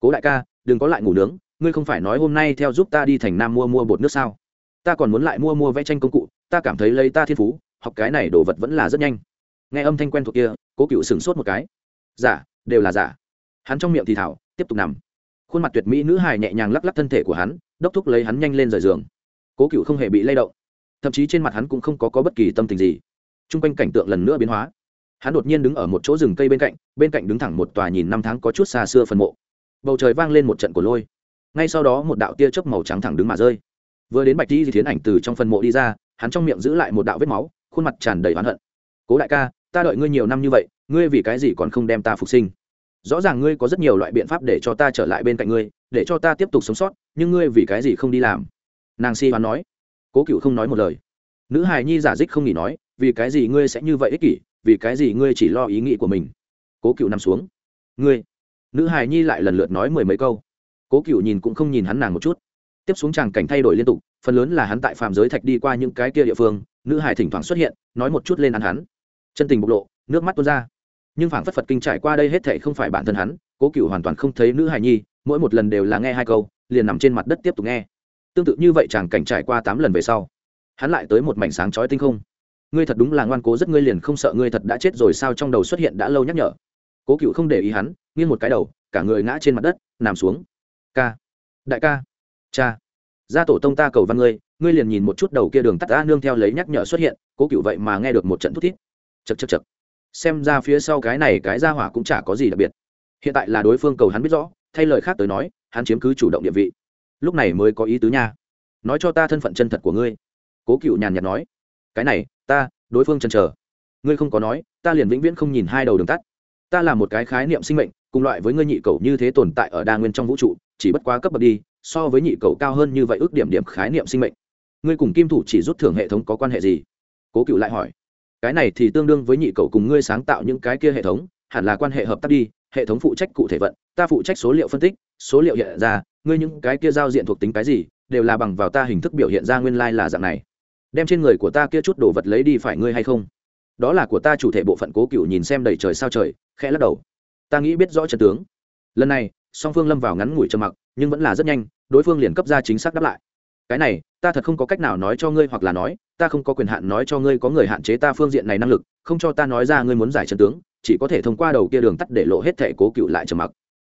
Cố đại ca, đừng có lại ngủ nướng, ngươi không phải nói hôm nay theo giúp ta đi thành nam mua mua bột nước sao? Ta còn muốn lại mua mua vẽ tranh công cụ, ta cảm thấy lấy ta thiên phú, học cái này đồ vật vẫn là rất nhanh. Nghe âm thanh quen thuộc kia, cố cựu sửng sốt một cái. Giả, đều là giả. Hắn trong miệng thì thảo, tiếp tục nằm. Khuôn mặt tuyệt mỹ nữ hài nhẹ nhàng lắc lắc thân thể của hắn, đốc thúc lấy hắn nhanh lên rời giường. Cố cựu không hề bị lay động thậm chí trên mặt hắn cũng không có, có bất kỳ tâm tình gì. T r u n g quanh cảnh tượng lần nữa biến hóa. Hắn đột nhiên đứng ở một chỗ rừng cây bên cạnh bên cạnh đứng thẳng một tòa nhìn năm tháng có chút xa xưa phần mộ. Bầu trời vang lên một trận của lôi. Ngay sau đó một đạo tia chớp màu trắng thẳng đứng mà rơi. Vừa đến bạch di thì thiến ảnh từ trong phần mộ đi ra hắn trong miệng giữ lại một đạo vết máu khuôn mặt tràn đầy oán hận. Cố đại ca ta đợi ngươi nhiều năm như vậy ngươi vì cái gì còn không đem ta phục sinh? Rõ ràng ngươi có rất nhiều loại biện pháp để cho ta trở lại bên cạnh ngươi để cho ta tiếp tục sống sót nhưng ngươi vì cái gì không đi làm? Nàng si hoán nói cố cựu không nói một lời. Nữ hài nhi giả dích không nghỉ nói, vì cái gì ngươi sẽ như vậy ích kỷ, vì cái gì ngươi chỉ lo ý nghĩ của mình? Cố cựu nằm xuống. Ngươi. Nữ hài nhi lại lần lượt nói mười mấy câu. Cố cựu nhìn cũng không nhìn hắn nàng một chút. Tiếp xuống tràng cảnh thay đổi liên tục, phần lớn là hắn tại phạm giới thạch đi qua những cái kia địa phương, nữ hài thỉnh thoảng xuất hiện, nói một chút lên ăn hắn. Chân tình bộc lộ, nước mắt tuôn ra. Nhưng phảng phất phật kinh trải qua đây hết thệ không phải bản thân hắn, cố cựu hoàn toàn không thấy nữ hài nhi, mỗi một lần đều là nghe hai câu, liền nằm trên mặt đất tiếp tục nghe tương tự như vậy chàng cảnh trải qua tám lần về sau, hắn lại tới một mảnh sáng chói tinh không. Ngươi thật đúng là ngoan cố rất ngươi liền không sợ ngươi thật đã chết rồi sao trong đầu xuất hiện đã lâu nhắc nhở. Cố cựu không để ý hắn, nghiêng một cái đầu, cả người ngã trên mặt đất, nằm xuống. Ca. Đại ca. Cha. Gia tổ tông ta cầu văn ngươi ngươi liền nhìn một chút đầu kia đường tắt ta nương theo lấy nhắc nhở xuất hiện, cố cựu vậy mà nghe được một trận thút thít. Chật chật chật xem ra phía sau cái này cái ra hỏa cũng chả có gì đặc biệt. Hiện tại là đối phương cầu hắn biết rõ, thay lời khác tới nói, hắn chiếm cứ chủ động địa vị lúc này mới có ý tứ nha. Nói cho ta thân phận chân thật của ngươi. Cố cựu nhàn nhạt nói. Cái này, ta, đối phương chân chờ. Ngươi không có nói, ta liền vĩnh viễn không nhìn hai đầu đường tắt. Ta là một cái khái niệm sinh mệnh, cùng loại với ngươi nhị cầu như thế tồn tại ở đa nguyên trong vũ trụ, chỉ bất quá cấp bậc đi, so với nhị cầu cao hơn như vậy ước điểm điểm khái niệm sinh mệnh. Ngươi cùng kim thủ chỉ rút thưởng hệ thống có quan hệ gì? Cố cựu lại hỏi. Cái này thì tương đương với nhị cầu cùng ngươi sáng tạo những cái kia hệ thống, hẳn là quan hệ hợp tác đi, hệ thống phụ trách cụ thể vận, ta phụ trách số liệu phân tích, số liệu hiện ra ngươi những cái kia giao diện thuộc tính cái gì, đều là bằng vào ta hình thức biểu hiện ra nguyên lai、like、là dạng này. Đem trên người của ta kia chút đồ vật lấy đi phải ngươi hay không? Đó là của ta chủ thể bộ phận cố cựu nhìn xem đầy trời sao trời, khẽ lắc đầu. Ta nghĩ biết rõ trận tướng. Lần này, song phương lâm vào ngắn ngủi trầm mặc, nhưng vẫn là rất nhanh, đối phương liền cấp ra chính xác đáp lại. Cái này, ta thật không có cách nào nói cho ngươi hoặc là nói, ta không có quyền hạn nói cho ngươi có người hạn chế ta phương diện này năng lực, không cho ta nói ra ngươi muốn giải trận tướng, chỉ có thể thông qua đầu kia đường tắt để lộ hết thẻ cố cựu lại trầm mặc.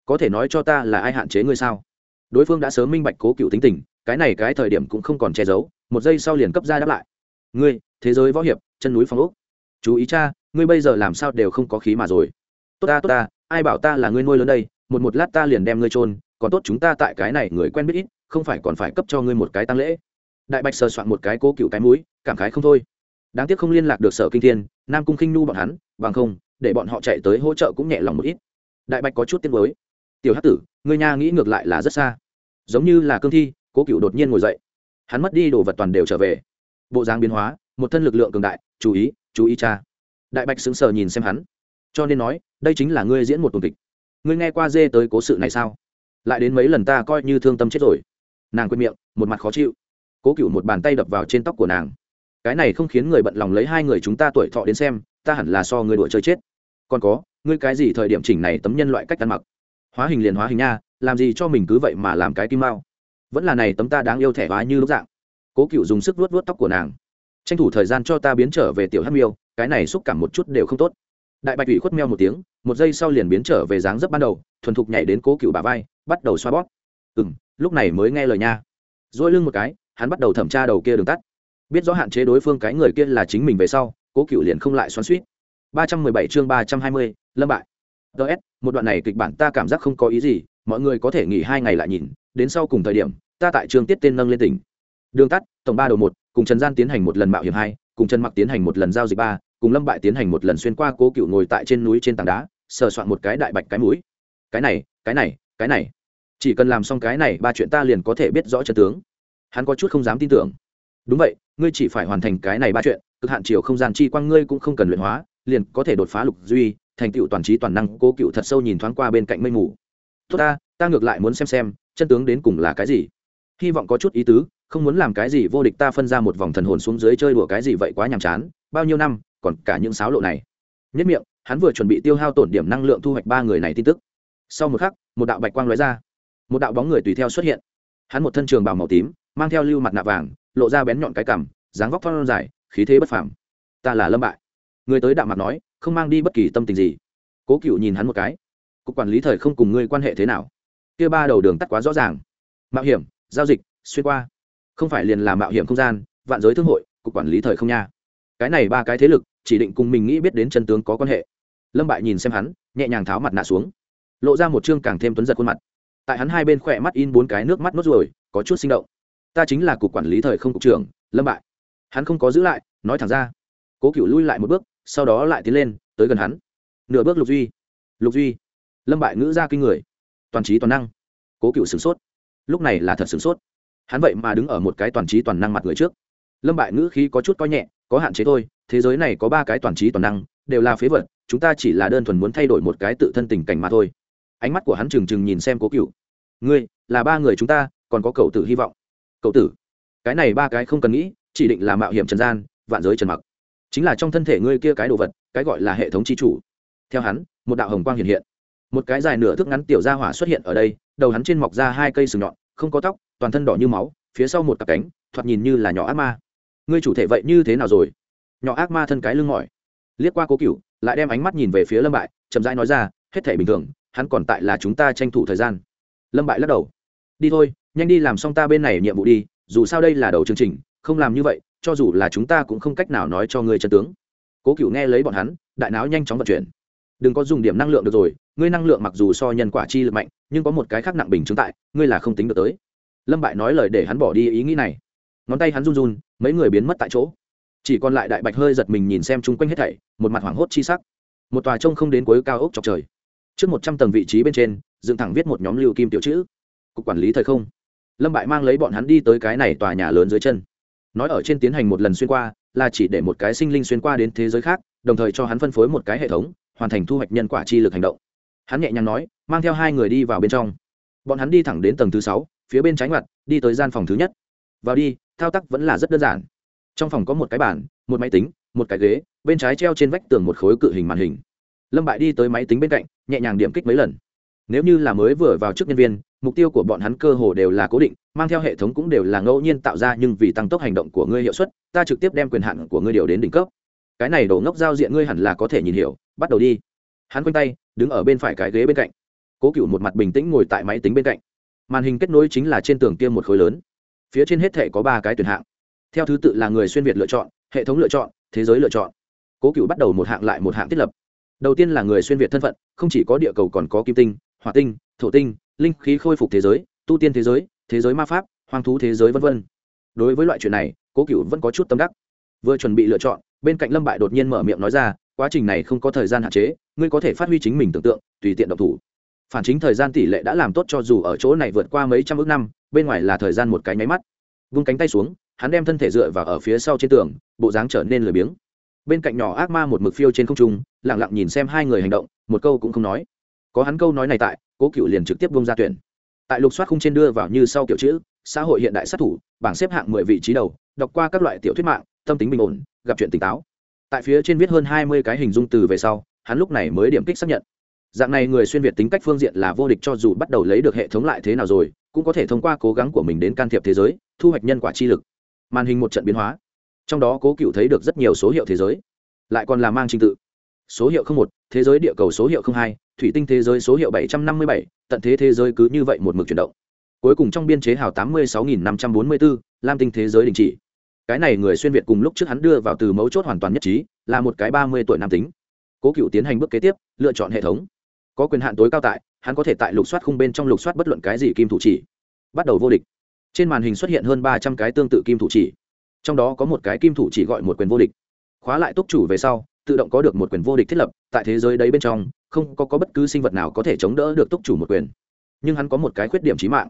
Có thể nói cho ta là ai hạn chế ngươi sao? Đối phương đã sớm minh bạch cố cựu tính tình, cái này cái thời điểm cũng không còn che giấu, một giây sau liền cấp ra đáp lại. Ngươi, thế giới võ hiệp, chân núi phong ốc. Chú ý cha, ngươi bây giờ làm sao đều không có khí mà rồi. Tốt ta tốt ta, ai bảo ta là ngươi nuôi lớn đây, một một lát ta liền đem ngươi trôn còn tốt chúng ta tại cái này người quen biết ít, không phải còn phải cấp cho ngươi một cái tăng lễ. Đại bạch sờ soạn một cái cố cựu cái mũi, cảm khái không thôi. Đáng tiếc không liên lạc được sở kinh thiên, nam cung khinh nu bọn hắn, bằng không, để bọn họ chạy tới hỗ trợ cũng nhẹ lòng một ít. Đại bạch có chút tiếng mới tiểu hát tử người nhà nghĩ ngược lại là rất xa. Giống như là cương thi, cố cựu đột nhiên ngồi dậy. Hắn mất đi đồ vật toàn đều trở về. Bộ dáng biến hóa, một thân lực lượng cường đại, chú ý chú ý cha. Đại bạch sững sờ nhìn xem hắn. Cho nên nói, đây chính là ngươi diễn một tuần kịch. Ngươi nghe qua dê tới cố sự này sao? Lại đến mấy lần ta coi như thương tâm chết rồi. Nàng quên miệng, một mặt khó chịu. Cố cựu một bàn tay đập vào trên tóc của nàng. Cái này không khiến người bận lòng lấy hai người chúng ta tuổi thọ đến xem, ta hẳn là so người đùa chơi chết. Còn có, ngươi cái gì thời điểm chỉnh này tấm nhân loại cách ăn mặc? Hóa hình liền hóa hình nha, làm gì cho mình cứ vậy mà làm cái kim mao. Vẫn là này tấm ta đáng yêu thẻ hóa như lúc dạng. Cố cựu dùng sức vuốt vuốt tóc của nàng. Tranh thủ thời gian cho ta biến trở về tiểu hát miêu, cái này xúc cảm một chút đều không tốt. Đại bạch ủy khuất meo một tiếng, một giây sau liền biến trở về dáng dấp ban đầu, thuần thục nhảy đến cố cựu bà vai, bắt đầu xoa bóp. Ừ m lúc này mới nghe lời nha. Dỗi lưng một cái, hắn bắt đầu thẩm tra đầu kia đường tắt. Biết rõ hạn chế đối phương cái người kia là chính mình về sau, cố cựu liền không lại xoắn suýt ba trăm mười bảy chương ba trăm hai mươi, lâm bại ts một đoạn này kịch bản ta cảm giác không có ý gì, mọi người có thể nghỉ hai ngày lại nhìn, đến sau cùng thời điểm, ta tại trường tiết tên nâng lên tỉnh. Đường tắt, tổng ba đầu một, cùng trần gian tiến hành một lần mạo hiểm hai, cùng trần mặc tiến hành một lần giao dịch ba, cùng lâm bại tiến hành một lần xuyên qua cố cựu ngồi tại trên núi trên tảng đá, sờ soạn một cái đại bạch cái mũi. Cái này cái này cái này. Chỉ cần làm xong cái này ba chuyện ta liền có thể biết rõ chân tướng. Hắn có chút không dám tin tưởng. Đúng vậy, ngươi chỉ phải hoàn thành cái này ba chuyện, cực hạn chiều không gian chi quang ngươi cũng không cần luyện hóa, liền có thể đột phá lục duy thành tựu toàn trí toàn năng, cố cựu thật sâu nhìn thoáng qua bên cạnh mây mù. Tốt ta ta ngược lại muốn xem xem, chân tướng đến cùng là cái gì? Hy vọng có chút ý tứ, không muốn làm cái gì vô địch ta phân ra một vòng thần hồn xuống dưới chơi đùa cái gì vậy quá nhàm chán, bao nhiêu năm, còn cả những sáo lộ này. Nhất miệng, hắn vừa chuẩn bị tiêu hao tổn điểm năng lượng thu hoạch ba người này tin tức. Sau một khắc, một đạo bạch quang lóe ra. Một đạo bóng người tùy theo xuất hiện. Hắn một thân trường bào màu tím, mang theo lưu mặt nạ vàng, lộ ra bén nhọn cái cằm, dáng vóc thon dài, khí thế bất phàm. Ta là lâm bại người tới đạm mặt nói, không mang đi bất kỳ tâm tình gì. Cố cựu nhìn hắn một cái. Cục quản lý thời không cùng ngươi quan hệ thế nào? Kia ba đầu đường tắt quá rõ ràng. Mạo hiểm, giao dịch, xuyên qua. Không phải liền là mạo hiểm không gian, vạn giới thương hội, cục quản lý thời không nha. Cái này ba cái thế lực, chỉ định cùng mình nghĩ biết đến chân tướng có quan hệ. Lâm bại nhìn xem hắn, nhẹ nhàng tháo mặt nạ xuống. Lộ ra một chương càng thêm tuấn giật khuôn mặt. Tại hắn hai bên khỏe mắt in bốn cái nước mắt nốt ruồi, có chút sinh động. Ta chính là cục quản lý thời không cục trưởng, lâm bại. Hắn không có giữ lại, nói thẳng ra cố cựu lui lại một bước, sau đó lại tiến lên, tới gần hắn. Nửa bước lục duy. Lục duy. Lâm bại ngữ ra kinh người. Toàn trí toàn năng. Cố cựu sửng sốt. Lúc này là thật sửng sốt. Hắn vậy mà đứng ở một cái toàn trí toàn năng mặt người trước. Lâm bại ngữ khí có chút coi nhẹ, có hạn chế thôi, thế giới này có ba cái toàn trí toàn năng, đều là phế vật, chúng ta chỉ là đơn thuần muốn thay đổi một cái tự thân tình cảnh mà thôi. Ánh mắt của hắn trừng trừng nhìn xem cố cựu ngươi, là ba người chúng ta, còn có cậu tử hy vọng. Cậu tử. Cái này ba cái không cần nghĩ, chỉ định là mạo hiểm trần gian, vạn giới trần mặc chính là trong thân thể ngươi kia cái đồ vật, cái gọi là hệ thống chi chủ. Theo hắn, một đạo hồng quang hiện hiện. Một cái dài nửa thước ngắn tiểu gia hỏa xuất hiện ở đây, đầu hắn trên mọc ra hai cây sừng nhọn, không có tóc, toàn thân đỏ như máu, phía sau một cặp cánh, thoạt nhìn như là nhỏ ác ma. Ngươi chủ thể vậy như thế nào rồi? Nhỏ ác ma thân cái lưng mỏi. Liếc qua cố cựu lại đem ánh mắt nhìn về phía lâm bại, chậm rãi nói ra, hết thể bình thường, hắn còn tại là chúng ta tranh thủ thời gian. Lâm bại lắc đầu. Đi thôi, nhanh đi làm xong ta bên này nhiệm vụ đi, dù sao đây là đầu chương trình, không làm như vậy cho dù là chúng ta cũng không cách nào nói cho ngươi chân tướng. Cố cựu nghe lấy bọn hắn, đại não nhanh chóng vận chuyển. Đừng có dùng điểm năng lượng được rồi, ngươi năng lượng mặc dù so nhân quả chi lực mạnh, nhưng có một cái khác nặng bình chứng tại, ngươi là không tính được tới. Lâm bại nói lời để hắn bỏ đi ý nghĩ này. Ngón tay hắn run run, mấy người biến mất tại chỗ. Chỉ còn lại đại bạch hơi giật mình nhìn xem chung quanh hết thảy, một mặt hoảng hốt chi sắc. Một tòa trông không đến cuối cao ốc chọc trời. Trước một trăm tầng vị trí bên trên, dựng thẳng viết một nhóm lưu kim tiểu chữ. Cục quản lý thời không. Lâm bại mang lấy bọn hắn đi tới cái này tòa nhà lớn dưới chân nói ở trên tiến hành một lần xuyên qua, là chỉ để một cái sinh linh xuyên qua đến thế giới khác, đồng thời cho hắn phân phối một cái hệ thống, hoàn thành thu hoạch nhân quả chi lực hành động. Hắn nhẹ nhàng nói, mang theo hai người đi vào bên trong. Bọn hắn đi thẳng đến tầng thứ sáu, phía bên trái ngoặt, đi tới gian phòng thứ nhất. Vào đi, thao tác vẫn là rất đơn giản. Trong phòng có một cái bàn, một máy tính, một cái ghế, bên trái treo trên vách tường một khối cự hình màn hình. Lâm bại đi tới máy tính bên cạnh, nhẹ nhàng điểm kích mấy lần. Nếu như là mới vừa vào trước nhân viên mục tiêu của bọn hắn cơ hồ đều là cố định, mang theo hệ thống cũng đều là ngẫu nhiên tạo ra, nhưng vì tăng tốc hành động của ngươi hiệu suất, ta trực tiếp đem quyền hạn của ngươi điều đến đỉnh cấp. Cái này đổ ngốc giao diện ngươi hẳn là có thể nhìn hiểu, bắt đầu đi. Hắn quanh tay, đứng ở bên phải cái ghế bên cạnh. Cố cựu một mặt bình tĩnh ngồi tại máy tính bên cạnh. Màn hình kết nối chính là trên tường kia một khối lớn. Phía trên hết thể có ba cái tuyển hạng. Theo thứ tự là người xuyên việt lựa chọn, hệ thống lựa chọn, thế giới lựa chọn. Cố cựu bắt đầu một hạng lại một hạng thiết lập. Đầu tiên là người xuyên việt thân phận, không chỉ có địa cầu còn có kim tinh, hỏa tinh thổ tinh, linh khí khôi phục thế giới, tu tiên thế giới thế giới ma pháp, hoang thú thế giới v v đối với loại chuyện này, cố cựu vẫn có chút tâm đắc. Vừa chuẩn bị lựa chọn, bên cạnh lâm bại đột nhiên mở miệng nói ra, quá trình này không có thời gian hạn chế, ngươi có thể phát huy chính mình tưởng tượng, tùy tiện độc thủ. Phản chính thời gian tỷ lệ đã làm tốt cho dù ở chỗ này vượt qua mấy trăm ước năm, bên ngoài là thời gian một cái nháy mắt. Vung cánh tay xuống, hắn đem thân thể dựa vào ở phía sau trên tường, bộ dáng trở nên lười biếng. Bên cạnh nhỏ ác ma một mực phiêu trên không trung lẳng lặng nhìn xem hai người hành động, một câu cũng không nói có hắn câu nói này tại, cố cựu liền trực tiếp bông ra tuyển. Tại lục soát khung trên đưa vào như sau kiểu chữ, xã hội hiện đại sát thủ, bảng xếp hạng mười vị trí đầu, đọc qua các loại tiểu thuyết mạng, tâm tính bình ổn, gặp chuyện tỉnh táo. Tại phía trên viết hơn hai mươi cái hình dung từ về sau, hắn lúc này mới điểm kích xác nhận. Dạng này người xuyên việt tính cách phương diện là vô địch cho dù bắt đầu lấy được hệ thống lại thế nào rồi, cũng có thể thông qua cố gắng của mình đến can thiệp thế giới, thu hoạch nhân quả chi lực. Màn hình một trận biến hóa. Trong đó cố cựu thấy được rất nhiều số hiệu thế giới. Lại còn là mang trình tự. Số hiệu một, thế giới địa cầu số hiệu hai thủy tinh thế giới số hiệu bảy trăm năm mươi bảy, tận thế thế giới cứ như vậy một mực chuyển động. Cuối cùng trong biên chế hào tám mươi sáu nghìn năm trăm bốn mươi bốn lam tinh thế giới đình chỉ. Cái này người xuyên việt cùng lúc trước hắn đưa vào từ mấu chốt hoàn toàn nhất trí, là một cái ba mươi tuổi nam tính. Cố cựu tiến hành bước kế tiếp, lựa chọn hệ thống. Có quyền hạn tối cao tại, hắn có thể tại lục soát khung bên trong lục soát bất luận cái gì kim thủ chỉ. Bắt đầu vô địch. Trên màn hình xuất hiện hơn ba trăm cái tương tự kim thủ chỉ. Trong đó có một cái kim thủ chỉ gọi một quyền vô địch. Khóa lại túc chủ về sau, tự động có được một quyền vô địch thiết lập, tại thế giới đấy bên trong không có, có bất cứ sinh vật nào có thể chống đỡ được túc chủ một quyền. Nhưng hắn có một cái khuyết điểm trí mạng.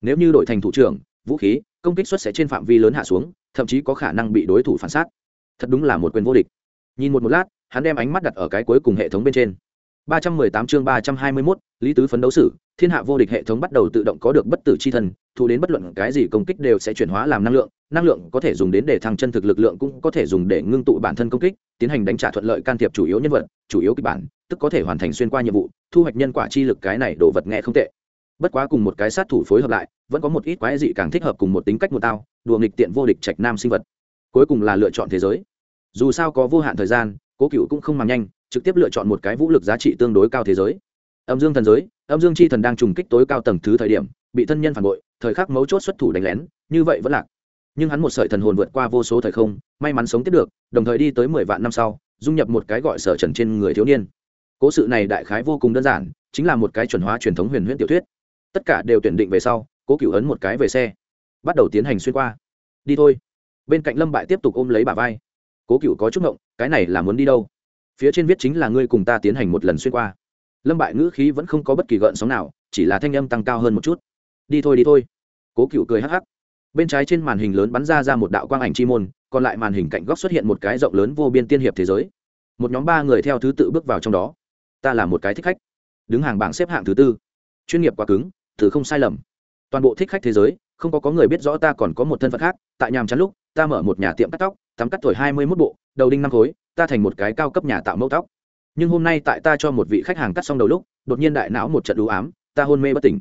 Nếu như đổi thành thủ trưởng vũ khí công kích xuất sẽ trên phạm vi lớn hạ xuống thậm chí có khả năng bị đối thủ phản xác thật đúng là một quyền vô địch. Nhìn một một lát hắn đem ánh mắt đặt ở cái cuối cùng hệ thống bên trên. 318 chương 321, lý tứ phấn đấu sử, thiên hạ vô địch hệ thống bắt đầu tự động có được bất tử chi thần, thu đến bất luận cái gì công kích đều sẽ chuyển hóa làm năng lượng, năng lượng có thể dùng đến để thăng chân thực lực lượng cũng có thể dùng để ngưng tụ bản thân công kích, tiến hành đánh trả thuận lợi can thiệp chủ yếu nhân vật, chủ yếu kịch bản, tức có thể hoàn thành xuyên qua nhiệm vụ, thu hoạch nhân quả chi lực cái này đồ vật nghe không tệ. Bất quá cùng một cái sát thủ phối hợp lại, vẫn có một ít quái dị càng thích hợp cùng một tính cách một tao, đùa nghịch tiện vô địch trạch nam sinh vật. Cuối cùng là lựa chọn thế giới. Dù sao có vô hạn thời gian, Cố Cựu cũng không màng nhanh, trực tiếp lựa chọn một cái vũ lực giá trị tương đối cao thế giới. Âm dương thần giới, âm dương chi thần đang trùng kích tối cao tầng thứ thời điểm, bị thân nhân phản bội, thời khắc mấu chốt xuất thủ đánh lén, như vậy vẫn lạc. Nhưng hắn một sợi thần hồn vượt qua vô số thời không, may mắn sống tiếp được, đồng thời đi tới mười vạn năm sau, dung nhập một cái gọi sở trần trên người thiếu niên. Cố sự này đại khái vô cùng đơn giản, chính là một cái chuẩn hóa truyền thống huyền huyễn tiểu thuyết. Tất cả đều tuyển định về sau, cố cựu ấn một cái về xe, bắt đầu tiến hành xuyên qua. Đi thôi. Bên cạnh lâm bại tiếp tục ôm lấy bà vai. Cố cựu có chút ngộng, cái này là muốn đi đâu? Phía trên viết chính là ngươi cùng ta tiến hành một lần xuyên qua. Lâm bại ngữ khí vẫn không có bất kỳ gợn sóng nào, chỉ là thanh âm tăng cao hơn một chút. Đi thôi đi thôi. Cố cựu cười hắc hắc. Bên trái trên màn hình lớn bắn ra ra một đạo quang ảnh chi môn, còn lại màn hình cạnh góc xuất hiện một cái rộng lớn vô biên tiên hiệp thế giới. Một nhóm ba người theo thứ tự bước vào trong đó. Ta là một cái thích khách. Đứng hàng bảng xếp hạng thứ tư. Chuyên nghiệp quá cứng, thử không sai lầm. Toàn bộ thích khách thế giới, không có có người biết rõ ta còn có một thân phận khác, tại nhàm chán lúc ta mở một nhà tiệm cắt tóc, tắm cắt tuổi hai mươi mốt bộ, đầu đinh năm khối, ta thành một cái cao cấp nhà tạo mẫu tóc. Nhưng hôm nay tại ta cho một vị khách hàng cắt xong đầu lúc, đột nhiên đại não một trận đũ ám, ta hôn mê bất tỉnh.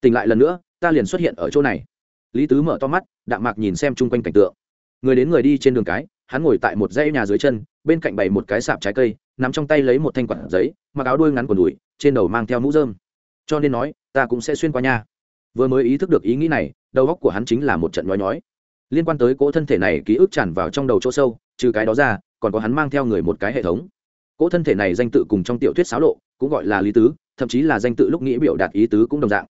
Tỉnh lại lần nữa, ta liền xuất hiện ở chỗ này. Lý tứ mở to mắt, đạm mạc nhìn xem chung quanh cảnh tượng. Người đến người đi trên đường cái, hắn ngồi tại một dãy nhà dưới chân, bên cạnh bày một cái sạp trái cây, nắm trong tay lấy một thanh quản giấy, mặc áo đuôi ngắn quần đùi, trên đầu mang theo mũ dơm cho nên nói, ta cũng sẽ xuyên qua nhà. Vừa mới ý thức được ý nghĩ này, đầu óc của hắn chính là một trận nhói nhói liên quan tới cỗ thân thể này ký ức tràn vào trong đầu chỗ sâu, trừ cái đó ra, còn có hắn mang theo người một cái hệ thống. Cỗ thân thể này danh tự cùng trong tiểu thuyết xáo lộ, cũng gọi là lý tứ, thậm chí là danh tự lúc nghĩ biểu đạt ý tứ cũng đồng dạng.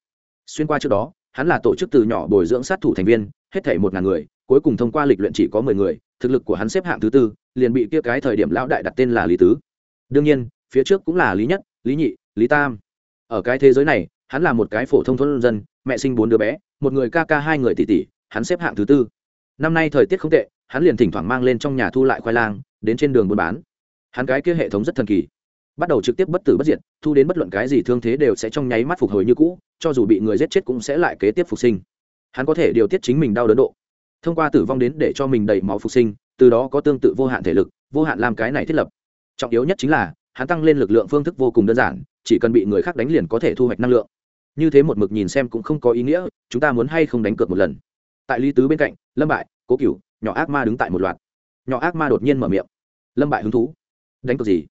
Xuyên qua trước đó, hắn là tổ chức từ nhỏ bồi dưỡng sát thủ thành viên, hết thể một ngàn người, cuối cùng thông qua lịch luyện chỉ có mười người, thực lực của hắn xếp hạng thứ tư, liền bị kia cái thời điểm lão đại đặt tên là lý tứ. Đương nhiên, phía trước cũng là lý nhất, lý nhị, lý tam. Ở cái thế giới này, hắn là một cái phổ thông thôn dân, mẹ sinh bốn đứa bé, một người ca ca hai người tỷ tỷ, hắn xếp hạng thứ tư năm nay thời tiết không tệ, hắn liền thỉnh thoảng mang lên trong nhà thu lại khoai lang, đến trên đường buôn bán. Hắn cái kia hệ thống rất thần kỳ. Bắt đầu trực tiếp bất tử bất diệt, thu đến bất luận cái gì thương thế đều sẽ trong nháy mắt phục hồi như cũ, cho dù bị người giết chết cũng sẽ lại kế tiếp phục sinh. Hắn có thể điều tiết chính mình đau đớn độ. Thông qua tử vong đến để cho mình đầy máu phục sinh, từ đó có tương tự vô hạn thể lực, vô hạn làm cái này thiết lập. Trọng yếu nhất chính là, hắn tăng lên lực lượng phương thức vô cùng đơn giản, chỉ cần bị người khác đánh liền có thể thu hoạch năng lượng. Như thế một mực nhìn xem cũng không có ý nghĩa, chúng ta muốn hay không đánh cược một lần. Tại lý tứ bên cạnh, lâm bại cố cửu, nhỏ ác ma đứng tại một loạt. Nhỏ ác ma đột nhiên mở miệng. Lâm bại hứng thú. Đánh cược gì?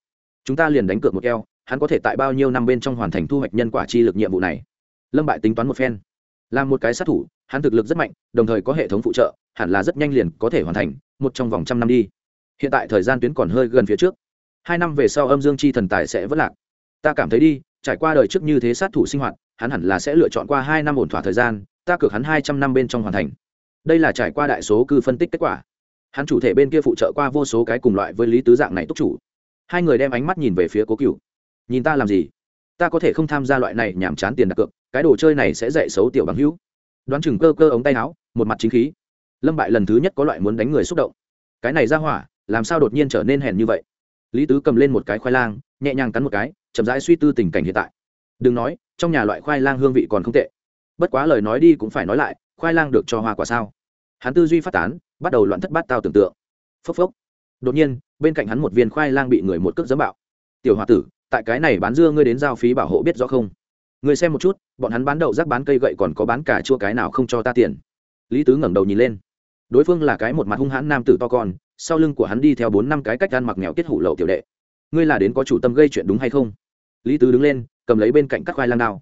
Chúng ta liền đánh cược một keo, hắn có thể tại bao nhiêu năm bên trong hoàn thành thu hoạch nhân quả chi lực nhiệm vụ này? Lâm bại tính toán một phen. Làm một cái sát thủ, hắn thực lực rất mạnh, đồng thời có hệ thống phụ trợ, hẳn là rất nhanh liền có thể hoàn thành, một trong vòng trăm năm đi. Hiện tại thời gian tuyến còn hơi gần phía trước. Hai năm về sau âm dương chi thần tài sẽ vất lạc. Ta cảm thấy đi, trải qua đời trước như thế sát thủ sinh hoạt, hắn hẳn là sẽ lựa chọn qua hai năm ổn thỏa thời gian, ta cược hắn hai trăm năm bên trong hoàn thành đây là trải qua đại số cư phân tích kết quả. Hắn chủ thể bên kia phụ trợ qua vô số cái cùng loại với lý tứ dạng này túc chủ. Hai người đem ánh mắt nhìn về phía cố cựu nhìn ta làm gì? Ta có thể không tham gia loại này nhảm chán tiền đặt cược, cái đồ chơi này sẽ dạy xấu tiểu bằng hữu. Đoán chừng cơ cơ ống tay áo, một mặt chính khí. Lâm bại lần thứ nhất có loại muốn đánh người xúc động. Cái này ra hỏa, làm sao đột nhiên trở nên hèn như vậy? Lý tứ cầm lên một cái khoai lang, nhẹ nhàng cắn một cái, chậm rãi suy tư tình cảnh hiện tại. Đừng nói, trong nhà loại khoai lang hương vị còn không tệ. Bất quá lời nói đi cũng phải nói lại khoai lang được cho hoa quả sao? Hắn tư duy phát tán, bắt đầu loạn thất bát tao tưởng tượng. Phốc phốc. Đột nhiên, bên cạnh hắn một viên khoai lang bị người một cước dẫm bạo. Tiểu h o a tử, tại cái này bán dưa ngươi đến giao phí bảo hộ biết rõ không? Người xem một chút, bọn hắn bán đậu rác bán cây gậy còn có bán cả chua cái nào không cho ta tiền? Lý tứ ngẩng đầu nhìn lên. Đối phương là cái một mặt hung hãn nam tử to con, sau lưng của hắn đi theo bốn năm cái cách ăn mặc nghèo kết hủ lậu tiểu đệ. Ngươi là đến có chủ tâm gây chuyện đúng hay không? Lý tứ đứng lên, cầm lấy bên cạnh các khoai lang đao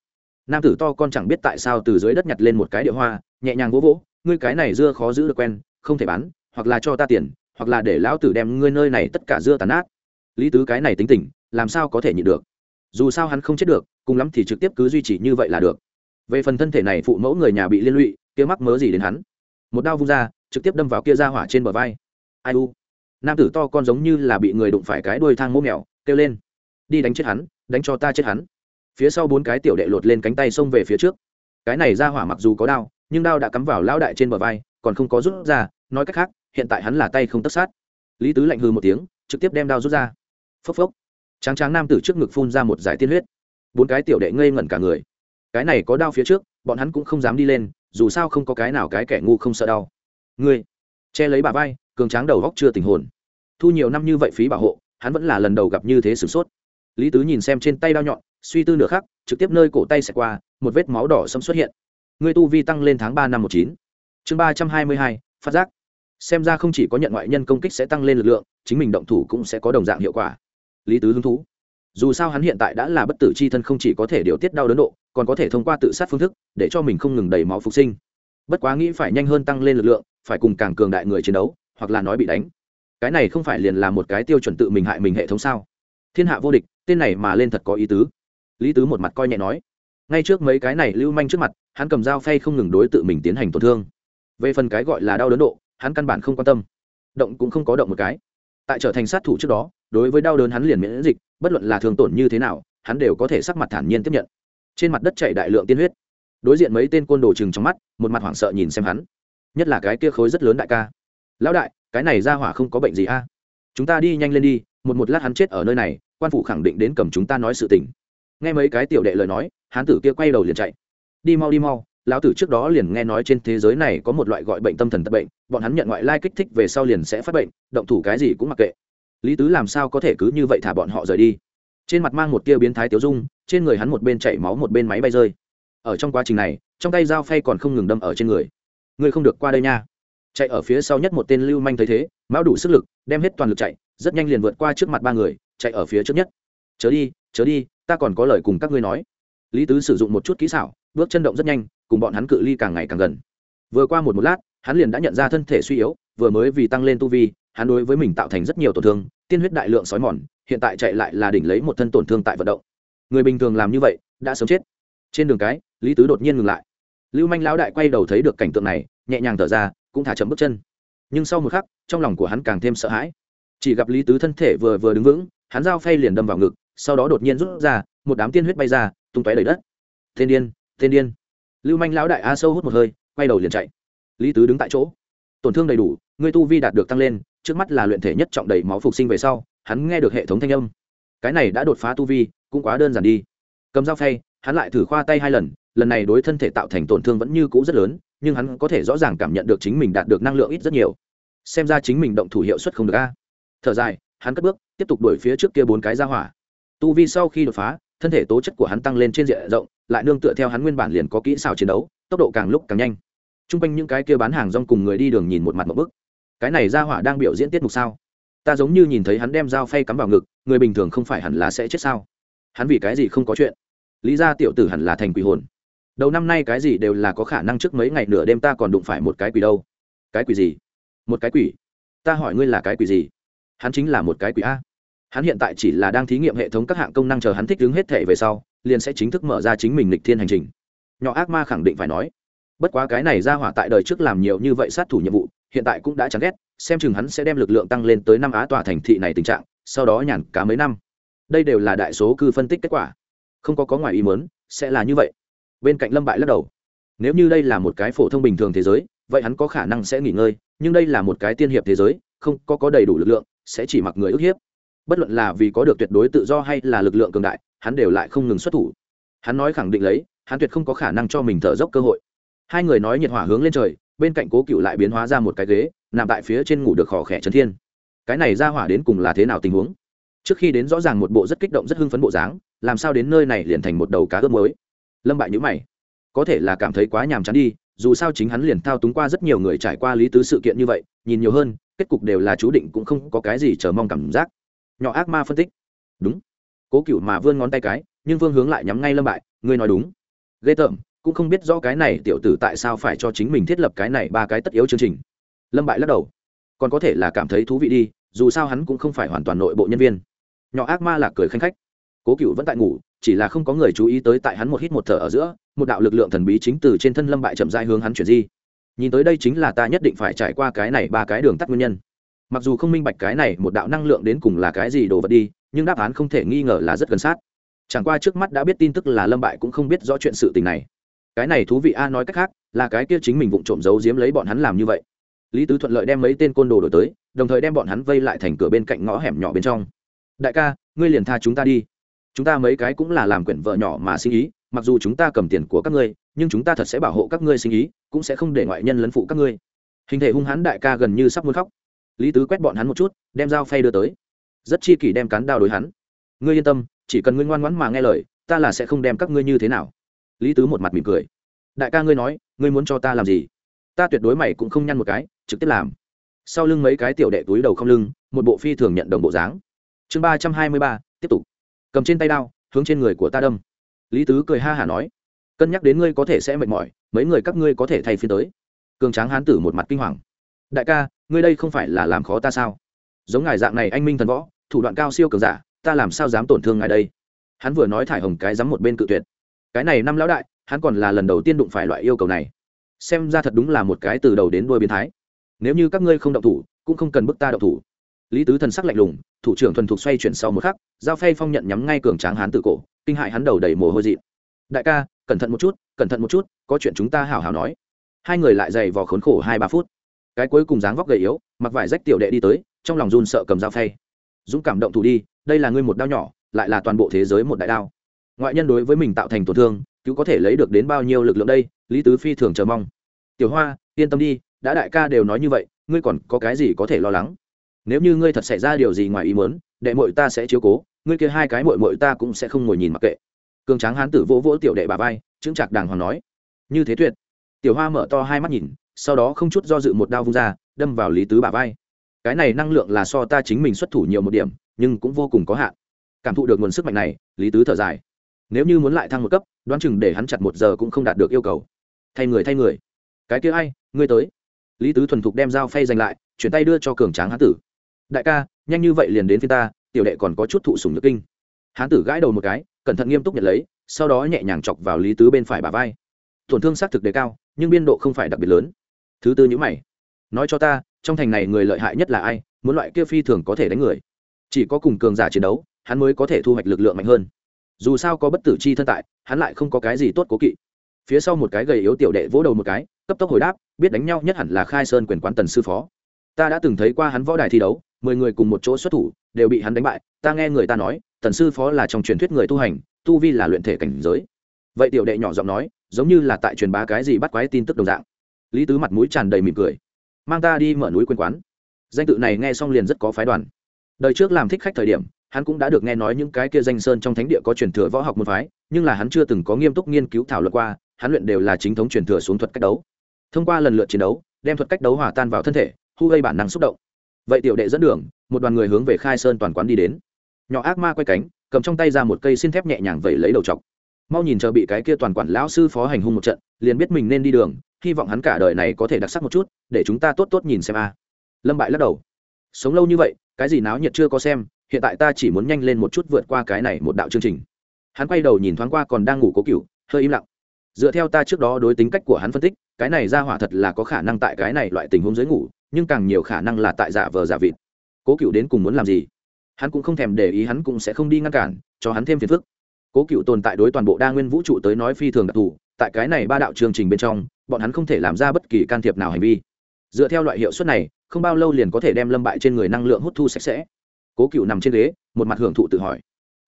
nam tử to con chẳng biết tại sao từ dưới đất nhặt lên một cái địa hoa, nhẹ nhàng vỗ vỗ, ngươi cái này dưa khó giữ được quen, không thể bán, hoặc là cho ta tiền, hoặc là để lão tử đem ngươi nơi này tất cả dưa tàn ác. lý tứ cái này tính tình, làm sao có thể nhịn được? Dù sao hắn không chết được, cùng lắm thì trực tiếp cứ duy trì như vậy là được. Về phần thân thể này phụ mẫu người nhà bị liên lụy, kia mắc mớ gì đến hắn? Một đao vung ra, trực tiếp đâm vào kia ra hỏa trên bờ vai. Ai u? Nam tử to con giống như là bị người đụng phải cái đuôi thang mỗ mèo, kêu lên. Đi đánh chết hắn, đánh cho ta chết hắn phía sau bốn cái tiểu đệ lột lên cánh tay xông về phía trước. Cái này ra hỏa mặc dù có đao, nhưng đao đã cắm vào lão đại trên bờ vai, còn không có rút ra, nói cách khác, hiện tại hắn là tay không tất sát. Lý tứ lạnh hư một tiếng, trực tiếp đem đao rút ra. Phốc phốc. Tráng tráng nam tử trước ngực phun ra một giải tiên huyết. Bốn cái tiểu đệ ngây ngẩn cả người. Cái này có đao phía trước, bọn hắn cũng không dám đi lên, dù sao không có cái nào cái kẻ ngu không sợ đau. Ngươi, che lấy bà vai, cường tráng đầu góc chưa tình hồn. Thu nhiều năm như vậy phí bảo hộ, hắn vẫn là lần đầu gặp như thế sửng sốt. Lý tứ nhìn xem trên tay đao nhọn suy tư nửa khắc, trực tiếp nơi cổ tay xẹt qua, một vết máu đỏ sâm xuất hiện. Người tu vi tăng lên tháng ba năm một chín. Chương ba trăm hai mươi hai, phát giác. Xem ra không chỉ có nhận ngoại nhân công kích sẽ tăng lên lực lượng, chính mình động thủ cũng sẽ có đồng dạng hiệu quả. Lý tứ hứng thú. Dù sao hắn hiện tại đã là bất tử c h i thân không chỉ có thể điều tiết đau đớn độ, còn có thể thông qua tự sát phương thức, để cho mình không ngừng đầy máu phục sinh. Bất quá nghĩ phải nhanh hơn tăng lên lực lượng, phải cùng càng cường đại người chiến đấu, hoặc là nói bị đánh. Cái này không phải liền là một cái tiêu chuẩn tự mình hại mình hệ thống sao? Thiên hạ vô địch, tên này mà lên thật có ý tứ lý tứ một mặt coi nhẹ nói. Ngay trước mấy cái này lưu manh trước mặt, hắn cầm dao phay không ngừng đối tự mình tiến hành tổn thương. Về phần cái gọi là đau đớn độ, hắn căn bản không quan tâm. Động cũng không có động một cái. Tại trở thành sát thủ trước đó, đối với đau đớn hắn liền miễn dịch, bất luận là thường tổn như thế nào, hắn đều có thể sắc mặt thản nhiên tiếp nhận. Trên mặt đất chảy đại lượng tiên huyết. Đối diện mấy tên côn đồ chừng trong mắt, một mặt hoảng sợ nhìn xem hắn. Nhất là cái kia khối rất lớn đại ca. Lão đại, cái này ra hỏa không có bệnh gì a? Chúng ta đi nhanh lên đi, một một lát hắn chết ở nơi này, quan phủ khẳng định đến cầm chúng ta nói sự tình nghe mấy cái tiểu đệ lời nói, hán tử kia quay đầu liền chạy. Đi mau đi mau, lão tử trước đó liền nghe nói trên thế giới này có một loại gọi bệnh tâm thần tật bệnh, bọn hắn nhận ngoại lai kích thích về sau liền sẽ phát bệnh, động thủ cái gì cũng mặc kệ. Lý tứ làm sao có thể cứ như vậy thả bọn họ rời đi? Trên mặt mang một tia biến thái tiểu dung, trên người hắn một bên chảy máu một bên máy bay rơi. Ở trong quá trình này, trong tay dao phay còn không ngừng đâm ở trên người. Ngươi không được qua đây nha. Chạy ở phía sau nhất một tên lưu manh thấy thế mão đủ sức lực, đem hết toàn lực chạy, rất nhanh liền vượt qua trước mặt ba người, chạy ở phía trước nhất. Chớ đi chớ đi ta còn có lời cùng các ngươi nói. Lý tứ sử dụng một chút kỹ xảo, bước chân động rất nhanh, cùng bọn hắn cự ly càng ngày càng gần. Vừa qua một một lát, hắn liền đã nhận ra thân thể suy yếu, vừa mới vì tăng lên tu vi, hắn đối với mình tạo thành rất nhiều tổn thương, tiên huyết đại lượng sói mòn, hiện tại chạy lại là đỉnh lấy một thân tổn thương tại vận động. Người bình thường làm như vậy, đã sớm chết. Trên đường cái, lý tứ đột nhiên ngừng lại. Lưu manh lão đại quay đầu thấy được cảnh tượng này, nhẹ nhàng thở ra, cũng thả chậm bước chân. Nhưng sau một khắc, trong lòng của hắn càng thêm sợ hãi. Chỉ gặp lý tứ thân thể vừa vừa đứng vững, hắn dao phay liền đâm vào ngực sau đó đột nhiên rút ra, một đám tiên huyết bay ra, tung tóe đầy đất. Tên điên tên điên. Lưu manh lão đại a sâu hút một hơi, quay đầu liền chạy. Lý tứ đứng tại chỗ. Tổn thương đầy đủ ngươi tu vi đạt được tăng lên, trước mắt là luyện thể nhất trọng đầy máu phục sinh về sau, hắn nghe được hệ thống thanh âm. Cái này đã đột phá tu vi, cũng quá đơn giản đi. Cầm dao phay, hắn lại thử khoa tay hai lần lần này đối thân thể tạo thành tổn thương vẫn như cũ rất lớn, nhưng hắn có thể rõ ràng cảm nhận được chính mình đạt được năng lượng ít rất nhiều. Xem ra chính mình động thủ hiệu suất không được a. Thở dài, hắn cất bước, tiếp tục đuổi phía trước kia bốn cái ra hỏa tu vi sau khi đột phá, thân thể tố chất của hắn tăng lên trên diện rộng, lại nương tựa theo hắn nguyên bản liền có kỹ xảo chiến đấu, tốc độ càng lúc càng nhanh. T r u n g quanh những cái kia bán hàng rong cùng người đi đường nhìn một mặt một bức. Cái này ra hỏa đang biểu diễn tiết mục sao? Ta giống như nhìn thấy hắn đem dao phay cắm vào ngực, người bình thường không phải hẳn là sẽ chết sao? Hắn vì cái gì không có chuyện? Lý ra tiểu tử hẳn là thành quỷ hồn. Đầu năm nay cái gì đều là có khả năng trước mấy ngày nửa đêm ta còn đụng phải một cái quỷ đâu. Cái quỷ gì? Một cái quỷ? Ta hỏi ngươi là cái quỷ gì? Hắn chính là một cái quỷ a hắn hiện tại chỉ là đang thí nghiệm hệ thống các hạng công năng chờ hắn thích ứng hết thể về sau liền sẽ chính thức mở ra chính mình lịch thiên hành trình. Nhỏ ác ma khẳng định phải nói bất quá cái này ra hỏa tại đời trước làm nhiều như vậy sát thủ nhiệm vụ hiện tại cũng đã chán ghét xem chừng hắn sẽ đem lực lượng tăng lên tới năm á tòa thành thị này tình trạng sau đó nhàn cá mấy năm. Đây đều là đại số cư phân tích kết quả. Không có có ngoài ý muốn, sẽ là như vậy. Bên cạnh lâm bại lắc đầu. Nếu như đây là một cái phổ thông bình thường thế giới vậy hắn có khả năng sẽ nghỉ ngơi nhưng đây là một cái tiên hiệp thế giới không có có đầy đủ lực lượng sẽ chỉ mặc người ức hiếp bất luận là vì có được tuyệt đối tự do hay là lực lượng cường đại, hắn đều lại không ngừng xuất thủ. Hắn nói khẳng định lấy, hắn tuyệt không có khả năng cho mình thở dốc cơ hội. Hai người nói nhiệt hỏa hướng lên trời, bên cạnh cố cựu lại biến hóa ra một cái ghế, nằm tại phía trên ngủ được khỏ khẽ trấn thiên. Cái này ra hỏa đến cùng là thế nào tình huống? Trước khi đến rõ ràng một bộ rất kích động, rất hưng phấn bộ dáng, làm sao đến nơi này liền thành một đầu cá ướp mới lâm bại nhữ mày. Có thể là cảm thấy quá nhàm chán đi, dù sao chính hắn liền thao túng qua rất nhiều người trải qua lý tứ sự kiện như vậy, nhìn nhiều hơn, kết cục đều là chú định cũng không có cái gì chờ mong cảm giác nhỏ ác ma phân tích. Đúng. Cố cựu mà vươn ngón tay cái, nhưng vương hướng lại nhắm ngay lâm bại, ngươi nói đúng. Ghê tởm, cũng không biết rõ cái này tiểu tử tại sao phải cho chính mình thiết lập cái này ba cái tất yếu chương trình. Lâm bại lắc đầu. Còn có thể là cảm thấy thú vị đi, dù sao hắn cũng không phải hoàn toàn nội bộ nhân viên. Nhỏ ác ma là cười khanh khách. Cố cựu vẫn tại ngủ, chỉ là không có người chú ý tới tại hắn một hít một thở ở giữa, một đạo lực lượng thần bí chính từ trên thân lâm bại chậm dai hướng hắn chuyển di. Nhìn tới đây chính là ta nhất định phải trải qua cái này ba cái đường tắt nguyên nhân mặc dù không minh bạch cái này một đạo năng lượng đến cùng là cái gì đồ vật đi, nhưng đáp án không thể nghi ngờ là rất gần sát. Chẳng qua trước mắt đã biết tin tức là lâm bại cũng không biết rõ chuyện sự tình này. Cái này thú vị a, nói cách khác, là cái kia chính mình vụng trộm giấu giếm lấy bọn hắn làm như vậy. Lý tứ thuận lợi đem mấy tên côn đồ đổi tới, đồng thời đem bọn hắn vây lại thành cửa bên cạnh ngõ hẻm nhỏ bên trong. Đại ca, ngươi liền tha chúng ta đi. Chúng ta mấy cái cũng là làm quyển vợ nhỏ mà sinh ý, mặc dù chúng ta cầm tiền của các ngươi, nhưng chúng ta thật sẽ bảo hộ các ngươi sinh ý, cũng sẽ không để ngoại nhân lấn phụ các ngươi. Hình thể hung hãn đại ca gần như sắp muốn khóc lý tứ quét bọn hắn một chút, đem dao phay đưa tới. Rất chi kỷ đem cán đao đối hắn. Ngươi yên tâm, chỉ cần ngươi ngoan ngoãn mà nghe lời, ta là sẽ không đem các ngươi như thế nào. Lý tứ một mặt mỉm cười. Đại ca ngươi nói, ngươi muốn cho ta làm gì? Ta tuyệt đối mày cũng không nhăn một cái, trực tiếp làm. Sau lưng mấy cái tiểu đệ túi đầu không lưng, một bộ phi thường nhận đồng bộ dáng. Chương ba trăm hai mươi ba, tiếp tục. Cầm trên tay đao, hướng trên người của ta đâm. Lý tứ cười ha hả nói. Cân nhắc đến ngươi có thể sẽ mệt mỏi, mấy người các ngươi có thể thay phiên tới. Cường tráng hán tử một mặt kinh hoàng. Đại ca ngươi đây không phải là làm khó ta sao? Giống ngài dạng này anh minh thần võ, thủ đoạn cao siêu cường giả, ta làm sao dám tổn thương ngài đây? Hắn vừa nói thải hồng cái dám một bên cự tuyệt. Cái này năm lão đại, hắn còn là lần đầu tiên đụng phải loại yêu cầu này. Xem ra thật đúng là một cái từ đầu đến đuôi biến thái. Nếu như các ngươi không động thủ, cũng không cần bức ta động thủ. Lý tứ thần sắc lạnh lùng, thủ trưởng thuần thục xoay chuyển sau một khắc, giao phay phong nhận nhắm ngay cường tráng hắn tự cổ, kinh hại hắn đầu đầy mồ hôi dị đại ca, cẩn thận một chút, cẩn thận một chút, có chuyện chúng ta hảo hảo nói. Hai người lại dày vò khốn khổ hai ba phút cái cuối cùng dáng vóc gầy yếu, mặc vải rách tiểu đệ đi tới, trong lòng run sợ cầm dao phay. Dũng cảm động thủ đi, đây là ngươi một đao nhỏ, lại là toàn bộ thế giới một đại đao. Ngoại nhân đối với mình tạo thành tổn thương, cứu có thể lấy được đến bao nhiêu lực lượng đây, lý tứ phi thường chờ mong. Tiểu hoa, yên tâm đi, đã đại ca đều nói như vậy, ngươi còn có cái gì có thể lo lắng? Nếu như ngươi thật xảy ra điều gì ngoài ý muốn, đệ mội ta sẽ chiếu cố, ngươi kia hai cái mội mội ta cũng sẽ không ngồi nhìn mặc kệ. Cường tráng hán tử vỗ vỗ tiểu đệ bà vai, chững chạc đàng hoàng nói. Như thế tuyệt. Tiểu hoa mở to hai mắt nhìn sau đó không chút do dự một đao vung ra, đâm vào lý tứ bà vai. Cái này năng lượng là so ta chính mình xuất thủ nhiều một điểm, nhưng cũng vô cùng có hạn. Cảm thụ được nguồn sức mạnh này, lý tứ thở dài. Nếu như muốn lại thăng một cấp, đoán chừng để hắn chặt một giờ cũng không đạt được yêu cầu. Thay người thay người. Cái kia ai, ngươi tới. Lý tứ thuần thục đem dao phay giành lại, chuyển tay đưa cho cường tráng hán tử. Đại ca, nhanh như vậy liền đến phía ta, tiểu đệ còn có chút thụ sùng nhược kinh. Hán tử gãi đầu một cái, cẩn thận nghiêm túc nhận lấy, sau đó nhẹ nhàng chọc vào lý tứ bên phải bà vai. Tổn thương xác thực đề cao, nhưng biên độ không phải đặc biệt lớn thứ tư nhữ mày. Nói cho ta, trong thành này người lợi hại nhất là ai, muốn loại kia phi thường có thể đánh người? Chỉ có cùng cường giả chiến đấu, hắn mới có thể thu hoạch lực lượng mạnh hơn. Dù sao có bất tử chi thân tại, hắn lại không có cái gì tốt cố kỵ. Phía sau một cái gầy yếu tiểu đệ vỗ đầu một cái, cấp tốc hồi đáp, biết đánh nhau nhất hẳn là khai sơn quyền quán tần sư phó. Ta đã từng thấy qua hắn võ đài thi đấu, mười người cùng một chỗ xuất thủ, đều bị hắn đánh bại. Ta nghe người ta nói, tần sư phó là trong truyền thuyết người tu hành, tu vi là luyện thể cảnh giới. Vậy tiểu đệ nhỏ giọng nói, giống như là tại truyền bá cái gì bắt quái tin tức đồng dạng lý tứ mặt mũi tràn đầy mỉm cười. Mang ta đi mở núi quên quán. Danh tự này nghe xong liền rất có phái đoàn. Đời trước làm thích khách thời điểm, hắn cũng đã được nghe nói những cái kia danh sơn trong thánh địa có truyền thừa võ học môn phái, nhưng là hắn chưa từng có nghiêm túc nghiên cứu thảo luận qua, hắn luyện đều là chính thống truyền thừa xuống thuật cách đấu. Thông qua lần lượt chiến đấu, đem thuật cách đấu hòa tan vào thân thể thu gây bản năng xúc động. Vậy tiểu đệ dẫn đường, một đoàn người hướng về khai sơn toàn quán đi đến. Nhỏ ác ma quay cánh, cầm trong tay ra một cây xin thép nhẹ nhàng vẩy lấy đầu chọc mau nhìn chờ bị cái kia toàn quản lão sư phó hành hung một trận, liền biết mình nên đi đường hy vọng hắn cả đời này có thể đặc sắc một chút, để chúng ta tốt tốt nhìn xem a. Lâm bại lắc đầu. Sống lâu như vậy, cái gì náo nhiệt chưa có xem, hiện tại ta chỉ muốn nhanh lên một chút vượt qua cái này một đạo chương trình. Hắn quay đầu nhìn thoáng qua còn đang ngủ cố cựu hơi im lặng. Dựa theo ta trước đó đối tính cách của hắn phân tích, cái này ra hỏa thật là có khả năng tại cái này loại tình huống dưới ngủ, nhưng càng nhiều khả năng là tại giả vờ giả vịt. Cố cựu đến cùng muốn làm gì? Hắn cũng không thèm để ý hắn cũng sẽ không đi ngăn cản, cho hắn thêm phiền phức. Cố cựu tồn tại đối toàn bộ đa nguyên vũ trụ tới nói phi thường đặc thù, tại cái này ba đạo chương trình bên trong bọn hắn không thể làm ra bất kỳ can thiệp nào hành vi. Dựa theo loại hiệu suất này, không bao lâu liền có thể đem lâm bại trên người năng lượng hút thu sạch sẽ. Cố cựu nằm trên ghế, một mặt hưởng thụ tự hỏi.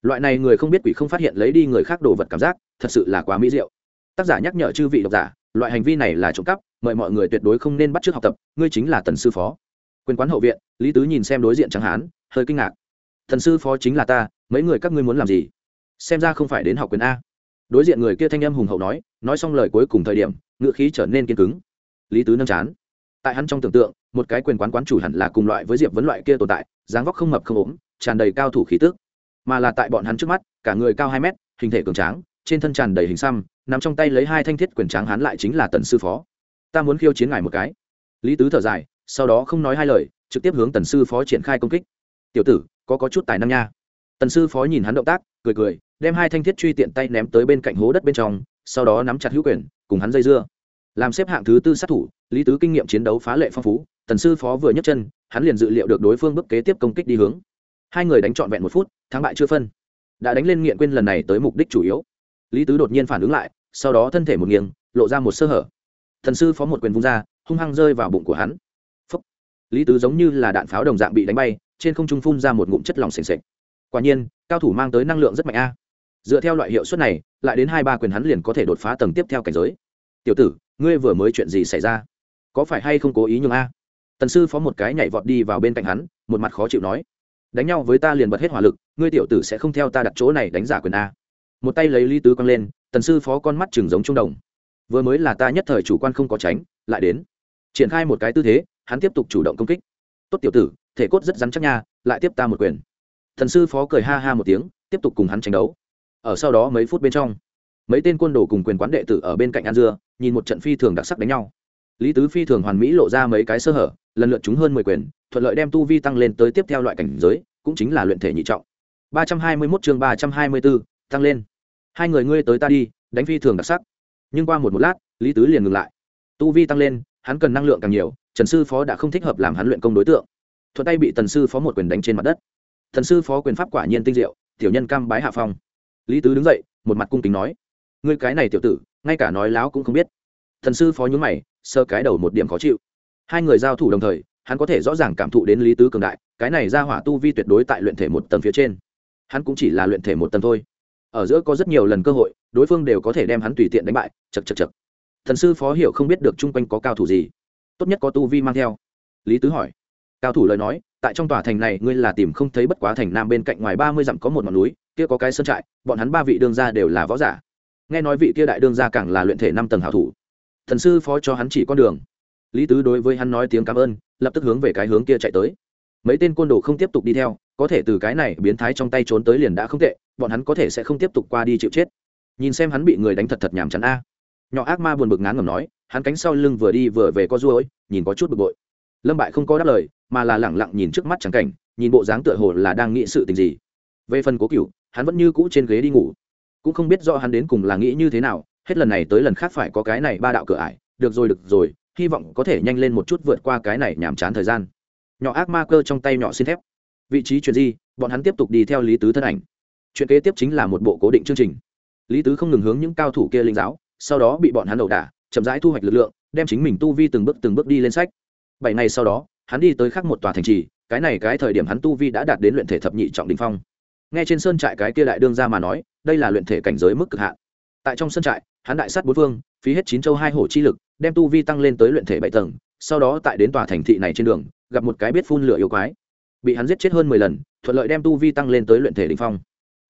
Loại này người không biết quỷ không phát hiện lấy đi người khác đồ vật cảm giác, thật sự là quá mỹ diệu. Tác giả nhắc nhở chư vị độc giả, loại hành vi này là trộm cắp, mời mọi người tuyệt đối không nên bắt t học tập, ngươi chính là tần sư phó. Quyền quán hậu viện, lý tứ nhìn xem đối diện chẳng hán, hơi kinh ngạc. Thần sư phó chính là ta, mấy người các ngươi muốn làm gì? Xem ra không phải đến học quyền a. Đối diện người kia thanh âm hùng hậu nói nói xong lời cuối cùng thời điểm ngựa khí trở nên kiên cứng. Lý tứ nâng chán. Tại hắn trong tưởng tượng, một cái quyền quán quán chủ hẳn là cùng loại với diệp vấn loại kia tồn tại, dáng vóc không mập không ốm, tràn đầy cao thủ khí tước mà là tại bọn hắn trước mắt, cả người cao hai mét, hình thể cường tráng, trên thân tràn đầy hình xăm nằm trong tay lấy hai thanh thiết quyền tráng hắn lại chính là tần sư phó. Ta muốn khiêu chiến ngài một cái. Lý tứ thở dài, sau đó không nói hai lời, trực tiếp hướng tần sư phó triển khai công kích. Tiểu tử, có có chút tài năng nha. Tần sư phó nhìn hắn động tác, cười cười, đem hai thanh thiết truy tiện tay ném tới bên cạnh hố đất bên trong sau đó nắm chặt hữu quyền, cùng hắn dây dưa. Làm xếp hạng thứ tư sát thủ, lý tứ kinh nghiệm chiến đấu phá lệ phong phú, tần sư phó vừa nhấc chân, hắn liền dự liệu được đối phương bước kế tiếp công kích đi hướng. Hai người đánh trọn vẹn một phút, thắng bại chưa phân. Đã đánh lên nghiện quên lần này tới mục đích chủ yếu. Lý tứ đột nhiên phản ứng lại, sau đó thân thể một nghiêng, lộ ra một sơ hở. Thần sư phó một quyền vung ra, hung hăng rơi vào bụng của hắn. Phúc. lý tứ giống như là đạn pháo đồng dạng bị đánh bay, trên không trung phun ra một ngụm chất lỏng s ề quả nhiên, cao thủ mang tới năng lượng rất mạnh a dựa theo loại hiệu suất này, lại đến hai ba quyền hắn liền có thể đột phá tầng tiếp theo cảnh giới. Tiểu tử, ngươi vừa mới chuyện gì xảy ra? Có phải hay không cố ý nhường a? Tần sư phó một cái nhảy vọt đi vào bên cạnh hắn, một mặt khó chịu nói. Đánh nhau với ta liền bật hết hỏa lực, ngươi tiểu tử sẽ không theo ta đặt chỗ này đánh giả quyền a. Một tay lấy lý tứ quăng lên, tần sư phó con mắt chừng giống trung đồng. Vừa mới là ta nhất thời chủ quan không có tránh, lại đến. Triển khai một cái tư thế, hắn tiếp tục chủ động công kích. Tốt tiểu tử, thể cốt rất rắn chắc nha, lại tiếp ta một quyền. Thần sư phó cười ha ha một tiếng, tiếp tục cùng hắn tranh đấu ở sau đó mấy phút bên trong, mấy tên côn đồ cùng quyền quán đệ tử ở bên cạnh an dưa nhìn một trận phi thường đặc sắc đánh nhau. Lý tứ phi thường hoàn mỹ lộ ra mấy cái sơ hở, lần lượt chúng hơn mười quyền, thuận lợi đem tu vi tăng lên tới tiếp theo loại cảnh giới, cũng chính là luyện thể nhị trọng. Ba trăm hai mươi mốt chương ba trăm hai mươi bốn, tăng lên. Hai người ngươi tới ta đi, đánh phi thường đặc sắc. Nhưng qua một một lát, lý tứ liền ngừng lại. Tu vi tăng lên, hắn cần năng lượng càng nhiều, trần sư phó đã không thích hợp làm hắn luyện công đối tượng. Thuận tay bị tần sư phó một quyền đánh trên mặt đất. Thần sư phó quyền pháp quả nhiên tinh diệu, tiểu nhân cam bái hạ phong lý tứ đứng dậy, một mặt cung kính nói, ngươi cái này tiểu tử, ngay cả nói láo cũng không biết. Thần sư phó nhún mày, sơ cái đầu một điểm khó chịu. Hai người giao thủ đồng thời, hắn có thể rõ ràng cảm thụ đến lý tứ cường đại, cái này ra hỏa tu vi tuyệt đối tại luyện thể một tầng phía trên. Hắn cũng chỉ là luyện thể một tầng thôi. Ở giữa có rất nhiều lần cơ hội, đối phương đều có thể đem hắn tùy tiện đánh bại chật chật chật thần sư phó hiểu không biết được chung quanh có cao thủ gì. Tốt nhất có tu vi mang theo. Lý tứ hỏi. Cao thủ lời nói, tại trong tòa thành này, ngươi là tìm không thấy bất quá thành nam bên cạnh ngoài ba mươi dặm có một ngọn núi kia có cái sơn trại, bọn hắn ba vị đương gia đều là võ giả. Nghe nói vị kia đại đương gia càng là luyện thể năm tầng hảo thủ. Thần sư phó cho hắn chỉ con đường. Lý tứ đối với hắn nói tiếng cảm ơn, lập tức hướng về cái hướng kia chạy tới. Mấy tên côn đồ không tiếp tục đi theo, có thể từ cái này biến thái trong tay trốn tới liền đã không tệ, bọn hắn có thể sẽ không tiếp tục qua đi chịu chết. Nhìn xem hắn bị người đánh thật thật nhàm chán a. Nhỏ ác ma buồn bực ngán ngầm nói, hắn cánh sau lưng vừa đi vừa về co ruôi nhìn có chút bực bội. Lâm bại không có đáp lời, mà là lẳng lặng nhìn trước mắt trắng cảnh, nhìn bộ dáng tựa hồ là đang nghĩ sự tình gì. Về phần cố cựu hắn vẫn như cũ trên ghế đi ngủ. Cũng không biết do hắn đến cùng là nghĩ như thế nào hết lần này tới lần khác phải có cái này ba đạo cửa ải. Được rồi được rồi hy vọng có thể nhanh lên một chút vượt qua cái này nhàm chán thời gian. Nhỏ ác ma cơ trong tay nhỏ xin thép. Vị trí chuyển gì, bọn hắn tiếp tục đi theo lý tứ thân ảnh. Chuyện kế tiếp chính là một bộ cố định chương trình. Lý tứ không ngừng hướng những cao thủ kia linh giáo sau đó bị bọn hắn ẩu đả chậm rãi thu hoạch lực lượng đem chính mình tu vi từng bước từng bước đi lên sách. Bảy ngày sau đó hắn đi tới khác một tòa thành trì cái này cái thời điểm hắn tu vi đã đạt đến luyện thể thập nhị trọng đình phong nghe trên sơn trại cái kia đại đương ra mà nói, đây là luyện thể cảnh giới mức cực hạn. Tại trong sơn trại, hắn đại sát bốn phương, phí hết chín châu hai hổ chi lực, đem tu vi tăng lên tới luyện thể bảy tầng, sau đó tại đến tòa thành thị này trên đường, gặp một cái biết phun lửa yêu quái. Bị hắn giết chết hơn mười lần, thuận lợi đem tu vi tăng lên tới luyện thể đ ỉ n h phong.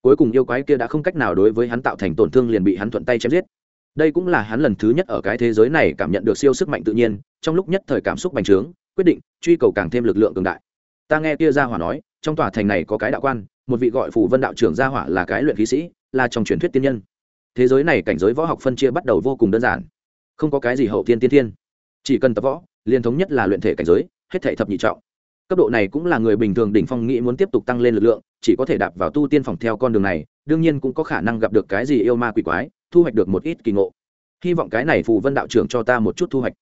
Cuối cùng yêu quái kia đã không cách nào đối với hắn tạo thành tổn thương liền bị hắn thuận tay chém giết. Đây cũng là hắn lần thứ nhất ở cái thế giới này cảm nhận được siêu sức mạnh tự nhiên, trong lúc nhất thời cảm xúc bành trướng, quyết định truy cầu càng thêm lực lượng cường đại. Ta nghe kia gia hỏa nói trong tòa thành này có cái đạo quan, một vị gọi phù vân đạo trưởng gia hỏa là cái luyện khí sĩ, là trong truyền thuyết tiên nhân. Thế giới này cảnh giới võ học phân chia bắt đầu vô cùng đơn giản. Không có cái gì hậu tiên tiên thiên. Chỉ cần tập võ liên thống nhất là luyện thể cảnh giới, hết thể thập nhị trọng. Cấp độ này cũng là người bình thường đỉnh phong nghĩ muốn tiếp tục tăng lên lực lượng, chỉ có thể đạp vào tu tiên phòng theo con đường này, đương nhiên cũng có khả năng gặp được cái gì yêu ma quỷ quái, thu hoạch được một ít kỳ ngộ. Hy vọng cái này phù vân đạo trưởng cho ta một chút thu hoạch.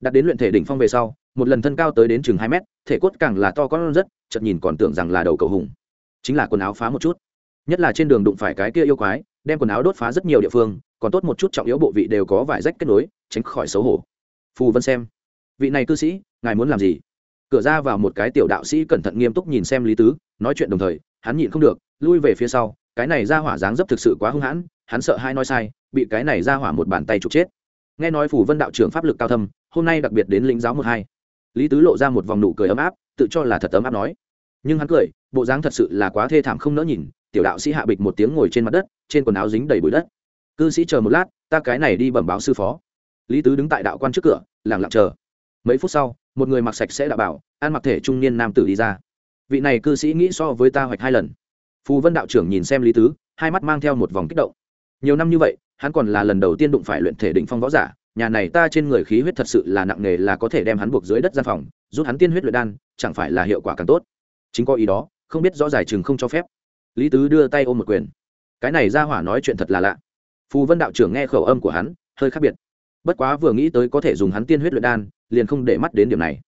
Đạt đến luyện thể đỉnh phong về sau, một lần thân cao tới đến chừng hai mét, thể cốt càng là to con rất chợt nhìn còn tưởng rằng là đầu cầu hùng. Chính là quần áo phá một chút. Nhất là trên đường đụng phải cái kia yêu quái, đem quần áo đốt phá rất nhiều địa phương, còn tốt một chút trọng yếu bộ vị đều có vải rách kết nối, tránh khỏi xấu hổ. Phù vân xem. Vị này cư sĩ, ngài muốn làm gì? Cửa ra vào một cái tiểu đạo sĩ cẩn thận nghiêm túc nhìn xem lý tứ, nói chuyện đồng thời, hắn nhịn không được, lui về phía sau, cái này ra hỏa dáng dấp thực sự quá hung hãn, hắn sợ hai nói sai, bị cái này ra hỏa một bàn tay trục chết. Nghe nói phủ vân đạo trưởng pháp lực cao thâm, hôm nay đặc biệt đến lĩnh giáo một hai. Lý tứ lộ ra một vòng nụ cười ấm áp tự cho là thật ấm áp nói. Nhưng hắn cười, bộ dáng thật sự là quá thê thảm không nỡ nhìn, tiểu đạo sĩ hạ bịch một tiếng ngồi trên mặt đất, trên quần áo dính đầy bụi đất. Cư sĩ chờ một lát, ta cái này đi bẩm báo sư phó. Lý tứ đứng tại đạo quan trước cửa lẳng lặng chờ. Mấy phút sau, một người mặc sạch sẽ đạo bảo, ăn mặc thể trung niên nam tử đi ra. Vị này cư sĩ nghĩ so với ta hoạch hai lần. Phù vân đạo trưởng nhìn xem lý tứ, hai mắt mang theo một vòng kích động. Nhiều năm như vậy, hắn còn là lần đầu tiên đụng phải luyện thể định phong võ giả nhà này ta trên người khí huyết thật sự là nặng nề là có thể đem hắn buộc dưới đất gian phòng, rút hắn tiên huyết luyện đan, chẳng phải là hiệu quả càng tốt. Chính có ý đó, không biết rõ giải chừng không cho phép. Lý tứ đưa tay ôm một quyền. Cái này ra hỏa nói chuyện thật là lạ. Phù vân đạo trưởng nghe khẩu âm của hắn, hơi khác biệt. Bất quá vừa nghĩ tới có thể dùng hắn tiên huyết luyện đan, liền không để mắt đến điểm này.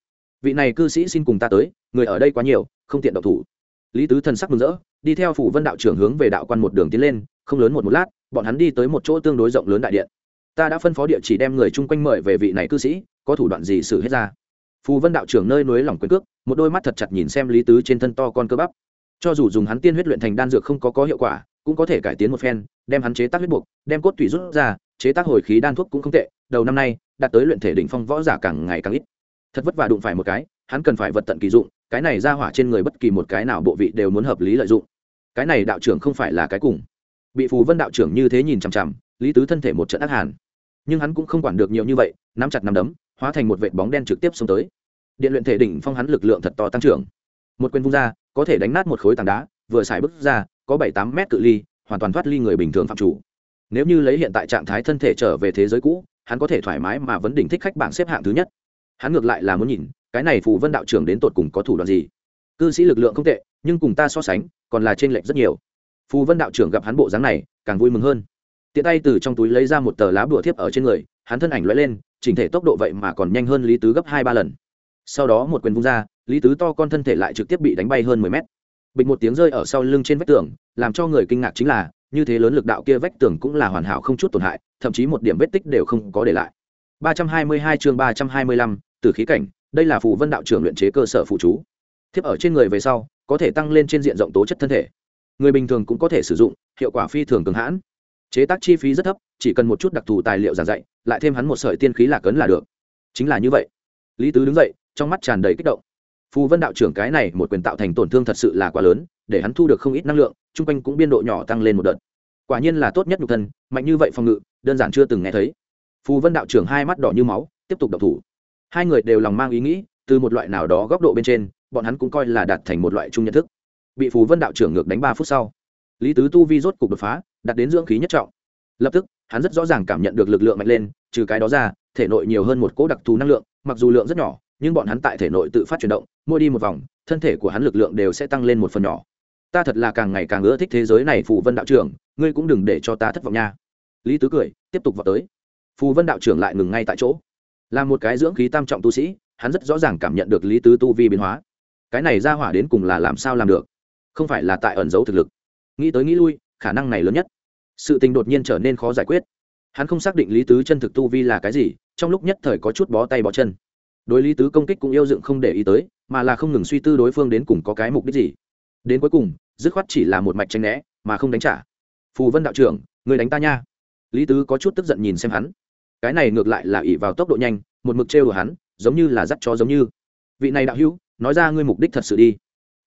Vị này cư sĩ xin cùng ta tới, người ở đây quá nhiều, không tiện độc thủ. Lý tứ thần sắc mừng rỡ, đi theo phủ vân đạo trưởng hướng về đạo quan một đường tiến lên, không lớn một một lát, bọn hắn đi tới một chỗ tương đối rộng lớn đại điện ta đã phân phó địa chỉ đem người chung quanh mời về vị này cư sĩ, có thủ đoạn gì xử hết ra? Phù vân đạo trưởng nơi núi lỏng quyền cước, một đôi mắt thật chặt nhìn xem lý tứ trên thân to con cơ bắp. Cho dù dùng hắn tiên huyết luyện thành đan dược không có có hiệu quả, cũng có thể cải tiến một phen, đem hắn chế tác huyết buộc, đem cốt tủy rút ra, chế tác hồi khí đan thuốc cũng không tệ, đầu năm nay, đạt tới luyện thể đỉnh phong võ giả càng ngày càng ít. Thật vất vả đụng phải một cái, hắn cần phải vật tận kỳ dụng, cái này ra hỏa trên người bất kỳ một cái nào bộ vị đều muốn hợp lý lợi dụng. Cái này đạo trưởng không phải là cái cùng. Bị phù vân đạo trưởng như thế nhìn chằm chằm lý tứ thân thể một trận ác hàn. Nhưng hắn cũng không quản được nhiều như vậy, nắm chặt nắm đấm, hóa thành một vệt bóng đen trực tiếp xông tới. Điện luyện thể đỉnh phong hắn lực lượng thật to tăng trưởng. Một quyền vung ra, có thể đánh nát một khối tảng đá, vừa xài bước ra, có bảy tám mét cự ly, hoàn toàn thoát ly người bình thường phạm chủ. Nếu như lấy hiện tại trạng thái thân thể trở về thế giới cũ, hắn có thể thoải mái mà vấn đỉnh thích khách bảng xếp hạng thứ nhất. Hắn ngược lại là muốn nhìn, cái này phù vân đạo trưởng đến tột cùng có thủ đoạn gì. Cư sĩ lực lượng không tệ, nhưng cùng ta so sánh, còn là t r ê n lệch rất nhiều. Phù vân đạo trưởng gặp hắn bộ dáng này, càng vui mừng hơn tiện tay từ trong túi lấy ra một tờ lá bùa thiếp ở trên người hắn thân ảnh l lên chỉnh thể tốc độ vậy mà còn nhanh hơn lý tứ gấp hai ba lần. Sau đó một quyền vung ra lý tứ to con thân thể lại trực tiếp bị đánh bay hơn mười mét. Bịch một tiếng rơi ở sau lưng trên vách tường làm cho người kinh ngạc chính là như thế lớn lực đạo kia vách tường cũng là hoàn hảo không chút tổn hại thậm chí một điểm vết tích đều không có để lại. 322 chương 325, từ khí cảnh đây là phù vân đạo trưởng luyện chế cơ sở phụ chú. Thiếp ở trên người về sau có thể tăng lên trên diện rộng tố chất thân thể. Người bình thường cũng có thể sử dụng hiệu quả phi thường cường hãn chế tác chi phí rất thấp, chỉ cần một chút đặc thù tài liệu giảng dạy, lại thêm hắn một sợi tiên khí lạc cấn là được. Chính là như vậy. Lý tứ đứng dậy, trong mắt tràn đầy kích động. Phù vân đạo trưởng cái này một quyền tạo thành tổn thương thật sự là quá lớn, để hắn thu được không ít năng lượng chung quanh cũng biên độ nhỏ tăng lên một đợt. Quả nhiên là tốt nhất nhục thân, mạnh như vậy phòng ngự, đơn giản chưa từng nghe thấy. Phù vân đạo trưởng hai mắt đỏ như máu, tiếp tục độc thủ. Hai người đều lòng mang ý nghĩ, từ một loại nào đó góc độ bên trên, bọn hắn cũng coi là đạt thành một loại chung nhận thức. Bị phù vân đạo trưởng ngược đánh ba phút sau lý tứ tu vi rốt cục đột phá đặt đến dưỡng khí nhất trọng. Lập tức, hắn rất rõ ràng cảm nhận được lực lượng mạnh lên, trừ cái đó ra, thể nội nhiều hơn một cỗ đặc thù năng lượng, mặc dù lượng rất nhỏ, nhưng bọn hắn tại thể nội tự phát chuyển động, mỗi đi một vòng, thân thể của hắn lực lượng đều sẽ tăng lên một phần nhỏ. Ta thật là càng ngày càng ưa thích thế giới này, phù vân đạo trưởng, ngươi cũng đừng để cho ta thất vọng nha. Lý tứ cười, tiếp tục vào tới. Phù vân đạo trưởng lại ngừng ngay tại chỗ. Là một cái dưỡng khí tam trọng tu sĩ, hắn rất rõ ràng cảm nhận được lý tứ tu vi biến hóa. Cái này ra hỏa đến cùng là làm sao làm được? Không phải là tại ẩn giấu thực lực nghĩ tới nghĩ lui, khả năng này lớn nhất. Sự tình đột nhiên trở nên khó giải quyết. Hắn không xác định lý tứ chân thực tu vi là cái gì, trong lúc nhất thời có chút bó tay bó chân. Đối lý tứ công kích cũng yêu dựng không để ý tới, mà là không ngừng suy tư đối phương đến cùng có cái mục đích gì. Đến cuối cùng, dứt khoát chỉ là một mạch tranh né, mà không đánh trả. Phù vân đạo trưởng, người đánh ta nha. Lý tứ có chút tức giận nhìn xem hắn. Cái này ngược lại là ỉ vào tốc độ nhanh, một mực trêu của hắn, giống như là dắt chó giống như. Vị này đạo hữu, nói ra ngươi mục đích thật sự đi.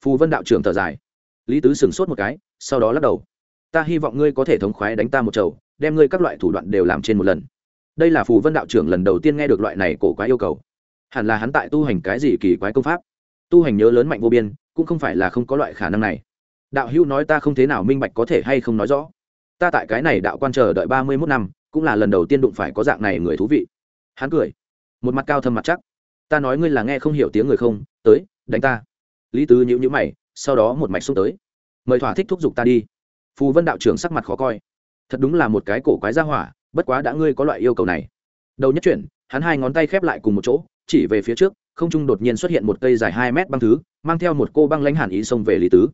Phù vân đạo trưởng thở dài. Lý tứ sửng sốt một cái sau đó lắc đầu. Ta hy vọng ngươi có thể thống khoái đánh ta một chầu, đem ngươi các loại thủ đoạn đều làm trên một lần. Đây là phù vân đạo trưởng lần đầu tiên nghe được loại này cổ quái yêu cầu. Hẳn là hắn tại tu hành cái gì kỳ quái công pháp? Tu hành nhớ lớn mạnh vô biên, cũng không phải là không có loại khả năng này. Đạo hữu nói ta không thế nào minh bạch có thể hay không nói rõ. Ta tại cái này đạo quan chờ đợi ba mươi mốt năm, cũng là lần đầu tiên đụng phải có dạng này người thú vị. Hắn cười. Một mặt cao thâm mặt chắc. Ta nói ngươi là nghe không hiểu tiếng người không? Tới, đánh ta. Lý tứ nhữ nhữ mày, sau đó một mạch xuống tới mời thỏa thích thúc giục ta đi. Phù vân đạo trưởng sắc mặt khó coi. Thật đúng là một cái cổ quái ra hỏa, bất quá đã ngươi có loại yêu cầu này. Đầu nhất chuyển, hắn hai ngón tay khép lại cùng một chỗ, chỉ về phía trước, không trung đột nhiên xuất hiện một cây dài hai mét băng thứ, mang theo một cô băng lãnh hàn ý xông về lý tứ.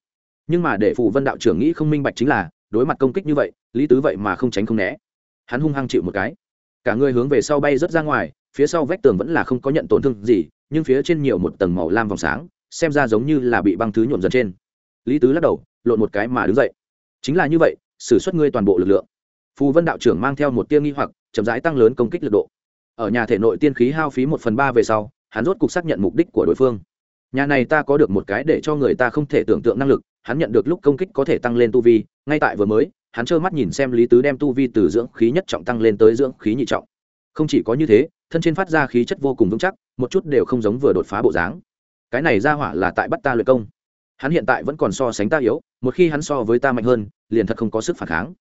Nhưng mà để phù vân đạo trưởng nghĩ không minh bạch chính là, đối mặt công kích như vậy, lý tứ vậy mà không tránh không né. Hắn hung hăng chịu một cái. Cả người hướng về sau bay rớt ra ngoài, phía sau vách tường vẫn là không có nhận tổn thương gì, nhưng phía trên nhiều một tầng màu lam vòng sáng, xem ra giống như là bị băng thứ nhuộm dần trên lý tứ lắc đầu, lộn một cái mà đứng dậy. Chính là như vậy xử suất ngươi toàn bộ lực lượng. Phù vân đạo trưởng mang theo một tia nghi hoặc, chậm rãi tăng lớn công kích lực độ. Ở nhà thể nội tiên khí hao phí một phần ba về sau, hắn rốt cục xác nhận mục đích của đối phương. Nhà này ta có được một cái để cho người ta không thể tưởng tượng năng lực, hắn nhận được lúc công kích có thể tăng lên tu vi, ngay tại vừa mới, hắn trơ mắt nhìn xem lý tứ đem tu vi từ dưỡng khí nhất trọng tăng lên tới dưỡng khí nhị trọng. Không chỉ có như thế, thân trên phát ra khí chất vô cùng vững chắc, một chút đều không giống vừa đột phá bộ dáng. Cái này ra hỏa là tại bắt ta luyện công hắn hiện tại vẫn còn so sánh ta yếu, một khi hắn so với ta mạnh hơn, liền thật không có sức phản kháng.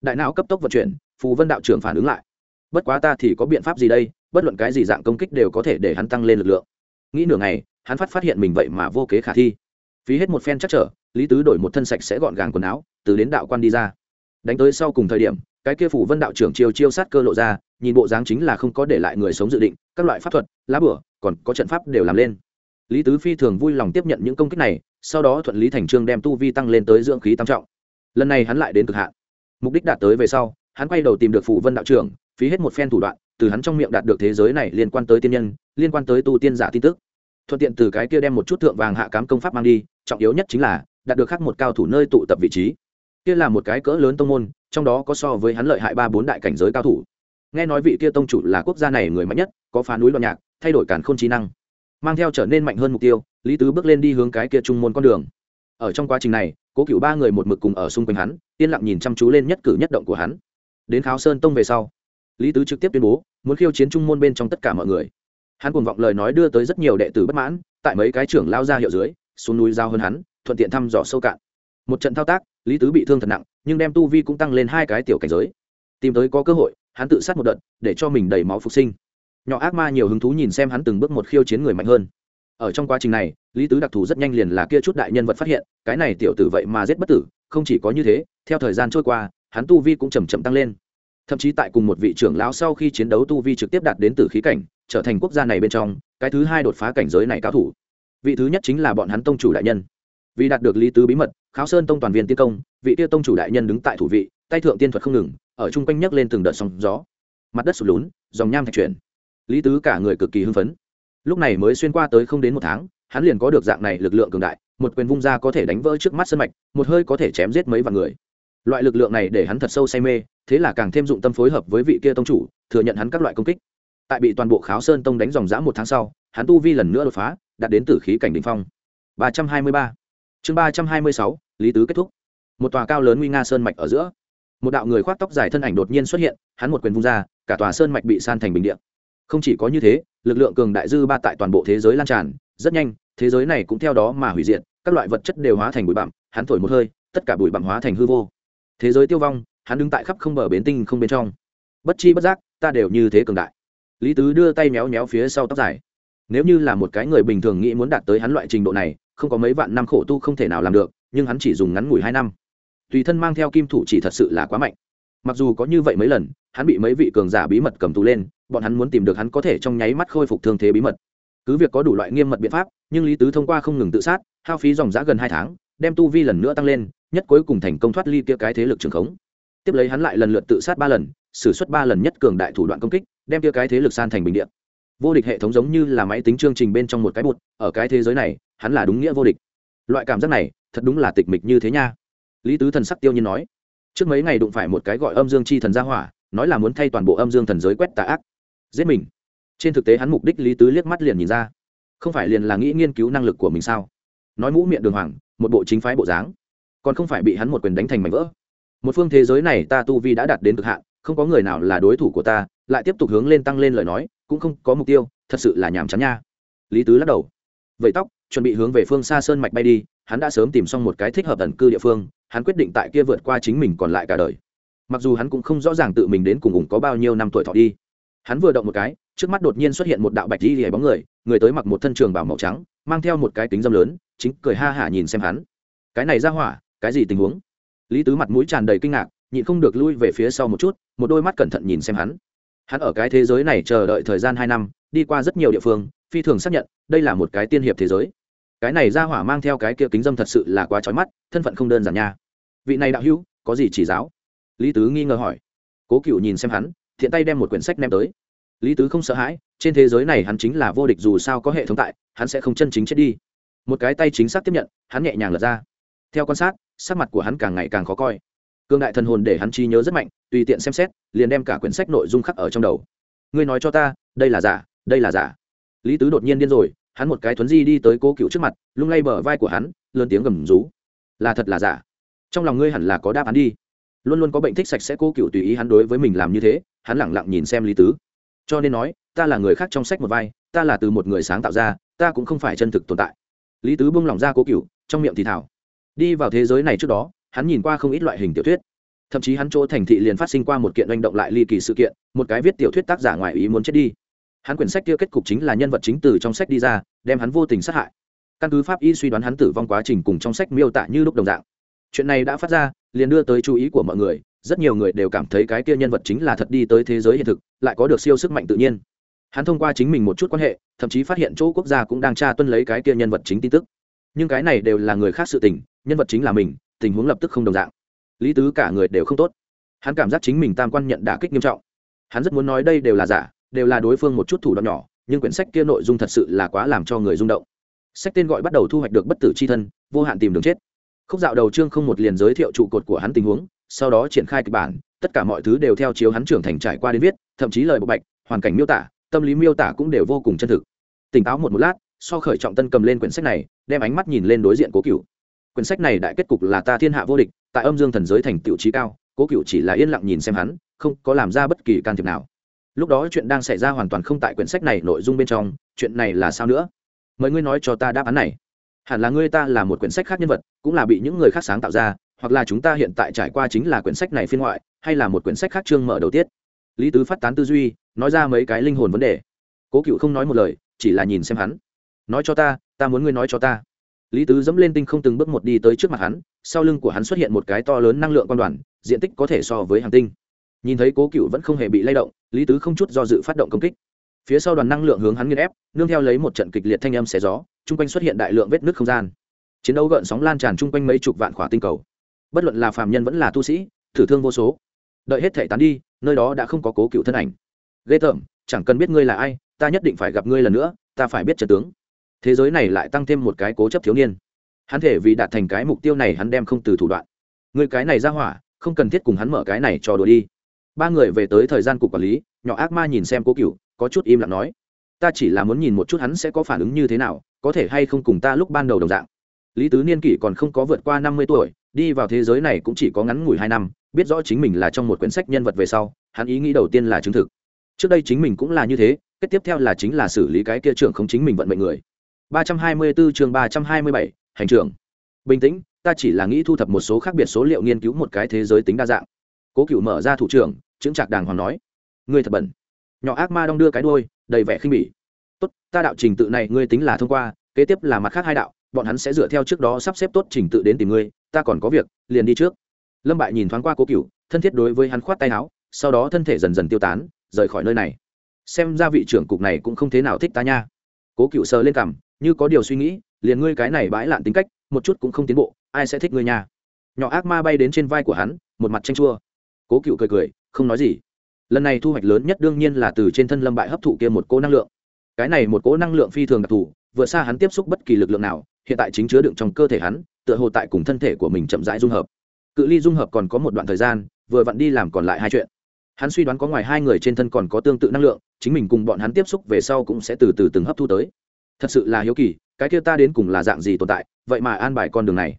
Đại não cấp tốc vận chuyển, phù vân đạo trưởng phản ứng lại. Bất quá ta thì có biện pháp gì đây, bất luận cái gì dạng công kích đều có thể để hắn tăng lên lực lượng. Nghĩ nửa ngày, hắn phát phát hiện mình vậy mà vô kế khả thi. Phí hết một phen chắc trở, lý tứ đổi một thân sạch sẽ gọn gàng quần áo, từ đến đạo quan đi ra. Đánh tới sau cùng thời điểm, cái kia phủ vân đạo trưởng chiêu chiêu sát cơ lộ ra, nhìn bộ dáng chính là không có để lại người sống dự định, các loại pháp thuật, lá bửa còn có trận pháp đều làm lên lý tứ phi thường vui lòng tiếp nhận những công kích này, sau đó thuận lý thành trương đem tu vi tăng lên tới dưỡng khí tam trọng. Lần này hắn lại đến cực hạn. Mục đích đạt tới về sau, hắn quay đầu tìm được phủ vân đạo trưởng, phí hết một phen thủ đoạn, từ hắn trong miệng đạt được thế giới này liên quan tới tiên nhân, liên quan tới tu tiên giả tin tức. Thuận tiện từ cái kia đem một chút thượng vàng hạ cám công pháp mang đi, trọng yếu nhất chính là, đạt được khắc một cao thủ nơi tụ tập vị trí. Kia là một cái cỡ lớn tông môn, trong đó có so với hắn lợi hại ba bốn đại cảnh giới cao thủ. Nghe nói vị kia tông chủ là quốc gia này người mạnh nhất, có phá núi loạn nhạc, thay đổi cản khôn trí năng mang theo trở nên mạnh hơn mục tiêu, lý tứ bước lên đi hướng cái kia trung môn con đường. Ở trong quá trình này, cố cựu ba người một mực cùng ở xung quanh hắn, yên lặng nhìn chăm chú lên nhất cử nhất động của hắn. Đến kháo sơn tông về sau, lý tứ trực tiếp tuyên bố, muốn khiêu chiến trung môn bên trong tất cả mọi người. Hắn cuồng vọng lời nói đưa tới rất nhiều đệ tử bất mãn, tại mấy cái trưởng lao ra hiệu dưới, xuống núi giao hơn hắn, thuận tiện thăm dò sâu cạn. Một trận thao tác, lý tứ bị thương thật nặng, nhưng đem tu vi cũng tăng lên hai cái tiểu cảnh giới. Tìm tới có cơ hội, hắn tự sát một đợt, để cho mình đầy máu phục sinh nhỏ ác ma nhiều hứng thú nhìn xem hắn từng bước một khiêu chiến người mạnh hơn. Ở trong quá trình này, lý tứ đặc thù rất nhanh liền là kia chút đại nhân vật phát hiện, cái này tiểu tử vậy mà giết bất tử, không chỉ có như thế, theo thời gian trôi qua, hắn tu vi cũng chầm chậm tăng lên. Thậm chí tại cùng một vị trưởng lão sau khi chiến đấu tu vi trực tiếp đạt đến từ khí cảnh, trở thành quốc gia này bên trong, cái thứ hai đột phá cảnh giới này cao thủ. Vị thứ nhất chính là bọn hắn tông chủ đại nhân. Vì đạt được lý tứ bí mật, kháo sơn tông toàn viên tiến công, vị tiêu tông chủ đại nhân đứng tại thủ vị, tay thượng tiên thuật không ngừng, ở chung quanh nhấc lên từng đợt sóng gió. Mặt đất sụt lún, dòng nham thạch chuyển lý tứ cả người cực kỳ hưng phấn. Lúc này mới xuyên qua tới không đến một tháng, hắn liền có được dạng này lực lượng cường đại, một quyền vung ra có thể đánh vỡ trước mắt sân mạch, một hơi có thể chém giết mấy vạn người. Loại lực lượng này để hắn thật sâu say mê, thế là càng thêm dụng tâm phối hợp với vị kia tông chủ, thừa nhận hắn các loại công kích. Tại bị toàn bộ kháo sơn tông đánh dòng dã một tháng sau, hắn tu vi lần nữa đột phá, đạt đến từ khí cảnh đ ỉ n h phong. Ba trăm hai mươi ba. Chương ba trăm hai mươi sáu, lý tứ kết thúc. Một tòa cao lớn nguy nga sơn mạch ở giữa. Một đạo người khoác tóc dài thân ảnh đột nhiên xuất hiện, hắn một quyền vung ra, cả tòa sơn mạch bị san thành bình điện không chỉ có như thế, lực lượng cường đại dư ba tại toàn bộ thế giới lan tràn, rất nhanh, thế giới này cũng theo đó mà hủy diệt, các loại vật chất đều hóa thành bụi bặm, hắn thổi một hơi, tất cả bụi bặm hóa thành hư vô. Thế giới tiêu vong, hắn đứng tại khắp không bờ bến tinh không bên trong. Bất chi bất giác, ta đều như thế cường đại. Lý tứ đưa tay méo méo phía sau tóc dài. Nếu như là một cái người bình thường nghĩ muốn đạt tới hắn loại trình độ này, không có mấy vạn năm khổ tu không thể nào làm được, nhưng hắn chỉ dùng ngắn ngủi hai năm. Tùy thân mang theo kim thủ chỉ thật sự là quá mạnh. Mặc dù có như vậy mấy lần, hắn bị mấy vị cường giả bí mật cầm tù lên bọn hắn muốn tìm được hắn có thể trong nháy mắt khôi phục thương thế bí mật. Cứ việc có đủ loại nghiêm mật biện pháp, nhưng lý tứ thông qua không ngừng tự sát, hao phí dòng giã gần hai tháng, đem tu vi lần nữa tăng lên, nhất cuối cùng thành công thoát ly kia cái thế lực trường khống. Tiếp lấy hắn lại lần lượt tự sát ba lần xử suất ba lần nhất cường đại thủ đoạn công kích, đem kia cái thế lực san thành bình điện vô địch hệ thống giống như là máy tính chương trình bên trong một cái bụt, ở cái thế giới này, hắn là đúng nghĩa vô địch. Loại cảm giác này, thật đúng là tịch mịch như thế nha. Lý tứ thần sắc tiêu nhiên nói. Trước mấy ngày đụng phải một cái gọi âm dương chi thần gia hỏa, nói là muốn thay toàn bộ âm dương thần giới quét tà ác giết mình. Trên thực tế hắn mục đích lý tứ liếc mắt liền nhìn ra. Không phải liền là nghĩ nghiên cứu năng lực của mình sao? Nói mũ miệng đường hoàng, một bộ chính phái bộ dáng. Còn không phải bị hắn một quyền đánh thành mảnh vỡ. Một phương thế giới này ta tu vi đã đạt đến cực hạn, không có người nào là đối thủ của ta, lại tiếp tục hướng lên tăng lên lời nói, cũng không có mục tiêu, thật sự là nhàm chán nha. Lý tứ lắc đầu. Vậy tóc, chuẩn bị hướng về phương xa sơn mạch bay đi, hắn đã sớm tìm xong một cái thích hợp ẩn cư địa phương, hắn quyết định tại kia vượt qua chính mình còn lại cả đời. Mặc dù hắn cũng không rõ ràng tự mình đến cùng cùng có bao nhiêu năm tuổi thọ đi hắn vừa động một cái, trước mắt đột nhiên xuất hiện một đạo bạch di hẻ bóng người người tới mặc một thân trường bảo màu trắng, mang theo một cái kính dâm lớn, chính cười ha hả nhìn xem hắn. Cái này ra hỏa, cái gì tình huống? Lý tứ mặt mũi tràn đầy kinh ngạc, nhịn không được lui về phía sau một chút, một đôi mắt cẩn thận nhìn xem hắn. Hắn ở cái thế giới này chờ đợi thời gian hai năm, đi qua rất nhiều địa phương, phi thường xác nhận, đây là một cái tiên hiệp thế giới. Cái này ra hỏa mang theo cái kia kính dâm thật sự là quá trói mắt, thân phận không đơn giản nha. Vị này đạo hữu, có gì chỉ giáo? Lý tứ nghi ngờ hỏi. Cố cựu nhìn xem hắn thiện tay đem một quyển sách ném tới. Lý tứ không sợ hãi, trên thế giới này hắn chính là vô địch dù sao có hệ thống tại, hắn sẽ không chân chính chết đi. Một cái tay chính xác tiếp nhận, hắn nhẹ nhàng lật ra. Theo quan sát, sắc mặt của hắn càng ngày càng khó coi. Cương đại thần hồn để hắn trí nhớ rất mạnh, tùy tiện xem xét, liền đem cả quyển sách nội dung khắc ở trong đầu. Ngươi nói cho ta, đây là giả, đây là giả. Lý tứ đột nhiên điên rồi, hắn một cái thuấn di đi tới cố cựu trước mặt, lung lay bờ vai của hắn, lớn tiếng gầm rú. Là thật là giả. Trong lòng ngươi hẳn là có đáp án đi luôn luôn có bệnh thích sạch sẽ cố cựu tùy ý hắn đối với mình làm như thế, hắn lẳng lặng nhìn xem lý tứ. Cho nên nói, ta là người khác trong sách một vai, ta là từ một người sáng tạo ra, ta cũng không phải chân thực tồn tại. Lý tứ bung lỏng ra cố cựu, trong miệng thì thảo. Đi vào thế giới này trước đó, hắn nhìn qua không ít loại hình tiểu thuyết. Thậm chí hắn chỗ thành thị liền phát sinh qua một kiện manh động lại ly kỳ sự kiện, một cái viết tiểu thuyết tác giả ngoài ý muốn chết đi. Hắn quyển sách kia kết cục chính là nhân vật chính từ trong sách đi ra, đem hắn vô tình sát hại. Căn cứ pháp y suy đoán hắn tử vong quá trình cùng trong sách miêu tả như lúc đồng dạng chuyện này đã phát ra, liền đưa tới chú ý của mọi người, rất nhiều người đều cảm thấy cái kia nhân vật chính là thật đi tới thế giới hiện thực, lại có được siêu sức mạnh tự nhiên. Hắn thông qua chính mình một chút quan hệ, thậm chí phát hiện chỗ quốc gia cũng đang tra tuân lấy cái kia nhân vật chính tin tức. Nhưng cái này đều là người khác sự tình, nhân vật chính là mình, tình huống lập tức không đồng dạng. Lý tứ cả người đều không tốt. Hắn cảm giác chính mình tam quan nhận đả kích nghiêm trọng. Hắn rất muốn nói đây đều là giả, đều là đối phương một chút thủ đoạn nhỏ, nhưng quyển sách kia nội dung thật sự là quá làm cho người rung động. Sách tên gọi bắt đầu thu hoạch được bất tử c h i thân, vô hạn tìm đường chết khúc dạo đầu chương không một liền giới thiệu trụ cột của hắn tình huống, sau đó triển khai kịch bản, tất cả mọi thứ đều theo chiếu hắn trưởng thành trải qua đến viết, thậm chí lời bộ bạch, hoàn cảnh miêu tả, tâm lý miêu tả cũng đều vô cùng chân thực. Tỉnh táo một một lát, so khởi trọng tân cầm lên quyển sách này, đem ánh mắt nhìn lên đối diện cố cựu quyển sách này đại kết cục là ta thiên hạ vô địch, tại âm dương thần giới thành tựu trí cao, cố cựu chỉ là yên lặng nhìn xem hắn, không có làm ra bất kỳ can thiệp nào. Lúc đó chuyện đang xảy ra hoàn toàn không tại quyển sách này nội dung bên trong, chuyện này là sao nữa? Mời ngươi nói cho ta đáp án này hẳn là ngươi ta là một quyển sách khác nhân vật, cũng là bị những người khác sáng tạo ra, hoặc là chúng ta hiện tại trải qua chính là quyển sách này phiên ngoại, hay là một quyển sách khác chương mở đầu tiết. Lý tứ phát tán tư duy, nói ra mấy cái linh hồn vấn đề. Cố cựu không nói một lời, chỉ là nhìn xem hắn. Nói cho ta ta muốn ngươi nói cho ta. Lý tứ dẫm lên tinh không từng bước một đi tới trước mặt hắn, sau lưng của hắn xuất hiện một cái to lớn năng lượng quan đoàn, diện tích có thể so với hàng tinh. Nhìn thấy cố cựu vẫn không hề bị lay động, lý tứ không chút do dự phát động công kích phía sau đoàn năng lượng hướng hắn nghiên ép, nương theo lấy một trận kịch liệt thanh âm xé gió, chung quanh xuất hiện đại lượng vết nước không gian. Chiến đấu gợn sóng lan tràn chung quanh mấy chục vạn khỏa tinh cầu. Bất luận là phàm nhân vẫn là tu sĩ, thử thương vô số. Đợi hết thể tán đi, nơi đó đã không có cố cựu thân ảnh. Ghê tởm, chẳng cần biết ngươi là ai, ta nhất định phải gặp ngươi lần nữa, ta phải biết trật tướng. Thế giới này lại tăng thêm một cái cố chấp thiếu niên. Hắn thể vì đạt thành cái mục tiêu này hắn đem không từ thủ đoạn. Người cái này ra hỏa, không cần thiết cùng hắn mở cái này cho đùa đi. Ba người về tới thời gian cục quản lý, nhỏ ác ma nhìn xem cố cựu có chút im lặng nói ta chỉ là muốn nhìn một chút hắn sẽ có phản ứng như thế nào có thể hay không cùng ta lúc ban đầu đồng dạng. Lý tứ niên kỷ còn không có vượt qua năm mươi tuổi đi vào thế giới này cũng chỉ có ngắn ngủi hai năm biết rõ chính mình là trong một quyển sách nhân vật về sau hắn ý nghĩ đầu tiên là chứng thực. Trước đây chính mình cũng là như thế kết tiếp theo là chính là xử lý cái kia trưởng không chính mình vận mệnh người. 324 chương 327, hành trưởng. Bình tĩnh ta chỉ là nghĩ thu thập một số khác biệt số liệu nghiên cứu một cái thế giới tính đa dạng. Cố cựu mở ra thủ trưởng chứng trạc đàng hoàng nói ngươi thật bẩn nhỏ ác ma đong đưa cái đuôi, đầy vẻ khinh bỉ. Tốt, ta đạo trình tự này ngươi tính là thông qua, kế tiếp là mặt khác hai đạo, bọn hắn sẽ dựa theo trước đó sắp xếp tốt trình tự đến tìm ngươi, ta còn có việc, liền đi trước. Lâm bại nhìn thoáng qua cố cựu thân thiết đối với hắn khoát tay áo, sau đó thân thể dần dần tiêu tán, rời khỏi nơi này. Xem ra vị trưởng cục này cũng không thế nào thích ta nha. Cố cựu sờ lên cằm, như có điều suy nghĩ, liền ngươi cái này bãi lạn tính cách, một chút cũng không tiến bộ, ai sẽ thích ngươi nha? Nhỏ ác ma bay đến trên vai của hắn, một mặt tranh chua. Cố cựu cười cười, không nói gì lần này thu hoạch lớn nhất đương nhiên là từ trên thân lâm bại hấp thụ kia một cỗ năng lượng. Cái này một cỗ năng lượng phi thường đặc thù vượt xa hắn tiếp xúc bất kỳ lực lượng nào, hiện tại chính chứa đựng trong cơ thể hắn, tựa hồ tại cùng thân thể của mình chậm rãi dung hợp. Cự ly dung hợp còn có một đoạn thời gian, vừa vặn đi làm còn lại hai chuyện. Hắn suy đoán có ngoài hai người trên thân còn có tương tự năng lượng, chính mình cùng bọn hắn tiếp xúc về sau cũng sẽ từ từ từng hấp thu tới. Thật sự là hiếu kỳ, cái kia ta đến cùng là dạng gì tồn tại, vậy mà an bài con đường này.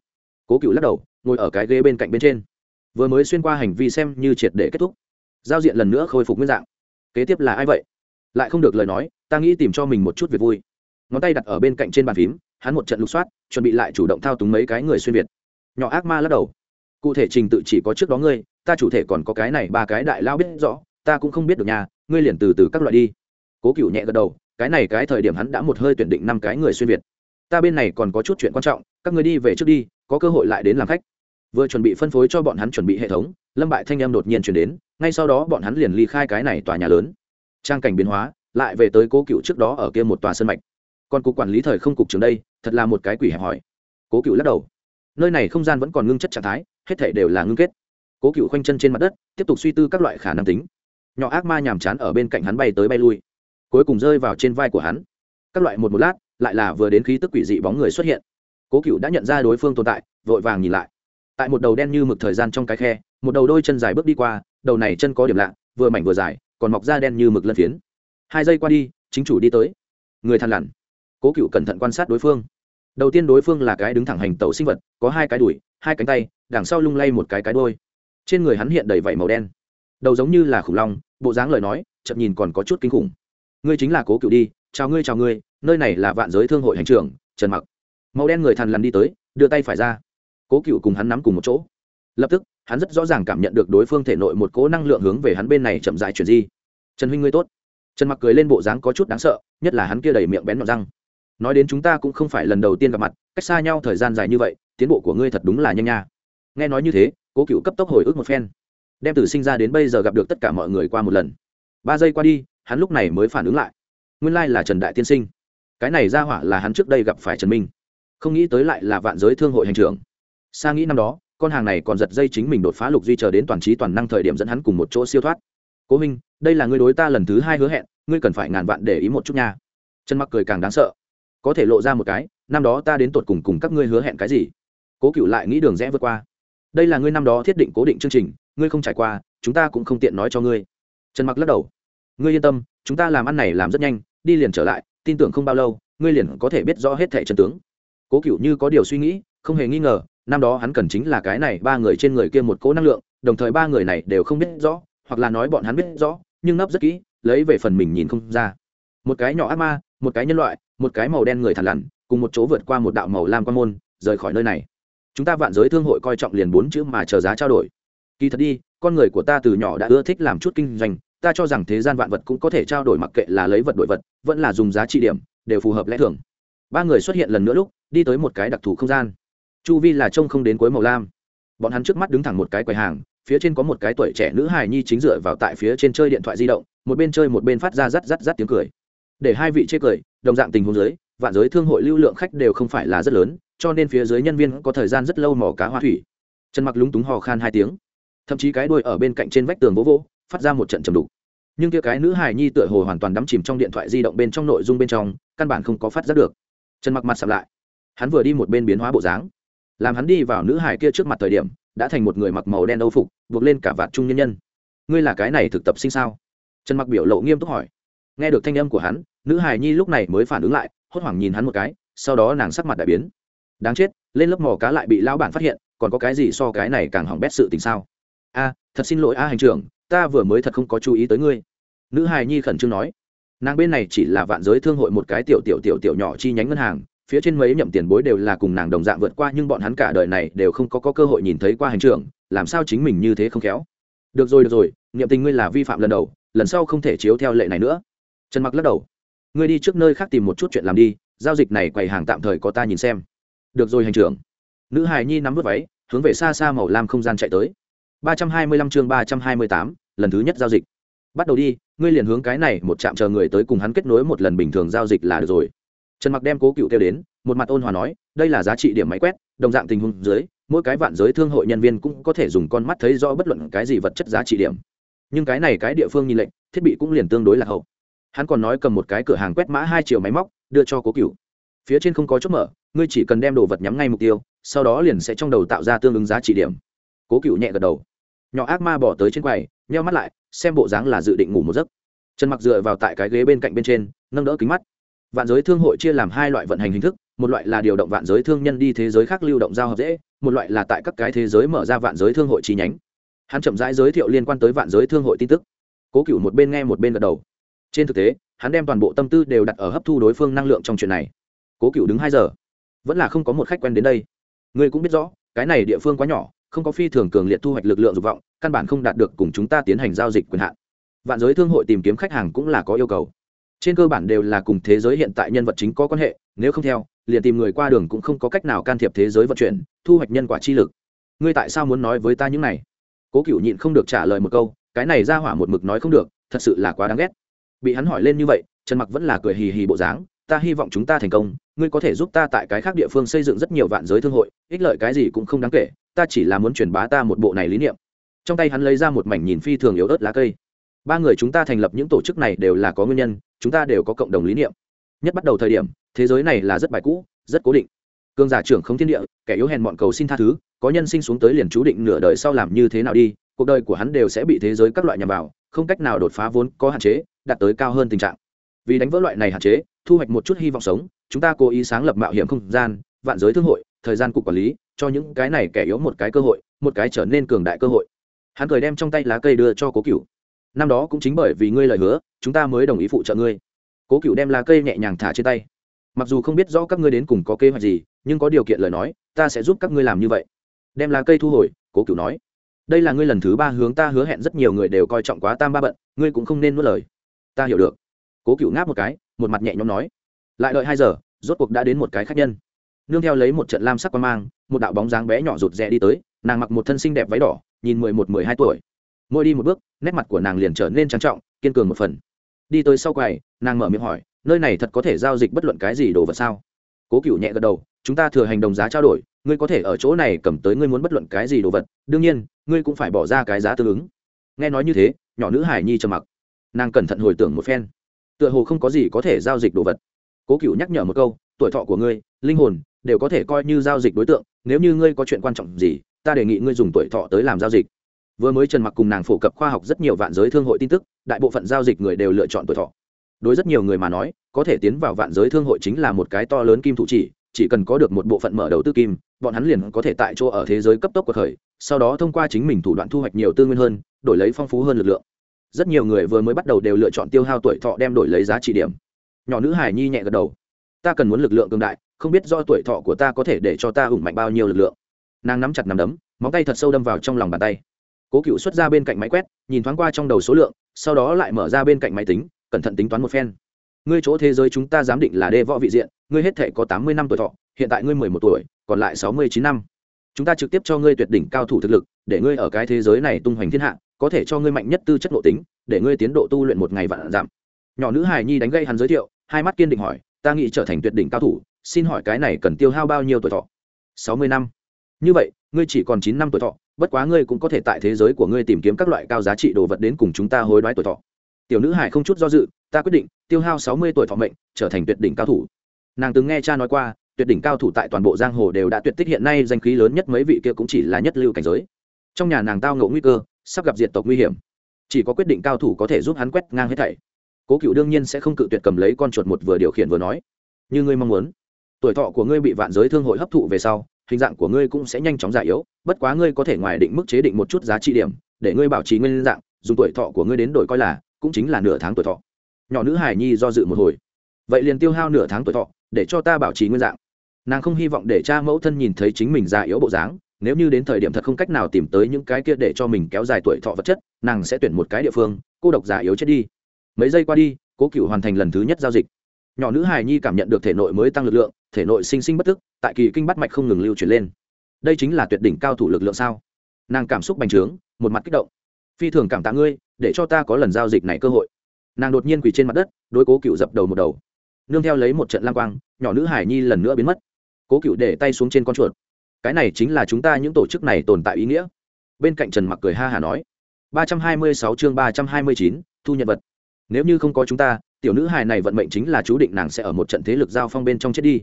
Cố cựu lắc đầu, ngồi ở cái ghế bên cạnh bên trên. Vừa mới xuyên qua hành vi xem như triệt để kết thúc giao diện lần nữa khôi phục nguyên dạng. Kế tiếp là ai vậy? Lại không được lời nói, ta nghĩ tìm cho mình một chút việc vui. Ngón tay đặt ở bên cạnh trên bàn phím, hắn một trận lục soát, chuẩn bị lại chủ động thao túng mấy cái người xuyên việt. Nhỏ ác ma lắc đầu. Cụ thể trình tự chỉ có trước đó ngươi, ta chủ thể còn có cái này ba cái đại lao biết rõ, ta cũng không biết được nhà ngươi liền từ từ các loại đi. Cố cựu nhẹ gật đầu, cái này cái thời điểm hắn đã một hơi tuyển định năm cái người xuyên việt. Ta bên này còn có chút chuyện quan trọng, các người đi về trước đi, có cơ hội lại đến làm khách vừa chuẩn bị phân phối cho bọn hắn chuẩn bị hệ thống, lâm bại thanh em đột nhiên chuyển đến, ngay sau đó bọn hắn liền ly khai cái này tòa nhà lớn. Trang cảnh biến hóa, lại về tới cố cựu trước đó ở kia một tòa sân mạch. Còn cục quản lý thời không cục trường đây, thật là một cái quỷ hẹp hỏi. Cố cựu lắc đầu. Nơi này không gian vẫn còn ngưng chất trạng thái, hết thể đều là ngưng kết. Cố cựu khoanh chân trên mặt đất, tiếp tục suy tư các loại khả năng tính. Nhỏ ác ma nhàm chán ở bên cạnh hắn bay tới bay lui, cuối cùng rơi vào trên vai của hắn. Các loại một một lát, lại là vừa đến khí tức quỷ dị bóng người xuất hiện. Cố cựu đã nhận ra đối phương tồn tại, vội vàng nhìn lại tại một đầu đen như mực thời gian trong cái khe, một đầu đôi chân dài bước đi qua, đầu này chân có điểm lạ, vừa mảnh vừa dài, còn mọc da đen như mực lân phiến. Hai giây qua đi, chính chủ đi tới. Người thằn lằn. Cố cựu cẩn thận quan sát đối phương. Đầu tiên đối phương là cái đứng thẳng hành tẩu sinh vật, có hai cái đùi, hai cánh tay, đằng sau lung lay một cái cái đôi. Trên người hắn hiện đầy vảy màu đen. Đầu giống như là khủng long, bộ dáng lời nói chậm nhìn còn có chút kinh khủng. Ngươi chính là cố cựu đi, chào ngươi chào ngươi, nơi này là vạn giới thương hội hành trưởng, trần mặc. Màu đen người thằn lằn đi tới, đưa tay phải ra cố cựu cùng hắn nắm cùng một chỗ. Lập tức, hắn rất rõ ràng cảm nhận được đối phương thể nội một cố năng lượng hướng về hắn bên này chậm dại chuyển di. Trần huynh ngươi tốt. Trần mặc cười lên bộ dáng có chút đáng sợ, nhất là hắn kia đầy miệng bén nhọn răng. Nói đến chúng ta cũng không phải lần đầu tiên gặp mặt, cách xa nhau thời gian dài như vậy, tiến bộ của ngươi thật đúng là nhanh nha. Nghe nói như thế, cố cựu cấp tốc hồi ức một phen. Đem từ sinh ra đến bây giờ gặp được tất cả mọi người qua một lần. Ba giây qua đi, hắn lúc này mới phản ứng lại. Nguyên lai là trần đại tiên sinh. Cái này ra hỏa là hắn trước đây gặp phải trần minh. Không nghĩ tới lại là vạn giới thương hội hành trưởng xa nghĩ năm đó, con hàng này còn giật dây chính mình đột phá lục duy chờ đến toàn trí toàn năng thời điểm dẫn hắn cùng một chỗ siêu thoát. Cố minh đây là ngươi đối ta lần thứ hai hứa hẹn, ngươi cần phải ngàn vạn để ý một chút nha. Trần mặc cười càng đáng sợ. Có thể lộ ra một cái, năm đó ta đến tột cùng cùng các ngươi hứa hẹn cái gì? Cố cựu lại nghĩ đường rẽ vượt qua. Đây là ngươi năm đó thiết định cố định chương trình, ngươi không trải qua, chúng ta cũng không tiện nói cho ngươi. Trần mặc lắc đầu. Ngươi yên tâm, chúng ta làm ăn này làm rất nhanh, đi liền trở lại, tin tưởng không bao lâu, ngươi liền có thể biết rõ hết thẻ trần tướng. Cố cựu như có điều suy nghĩ, không hề nghi ngờ năm đó hắn cần chính là cái này, ba người trên người kia một cỗ năng lượng, đồng thời ba người này đều không biết rõ, hoặc là nói bọn hắn biết rõ, nhưng nấp rất kỹ, lấy về phần mình nhìn không ra. Một cái nhỏ ác ma, một cái nhân loại, một cái màu đen người thằn lằn, cùng một chỗ vượt qua một đạo màu lam quan môn, rời khỏi nơi này. Chúng ta vạn giới thương hội coi trọng liền bốn chữ mà chờ giá trao đổi. Kỳ thật đi, con người của ta từ nhỏ đã ưa thích làm chút kinh doanh, ta cho rằng thế gian vạn vật cũng có thể trao đổi mặc kệ là lấy vật đổi vật, vẫn là dùng giá trị điểm, đều phù hợp lẽ thường. Ba người xuất hiện lần nữa lúc, đi tới một cái đặc thù không gian chu vi là trông không đến cuối màu lam. Bọn hắn trước mắt đứng thẳng một cái quầy hàng, phía trên có một cái tuổi trẻ nữ hài nhi chính dựa vào tại phía trên chơi điện thoại di động, một bên chơi một bên phát ra rắt rắt rắt tiếng cười. Để hai vị chê cười, đồng dạng tình huống dưới, vạn giới thương hội lưu lượng khách đều không phải là rất lớn, cho nên phía dưới nhân viên có thời gian rất lâu mò cá hoa thủy. Trần mặc lúng túng hò khan hai tiếng. Thậm chí cái đuôi ở bên cạnh trên vách tường vỗ vỗ, phát ra một trận trầm đục. Nhưng kia cái nữ hài nhi tựa hồ hoàn toàn đắm chìm trong điện thoại di động bên trong nội dung bên trong, căn bản không có phát giác được. Trần mặc mặt sập lại. Hắn vừa đi một bên biến hóa bộ dáng làm hắn đi vào nữ hài kia trước mặt thời điểm, đã thành một người mặc màu đen âu phục, buộc lên cả vạt trung nhân nhân. Ngươi là cái này thực tập sinh sao? Trần mặc biểu lộ nghiêm túc hỏi. Nghe được thanh âm của hắn, nữ hài nhi lúc này mới phản ứng lại, hốt hoảng nhìn hắn một cái, sau đó nàng sắc mặt đại biến. Đáng chết, lên lớp mò cá lại bị lão bản phát hiện, còn có cái gì so cái này càng hỏng bét sự tình sao? A, thật xin lỗi a hành trưởng, ta vừa mới thật không có chú ý tới ngươi. Nữ hài nhi khẩn trương nói. Nàng bên này chỉ là vạn giới thương hội một cái tiểu tiểu tiểu tiểu nhỏ chi nhánh ngân hàng phía trên mấy nhậm tiền bối đều là cùng nàng đồng dạng vượt qua nhưng bọn hắn cả đời này đều không có, có cơ hội nhìn thấy qua hành trưởng làm sao chính mình như thế không khéo? Được rồi được rồi niệm tình ngươi là vi phạm lần đầu lần sau không thể chiếu theo lệ này nữa. Trần mặc lắc đầu. Ngươi đi trước nơi khác tìm một chút chuyện làm đi giao dịch này quầy hàng tạm thời có ta nhìn xem. Được rồi hành trưởng. Nữ hài nhi nắm vớt váy hướng về xa xa màu lam không gian chạy tới. ba trăm hai mươi lăm chương ba trăm hai mươi tám lần thứ nhất giao dịch. Bắt đầu đi ngươi liền hướng cái này một trạm chờ người tới cùng hắn kết nối một lần bình thường giao dịch là được rồi trần mặc đem cố cựu kêu đến, một mặt ôn hòa nói, đây là giá trị điểm máy quét, đồng dạng tình huống dưới, mỗi cái vạn giới thương hội nhân viên cũng có thể dùng con mắt thấy rõ bất luận cái gì vật chất giá trị điểm. Nhưng cái này cái địa phương nhìn lệnh, thiết bị cũng liền tương đối là hậu. Hắn còn nói cầm một cái cửa hàng quét mã hai triệu máy móc, đưa cho cố cựu. Phía trên không có chốt mở, ngươi chỉ cần đem đồ vật nhắm ngay mục tiêu, sau đó liền sẽ trong đầu tạo ra tương ứng giá trị điểm. Cố cựu nhẹ gật đầu. Nhỏ ác ma bỏ tới trên quầy, nheo mắt lại, xem bộ dáng là dự định ngủ một giấc. Trần mặc dựa vào tại cái ghế bên cạnh bên trên, nâng đỡ kính mắt vạn giới thương hội chia làm hai loại vận hành hình thức, một loại là điều động vạn giới thương nhân đi thế giới khác lưu động giao hợp dễ, một loại là tại các cái thế giới mở ra vạn giới thương hội chi nhánh. Hắn chậm rãi giới thiệu liên quan tới vạn giới thương hội tin tức. Cố cựu một bên nghe một bên gật đầu. Trên thực tế, hắn đem toàn bộ tâm tư đều đặt ở hấp thu đối phương năng lượng trong chuyện này. Cố cựu đứng hai giờ. Vẫn là không có một khách quen đến đây. Ngươi cũng biết rõ, cái này địa phương quá nhỏ, không có phi thường cường liệt thu hoạch lực lượng dục vọng, căn bản không đạt được cùng chúng ta tiến hành giao dịch quyền hạn. Vạn giới thương hội tìm kiếm khách hàng cũng là có yêu cầu trên cơ bản đều là cùng thế giới hiện tại nhân vật chính có quan hệ, nếu không theo, liền tìm người qua đường cũng không có cách nào can thiệp thế giới vận chuyển, thu hoạch nhân quả chi lực. Ngươi tại sao muốn nói với ta những này? Cố cựu nhịn không được trả lời một câu, cái này ra hỏa một mực nói không được, thật sự là quá đáng ghét. Bị hắn hỏi lên như vậy, trần mặc vẫn là cười hì hì bộ dáng, ta hy vọng chúng ta thành công, ngươi có thể giúp ta tại cái khác địa phương xây dựng rất nhiều vạn giới thương hội, ích lợi cái gì cũng không đáng kể, ta chỉ là muốn truyền bá ta một bộ này lý niệm. Trong tay hắn lấy ra một mảnh nhìn phi thường yếu ớt lá cây. Ba người chúng ta thành lập những tổ chức này đều là có nguyên nhân chúng ta đều có cộng đồng lý niệm. Nhất bắt đầu thời điểm, thế giới này là rất bài cũ, rất cố định. Cương giả trưởng không thiên địa, kẻ yếu hèn bọn cầu xin tha thứ, có nhân sinh xuống tới liền chú định nửa đời sau làm như thế nào đi, cuộc đời của hắn đều sẽ bị thế giới các loại nhằm vào, không cách nào đột phá vốn có hạn chế, đạt tới cao hơn tình trạng. Vì đánh vỡ loại này hạn chế, thu hoạch một chút hy vọng sống, chúng ta cố ý sáng lập mạo hiểm không gian, vạn giới thương hội, thời gian cục quản lý, cho những cái này kẻ yếu một cái cơ hội, một cái trở nên cường đại cơ hội. Hắn cười đem trong tay lá cây đưa cho cố cựu năm đó cũng chính bởi vì ngươi lời hứa, chúng ta mới đồng ý phụ trợ ngươi. Cố cựu đem lá cây nhẹ nhàng thả trên tay. Mặc dù không biết rõ các ngươi đến cùng có kế hoạch gì, nhưng có điều kiện lời nói, ta sẽ giúp các ngươi làm như vậy. Đem lá cây thu hồi, cố cựu nói. Đây là ngươi lần thứ ba hướng ta hứa hẹn rất nhiều người đều coi trọng quá tam ba bận, ngươi cũng không nên nuốt lời. Ta hiểu được. Cố cựu ngáp một cái, một mặt nhẹ nhõm nói. Lại đợi hai giờ, rốt cuộc đã đến một cái khách nhân. Nương theo lấy một trận lam sắc quan mang, một đạo bóng dáng bé nhỏ rụt rè đi tới, nàng mặc một thân xinh đẹp váy đỏ, nhìn mười một, mười hai tuổi mỗi đi một bước, nét mặt của nàng liền trở nên trang trọng, kiên cường một phần. Đi tới sau quầy, nàng mở miệng hỏi, nơi này thật có thể giao dịch bất luận cái gì đồ vật sao? Cố cựu nhẹ gật đầu, chúng ta thừa hành đồng giá trao đổi, ngươi có thể ở chỗ này cầm tới ngươi muốn bất luận cái gì đồ vật, đương nhiên, ngươi cũng phải bỏ ra cái giá tương ứng. Nghe nói như thế, nhỏ nữ hải nhi trầm mặc. Nàng cẩn thận hồi tưởng một phen. Tựa hồ không có gì có thể giao dịch đồ vật. Cố cựu nhắc nhở một câu, tuổi thọ của ngươi, linh hồn, đều có thể coi như giao dịch đối tượng, nếu như ngươi có chuyện quan trọng gì, ta đề nghị ngươi dùng tuổi thọ tới làm giao dịch vừa mới trần mặc cùng nàng phổ cập khoa học rất nhiều vạn giới thương hội tin tức, đại bộ phận giao dịch người đều lựa chọn tuổi thọ. Đối rất nhiều người mà nói, có thể tiến vào vạn giới thương hội chính là một cái to lớn kim thủ chỉ chỉ cần có được một bộ phận mở đầu tư kim, bọn hắn liền có thể tại chỗ ở thế giới cấp tốc của khởi sau đó thông qua chính mình thủ đoạn thu hoạch nhiều tư nguyên hơn, đổi lấy phong phú hơn lực lượng. Rất nhiều người vừa mới bắt đầu đều lựa chọn tiêu hao tuổi thọ đem đổi lấy giá trị điểm. Nhỏ nữ hải nhi nhẹ gật đầu. Ta cần muốn lực lượng cường đại, không biết do tuổi thọ của ta có thể để cho ta ủng mạnh bao nhiêu lực lượng. Nàng nắm chặt nắm đấm, móng tay thật sâu đâm vào trong lòng bàn tay cố cựu xuất ra bên cạnh máy quét, nhìn thoáng qua trong đầu số lượng, sau đó lại mở ra bên cạnh máy tính, cẩn thận tính toán một phen. Ngươi chỗ thế giới chúng ta giám định là đê võ vị diện, ngươi hết thể có tám mươi năm tuổi thọ, hiện tại ngươi mười một tuổi, còn lại sáu mươi chín năm. Chúng ta trực tiếp cho ngươi tuyệt đỉnh cao thủ thực lực, để ngươi ở cái thế giới này tung hoành thiên hạ, có thể cho ngươi mạnh nhất tư chất nội tính, để ngươi tiến độ tu luyện một ngày vạn giảm. Nhỏ nữ hài nhi đánh gây hắn giới thiệu, hai mắt kiên định hỏi, ta nghĩ trở thành tuyệt đỉnh cao thủ, xin hỏi cái này cần tiêu hao bao nhiêu tuổi thọ? Sáu mươi năm. Như vậy, ngươi chỉ còn chín năm tuổi thọ bất quá ngươi cũng có thể tại thế giới của ngươi tìm kiếm các loại cao giá trị đồ vật đến cùng chúng ta hối đoái tuổi thọ. Tiểu nữ hải không chút do dự, ta quyết định, tiêu hao sáu mươi tuổi thọ mệnh, trở thành tuyệt đỉnh cao thủ. Nàng từng nghe cha nói qua, tuyệt đỉnh cao thủ tại toàn bộ giang hồ đều đã tuyệt tích hiện nay danh khí lớn nhất mấy vị kia cũng chỉ là nhất lưu cảnh giới. Trong nhà nàng tao ngộ nguy cơ, sắp gặp diệt tộc nguy hiểm. Chỉ có quyết định cao thủ có thể giúp hắn quét ngang hết thảy. Cố cựu đương nhiên sẽ không cự tuyệt cầm lấy con chuột một vừa điều khiển vừa nói. Như ngươi mong muốn. Tuổi thọ của ngươi bị vạn giới thương hội hấp thụ về sau hình dạng của ngươi cũng sẽ nhanh chóng già yếu, bất quá ngươi có thể ngoài định mức chế định một chút giá trị điểm, để ngươi bảo trì nguyên dạng, dùng tuổi thọ của ngươi đến đổi coi là, cũng chính là nửa tháng tuổi thọ. Nhỏ nữ hải nhi do dự một hồi. Vậy liền tiêu hao nửa tháng tuổi thọ, để cho ta bảo trì nguyên dạng. Nàng không hy vọng để cha mẫu thân nhìn thấy chính mình già yếu bộ dáng, nếu như đến thời điểm thật không cách nào tìm tới những cái kia để cho mình kéo dài tuổi thọ vật chất, nàng sẽ tuyển một cái địa phương, cô độc già yếu chết đi. Mấy giây qua đi, cố cựu hoàn thành lần thứ nhất giao dịch. Nhỏ nữ hài nhi cảm nhận được thể nội mới tăng lực lượng, thể nội sinh sinh bất tức tại kỳ kinh bắt mạch không ngừng lưu chuyển lên. Đây chính là tuyệt đỉnh cao thủ lực lượng sao? Nàng cảm xúc bành trướng, một mặt kích động. Phi thường cảm tạ ngươi, để cho ta có lần giao dịch này cơ hội. Nàng đột nhiên quỳ trên mặt đất, đối cố cựu dập đầu một đầu. Nương theo lấy một trận lang quang, nhỏ nữ hải nhi lần nữa biến mất. Cố cựu để tay xuống trên con chuột. Cái này chính là chúng ta những tổ chức này tồn tại ý nghĩa. Bên cạnh trần mặc cười ha hà nói. ba trăm hai mươi sáu chương ba trăm hai mươi chín, thu nhận vật. Nếu như không có chúng ta, tiểu nữ hài này vận mệnh chính là chú định nàng sẽ ở một trận thế lực giao phong bên trong chết đi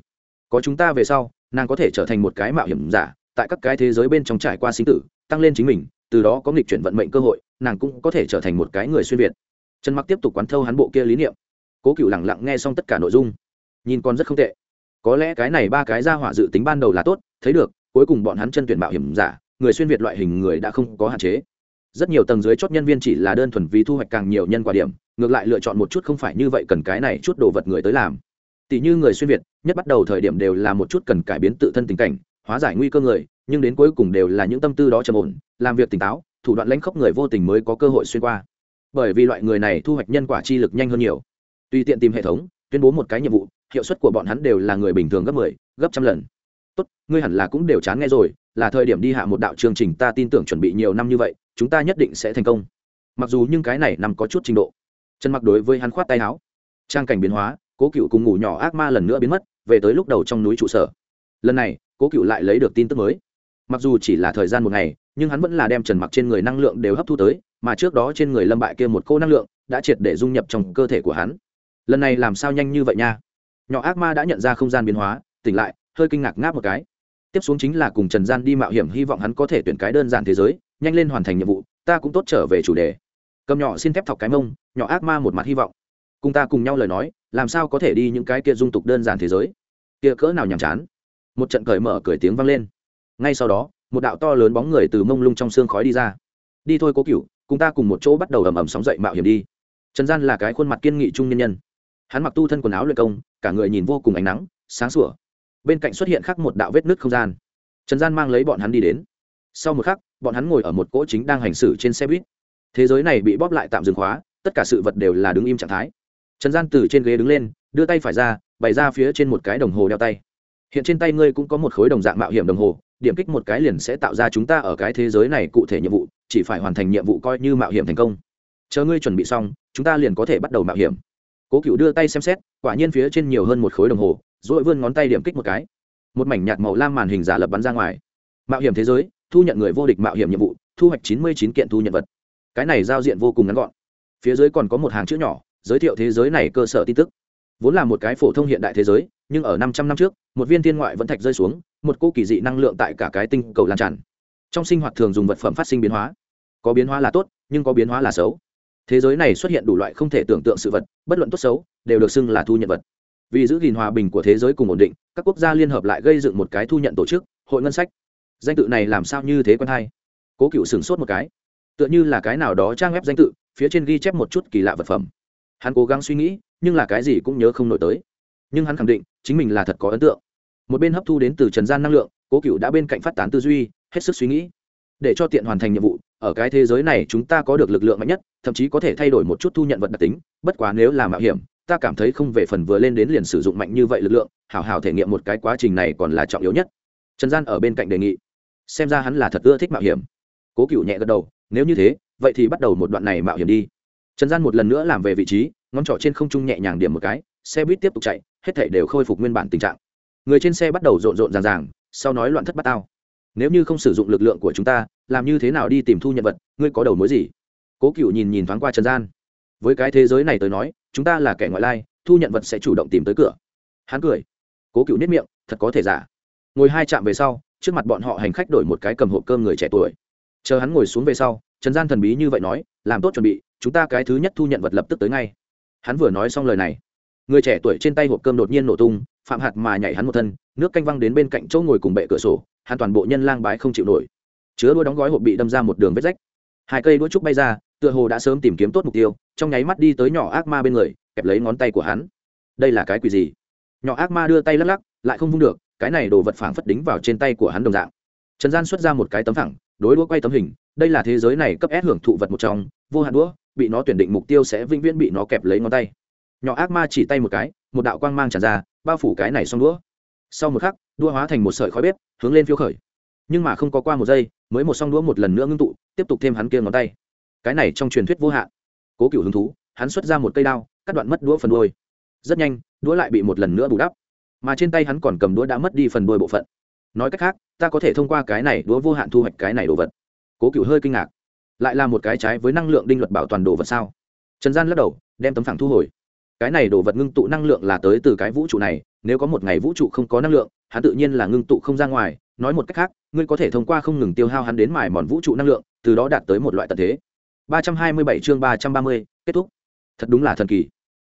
có chúng ta về sau, nàng có thể trở thành một cái mạo hiểm giả, tại các cái thế giới bên trong trải qua sinh tử, tăng lên chính mình, từ đó có nghịch chuyển vận mệnh cơ hội, nàng cũng có thể trở thành một cái người xuyên việt. Trần mặc tiếp tục quán thâu hắn bộ kia lý niệm. Cố cựu lẳng lặng nghe xong tất cả nội dung. Nhìn còn rất không tệ. Có lẽ cái này ba cái ra hỏa dự tính ban đầu là tốt, thấy được, cuối cùng bọn hắn chân tuyển mạo hiểm giả, người xuyên việt loại hình người đã không có hạn chế. Rất nhiều tầng dưới chốt nhân viên chỉ là đơn thuần vì thu hoạch càng nhiều nhân quả điểm, ngược lại lựa chọn một chút không phải như vậy cần cái này chút đồ vật người tới làm tỷ như người xuyên việt nhất bắt đầu thời điểm đều là một chút cần cải biến tự thân tình cảnh hóa giải nguy cơ người nhưng đến cuối cùng đều là những tâm tư đó trầm ổn làm việc tỉnh táo thủ đoạn lãnh khốc người vô tình mới có cơ hội xuyên qua. Bởi vì loại người này thu hoạch nhân quả chi lực nhanh hơn nhiều. Tùy tiện tìm hệ thống tuyên bố một cái nhiệm vụ hiệu suất của bọn hắn đều là người bình thường gấp mười 10, gấp trăm lần. Tốt ngươi hẳn là cũng đều chán nghe rồi là thời điểm đi hạ một đạo chương trình ta tin tưởng chuẩn bị nhiều năm như vậy chúng ta nhất định sẽ thành công. Mặc dù nhưng cái này nằm có chút trình độ. Trần mặc đối với hắn khoát tay áo. Trang cảnh biến hóa cố cựu cùng ngủ nhỏ ác ma lần nữa biến mất, về tới lúc đầu trong núi trụ sở. Lần này, cố cựu lại lấy được tin tức mới. Mặc dù chỉ là thời gian một ngày, nhưng hắn vẫn là đem trần mặc trên người năng lượng đều hấp thu tới, mà trước đó trên người lâm bại kia một cô năng lượng đã triệt để dung nhập trong cơ thể của hắn. Lần này làm sao nhanh như vậy nha? Nhỏ ác ma đã nhận ra không gian biến hóa, tỉnh lại, hơi kinh ngạc ngáp một cái. Tiếp xuống chính là cùng trần gian đi mạo hiểm, hy vọng hắn có thể tuyển cái đơn giản thế giới, nhanh lên hoàn thành nhiệm vụ, ta cũng tốt trở về chủ đề. Cầm nhỏ xin phép thọc cái mông, nhỏ ác ma một mặt hy vọng cùng ta cùng nhau lời nói, làm sao có thể đi những cái kia dung tục đơn giản thế giới? Kia cỡ nào nhàm chán. Một trận cởi mở cười tiếng vang lên. Ngay sau đó, một đạo to lớn bóng người từ mông lung trong xương khói đi ra. Đi thôi cố cựu cùng ta cùng một chỗ bắt đầu ầm ầm sóng dậy mạo hiểm đi. Trần gian là cái khuôn mặt kiên nghị trung nhân nhân. Hắn mặc tu thân quần áo luyện công, cả người nhìn vô cùng ánh nắng, sáng sủa. Bên cạnh xuất hiện khắc một đạo vết nứt không gian. Trần gian mang lấy bọn hắn đi đến. Sau một khắc, bọn hắn ngồi ở một cỗ chính đang hành xử trên xe buýt. Thế giới này bị bóp lại tạm dừng khóa, tất cả sự vật đều là đứng im trạng thái trần gian từ trên ghế đứng lên, đưa tay phải ra, bày ra phía trên một cái đồng hồ đeo tay. Hiện trên tay ngươi cũng có một khối đồng dạng mạo hiểm đồng hồ, điểm kích một cái liền sẽ tạo ra chúng ta ở cái thế giới này cụ thể nhiệm vụ, chỉ phải hoàn thành nhiệm vụ coi như mạo hiểm thành công. Chờ ngươi chuẩn bị xong, chúng ta liền có thể bắt đầu mạo hiểm. Cố cựu đưa tay xem xét, quả nhiên phía trên nhiều hơn một khối đồng hồ, rồi vươn ngón tay điểm kích một cái. Một mảnh nhạt màu lam màn hình giả lập bắn ra ngoài. Mạo hiểm thế giới, thu nhận người vô địch mạo hiểm nhiệm vụ, thu hoạch chín mươi chín kiện thu nhận vật. Cái này giao diện vô cùng ngắn gọn. Phía dưới còn có một hàng chữ nhỏ giới thiệu thế giới này cơ sở tin tức. Vốn là một cái phổ thông hiện đại thế giới, nhưng ở năm trăm năm trước, một viên thiên ngoại vẫn thạch rơi xuống, một cô kỳ dị năng lượng tại cả cái tinh cầu lan tràn. Trong sinh hoạt thường dùng vật phẩm phát sinh biến hóa. Có biến hóa là tốt, nhưng có biến hóa là xấu. Thế giới này xuất hiện đủ loại không thể tưởng tượng sự vật, bất luận tốt xấu, đều được xưng là thu nhận vật. Vì giữ gìn hòa bình của thế giới cùng ổn định, các quốc gia liên hợp lại gây dựng một cái thu nhận tổ chức, hội ngân sách. Danh tự này làm sao như thế quân hay? Cố cựu sửng sốt một cái. Tựa như là cái nào đó trang web danh tự, phía trên ghi chép một chút kỳ lạ vật phẩm hắn cố gắng suy nghĩ, nhưng là cái gì cũng nhớ không nổi tới. Nhưng hắn khẳng định, chính mình là thật có ấn tượng. Một bên hấp thu đến từ trần gian năng lượng, cố cựu đã bên cạnh phát tán tư duy, hết sức suy nghĩ. Để cho tiện hoàn thành nhiệm vụ, ở cái thế giới này chúng ta có được lực lượng mạnh nhất, thậm chí có thể thay đổi một chút thu nhận vật đặc tính, bất quá nếu là mạo hiểm, ta cảm thấy không về phần vừa lên đến liền sử dụng mạnh như vậy lực lượng, hảo hảo thể nghiệm một cái quá trình này còn là trọng yếu nhất. Trần gian ở bên cạnh đề nghị. Xem ra hắn là thật ưa thích mạo hiểm. Cố cựu nhẹ gật đầu, nếu như thế, vậy thì bắt đầu một đoạn này mạo hiểm đi trần gian một lần nữa làm về vị trí, ngón trỏ trên không trung nhẹ nhàng điểm một cái, xe buýt tiếp tục chạy, hết thể đều khôi phục nguyên bản tình trạng. Người trên xe bắt đầu rộn rộn ràng ràng, sau nói loạn thất bát tao. Nếu như không sử dụng lực lượng của chúng ta, làm như thế nào đi tìm thu nhận vật, ngươi có đầu mối gì? Cố cựu nhìn nhìn thoáng qua trần gian. Với cái thế giới này tới nói, chúng ta là kẻ ngoại lai, thu nhận vật sẽ chủ động tìm tới cửa. Hắn cười. Cố cựu nếp miệng, thật có thể giả. Ngồi hai chạm về sau, trước mặt bọn họ hành khách đổi một cái cầm hộp cơm người trẻ tuổi. Chờ hắn ngồi xuống về sau, trần gian thần bí như vậy nói, làm tốt chuẩn bị chúng ta cái thứ nhất thu nhận vật lập tức tới ngay. Hắn vừa nói xong lời này, người trẻ tuổi trên tay hộp cơm đột nhiên nổ tung, phạm hạt mà nhảy hắn một thân, nước canh văng đến bên cạnh chỗ ngồi cùng bệ cửa sổ, hắn toàn bộ nhân lang bái không chịu nổi. Chứa đuôi đóng gói hộp bị đâm ra một đường vết rách. Hai cây đũa trúc bay ra, tựa hồ đã sớm tìm kiếm tốt mục tiêu, trong nháy mắt đi tới nhỏ ác ma bên người, kẹp lấy ngón tay của hắn. Đây là cái quỷ gì? Nhỏ ác ma đưa tay lắc lắc, lại không vung được, cái này đồ vật phảng phất đính vào trên tay của hắn đồng dạng. Trần gian xuất ra một cái tấm thẳng, đối đũa quay tấm hình, đây là thế giới này cấp ép hưởng thụ vật một trong, vô hạn đũa bị nó tuyển định mục tiêu sẽ vĩnh viễn bị nó kẹp lấy ngón tay. Nhỏ ác ma chỉ tay một cái, một đạo quang mang tràn ra, bao phủ cái này xong đũa. Sau một khắc đua hóa thành một sợi khói bếp, hướng lên phiêu khởi. Nhưng mà không có qua một giây, mới một xong đũa một lần nữa ngưng tụ, tiếp tục thêm hắn kia ngón tay. Cái này trong truyền thuyết vô hạn. Cố cựu hứng thú, hắn xuất ra một cây đao, cắt đoạn mất đũa phần đôi rất nhanh, đũa lại bị một lần nữa bù đắp. Mà trên tay hắn còn cầm đũa đã mất đi phần đôi bộ phận. Nói cách khác, ta có thể thông qua cái này đũa vô hạn thu hoạch cái này đồ vật. Cố cựu hơi kinh ngạc lại là một cái trái với năng lượng đinh luật bảo toàn đồ vật sao? Trần gian lắc đầu đem tấm phẳng thu hồi. Cái này đồ vật ngưng tụ năng lượng là tới từ cái vũ trụ này nếu có một ngày vũ trụ không có năng lượng hắn tự nhiên là ngưng tụ không ra ngoài. Nói một cách khác ngươi có thể thông qua không ngừng tiêu hao hắn đến mài mòn vũ trụ năng lượng từ đó đạt tới một loại tận thế. 327 chương 330, kết thúc. Thật đúng là thần kỳ.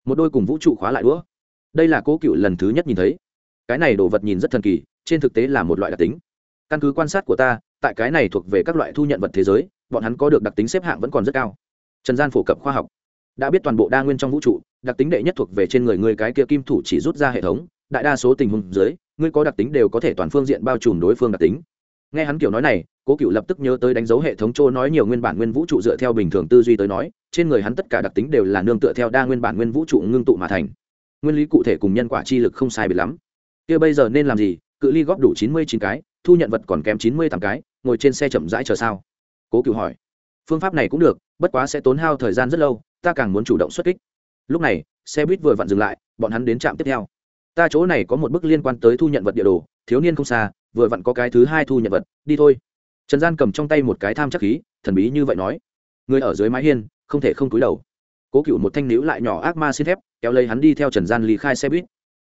Một đôi cùng vũ trụ khóa lại đũa. Đây là cố cựu lần thứ nhất nhìn thấy. Cái này đồ vật nhìn rất thần kỳ trên thực tế là một loại đặc tính. Căn cứ quan sát của ta tại cái này thuộc về các loại thu nhận vật thế giới bọn hắn có được đặc tính xếp hạng vẫn còn rất cao. Trần gian phổ cập khoa học. Đã biết toàn bộ đa nguyên trong vũ trụ, đặc tính đệ nhất thuộc về trên người ngươi cái kia kim thủ chỉ rút ra hệ thống, đại đa số tình huống dưới, ngươi có đặc tính đều có thể toàn phương diện bao trùm đối phương đặc tính. Nghe hắn kiểu nói này, cố cựu lập tức nhớ tới đánh dấu hệ thống châu nói nhiều nguyên bản nguyên vũ trụ dựa theo bình thường tư duy tới nói, trên người hắn tất cả đặc tính đều là nương tựa theo đa nguyên bản nguyên vũ trụ ngưng tụ mà thành. Nguyên lý cụ thể cùng nhân quả chi lực không sai biệt lắm. Kia bây giờ nên làm gì? Cự ly góp đủ chín mươi chín cái, thu nhận vật còn kém chín mươi tám cái, ngồi trên xe chậm rãi chờ sao? Cố cựu hỏi. Phương pháp này cũng được, bất quá sẽ tốn hao thời gian rất lâu, ta càng muốn chủ động xuất kích. Lúc này, xe buýt vừa vặn dừng lại, bọn hắn đến trạm tiếp theo. Ta chỗ này có một bức liên quan tới thu nhận vật địa đồ, thiếu niên không xa, vừa vặn có cái thứ hai thu nhận vật, đi thôi. Trần gian cầm trong tay một cái tham chắc khí, thần bí như vậy nói. Người ở dưới mái hiên, không thể không túi đầu. Cố cựu một thanh níu lại nhỏ ác ma xin thép, kéo lấy hắn đi theo trần gian lý khai xe buýt.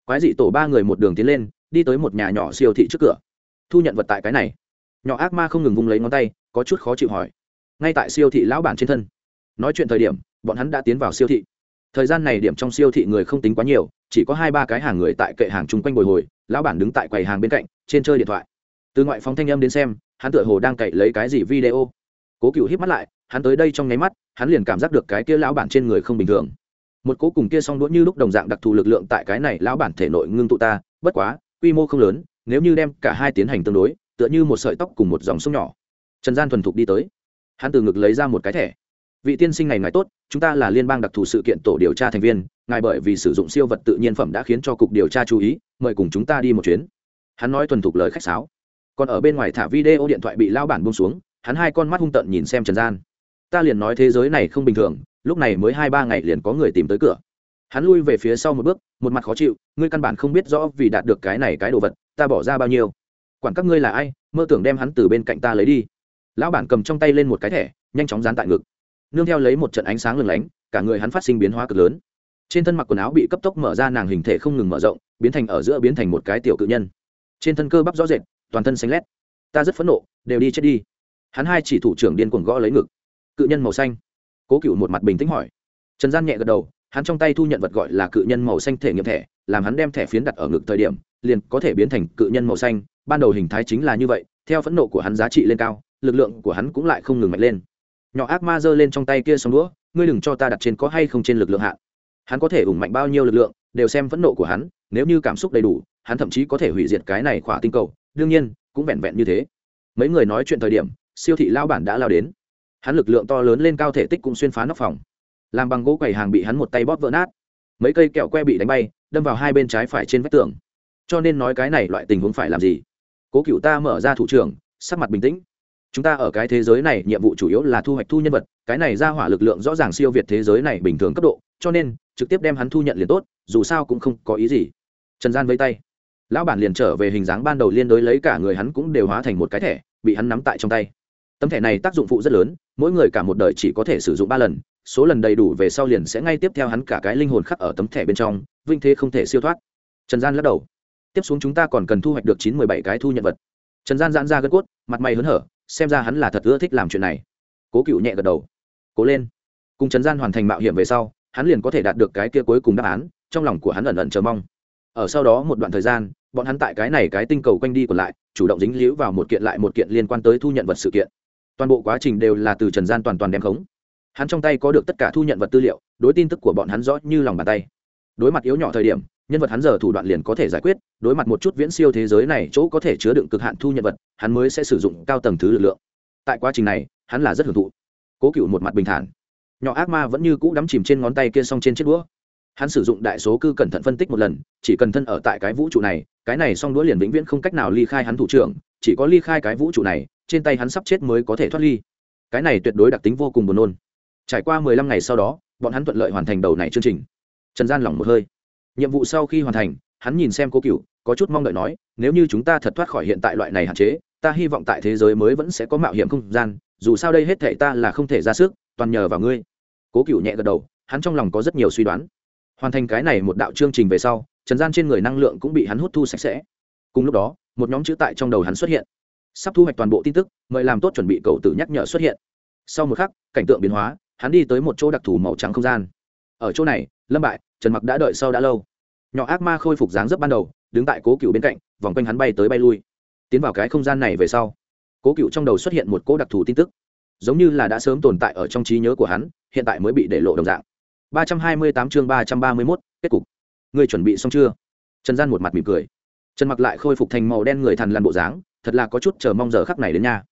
Quái dị tổ ba người một đường tiến lên, đi tới một nhà nhỏ siêu thị trước cửa. Thu nhận vật tại cái này nhỏ ác ma không ngừng vung lấy ngón tay, có chút khó chịu hỏi. Ngay tại siêu thị lão bản trên thân. Nói chuyện thời điểm, bọn hắn đã tiến vào siêu thị. Thời gian này điểm trong siêu thị người không tính quá nhiều, chỉ có hai ba cái hàng người tại kệ hàng chung quanh bồi hồi, lão bản đứng tại quầy hàng bên cạnh, trên chơi điện thoại. Từ ngoại phóng thanh âm đến xem, hắn tựa hồ đang cậy lấy cái gì video. Cố cựu hít mắt lại, hắn tới đây trong nháy mắt, hắn liền cảm giác được cái kia lão bản trên người không bình thường. Một cố cùng kia song đũa như lúc đồng dạng đặc thù lực lượng tại cái này lão bản thể nội ngưng tụ ta, bất quá, quy mô không lớn, nếu như đem cả hai tiến hành tương đối tựa như một sợi tóc cùng một dòng sông nhỏ. Trần gian thuần thục đi tới. Hắn từ ngực lấy ra một cái thẻ. Vị tiên sinh này ngài tốt, chúng ta là liên bang đặc thù sự kiện tổ điều tra thành viên, ngài bởi vì sử dụng siêu vật tự nhiên phẩm đã khiến cho cục điều tra chú ý, mời cùng chúng ta đi một chuyến. Hắn nói thuần thục lời khách sáo. Còn ở bên ngoài thả video điện thoại bị lao bản bông xuống, hắn hai con mắt hung tợn nhìn xem trần gian. Ta liền nói thế giới này không bình thường, lúc này mới hai ba ngày liền có người tìm tới cửa. Hắn lui về phía sau một bước, một mặt khó chịu, ngươi căn bản không biết rõ vì đạt được cái này cái đồ vật, ta bỏ ra bao nhiêu quản các ngươi là ai, mơ tưởng đem hắn từ bên cạnh ta lấy đi. Lão bản cầm trong tay lên một cái thẻ, nhanh chóng dán tại ngực. Nương theo lấy một trận ánh sáng lừng lánh, cả người hắn phát sinh biến hóa cực lớn. Trên thân mặc quần áo bị cấp tốc mở ra, nàng hình thể không ngừng mở rộng, biến thành ở giữa biến thành một cái tiểu cự nhân. Trên thân cơ bắp rõ rệt, toàn thân xanh lét. Ta rất phẫn nộ, đều đi chết đi. Hắn hai chỉ thủ trưởng điên cuồng gõ lấy ngực. Cự nhân màu xanh. Cố cựu một mặt bình tĩnh hỏi. Trần gian nhẹ gật đầu, hắn trong tay thu nhận vật gọi là cự nhân màu xanh thể nghiệm thẻ, làm hắn đem thẻ phiến đặt ở ngực thời điểm liền có thể biến thành cự nhân màu xanh. Ban đầu hình thái chính là như vậy, theo phẫn nộ của hắn giá trị lên cao, lực lượng của hắn cũng lại không ngừng mạnh lên. Nhỏ ác ma giơ lên trong tay kia xong đũa, ngươi đừng cho ta đặt trên có hay không trên lực lượng hạn hắn có thể ủng mạnh bao nhiêu lực lượng, đều xem phẫn nộ của hắn, nếu như cảm xúc đầy đủ, hắn thậm chí có thể hủy diệt cái này khỏa tinh cầu. Đương nhiên, cũng vẹn vẹn như thế. Mấy người nói chuyện thời điểm, siêu thị lao bản đã lao đến. Hắn lực lượng to lớn lên cao thể tích cũng xuyên phá nóc phòng. Làm bằng gỗ quầy hàng bị hắn một tay bóp vỡ nát. Mấy cây kẹo que bị đánh bay, đâm vào hai bên trái phải trên vách tường cho nên nói cái này loại tình huống phải làm gì? Cố cựu ta mở ra thủ trưởng, sắc mặt bình tĩnh. Chúng ta ở cái thế giới này, nhiệm vụ chủ yếu là thu hoạch thu nhân vật, cái này ra hỏa lực lượng rõ ràng siêu việt thế giới này bình thường cấp độ, cho nên, trực tiếp đem hắn thu nhận liền tốt, dù sao cũng không có ý gì. Trần gian vây tay. Lão bản liền trở về hình dáng ban đầu liên đối lấy cả người hắn cũng đều hóa thành một cái thẻ, bị hắn nắm tại trong tay. Tấm thẻ này tác dụng phụ rất lớn, mỗi người cả một đời chỉ có thể sử dụng ba lần, số lần đầy đủ về sau liền sẽ ngay tiếp theo hắn cả cái linh hồn khắc ở tấm thẻ bên trong, vinh thế không thể siêu thoát. Trần gian lắc đầu tiếp xuống chúng ta còn cần thu hoạch được chín mười bảy cái thu nhận vật. Trần gian giãn ra gân cốt, mặt mày hớn hở, xem ra hắn là thật ưa thích làm chuyện này. Cố cựu nhẹ gật đầu. Cố lên. Cùng trần gian hoàn thành mạo hiểm về sau, hắn liền có thể đạt được cái kia cuối cùng đáp án, trong lòng của hắn ẩn ẩn chờ mong. Ở sau đó một đoạn thời gian, bọn hắn tại cái này cái tinh cầu quanh đi còn lại, chủ động dính líu vào một kiện lại một kiện liên quan tới thu nhận vật sự kiện. Toàn bộ quá trình đều là từ trần gian toàn toàn đem khống. Hắn trong tay có được tất cả thu nhận vật tư liệu, đối tin tức của bọn hắn rõ như lòng bàn tay. Đối mặt yếu nhỏ thời điểm nhân vật hắn giờ thủ đoạn liền có thể giải quyết, đối mặt một chút viễn siêu thế giới này, chỗ có thể chứa đựng cực hạn thu nhận vật, hắn mới sẽ sử dụng cao tầng thứ lực lượng. Tại quá trình này, hắn là rất hưởng thụ. Cố cựu một mặt bình thản. Nhỏ ác ma vẫn như cũ đắm chìm trên ngón tay kia xong trên chiếc đũa. Hắn sử dụng đại số cư cẩn thận phân tích một lần, chỉ cần thân ở tại cái vũ trụ này, cái này xong đũa liền vĩnh viễn không cách nào ly khai hắn thủ trưởng, chỉ có ly khai cái vũ trụ này, trên tay hắn sắp chết mới có thể thoát ly. Cái này tuyệt đối đặc tính vô cùng buồn nôn. Trải qua mười lăm ngày sau đó, bọn hắn thuận lợi hoàn thành đầu này chương trình. Trần gian lỏng một hơi nhiệm vụ sau khi hoàn thành, hắn nhìn xem cố cựu có chút mong đợi nói, nếu như chúng ta thật thoát khỏi hiện tại loại này hạn chế, ta hy vọng tại thế giới mới vẫn sẽ có mạo hiểm không gian, dù sao đây hết thể ta là không thể ra sức, toàn nhờ vào ngươi. Cố cựu nhẹ gật đầu, hắn trong lòng có rất nhiều suy đoán. Hoàn thành cái này một đạo chương trình về sau, trần gian trên người năng lượng cũng bị hắn hút thu sạch sẽ. Cùng lúc đó, một nhóm chữ tại trong đầu hắn xuất hiện. Sắp thu hoạch toàn bộ tin tức, mời làm tốt chuẩn bị cầu tử nhắc nhở xuất hiện. Sau một khắc, cảnh tượng biến hóa, hắn đi tới một chỗ đặc thù màu trắng không gian ở chỗ này, lâm bại, trần mặc đã đợi sau đã lâu. Nhỏ ác ma khôi phục dáng dấp ban đầu, đứng tại cố cựu bên cạnh, vòng quanh hắn bay tới bay lui. Tiến vào cái không gian này về sau, cố cựu trong đầu xuất hiện một cỗ đặc thù tin tức. Giống như là đã sớm tồn tại ở trong trí nhớ của hắn, hiện tại mới bị để lộ đồng dạng. ba trăm hai mươi tám chương ba trăm ba mươi mốt, kết cục. Người chuẩn bị xong chưa? Trần gian một mặt mỉm cười. Trần mặc lại khôi phục thành màu đen người thằn lằn bộ dáng, thật là có chút chờ mong giờ khắc này đến nha.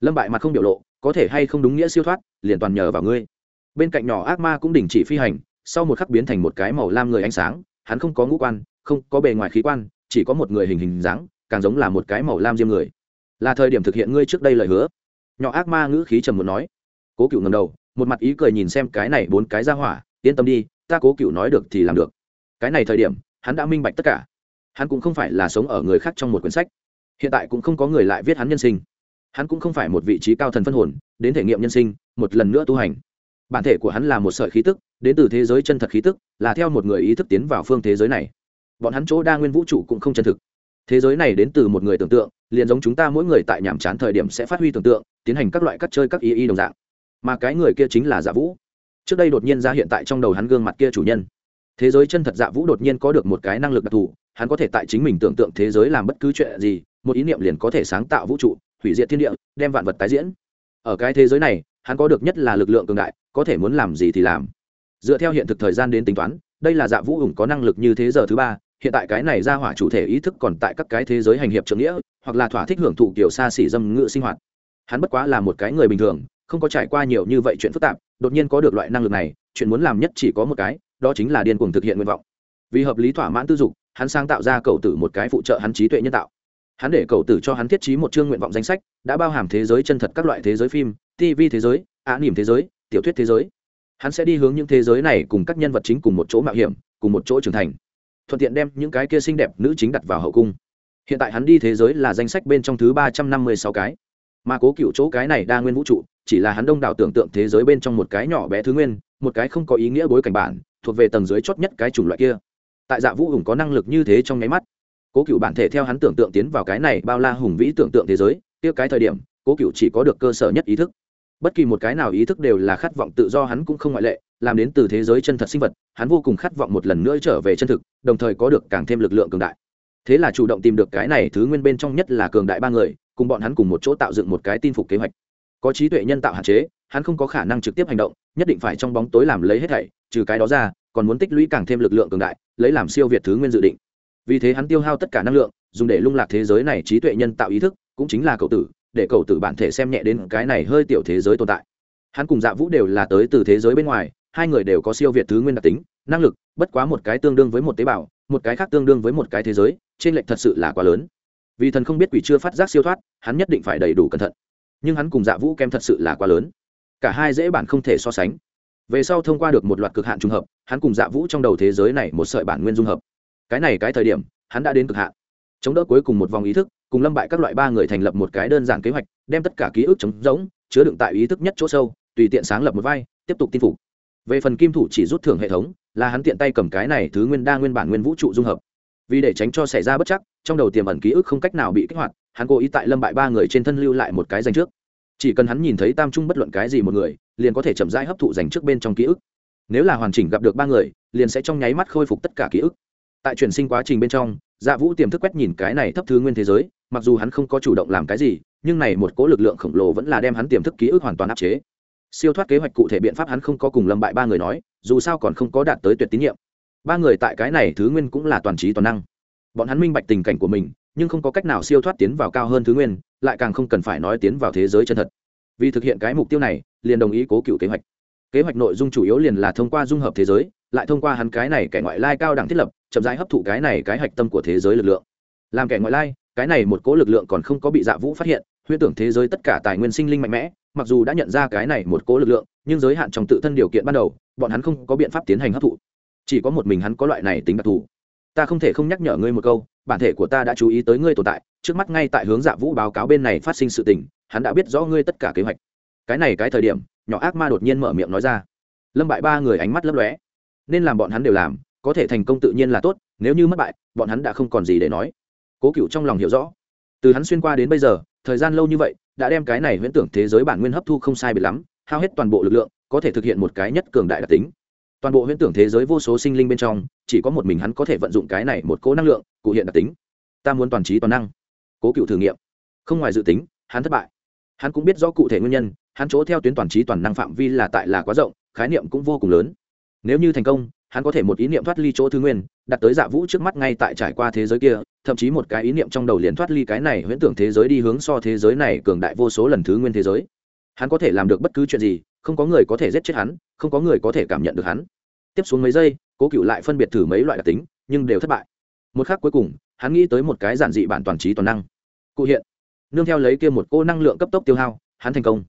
Lâm bại mặt không biểu lộ, có thể hay không đúng nghĩa siêu thoát, liền toàn nhờ vào ngươi. Bên cạnh nhỏ ác ma cũng đình chỉ phi hành sau một khắc biến thành một cái màu lam người ánh sáng, hắn không có ngũ quan, không có bề ngoài khí quan, chỉ có một người hình hình dáng, càng giống là một cái màu lam diêm người. Là thời điểm thực hiện ngươi trước đây lời hứa. Nhỏ ác ma ngữ khí trầm muốn nói. Cố cựu ngầm đầu, một mặt ý cười nhìn xem cái này bốn cái ra hỏa, yên tâm đi, ta cố cựu nói được thì làm được. Cái này thời điểm, hắn đã minh bạch tất cả. Hắn cũng không phải là sống ở người khác trong một quyển sách. Hiện tại cũng không có người lại viết hắn nhân sinh. Hắn cũng không phải một vị trí cao thần phân hồn, đến thể nghiệm nhân sinh, một lần nữa tu hành bản thể của hắn là một sợi khí tức, đến từ thế giới chân thật khí tức, là theo một người ý thức tiến vào phương thế giới này. Bọn hắn chỗ đa nguyên vũ trụ cũng không chân thực. Thế giới này đến từ một người tưởng tượng, liền giống chúng ta mỗi người tại nhàm chán thời điểm sẽ phát huy tưởng tượng, tiến hành các loại cắt chơi các ý y đồng dạng. Mà cái người kia chính là dạ vũ. Trước đây đột nhiên ra hiện tại trong đầu hắn gương mặt kia chủ nhân. Thế giới chân thật dạ vũ đột nhiên có được một cái năng lực đặc thù, hắn có thể tại chính mình tưởng tượng thế giới làm bất cứ chuyện gì, một ý niệm liền có thể sáng tạo vũ trụ, hủy diệt thiên địa, đem vạn vật tái diễn. Ở cái thế giới này, hắn có được nhất là lực lượng cường đại có thể muốn làm gì thì làm. Dựa theo hiện thực thời gian đến tính toán, đây là dạ vũ ủng có năng lực như thế giờ thứ ba, hiện tại cái này ra hỏa chủ thể ý thức còn tại các cái thế giới hành hiệp trưởng nghĩa, hoặc là thỏa thích hưởng thụ kiểu xa xỉ dâm ngự sinh hoạt. Hắn bất quá là một cái người bình thường, không có trải qua nhiều như vậy chuyện phức tạp, đột nhiên có được loại năng lực này, chuyện muốn làm nhất chỉ có một cái, đó chính là điên cuồng thực hiện nguyện vọng. Vì hợp lý thỏa mãn tư dục, hắn sáng tạo ra cầu tử một cái phụ trợ hắn trí tuệ nhân tạo. Hắn để cầu tử cho hắn thiết trí một chương nguyện vọng danh sách, đã bao hàm thế giới chân thật các loại thế giới phim tv thế giới, á nỉm thế giới tiểu thuyết thế giới. Hắn sẽ đi hướng những thế giới này cùng các nhân vật chính cùng một chỗ mạo hiểm, cùng một chỗ trưởng thành. Thuận tiện đem những cái kia xinh đẹp nữ chính đặt vào hậu cung. Hiện tại hắn đi thế giới là danh sách bên trong thứ ba trăm năm mươi sáu cái. Mà cố cựu chỗ cái này đa nguyên vũ trụ, chỉ là hắn đông đảo tưởng tượng thế giới bên trong một cái nhỏ bé thứ nguyên, một cái không có ý nghĩa bối cảnh bản, thuộc về tầng dưới chót nhất cái chủng loại kia. Tại dạ vũ hùng có năng lực như thế trong nháy mắt, cố cựu bản thể theo hắn tưởng tượng tiến vào cái này bao la hùng vĩ tưởng tượng thế giới, kia cái thời điểm, cố cựu chỉ có được cơ sở nhất ý thức bất kỳ một cái nào ý thức đều là khát vọng tự do hắn cũng không ngoại lệ, làm đến từ thế giới chân thật sinh vật, hắn vô cùng khát vọng một lần nữa trở về chân thực, đồng thời có được càng thêm lực lượng cường đại. Thế là chủ động tìm được cái này thứ nguyên bên trong nhất là cường đại ba người, cùng bọn hắn cùng một chỗ tạo dựng một cái tin phục kế hoạch. Có trí tuệ nhân tạo hạn chế, hắn không có khả năng trực tiếp hành động, nhất định phải trong bóng tối làm lấy hết thảy, trừ cái đó ra, còn muốn tích lũy càng thêm lực lượng cường đại, lấy làm siêu việt thứ nguyên dự định. Vì thế hắn tiêu hao tất cả năng lượng, dùng để lung lạc thế giới này trí tuệ nhân tạo ý thức, cũng chính là cậu tử để cậu tự bản thể xem nhẹ đến cái này hơi tiểu thế giới tồn tại. Hắn cùng dạ vũ đều là tới từ thế giới bên ngoài, hai người đều có siêu việt thứ nguyên đặc tính, năng lực, bất quá một cái tương đương với một tế bào, một cái khác tương đương với một cái thế giới, trên lệnh thật sự là quá lớn. Vì thần không biết quỷ chưa phát giác siêu thoát, hắn nhất định phải đầy đủ cẩn thận. Nhưng hắn cùng dạ vũ kém thật sự là quá lớn. Cả hai dễ bản không thể so sánh. Về sau thông qua được một loạt cực hạn trùng hợp, hắn cùng dạ vũ trong đầu thế giới này một sợi bản nguyên dung hợp. Cái này cái thời điểm, hắn đã đến cực hạn. Chống đỡ cuối cùng một vòng ý thức cùng lâm bại các loại ba người thành lập một cái đơn giản kế hoạch, đem tất cả ký ức chống giống chứa đựng tại ý thức nhất chỗ sâu, tùy tiện sáng lập một vai, tiếp tục tin phục. Về phần kim thủ chỉ rút thưởng hệ thống, là hắn tiện tay cầm cái này thứ nguyên đa nguyên bản nguyên vũ trụ dung hợp. Vì để tránh cho xảy ra bất chắc, trong đầu tiềm ẩn ký ức không cách nào bị kích hoạt, hắn cố ý tại lâm bại ba người trên thân lưu lại một cái danh trước. Chỉ cần hắn nhìn thấy tam trung bất luận cái gì một người, liền có thể chậm rãi hấp thụ dành trước bên trong ký ức. Nếu là hoàn chỉnh gặp được ba người, liền sẽ trong nháy mắt khôi phục tất cả ký ức. Tại chuyển sinh quá trình bên trong dạ vũ tiềm thức quét nhìn cái này thấp thứ nguyên thế giới mặc dù hắn không có chủ động làm cái gì, nhưng này một cố lực lượng khổng lồ vẫn là đem hắn tiềm thức ký ức hoàn toàn áp chế. Siêu thoát kế hoạch cụ thể biện pháp hắn không có cùng lâm bại ba người nói, dù sao còn không có đạt tới tuyệt tín nhiệm. Ba người tại cái này thứ nguyên cũng là toàn trí toàn năng. Bọn hắn minh bạch tình cảnh của mình, nhưng không có cách nào siêu thoát tiến vào cao hơn thứ nguyên, lại càng không cần phải nói tiến vào thế giới chân thật. Vì thực hiện cái mục tiêu này, liền đồng ý cố cựu kế hoạch. Kế hoạch nội dung chủ yếu liền là thông qua dung hợp thế giới, lại thông qua hắn cái này kẻ ngoại lai cao đẳng thiết lập, chậm rãi hấp thụ cái này cái hạch tâm của thế giới lực lượng. Làm kẻ ngoại lai cái này một cố lực lượng còn không có bị dạ vũ phát hiện, huyễn tưởng thế giới tất cả tài nguyên sinh linh mạnh mẽ, mặc dù đã nhận ra cái này một cố lực lượng, nhưng giới hạn trong tự thân điều kiện ban đầu, bọn hắn không có biện pháp tiến hành hấp thụ. Chỉ có một mình hắn có loại này tính đặc thù. Ta không thể không nhắc nhở ngươi một câu, bản thể của ta đã chú ý tới ngươi tồn tại, trước mắt ngay tại hướng dạ vũ báo cáo bên này phát sinh sự tình, hắn đã biết rõ ngươi tất cả kế hoạch. Cái này cái thời điểm, nhỏ ác ma đột nhiên mở miệng nói ra. Lâm bại ba người ánh mắt lấp lóe. Nên làm bọn hắn đều làm, có thể thành công tự nhiên là tốt, nếu như mất bại, bọn hắn đã không còn gì để nói cố cựu trong lòng hiểu rõ. Từ hắn xuyên qua đến bây giờ, thời gian lâu như vậy, đã đem cái này huyễn tưởng thế giới bản nguyên hấp thu không sai biệt lắm, hao hết toàn bộ lực lượng, có thể thực hiện một cái nhất cường đại đặc tính. Toàn bộ huyễn tưởng thế giới vô số sinh linh bên trong, chỉ có một mình hắn có thể vận dụng cái này một cố năng lượng, cụ hiện đặc tính. Ta muốn toàn trí toàn năng. Cố cựu thử nghiệm. Không ngoài dự tính, hắn thất bại. Hắn cũng biết rõ cụ thể nguyên nhân, hắn chỗ theo tuyến toàn trí toàn năng phạm vi là tại là quá rộng, khái niệm cũng vô cùng lớn. Nếu như thành công hắn có thể một ý niệm thoát ly chỗ thứ nguyên, đặt tới dạ vũ trước mắt ngay tại trải qua thế giới kia, thậm chí một cái ý niệm trong đầu liền thoát ly cái này huyễn tưởng thế giới đi hướng so thế giới này cường đại vô số lần thứ nguyên thế giới. Hắn có thể làm được bất cứ chuyện gì, không có người có thể giết chết hắn, không có người có thể cảm nhận được hắn. Tiếp xuống mấy giây, cố cựu lại phân biệt thử mấy loại đặc tính, nhưng đều thất bại. Một khác cuối cùng, hắn nghĩ tới một cái giản dị bản toàn trí toàn năng. Cụ hiện. Nương theo lấy kia một cô năng lượng cấp tốc tiêu hao, hắn thành công.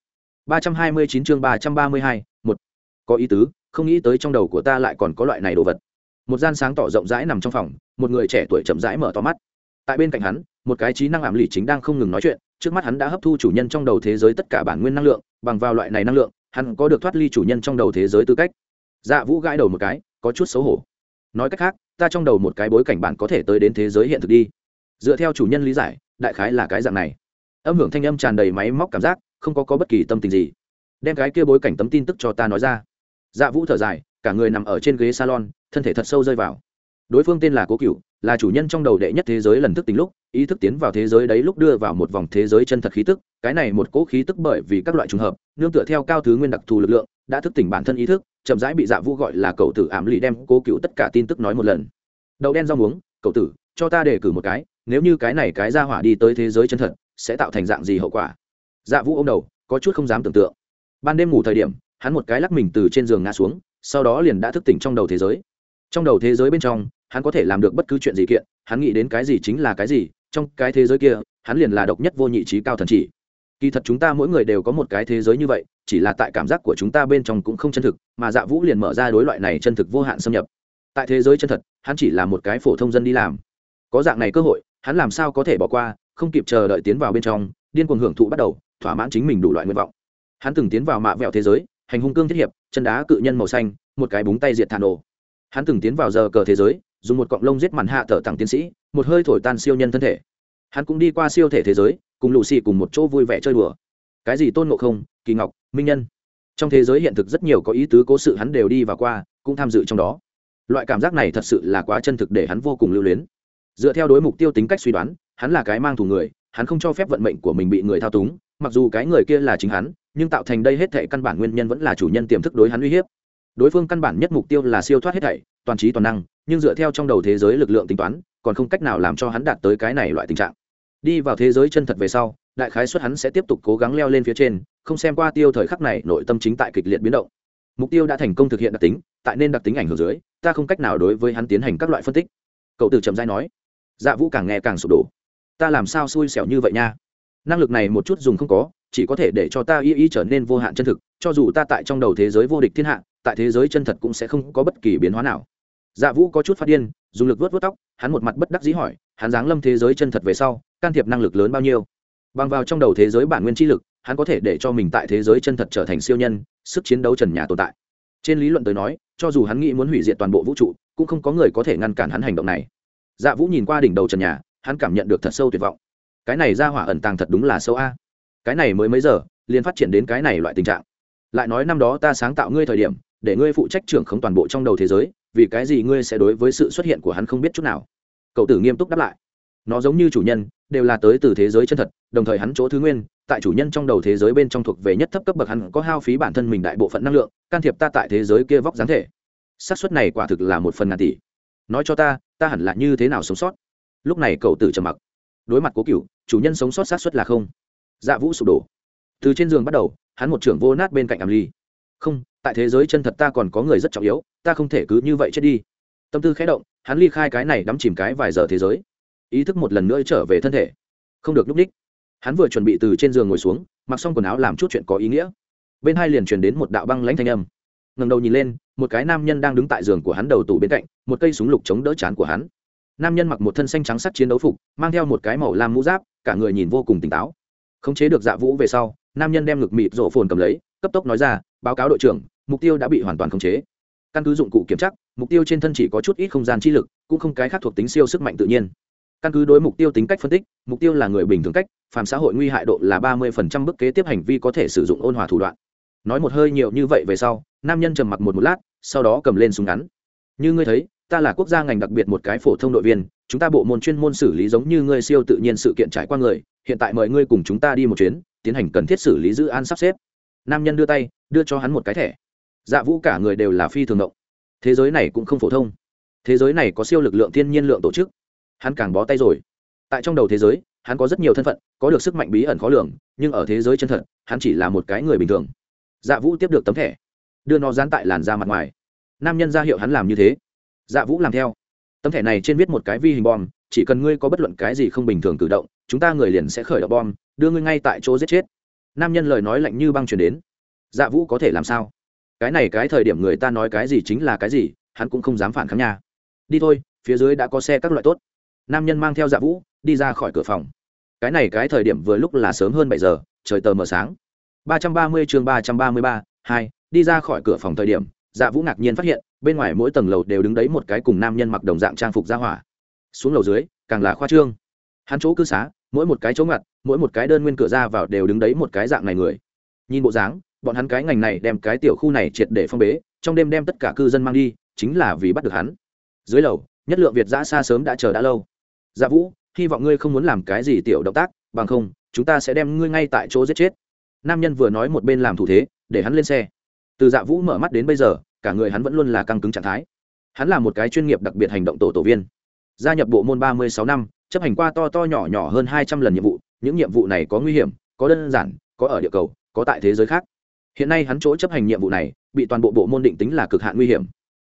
ba trăm hai mươi chín chương ba trăm ba mươi hai, một. Có ý tứ không nghĩ tới trong đầu của ta lại còn có loại này đồ vật. Một gian sáng tỏ rộng rãi nằm trong phòng một người trẻ tuổi chậm rãi mở to mắt. Tại bên cạnh hắn một cái trí năng ảm lì chính đang không ngừng nói chuyện trước mắt hắn đã hấp thu chủ nhân trong đầu thế giới tất cả bản nguyên năng lượng bằng vào loại này năng lượng hắn có được thoát ly chủ nhân trong đầu thế giới tư cách. Dạ vũ gãi đầu một cái có chút xấu hổ. Nói cách khác ta trong đầu một cái bối cảnh bản có thể tới đến thế giới hiện thực đi. Dựa theo chủ nhân lý giải đại khái là cái dạng này. Âm hưởng thanh âm tràn đầy máy móc cảm giác không có, có bất kỳ tâm tình gì. Đem cái kia bối cảnh tấm tin tức cho ta nói ra dạ vũ thở dài, cả người nằm ở trên ghế salon, thân thể thật sâu rơi vào. Đối phương tên là cố cựu là chủ nhân trong đầu đệ nhất thế giới lần thức tính lúc, ý thức tiến vào thế giới đấy lúc đưa vào một vòng thế giới chân thật khí tức, cái này một cỗ khí tức bởi vì các loại trùng hợp, nương tựa theo cao thứ nguyên đặc thù lực lượng, đã thức tỉnh bản thân ý thức, chậm rãi bị dạ vũ gọi là cậu tử ảm lì đem cố cựu tất cả tin tức nói một lần. Đậu đen rau muống, cậu tử, cho ta đề cử một cái, nếu như cái này cái ra hỏa đi tới thế giới chân thật, sẽ tạo thành dạng gì hậu quả? Dạ vũ ô m đầu, có chút không dám tưởng tượng. Ban đêm ngủ thời điểm hắn một cái lắc mình từ trên giường ngã xuống, sau đó liền đã thức tỉnh trong đầu thế giới. Trong đầu thế giới bên trong, hắn có thể làm được bất cứ chuyện gì kiện, hắn nghĩ đến cái gì chính là cái gì, trong cái thế giới kia, hắn liền là độc nhất vô nhị trí cao thần chỉ. Kỳ thật chúng ta mỗi người đều có một cái thế giới như vậy, chỉ là tại cảm giác của chúng ta bên trong cũng không chân thực, mà dạ vũ liền mở ra đối loại này chân thực vô hạn xâm nhập. Tại thế giới chân thật, hắn chỉ là một cái phổ thông dân đi làm. Có dạng này cơ hội, hắn làm sao có thể bỏ qua, không kịp chờ đợi tiến vào bên trong, điên cuồng hưởng thụ bắt đầu, thỏa mãn chính mình đủ loại nguyện vọng. Hắn từng tiến vào mạ vẹo thế giới hành hung cương thiết hiệp, chân đá cự nhân màu xanh, một cái búng tay diệt thản nổ hắn từng tiến vào giờ cờ thế giới, dùng một cọng lông giết màn hạ thở thẳng tiến sĩ, một hơi thổi tan siêu nhân thân thể. Hắn cũng đi qua siêu thể thế giới, cùng lù xì cùng một chỗ vui vẻ chơi đùa. Cái gì tôn ngộ không, kỳ ngọc, minh nhân? Trong thế giới hiện thực rất nhiều có ý tứ cố sự hắn đều đi và qua, cũng tham dự trong đó. Loại cảm giác này thật sự là quá chân thực để hắn vô cùng lưu luyến. Dựa theo đối mục tiêu tính cách suy đoán, hắn là cái mang thù người, hắn không cho phép vận mệnh của mình bị người thao túng, mặc dù cái người kia là chính hắn nhưng tạo thành đây hết thệ căn bản nguyên nhân vẫn là chủ nhân tiềm thức đối hắn uy hiếp. Đối phương căn bản nhất mục tiêu là siêu thoát hết thảy, toàn trí toàn năng, nhưng dựa theo trong đầu thế giới lực lượng tính toán, còn không cách nào làm cho hắn đạt tới cái này loại tình trạng. Đi vào thế giới chân thật về sau, đại khái suất hắn sẽ tiếp tục cố gắng leo lên phía trên, không xem qua tiêu thời khắc này nội tâm chính tại kịch liệt biến động. Mục tiêu đã thành công thực hiện đặc tính, tại nên đặc tính ảnh hưởng dưới, ta không cách nào đối với hắn tiến hành các loại phân tích. Cậu từ trầm giai nói. Dạ vũ càng nghe càng sụp đổ. Ta làm sao xui xẻo như vậy nha? Năng lực này một chút dùng không có chỉ có thể để cho ta y y trở nên vô hạn chân thực, cho dù ta tại trong đầu thế giới vô địch thiên hạ, tại thế giới chân thật cũng sẽ không có bất kỳ biến hóa nào. Dạ vũ có chút phát điên, dùng lực vớt vớt tóc, hắn một mặt bất đắc dĩ hỏi, hắn giáng lâm thế giới chân thật về sau, can thiệp năng lực lớn bao nhiêu? Bằng vào trong đầu thế giới bản nguyên chi lực, hắn có thể để cho mình tại thế giới chân thật trở thành siêu nhân, sức chiến đấu trần nhà tồn tại. Trên lý luận tới nói, cho dù hắn nghĩ muốn hủy diệt toàn bộ vũ trụ, cũng không có người có thể ngăn cản hắn hành động này. Dạ vũ nhìn qua đỉnh đầu trần nhà, hắn cảm nhận được thật sâu tuyệt vọng. Cái này ra hỏa ẩn tàng thật đúng là sâu a cái này mới mấy giờ, liền phát triển đến cái này loại tình trạng. Lại nói năm đó ta sáng tạo ngươi thời điểm, để ngươi phụ trách trưởng không toàn bộ trong đầu thế giới, vì cái gì ngươi sẽ đối với sự xuất hiện của hắn không biết chút nào? Cậu tử nghiêm túc đáp lại. Nó giống như chủ nhân, đều là tới từ thế giới chân thật, đồng thời hắn chỗ thứ nguyên, tại chủ nhân trong đầu thế giới bên trong thuộc về nhất thấp cấp bậc hắn có hao phí bản thân mình đại bộ phận năng lượng, can thiệp ta tại thế giới kia vóc dáng thể. Xác suất này quả thực là một phần ngàn tỷ. Nói cho ta ta hẳn là như thế nào sống sót? Lúc này cậu tử trầm mặc. Đối mặt cố cựu chủ nhân sống sót xác suất là không dạ vũ sụp đổ. Từ trên giường bắt đầu, hắn một trưởng vô nát bên cạnh ảm ly. Không, tại thế giới chân thật ta còn có người rất trọng yếu, ta không thể cứ như vậy chết đi. Tâm tư khẽ động, hắn ly khai cái này đắm chìm cái vài giờ thế giới. Ý thức một lần nữa trở về thân thể. Không được nhúc ních hắn vừa chuẩn bị từ trên giường ngồi xuống, mặc xong quần áo làm chút chuyện có ý nghĩa. Bên hai liền truyền đến một đạo băng lãnh thanh âm. Ngầm đầu nhìn lên, một cái nam nhân đang đứng tại giường của hắn đầu tủ bên cạnh, một cây súng lục chống đỡ chán của hắn. Nam nhân mặc một thân xanh trắng sắt chiến đấu phục, mang theo một cái màu lam mũ giáp, cả người nhìn vô cùng tỉnh táo khống chế được dạ vũ về sau, nam nhân đem ngực mịt rổ phồn cầm lấy, cấp tốc nói ra, báo cáo đội trưởng, mục tiêu đã bị hoàn toàn khống chế. Căn cứ dụng cụ kiểm tra, mục tiêu trên thân chỉ có chút ít không gian chi lực, cũng không cái khác thuộc tính siêu sức mạnh tự nhiên. Căn cứ đối mục tiêu tính cách phân tích, mục tiêu là người bình thường cách, phàm xã hội nguy hại độ là ba mươi phần trăm bức kế tiếp hành vi có thể sử dụng ôn hòa thủ đoạn. Nói một hơi nhiều như vậy về sau, nam nhân trầm mặc một một lát, sau đó cầm lên súng ngắn. Như ngươi thấy, ta là quốc gia ngành đặc biệt một cái phổ thông đội viên chúng ta bộ môn chuyên môn xử lý giống như ngươi siêu tự nhiên sự kiện trải qua người, hiện tại mời ngươi cùng chúng ta đi một chuyến, tiến hành cần thiết xử lý giữ an sắp xếp. Nam nhân đưa tay, đưa cho hắn một cái thẻ. Dạ vũ cả người đều là phi thường động. Thế giới này cũng không phổ thông. Thế giới này có siêu lực lượng thiên nhiên lượng tổ chức. Hắn càng bó tay rồi. Tại trong đầu thế giới, hắn có rất nhiều thân phận, có được sức mạnh bí ẩn khó lường, nhưng ở thế giới chân thật, hắn chỉ là một cái người bình thường. Dạ vũ tiếp được tấm thẻ. Đưa nó dán tại làn da mặt ngoài. Nam nhân ra hiệu hắn làm như thế. Dạ vũ làm theo tấm thẻ này trên viết một cái vi hình bom, chỉ cần ngươi có bất luận cái gì không bình thường cử động, chúng ta người liền sẽ khởi động bom, đưa ngươi ngay tại chỗ giết chết. Nam nhân lời nói lạnh như băng truyền đến. Dạ vũ có thể làm sao? Cái này cái thời điểm người ta nói cái gì chính là cái gì, hắn cũng không dám phản kháng nha. Đi thôi, phía dưới đã có xe các loại tốt. Nam nhân mang theo dạ vũ, đi ra khỏi cửa phòng. Cái này cái thời điểm vừa lúc là sớm hơn bảy giờ, trời tờ mờ sáng. Ba trăm ba mươi chương ba trăm ba mươi ba, hai, đi ra khỏi cửa phòng thời điểm dạ vũ ngạc nhiên phát hiện bên ngoài mỗi tầng lầu đều đứng đấy một cái cùng nam nhân mặc đồng dạng trang phục ra hỏa. Xuống lầu dưới, càng là khoa trương. Hắn chỗ cư xá, mỗi một cái chỗ ngặt, mỗi một cái đơn nguyên cửa ra vào đều đứng đấy một cái dạng này người. Nhìn bộ dáng, bọn hắn cái ngành này đem cái tiểu khu này triệt để phong bế, trong đêm đem tất cả cư dân mang đi, chính là vì bắt được hắn. Dưới lầu, nhất lượng việt giã xa sớm đã chờ đã lâu. Dạ vũ, hy vọng ngươi không muốn làm cái gì tiểu động tác, bằng không, chúng ta sẽ đem ngươi ngay tại chỗ giết chết. Nam nhân vừa nói một bên làm thủ thế, để hắn lên xe. Từ dạ vũ mở mắt đến bây giờ cả người hắn vẫn luôn là căng cứng trạng thái. Hắn là một cái chuyên nghiệp đặc biệt hành động tổ tổ viên. Gia nhập bộ môn ba mươi sáu năm, chấp hành qua to to nhỏ nhỏ hơn hai trăm lần nhiệm vụ, những nhiệm vụ này có nguy hiểm, có đơn giản, có ở địa cầu, có tại thế giới khác. Hiện nay hắn chỗ chấp hành nhiệm vụ này, bị toàn bộ bộ môn định tính là cực hạn nguy hiểm.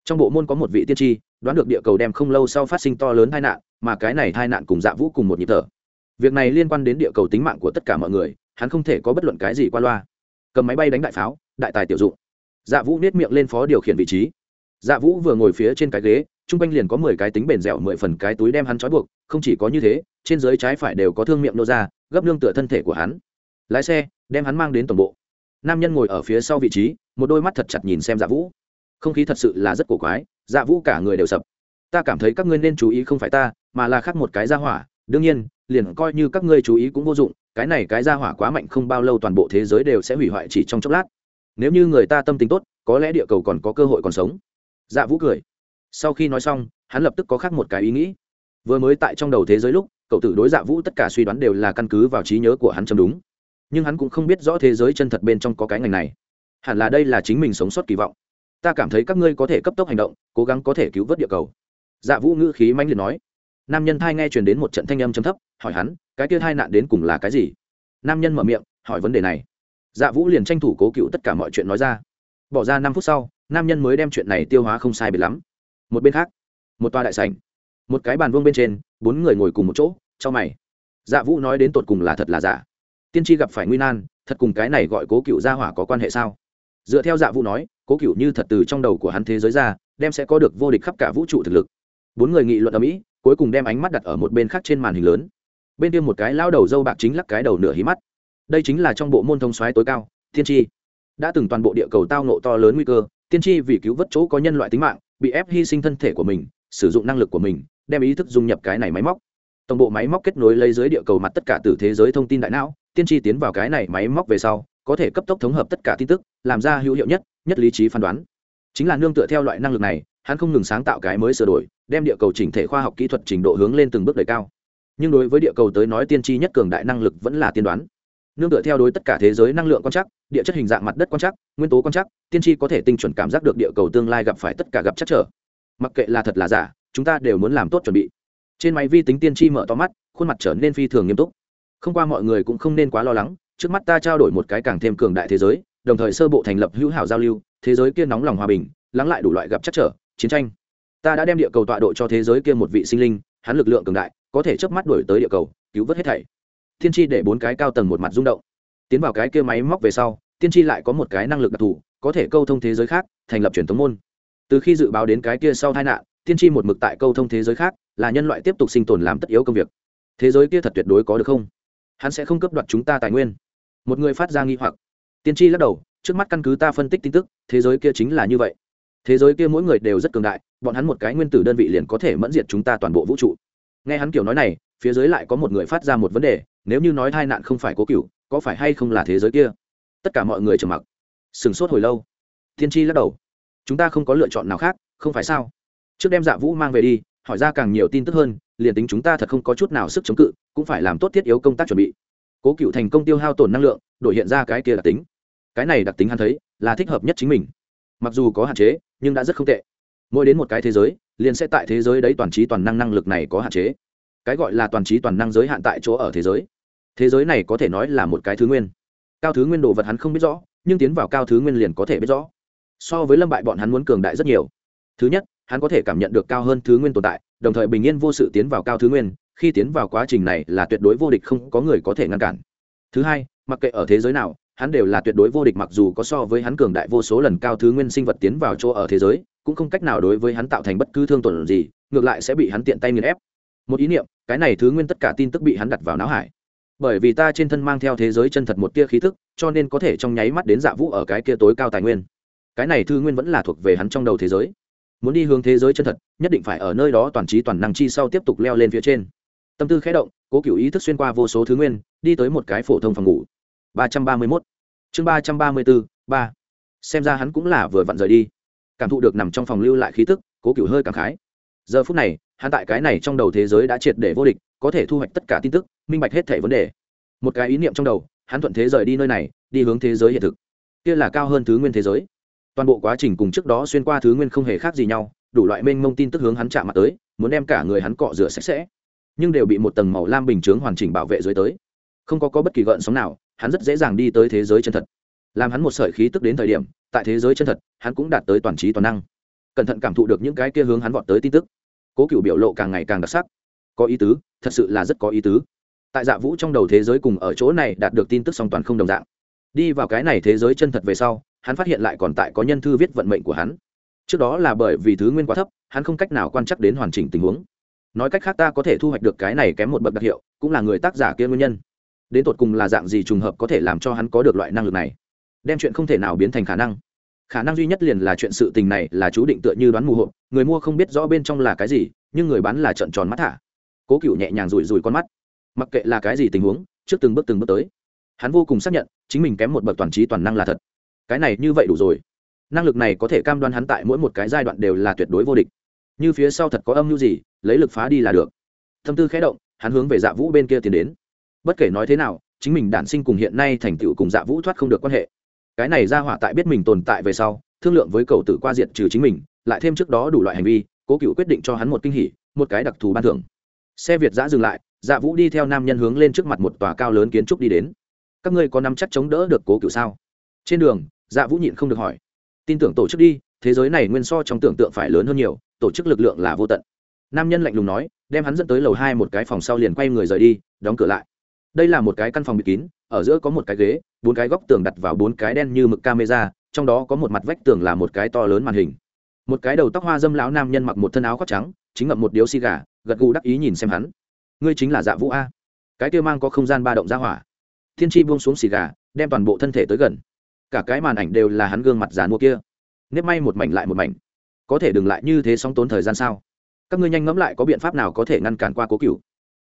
Trong bộ môn có một vị tiên tri, đoán được địa cầu đem không lâu sau phát sinh to lớn tai nạn, mà cái này tai nạn cùng dạ vũ cùng một nhịp thở. Việc này liên quan đến địa cầu tính mạng của tất cả mọi người, hắn không thể có bất luận cái gì qua loa. Cầm máy bay đánh đại pháo, đại tài tiểu dụng dạ vũ nết miệng lên phó điều khiển vị trí. Dạ vũ vừa ngồi phía trên cái ghế, chung quanh liền có mười cái tính bền dẻo, mười phần cái túi đem hắn trói buộc, không chỉ có như thế, trên dưới trái phải đều có thương miệng nô ra, gấp nương tựa thân thể của hắn. Lái xe, đem hắn mang đến tổng bộ. Nam nhân ngồi ở phía sau vị trí, một đôi mắt thật chặt nhìn xem dạ vũ. Không khí thật sự là rất cổ quái dạ vũ cả người đều sập. Ta cảm thấy các ngươi nên chú ý không phải ta, mà là khác một cái ra hỏa. Đương nhiên, liền coi như các ngươi chú ý cũng vô dụng, cái này cái ra hỏa quá mạnh không bao lâu toàn bộ thế giới đều sẽ hủy hoại chỉ trong chốc lát nếu như người ta tâm tính tốt, có lẽ địa cầu còn có cơ hội còn sống. Dạ vũ cười. Sau khi nói xong, hắn lập tức có khác một cái ý nghĩ. Vừa mới tại trong đầu thế giới lúc, cậu tử đối dạ vũ tất cả suy đoán đều là căn cứ vào trí nhớ của hắn chấm đúng. Nhưng hắn cũng không biết rõ thế giới chân thật bên trong có cái ngành này. Hẳn là đây là chính mình sống sót kỳ vọng. Ta cảm thấy các ngươi có thể cấp tốc hành động, cố gắng có thể cứu vớt địa cầu. Dạ vũ ngữ khí manh liệt nói. Nam nhân thai nghe truyền đến một trận thanh âm chấm thấp, hỏi hắn, cái kia thai nạn đến cùng là cái gì? Nam nhân mở miệng, hỏi vấn đề này dạ vũ liền tranh thủ cố cựu tất cả mọi chuyện nói ra. Bỏ ra năm phút sau, nam nhân mới đem chuyện này tiêu hóa không sai biệt lắm. Một bên khác, một toa đại sảnh, một cái bàn vuông bên trên, bốn người ngồi cùng một chỗ cho mày. Dạ vũ nói đến tột cùng là thật là giả. Tiên tri gặp phải nguy nan, thật cùng cái này gọi cố cựu gia hỏa có quan hệ sao? Dựa theo dạ vũ nói, cố cựu như thật từ trong đầu của hắn thế giới ra, đem sẽ có được vô địch khắp cả vũ trụ thực lực. Bốn người nghị luận ở mỹ, cuối cùng đem ánh mắt đặt ở một bên khác trên màn hình lớn. Bên kia một cái lao đầu dâu bạc chính lắc cái đầu nửa hí mắt đây chính là trong bộ môn thông xoáy tối cao, tiên tri. Đã từng toàn bộ địa cầu tao nộ to lớn nguy cơ, tiên tri vì cứu vớt chỗ có nhân loại tính mạng, bị ép hy sinh thân thể của mình, sử dụng năng lực của mình, đem ý thức dung nhập cái này máy móc. Tổng bộ máy móc kết nối lấy dưới địa cầu mặt tất cả từ thế giới thông tin đại não, tiên tri tiến vào cái này máy móc về sau, có thể cấp tốc thống hợp tất cả tin tức, làm ra hữu hiệu nhất nhất lý trí phán đoán. Chính là nương tựa theo loại năng lực này, hắn không ngừng sáng tạo cái mới sửa đổi, đem địa cầu chỉnh thể khoa học kỹ thuật trình độ hướng lên từng bước đầy cao. Nhưng đối với địa cầu tới nói, tiên tri nhất cường đại năng lực vẫn là tiên đoán nương tựa theo đối tất cả thế giới năng lượng quan trắc, địa chất hình dạng mặt đất quan trắc, nguyên tố quan trắc, tiên tri có thể tinh chuẩn cảm giác được địa cầu tương lai gặp phải tất cả gặp chắc trở. Mặc kệ là thật là giả, chúng ta đều muốn làm tốt chuẩn bị. Trên máy vi tính tiên tri mở to mắt, khuôn mặt trở nên phi thường nghiêm túc. Không qua mọi người cũng không nên quá lo lắng, trước mắt ta trao đổi một cái càng thêm cường đại thế giới, đồng thời sơ bộ thành lập hữu hảo giao lưu, thế giới kia nóng lòng hòa bình, lắng lại đủ loại gặp chắc trở, chiến tranh. Ta đã đem địa cầu tọa độ cho thế giới kia một vị sinh linh, hắn lực lượng cường đại, có thể chớp mắt đổi tới địa cầu, cứu vớt hết thảy tiên tri để bốn cái cao tầng một mặt rung động. Tiến vào cái kia máy móc về sau tiên tri lại có một cái năng lực đặc thù, có thể câu thông thế giới khác, thành lập truyền thống môn. Từ khi dự báo đến cái kia sau tai nạn tiên tri một mực tại câu thông thế giới khác, là nhân loại tiếp tục sinh tồn làm tất yếu công việc. Thế giới kia thật tuyệt đối có được không? Hắn sẽ không cấp đoạt chúng ta tài nguyên. Một người phát ra nghi hoặc. Tiên tri lắc đầu, trước mắt căn cứ ta phân tích tin tức, thế giới kia chính là như vậy. Thế giới kia mỗi người đều rất cường đại, bọn hắn một cái nguyên tử đơn vị liền có thể mẫn diệt chúng ta toàn bộ vũ trụ. Nghe hắn kiểu nói này, phía dưới lại có một người phát ra một vấn đề nếu như nói tai nạn không phải cố cựu có phải hay không là thế giới kia? Tất cả mọi người trầm mặc. Sừng sốt hồi lâu. Tiên tri lắc đầu. Chúng ta không có lựa chọn nào khác, không phải sao? Trước đem dạ vũ mang về đi, hỏi ra càng nhiều tin tức hơn, liền tính chúng ta thật không có chút nào sức chống cự, cũng phải làm tốt thiết yếu công tác chuẩn bị. Cố cựu thành công tiêu hao tổn năng lượng, đổi hiện ra cái kia đặc tính. Cái này đặc tính hắn thấy, là thích hợp nhất chính mình. Mặc dù có hạn chế, nhưng đã rất không tệ. Mỗi đến một cái thế giới, liền sẽ tại thế giới đấy toàn trí toàn năng năng lực này có hạn chế. Cái gọi là toàn trí toàn năng giới hạn tại chỗ ở thế giới thế giới này có thể nói là một cái thứ nguyên. Cao thứ nguyên đồ vật hắn không biết rõ, nhưng tiến vào cao thứ nguyên liền có thể biết rõ. So với lâm bại bọn hắn muốn cường đại rất nhiều. Thứ nhất, hắn có thể cảm nhận được cao hơn thứ nguyên tồn tại, đồng thời bình yên vô sự tiến vào cao thứ nguyên, khi tiến vào quá trình này là tuyệt đối vô địch không có người có thể ngăn cản. Thứ hai, mặc kệ ở thế giới nào, hắn đều là tuyệt đối vô địch mặc dù có so với hắn cường đại vô số lần cao thứ nguyên sinh vật tiến vào chỗ ở thế giới, cũng không cách nào đối với hắn tạo thành bất cứ thương tổn gì, ngược lại sẽ bị hắn tiện tay nghiền ép. Một ý niệm, cái này thứ nguyên tất cả tin tức bị hắn đặt vào não hải bởi vì ta trên thân mang theo thế giới chân thật một tia khí thức cho nên có thể trong nháy mắt đến dạ vũ ở cái kia tối cao tài nguyên. Cái này thư nguyên vẫn là thuộc về hắn trong đầu thế giới. Muốn đi hướng thế giới chân thật, nhất định phải ở nơi đó toàn trí toàn năng chi sau tiếp tục leo lên phía trên. Tâm tư khẽ động, cố cựu ý thức xuyên qua vô số thứ nguyên, đi tới một cái phổ thông phòng ngủ. Ba trăm ba mươi mốt. Chương ba trăm ba mươi bốn ba. Xem ra hắn cũng là vừa vặn rời đi. Cảm thụ được nằm trong phòng lưu lại khí tức, cố cựu hơi cảm khái. Giờ phút này, hắn tại cái này trong đầu thế giới đã triệt để vô địch có thể thu hoạch tất cả tin tức minh bạch hết thể vấn đề. Một cái ý niệm trong đầu hắn thuận thế rời đi nơi này đi hướng thế giới hiện thực. Kia là cao hơn thứ nguyên thế giới. Toàn bộ quá trình cùng trước đó xuyên qua thứ nguyên không hề khác gì nhau đủ loại mênh mông tin tức hướng hắn chạm mặt tới muốn đem cả người hắn cọ rửa sạch sẽ. Nhưng đều bị một tầng màu lam bình chướng hoàn chỉnh bảo vệ dưới tới. Không có, có bất kỳ gợn sóng nào hắn rất dễ dàng đi tới thế giới chân thật. Làm hắn một sợi khí tức đến thời điểm tại thế giới chân thật hắn cũng đạt tới toàn trí toàn năng. Cẩn thận cảm thụ được những cái kia hướng hắn vọt tới tin tức. Cố cựu biểu lộ càng ngày càng đặc sắc có ý tứ, thật sự là rất có ý tứ. Tại dạ vũ trong đầu thế giới cùng ở chỗ này đạt được tin tức song toàn không đồng dạng. Đi vào cái này thế giới chân thật về sau, hắn phát hiện lại còn tại có nhân thư viết vận mệnh của hắn. Trước đó là bởi vì thứ nguyên quá thấp, hắn không cách nào quan trắc đến hoàn chỉnh tình huống. Nói cách khác ta có thể thu hoạch được cái này kém một bậc đặc hiệu, cũng là người tác giả kia nguyên nhân. Đến tột cùng là dạng gì trùng hợp có thể làm cho hắn có được loại năng lực này? Đem chuyện không thể nào biến thành khả năng. Khả năng duy nhất liền là chuyện sự tình này là chú định tựa như đoán mù hộ người mua không biết rõ bên trong là cái gì, nhưng người bán là trận tròn mắt thả cố cựu nhẹ nhàng rủi rủi con mắt. Mặc kệ là cái gì tình huống, trước từng bước từng bước tới, hắn vô cùng xác nhận, chính mình kém một bậc toàn trí toàn năng là thật. Cái này như vậy đủ rồi. Năng lực này có thể cam đoan hắn tại mỗi một cái giai đoạn đều là tuyệt đối vô địch. Như phía sau thật có âm mưu gì, lấy lực phá đi là được. Tâm tư khẽ động, hắn hướng về dạ vũ bên kia tiến đến. Bất kể nói thế nào, chính mình đản sinh cùng hiện nay thành tựu cùng dạ vũ thoát không được quan hệ. Cái này ra hỏa tại biết mình tồn tại về sau, thương lượng với cầu tử qua diệt trừ chính mình, lại thêm trước đó đủ loại hành vi, cố cựu quyết định cho hắn một kinh hỉ, một cái đặc thù ban thưởng xe việt giã dừng lại dạ vũ đi theo nam nhân hướng lên trước mặt một tòa cao lớn kiến trúc đi đến. Các ngươi có nắm chắc chống đỡ được cố cựu sao? Trên đường dạ vũ nhịn không được hỏi. Tin tưởng tổ chức đi, thế giới này nguyên so trong tưởng tượng phải lớn hơn nhiều, tổ chức lực lượng là vô tận. Nam nhân lạnh lùng nói, đem hắn dẫn tới lầu hai một cái phòng sau liền quay người rời đi, đóng cửa lại. Đây là một cái căn phòng bịt kín, ở giữa có một cái ghế, bốn cái góc tường đặt vào bốn cái đen như mực camera, trong đó có một mặt vách tường là một cái to lớn màn hình. Một cái đầu tóc hoa dâm lão nam nhân mặc một thân áo khoác trắng, chính ngậm một điếu xì gà gật gù đắc ý nhìn xem hắn. Ngươi chính là dạ vũ a. Cái kia mang có không gian ba động ra hỏa. Thiên tri buông xuống xì gà, đem toàn bộ thân thể tới gần. Cả cái màn ảnh đều là hắn gương mặt dàn mua kia. Nếp may một mảnh lại một mảnh. Có thể đừng lại như thế sóng tốn thời gian sao? Các ngươi nhanh ngẫm lại có biện pháp nào có thể ngăn cản qua cố cựu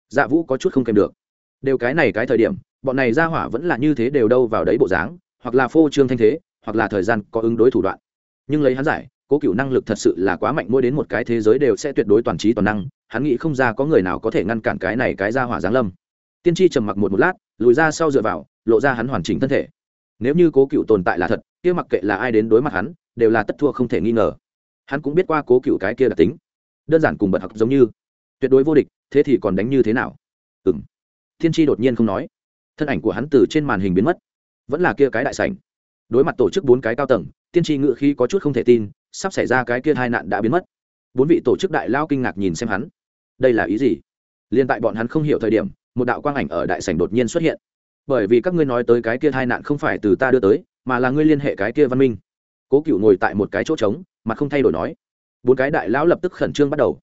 dạ vũ có chút không kèm được. Đều cái này cái thời điểm, bọn này ra hỏa vẫn là như thế đều đâu vào đấy bộ dáng, hoặc là phô trương thanh thế, hoặc là thời gian có ứng đối thủ đoạn. Nhưng lấy hắn giải, cố cựu năng lực thật sự là quá mạnh, mỗi đến một cái thế giới đều sẽ tuyệt đối toàn trí toàn năng hắn nghĩ không ra có người nào có thể ngăn cản cái này cái ra hỏa giáng lâm. Tiên tri trầm mặc một một lát, lùi ra sau dựa vào, lộ ra hắn hoàn chỉnh thân thể. Nếu như cố cựu tồn tại là thật, kia mặc kệ là ai đến đối mặt hắn, đều là tất thua không thể nghi ngờ. Hắn cũng biết qua cố cựu cái kia đặc tính. Đơn giản cùng bật học giống như. Tuyệt đối vô địch, thế thì còn đánh như thế nào? Ừng thiên tri đột nhiên không nói. Thân ảnh của hắn từ trên màn hình biến mất. Vẫn là kia cái đại sảnh. Đối mặt tổ chức bốn cái cao tầng, tiên tri ngự khi có chút không thể tin, sắp xảy ra cái kia hai nạn đã biến mất. Bốn vị tổ chức đại lao kinh ngạc nhìn xem hắn đây là ý gì? Liên tại bọn hắn không hiểu thời điểm, một đạo quang ảnh ở đại sảnh đột nhiên xuất hiện. Bởi vì các ngươi nói tới cái kia hai nạn không phải từ ta đưa tới, mà là ngươi liên hệ cái kia văn minh. Cố cựu ngồi tại một cái chỗ trống mà không thay đổi nói. Bốn cái đại lão lập tức khẩn trương bắt đầu.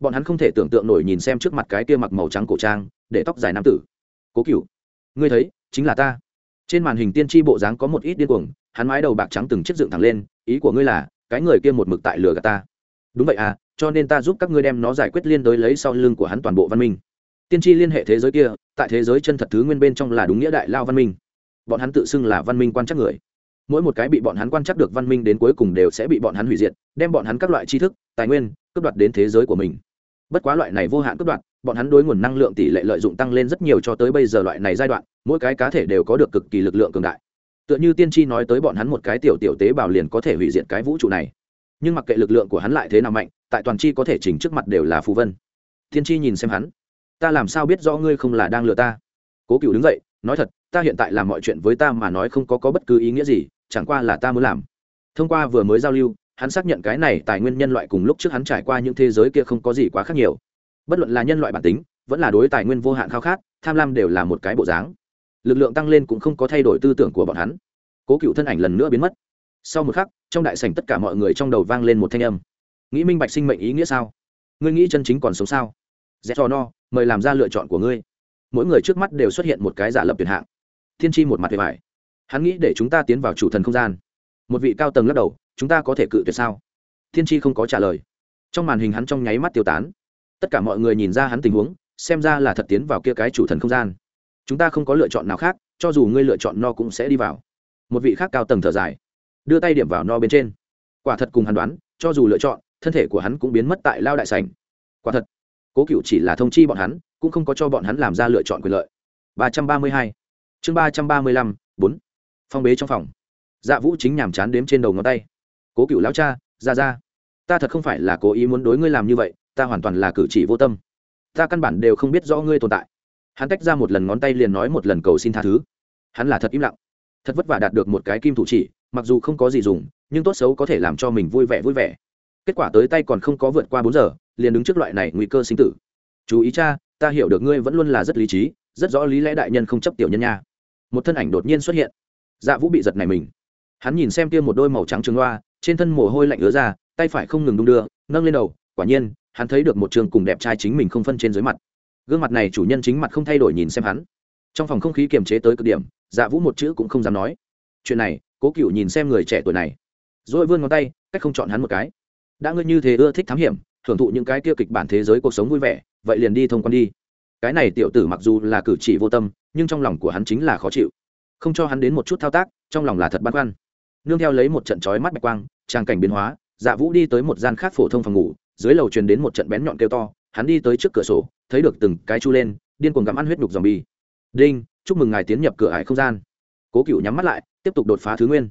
Bọn hắn không thể tưởng tượng nổi nhìn xem trước mặt cái kia mặc màu trắng cổ trang, để tóc dài nam tử. Cố cựu ngươi thấy, chính là ta. Trên màn hình tiên tri bộ dáng có một ít điên cuồng, hắn mái đầu bạc trắng từng chiếc dựng thẳng lên, ý của ngươi là, cái người kia một mực tại lửa gạt ta đúng vậy à cho nên ta giúp các ngươi đem nó giải quyết liên đối lấy sau lưng của hắn toàn bộ văn minh. Tiên tri liên hệ thế giới kia, tại thế giới chân thật thứ nguyên bên trong là đúng nghĩa đại lao văn minh. Bọn hắn tự xưng là văn minh quan chắc người. Mỗi một cái bị bọn hắn quan chắc được văn minh đến cuối cùng đều sẽ bị bọn hắn hủy diệt, đem bọn hắn các loại tri thức, tài nguyên, cướp đoạt đến thế giới của mình. Bất quá loại này vô hạn cướp đoạt, bọn hắn đối nguồn năng lượng tỷ lệ lợi dụng tăng lên rất nhiều cho tới bây giờ loại này giai đoạn, mỗi cái cá thể đều có được cực kỳ lực lượng cường đại. Tựa như tiên tri nói tới bọn hắn một cái tiểu tiểu tế bào liền có thể hủy diệt cái vũ trụ này nhưng mặc kệ lực lượng của hắn lại thế nào mạnh tại toàn chi có thể chỉnh trước mặt đều là phù vân. Tiên tri nhìn xem hắn. Ta làm sao biết rõ ngươi không là đang lừa ta? Cố cựu đứng dậy nói thật ta hiện tại làm mọi chuyện với ta mà nói không có, có bất cứ ý nghĩa gì chẳng qua là ta muốn làm. Thông qua vừa mới giao lưu hắn xác nhận cái này tài nguyên nhân loại cùng lúc trước hắn trải qua những thế giới kia không có gì quá khác nhiều. Bất luận là nhân loại bản tính vẫn là đối tài nguyên vô hạn khao khát tham lam đều là một cái bộ dáng. Lực lượng tăng lên cũng không có thay đổi tư tưởng của bọn hắn. Cố cựu thân ảnh lần nữa biến mất sau một khắc, trong đại sảnh tất cả mọi người trong đầu vang lên một thanh âm. Nghĩ minh bạch sinh mệnh ý nghĩa sao? Ngươi nghĩ chân chính còn sống sao? Dễ cho no, mời làm ra lựa chọn của ngươi. Mỗi người trước mắt đều xuất hiện một cái giả lập tuyệt hạng. Thiên tri một mặt về vải hắn nghĩ để chúng ta tiến vào chủ thần không gian. Một vị cao tầng lắc đầu, chúng ta có thể cự tuyệt sao? Thiên tri không có trả lời. Trong màn hình hắn trong nháy mắt tiêu tán. Tất cả mọi người nhìn ra hắn tình huống, xem ra là thật tiến vào kia cái chủ thần không gian. Chúng ta không có lựa chọn nào khác, cho dù ngươi lựa chọn no cũng sẽ đi vào. Một vị khác cao tầng thở dài đưa tay điểm vào no bên trên. Quả thật cùng hắn đoán, cho dù lựa chọn, thân thể của hắn cũng biến mất tại lao đại sảnh. Quả thật, cố cựu chỉ là thông chi bọn hắn, cũng không có cho bọn hắn làm ra lựa chọn quyền lợi. Ba trăm ba mươi hai. Chương ba trăm ba mươi lăm, bốn. Phong bế trong phòng. Dạ vũ chính nhàm chán đếm trên đầu ngón tay. Cố cựu lão cha, ra ra. Ta thật không phải là cố ý muốn đối ngươi làm như vậy, ta hoàn toàn là cử chỉ vô tâm. Ta căn bản đều không biết rõ ngươi tồn tại. Hắn tách ra một lần ngón tay liền nói một lần cầu xin tha thứ. Hắn là thật im lặng. Thật vất vả đạt được một cái kim thủ chỉ mặc dù không có gì dùng, nhưng tốt xấu có thể làm cho mình vui vẻ vui vẻ. Kết quả tới tay còn không có vượt qua bốn giờ, liền đứng trước loại này nguy cơ sinh tử. Chú ý cha, ta hiểu được ngươi vẫn luôn là rất lý trí, rất rõ lý lẽ đại nhân không chấp tiểu nhân nha. Một thân ảnh đột nhiên xuất hiện. Dạ vũ bị giật này mình. Hắn nhìn xem kia một đôi màu trắng trứng loa trên thân mồ hôi lạnh ứa ra, tay phải không ngừng đung đưa, nâng lên đầu, quả nhiên, hắn thấy được một trường cùng đẹp trai chính mình không phân trên dưới mặt. Gương mặt này chủ nhân chính mặt không thay đổi nhìn xem hắn. Trong phòng không khí kiềm chế tới cực điểm dạ vũ một chữ cũng không dám nói. Chuyện này cố cựu nhìn xem người trẻ tuổi này. Rồi vươn ngón tay, cách không chọn hắn một cái. Đã ngươi như thế ưa thích thám hiểm, thưởng thụ những cái kia kịch bản thế giới cuộc sống vui vẻ, vậy liền đi thông quan đi. Cái này tiểu tử mặc dù là cử chỉ vô tâm, nhưng trong lòng của hắn chính là khó chịu. Không cho hắn đến một chút thao tác, trong lòng là thật băn khoăn. Nương theo lấy một trận chói mắt bạch quang trang cảnh biến hóa dạ vũ đi tới một gian khác phổ thông phòng ngủ, dưới lầu truyền đến một trận bén nhọn kêu to, hắn đi tới trước cửa sổ, thấy được từng cái chu lên, điên cuồng gặm ăn huyết nhục dòng bi đinh, chúc mừng ngài tiến nhập cửa hải không gian. Cố cựu nhắm mắt lại tiếp tục đột phá thứ nguyên.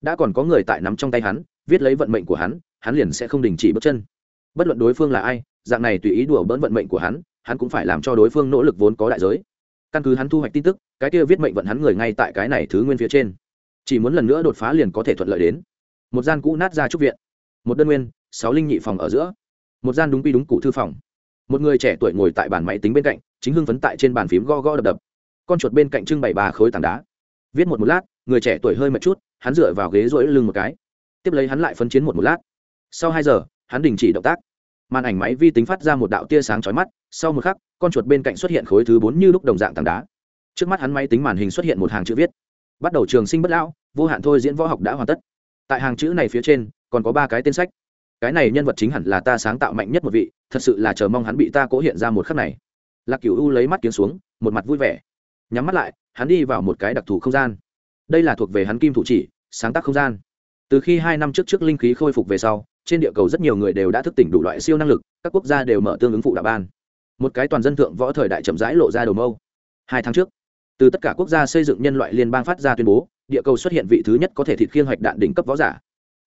Đã còn có người tại nắm trong tay hắn, viết lấy vận mệnh của hắn hắn liền sẽ không đình chỉ bước chân. Bất luận đối phương là ai, dạng này tùy ý đùa bỡn vận mệnh của hắn hắn cũng phải làm cho đối phương nỗ lực vốn có đại giới. Căn cứ hắn thu hoạch tin tức, cái kia viết mệnh vận hắn người ngay tại cái này thứ nguyên phía trên. Chỉ muốn lần nữa đột phá liền có thể thuận lợi đến. Một gian cũ nát ra trúc viện, một đơn nguyên, sáu linh nhị phòng ở giữa, một gian đúng quy đúng cụ thư phòng. Một người trẻ tuổi ngồi tại bàn máy tính bên cạnh, chính hưng phấn tại trên bàn phím go go đập đập. Con chuột bên cạnh trưng bày ba khối tảng đá viết một một lát, người trẻ tuổi hơi mệt chút, hắn dựa vào ghế rỗi lưng một cái. Tiếp lấy hắn lại phân chiến một một lát. Sau hai giờ, hắn đình chỉ động tác. Màn ảnh máy vi tính phát ra một đạo tia sáng chói mắt, sau một khắc, con chuột bên cạnh xuất hiện khối thứ bốn như lúc đồng dạng tảng đá. Trước mắt hắn máy tính màn hình xuất hiện một hàng chữ viết. Bắt đầu trường sinh bất lão, vô hạn thôi diễn võ học đã hoàn tất. Tại hàng chữ này phía trên, còn có ba cái tên sách. Cái này nhân vật chính hẳn là ta sáng tạo mạnh nhất một vị, thật sự là chờ mong hắn bị ta cố hiện ra một khắc này. Lạc cửu u lấy mắt kiếm xuống, một mặt vui vẻ. Nhắm mắt lại hắn đi vào một cái đặc thù không gian. Đây là thuộc về hắn kim thủ chỉ, sáng tác không gian. Từ khi hai năm trước trước linh khí khôi phục về sau, trên địa cầu rất nhiều người đều đã thức tỉnh đủ loại siêu năng lực, các quốc gia đều mở tương ứng phụ đạo ban. Một cái toàn dân thượng võ thời đại chậm rãi lộ ra đầu mâu. Hai tháng trước, từ tất cả quốc gia xây dựng nhân loại liên bang phát ra tuyên bố, địa cầu xuất hiện vị thứ nhất có thể thịt khiêng hoạch đạn đỉnh cấp võ giả.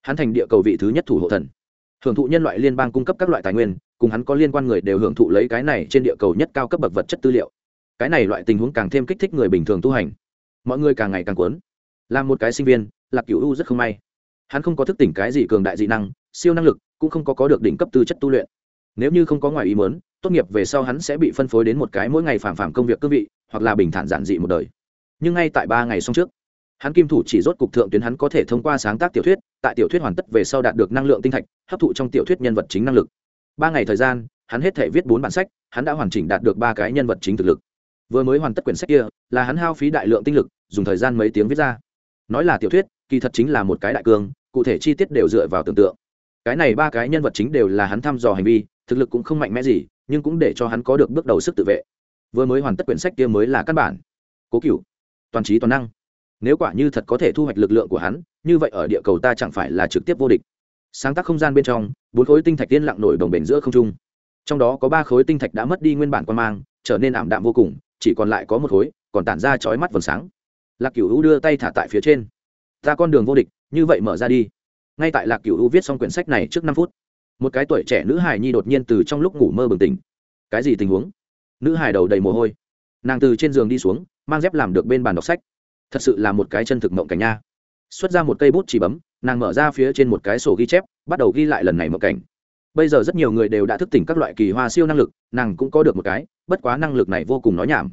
Hắn thành địa cầu vị thứ nhất thủ hộ thần. Hưởng thụ nhân loại liên bang cung cấp các loại tài nguyên, cùng hắn có liên quan người đều hưởng thụ lấy cái này trên địa cầu nhất cao cấp bậc vật chất tư liệu cái này loại tình huống càng thêm kích thích người bình thường tu hành. Mọi người càng ngày càng cuốn. Làm một cái sinh viên, lạc cửu u rất không may. Hắn không có thức tỉnh cái gì cường đại dị năng, siêu năng lực, cũng không có có được đỉnh cấp tư chất tu luyện. Nếu như không có ngoài ý muốn, tốt nghiệp về sau hắn sẽ bị phân phối đến một cái mỗi ngày phản phản công việc cương vị, hoặc là bình thản giản dị một đời. Nhưng ngay tại ba ngày xong trước, hắn kim thủ chỉ rốt cục thượng tuyến hắn có thể thông qua sáng tác tiểu thuyết, tại tiểu thuyết hoàn tất về sau đạt được năng lượng tinh thạch, hấp thụ trong tiểu thuyết nhân vật chính năng lực. Ba ngày thời gian, hắn hết thể viết bốn bản sách, hắn đã hoàn chỉnh đạt được ba cái nhân vật chính thực lực vừa mới hoàn tất quyển sách kia, là hắn hao phí đại lượng tinh lực, dùng thời gian mấy tiếng viết ra. Nói là tiểu thuyết, kỳ thật chính là một cái đại cương, cụ thể chi tiết đều dựa vào tưởng tượng. Cái này ba cái nhân vật chính đều là hắn thăm dò hành vi, thực lực cũng không mạnh mẽ gì, nhưng cũng để cho hắn có được bước đầu sức tự vệ. Vừa mới hoàn tất quyển sách kia mới là căn bản. Cố cựu toàn trí toàn năng. Nếu quả như thật có thể thu hoạch lực lượng của hắn, như vậy ở địa cầu ta chẳng phải là trực tiếp vô địch. Sáng tác không gian bên trong, bốn khối tinh thạch tiên lặng nổi đồng bền giữa không trung. Trong đó có ba khối tinh thạch đã mất đi nguyên bản quan mang trở nên ảm đạm vô cùng, chỉ còn lại có một khối, còn tản ra chói mắt vầng sáng. Lạc cửu u đưa tay thả tại phía trên. Ta con đường vô địch, như vậy mở ra đi. Ngay tại lạc cửu u viết xong quyển sách này trước năm phút, một cái tuổi trẻ nữ hài nhi đột nhiên từ trong lúc ngủ mơ bừng tỉnh. Cái gì tình huống? Nữ hài đầu đầy mồ hôi. Nàng từ trên giường đi xuống, mang dép làm được bên bàn đọc sách. Thật sự là một cái chân thực mộng cảnh nha. Xuất ra một cây bút chỉ bấm, nàng mở ra phía trên một cái sổ ghi chép, bắt đầu ghi lại lần này mộng cảnh bây giờ rất nhiều người đều đã thức tỉnh các loại kỳ hoa siêu năng lực, nàng cũng có được một cái, bất quá năng lực này vô cùng nói nhảm.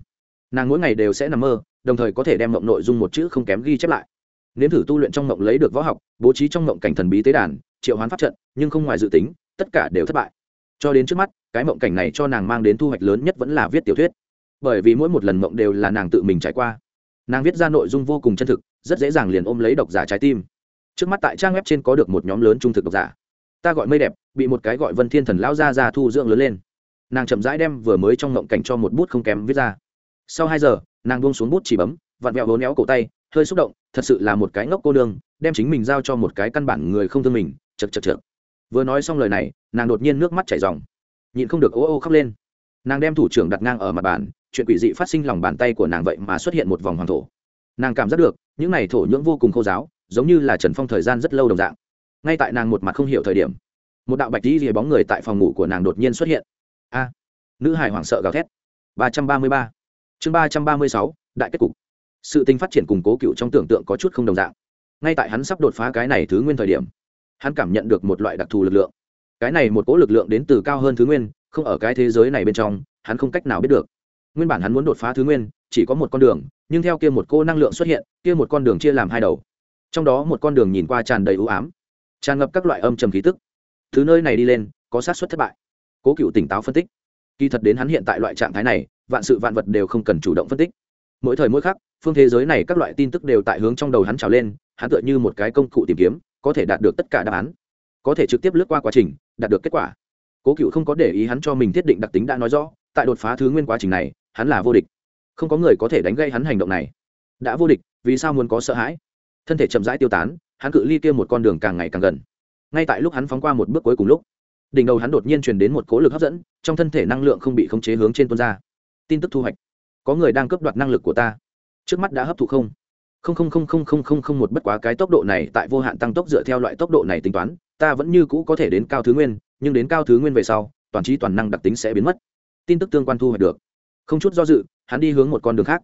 Nàng mỗi ngày đều sẽ nằm mơ, đồng thời có thể đem mộng nội dung một chữ không kém ghi chép lại. Nếm thử tu luyện trong mộng lấy được võ học, bố trí trong mộng cảnh thần bí tế đàn, triệu hoán pháp trận, nhưng không ngoài dự tính, tất cả đều thất bại. Cho đến trước mắt, cái mộng cảnh này cho nàng mang đến thu hoạch lớn nhất vẫn là viết tiểu thuyết. Bởi vì mỗi một lần mộng đều là nàng tự mình trải qua. Nàng viết ra nội dung vô cùng chân thực, rất dễ dàng liền ôm lấy độc giả trái tim. Trước mắt tại trang web trên có được một nhóm lớn trung thực độc giả ta gọi mây đẹp, bị một cái gọi vân thiên thần lão ra ra thu dưỡng lớn lên. Nàng chậm rãi đem vừa mới trong ngộng cảnh cho một bút không kém viết ra. Sau hai giờ, nàng buông xuống bút chỉ bấm, vặn vẹo vốn éo cổ tay, hơi xúc động, thật sự là một cái ngốc cô nương, đem chính mình giao cho một cái căn bản người không thương mình, chật chật chật vừa nói xong lời này, nàng đột nhiên nước mắt chảy ròng. Nhịn không được ô ô khóc lên. Nàng đem thủ trưởng đặt ngang ở mặt bàn, chuyện quỷ dị phát sinh lòng bàn tay của nàng vậy mà xuất hiện một vòng hoàng thổ. Nàng cảm giác được, những n à y thổ nhưỡng vô cùng khô giáo, giống như là trần phong thời gian rất lâu đồng dạng ngay tại nàng một mặt không hiểu thời điểm, một đạo bạch lý rìa bóng người tại phòng ngủ của nàng đột nhiên xuất hiện. A, nữ hải hoảng sợ gào thét. Ba trăm ba mươi ba. Chương ba trăm ba mươi sáu, đại kết cục. Sự tình phát triển củng cố cựu trong tưởng tượng có chút không đồng dạng. Ngay tại hắn sắp đột phá cái này thứ nguyên thời điểm, hắn cảm nhận được một loại đặc thù lực lượng. Cái này một cỗ lực lượng đến từ cao hơn thứ nguyên, không ở cái thế giới này bên trong, hắn không cách nào biết được. Nguyên bản hắn muốn đột phá thứ nguyên, chỉ có một con đường, nhưng theo kia một cô năng lượng xuất hiện, kia một con đường chia làm hai đầu. Trong đó một con đường nhìn qua tràn đầy ưu ám tràn ngập các loại âm trầm khí tức. Thứ nơi này đi lên, có sát xuất thất bại. Cố cựu tỉnh táo phân tích. Kỳ thật đến hắn hiện tại loại trạng thái này, vạn sự vạn vật đều không cần chủ động phân tích. Mỗi thời mỗi khắc, phương thế giới này các loại tin tức đều tại hướng trong đầu hắn trào lên, hắn tựa như một cái công cụ tìm kiếm, có thể đạt được tất cả đáp án. Có thể trực tiếp lướt qua quá trình, đạt được kết quả. Cố cựu không có để ý hắn cho mình thiết định đặc tính đã nói rõ, tại đột phá thứ nguyên quá trình này, hắn là vô địch. Không có người có thể đánh gây hắn hành động này. Đã vô địch, vì sao muốn có sợ hãi? Thân thể chậm rãi tiêu tán hắn cự ly kia một con đường càng ngày càng gần. Ngay tại lúc hắn phóng qua một bước cuối cùng lúc, đỉnh đầu hắn đột nhiên truyền đến một cố lực hấp dẫn, trong thân thể năng lượng không bị khống chế hướng trên tuôn ra. Tin tức thu hoạch. Có người đang cướp đoạt năng lực của ta. Trước mắt đã hấp thụ không? Không không không không không không không một bất quá cái tốc độ này tại vô hạn tăng tốc dựa theo loại tốc độ này tính toán, ta vẫn như cũ có thể đến cao thứ nguyên, nhưng đến cao thứ nguyên về sau, toàn trí toàn năng đặc tính sẽ biến mất. Tin tức tương quan thu hoạch được. Không chút do dự, hắn đi hướng một con đường khác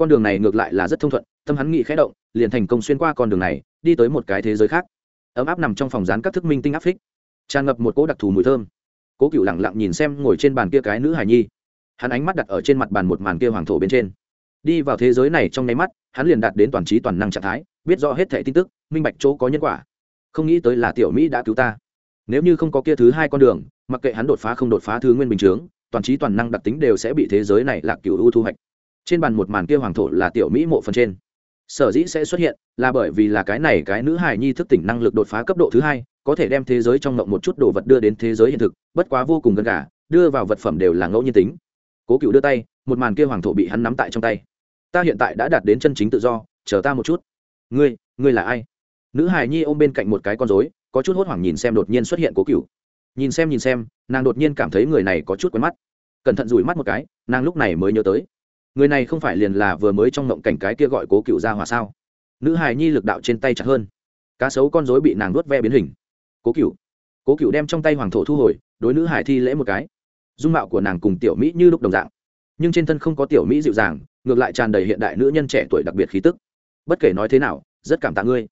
con đường này ngược lại là rất thông thuận, tâm hắn nghĩ khẽ động, liền thành công xuyên qua con đường này, đi tới một cái thế giới khác. Ấm áp nằm trong phòng rán các thức minh tinh áp phích. Tràn ngập một cỗ đặc thù mùi thơm. Cố cựu lẳng lặng nhìn xem ngồi trên bàn kia cái nữ hài nhi. Hắn ánh mắt đặt ở trên mặt bàn một màn kia hoàng thổ bên trên. Đi vào thế giới này trong nháy mắt, hắn liền đạt đến toàn trí toàn năng trạng thái, biết rõ hết thẻ tin tức, minh bạch chỗ có nhân quả. Không nghĩ tới là tiểu mỹ đã cứu ta. Nếu như không có kia thứ hai con đường, mặc kệ hắn đột phá không đột phá thứ nguyên bình chướng, toàn trí toàn năng đặc tính đều sẽ bị thế giới này lạc cựu ưu thu hoạch trên bàn một màn kia hoàng thổ là tiểu mỹ mộ phần trên. Sở dĩ sẽ xuất hiện là bởi vì là cái này cái nữ hài nhi thức tỉnh năng lực đột phá cấp độ thứ hai, có thể đem thế giới trong ngộng một chút đồ vật đưa đến thế giới hiện thực, bất quá vô cùng gần cả đưa vào vật phẩm đều là ngẫu nhiên tính. Cố cựu đưa tay, một màn kia hoàng thổ bị hắn nắm tại trong tay. Ta hiện tại đã đạt đến chân chính tự do, chờ ta một chút. Ngươi ngươi là ai? Nữ hài nhi ôm bên cạnh một cái con rối, có chút hốt hoảng nhìn xem đột nhiên xuất hiện cố cựu nhìn xem nhìn xem, nàng đột nhiên cảm thấy người này có chút quen mắt. Cẩn thận rủi mắt một cái, nàng lúc này mới nhớ tới người này không phải liền là vừa mới trong ngộng cảnh cái kia gọi cố cựu ra hòa sao? Nữ hài nhi lực đạo trên tay chặt hơn. Cá sấu con rối bị nàng nuốt ve biến hình. Cố cựu. Cố cựu đem trong tay hoàng thổ thu hồi, đối nữ hải thi lễ một cái. Dung mạo của nàng cùng tiểu mỹ như lúc đồng dạng. Nhưng trên thân không có tiểu mỹ dịu dàng, ngược lại tràn đầy hiện đại nữ nhân trẻ tuổi đặc biệt khí tức. Bất kể nói thế nào, rất cảm tạ ngươi.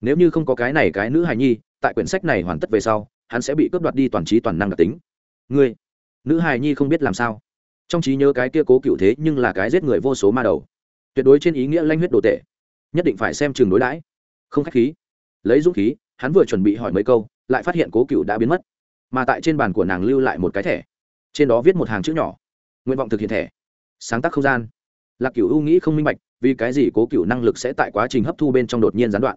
Nếu như không có cái này cái nữ hài nhi, tại quyển sách này hoàn tất về sau, hắn sẽ bị cướp đoạt đi toàn trí toàn năng đặc tính. Ngươi, nữ hài nhi không biết làm sao trong trí nhớ cái kia cố cựu thế nhưng là cái giết người vô số ma đầu. Tuyệt đối trên ý nghĩa lanh huyết đồ tệ. Nhất định phải xem chừng đối đãi. Không k h á c h khí. Lấy dũng khí, hắn vừa chuẩn bị hỏi mấy câu, lại phát hiện cố cựu đã biến mất. Mà tại trên bàn của nàng lưu lại một cái thẻ. Trên đó viết một hàng chữ nhỏ. Nguyện vọng thực hiện thẻ. Sáng tác không gian. Lạc cựu u nghĩ không minh bạch, vì cái gì cố cựu năng lực sẽ tại quá trình hấp thu bên trong đột nhiên gián đoạn.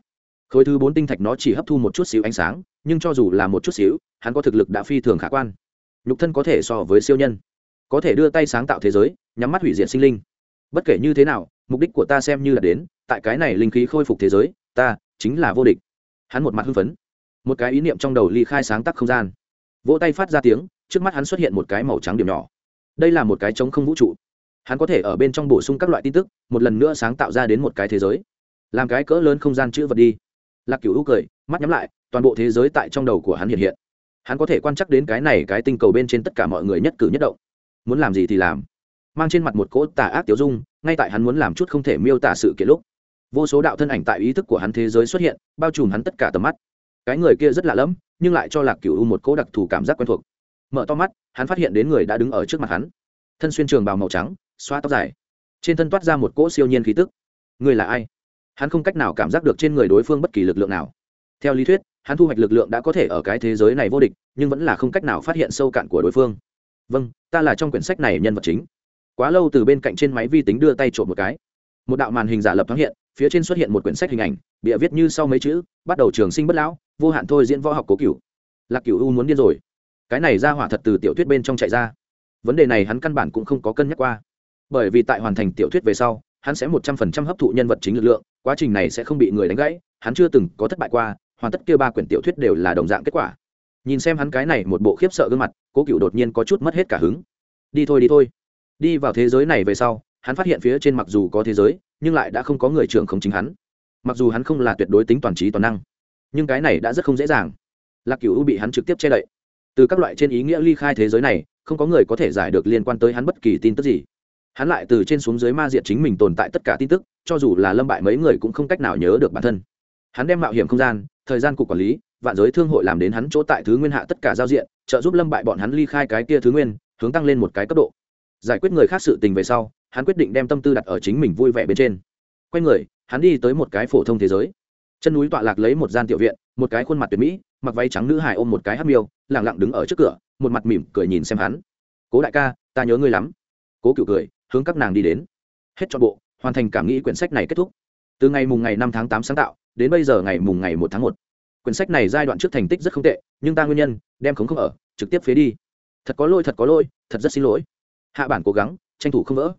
Khối thứ bốn tinh thạch nó chỉ hấp thu một chút xíu ánh sáng, nhưng cho dù là một chút xíu, hắn có thực lực đã phi thường khả quan. Nhục thân có thể so với siêu nhân có thể đưa tay sáng tạo thế giới, nhắm mắt hủy diệt sinh linh. Bất kể như thế nào, mục đích của ta xem như là đến, tại cái này linh khí khôi phục thế giới, ta chính là vô địch. Hắn một mặt hưng phấn. Một cái ý niệm trong đầu ly khai sáng tác không gian. Vỗ tay phát ra tiếng, trước mắt hắn xuất hiện một cái màu trắng điểm nhỏ. Đây là một cái trống không vũ trụ. Hắn có thể ở bên trong bổ sung các loại tin tức, một lần nữa sáng tạo ra đến một cái thế giới. Làm cái cỡ lớn không gian chữ vật đi. Lạc cửu u cười, mắt nhắm lại, toàn bộ thế giới tại trong đầu của hắn hiện hiện. Hắn có thể quan trắc đến cái này cái tinh cầu bên trên tất cả mọi người nhất cử nhất động muốn làm gì thì làm. Mang trên mặt một cỗ tà ác tiểu dung, ngay tại hắn muốn làm chút không thể miêu tả sự kiện lúc, vô số đạo thân ảnh tại ý thức của hắn thế giới xuất hiện, bao trùm hắn tất cả tầm mắt. Cái người kia rất lạ lẫm, nhưng lại cho lạc cửu u một cỗ đặc thù cảm giác quen thuộc. Mở to mắt, hắn phát hiện đến người đã đứng ở trước mặt hắn. Thân xuyên trường bào màu trắng xoa tóc dài. Trên thân toát ra một cỗ siêu nhiên khí tức. Người là ai? Hắn không cách nào cảm giác được trên người đối phương bất kỳ lực lượng nào. Theo lý thuyết, hắn thu hoạch lực lượng đã có thể ở cái thế giới này vô địch, nhưng vẫn là không cách nào phát hiện sâu cạn của đối phương vâng ta là trong quyển sách này nhân vật chính. Quá lâu từ bên cạnh trên máy vi tính đưa tay trộm một cái. Một đạo màn hình giả lập thoáng hiện, phía trên xuất hiện một quyển sách hình ảnh, bịa viết như sau mấy chữ, bắt đầu trường sinh bất lão, vô hạn thôi diễn võ học cố cửu. Lạc cửu u muốn điên rồi. Cái này ra hỏa thật từ tiểu thuyết bên trong chạy ra. Vấn đề này hắn căn bản cũng không có cân nhắc qua. Bởi vì tại hoàn thành tiểu thuyết về sau, hắn sẽ một trăm phần trăm hấp thụ nhân vật chính lực lượng, quá trình này sẽ không bị người đánh gãy, hắn chưa từng có thất bại qua, hoàn tất kia ba quyển tiểu thuyết đều là đồng dạng kết quả nhìn xem hắn cái này một bộ khiếp sợ gương mặt, cố cựu đột nhiên có chút mất hết cả hứng. Đi thôi đi thôi. Đi vào thế giới này về sau, hắn phát hiện phía trên mặc dù có thế giới, nhưng lại đã không có người trưởng không chính hắn. Mặc dù hắn không là tuyệt đối tính toàn trí toàn năng, nhưng cái này đã rất không dễ dàng. Lạc cựu bị hắn trực tiếp che đậy. Từ các loại trên ý nghĩa ly khai thế giới này, không có người có thể giải được liên quan tới hắn bất kỳ tin tức gì. Hắn lại từ trên xuống dưới ma diện chính mình tồn tại tất cả tin tức, cho dù là lâm bại mấy người cũng không cách nào nhớ được bản thân. Hắn đem mạo hiểm không gian, thời gian cục quản lý vạn giới thương hội làm đến hắn chỗ tại thứ nguyên hạ tất cả giao diện, trợ giúp lâm bại bọn hắn ly khai cái kia thứ nguyên, hướng tăng lên một cái cấp độ. Giải quyết người khác sự tình về sau, hắn quyết định đem tâm tư đặt ở chính mình vui vẻ bên trên. Quay người, hắn đi tới một cái phổ thông thế giới. Chân núi tọa lạc lấy một gian tiểu viện, một cái khuôn mặt tuyệt mỹ, mặc váy trắng nữ hài ôm một cái hát miêu lẳng lặng đứng ở trước cửa, một mặt mỉm cười nhìn xem hắn. Cố đại ca, ta nhớ ngươi lắm. Cố cựu cười, hướng các nàng đi đến. Hết chọn bộ, hoàn thành cảm nghĩ quyển sách này kết thúc. Từ ngày mùng ngày năm tháng tám sáng tạo, đến bây giờ ngày mùng ngày một tháng một quyển sách này giai đoạn trước thành tích rất không tệ, nhưng ta nguyên nhân, đem khống không ở, trực tiếp phế đi. Thật có lỗi, thật có lỗi, thật rất xin lỗi. Hạ bản cố gắng, tranh thủ không vỡ.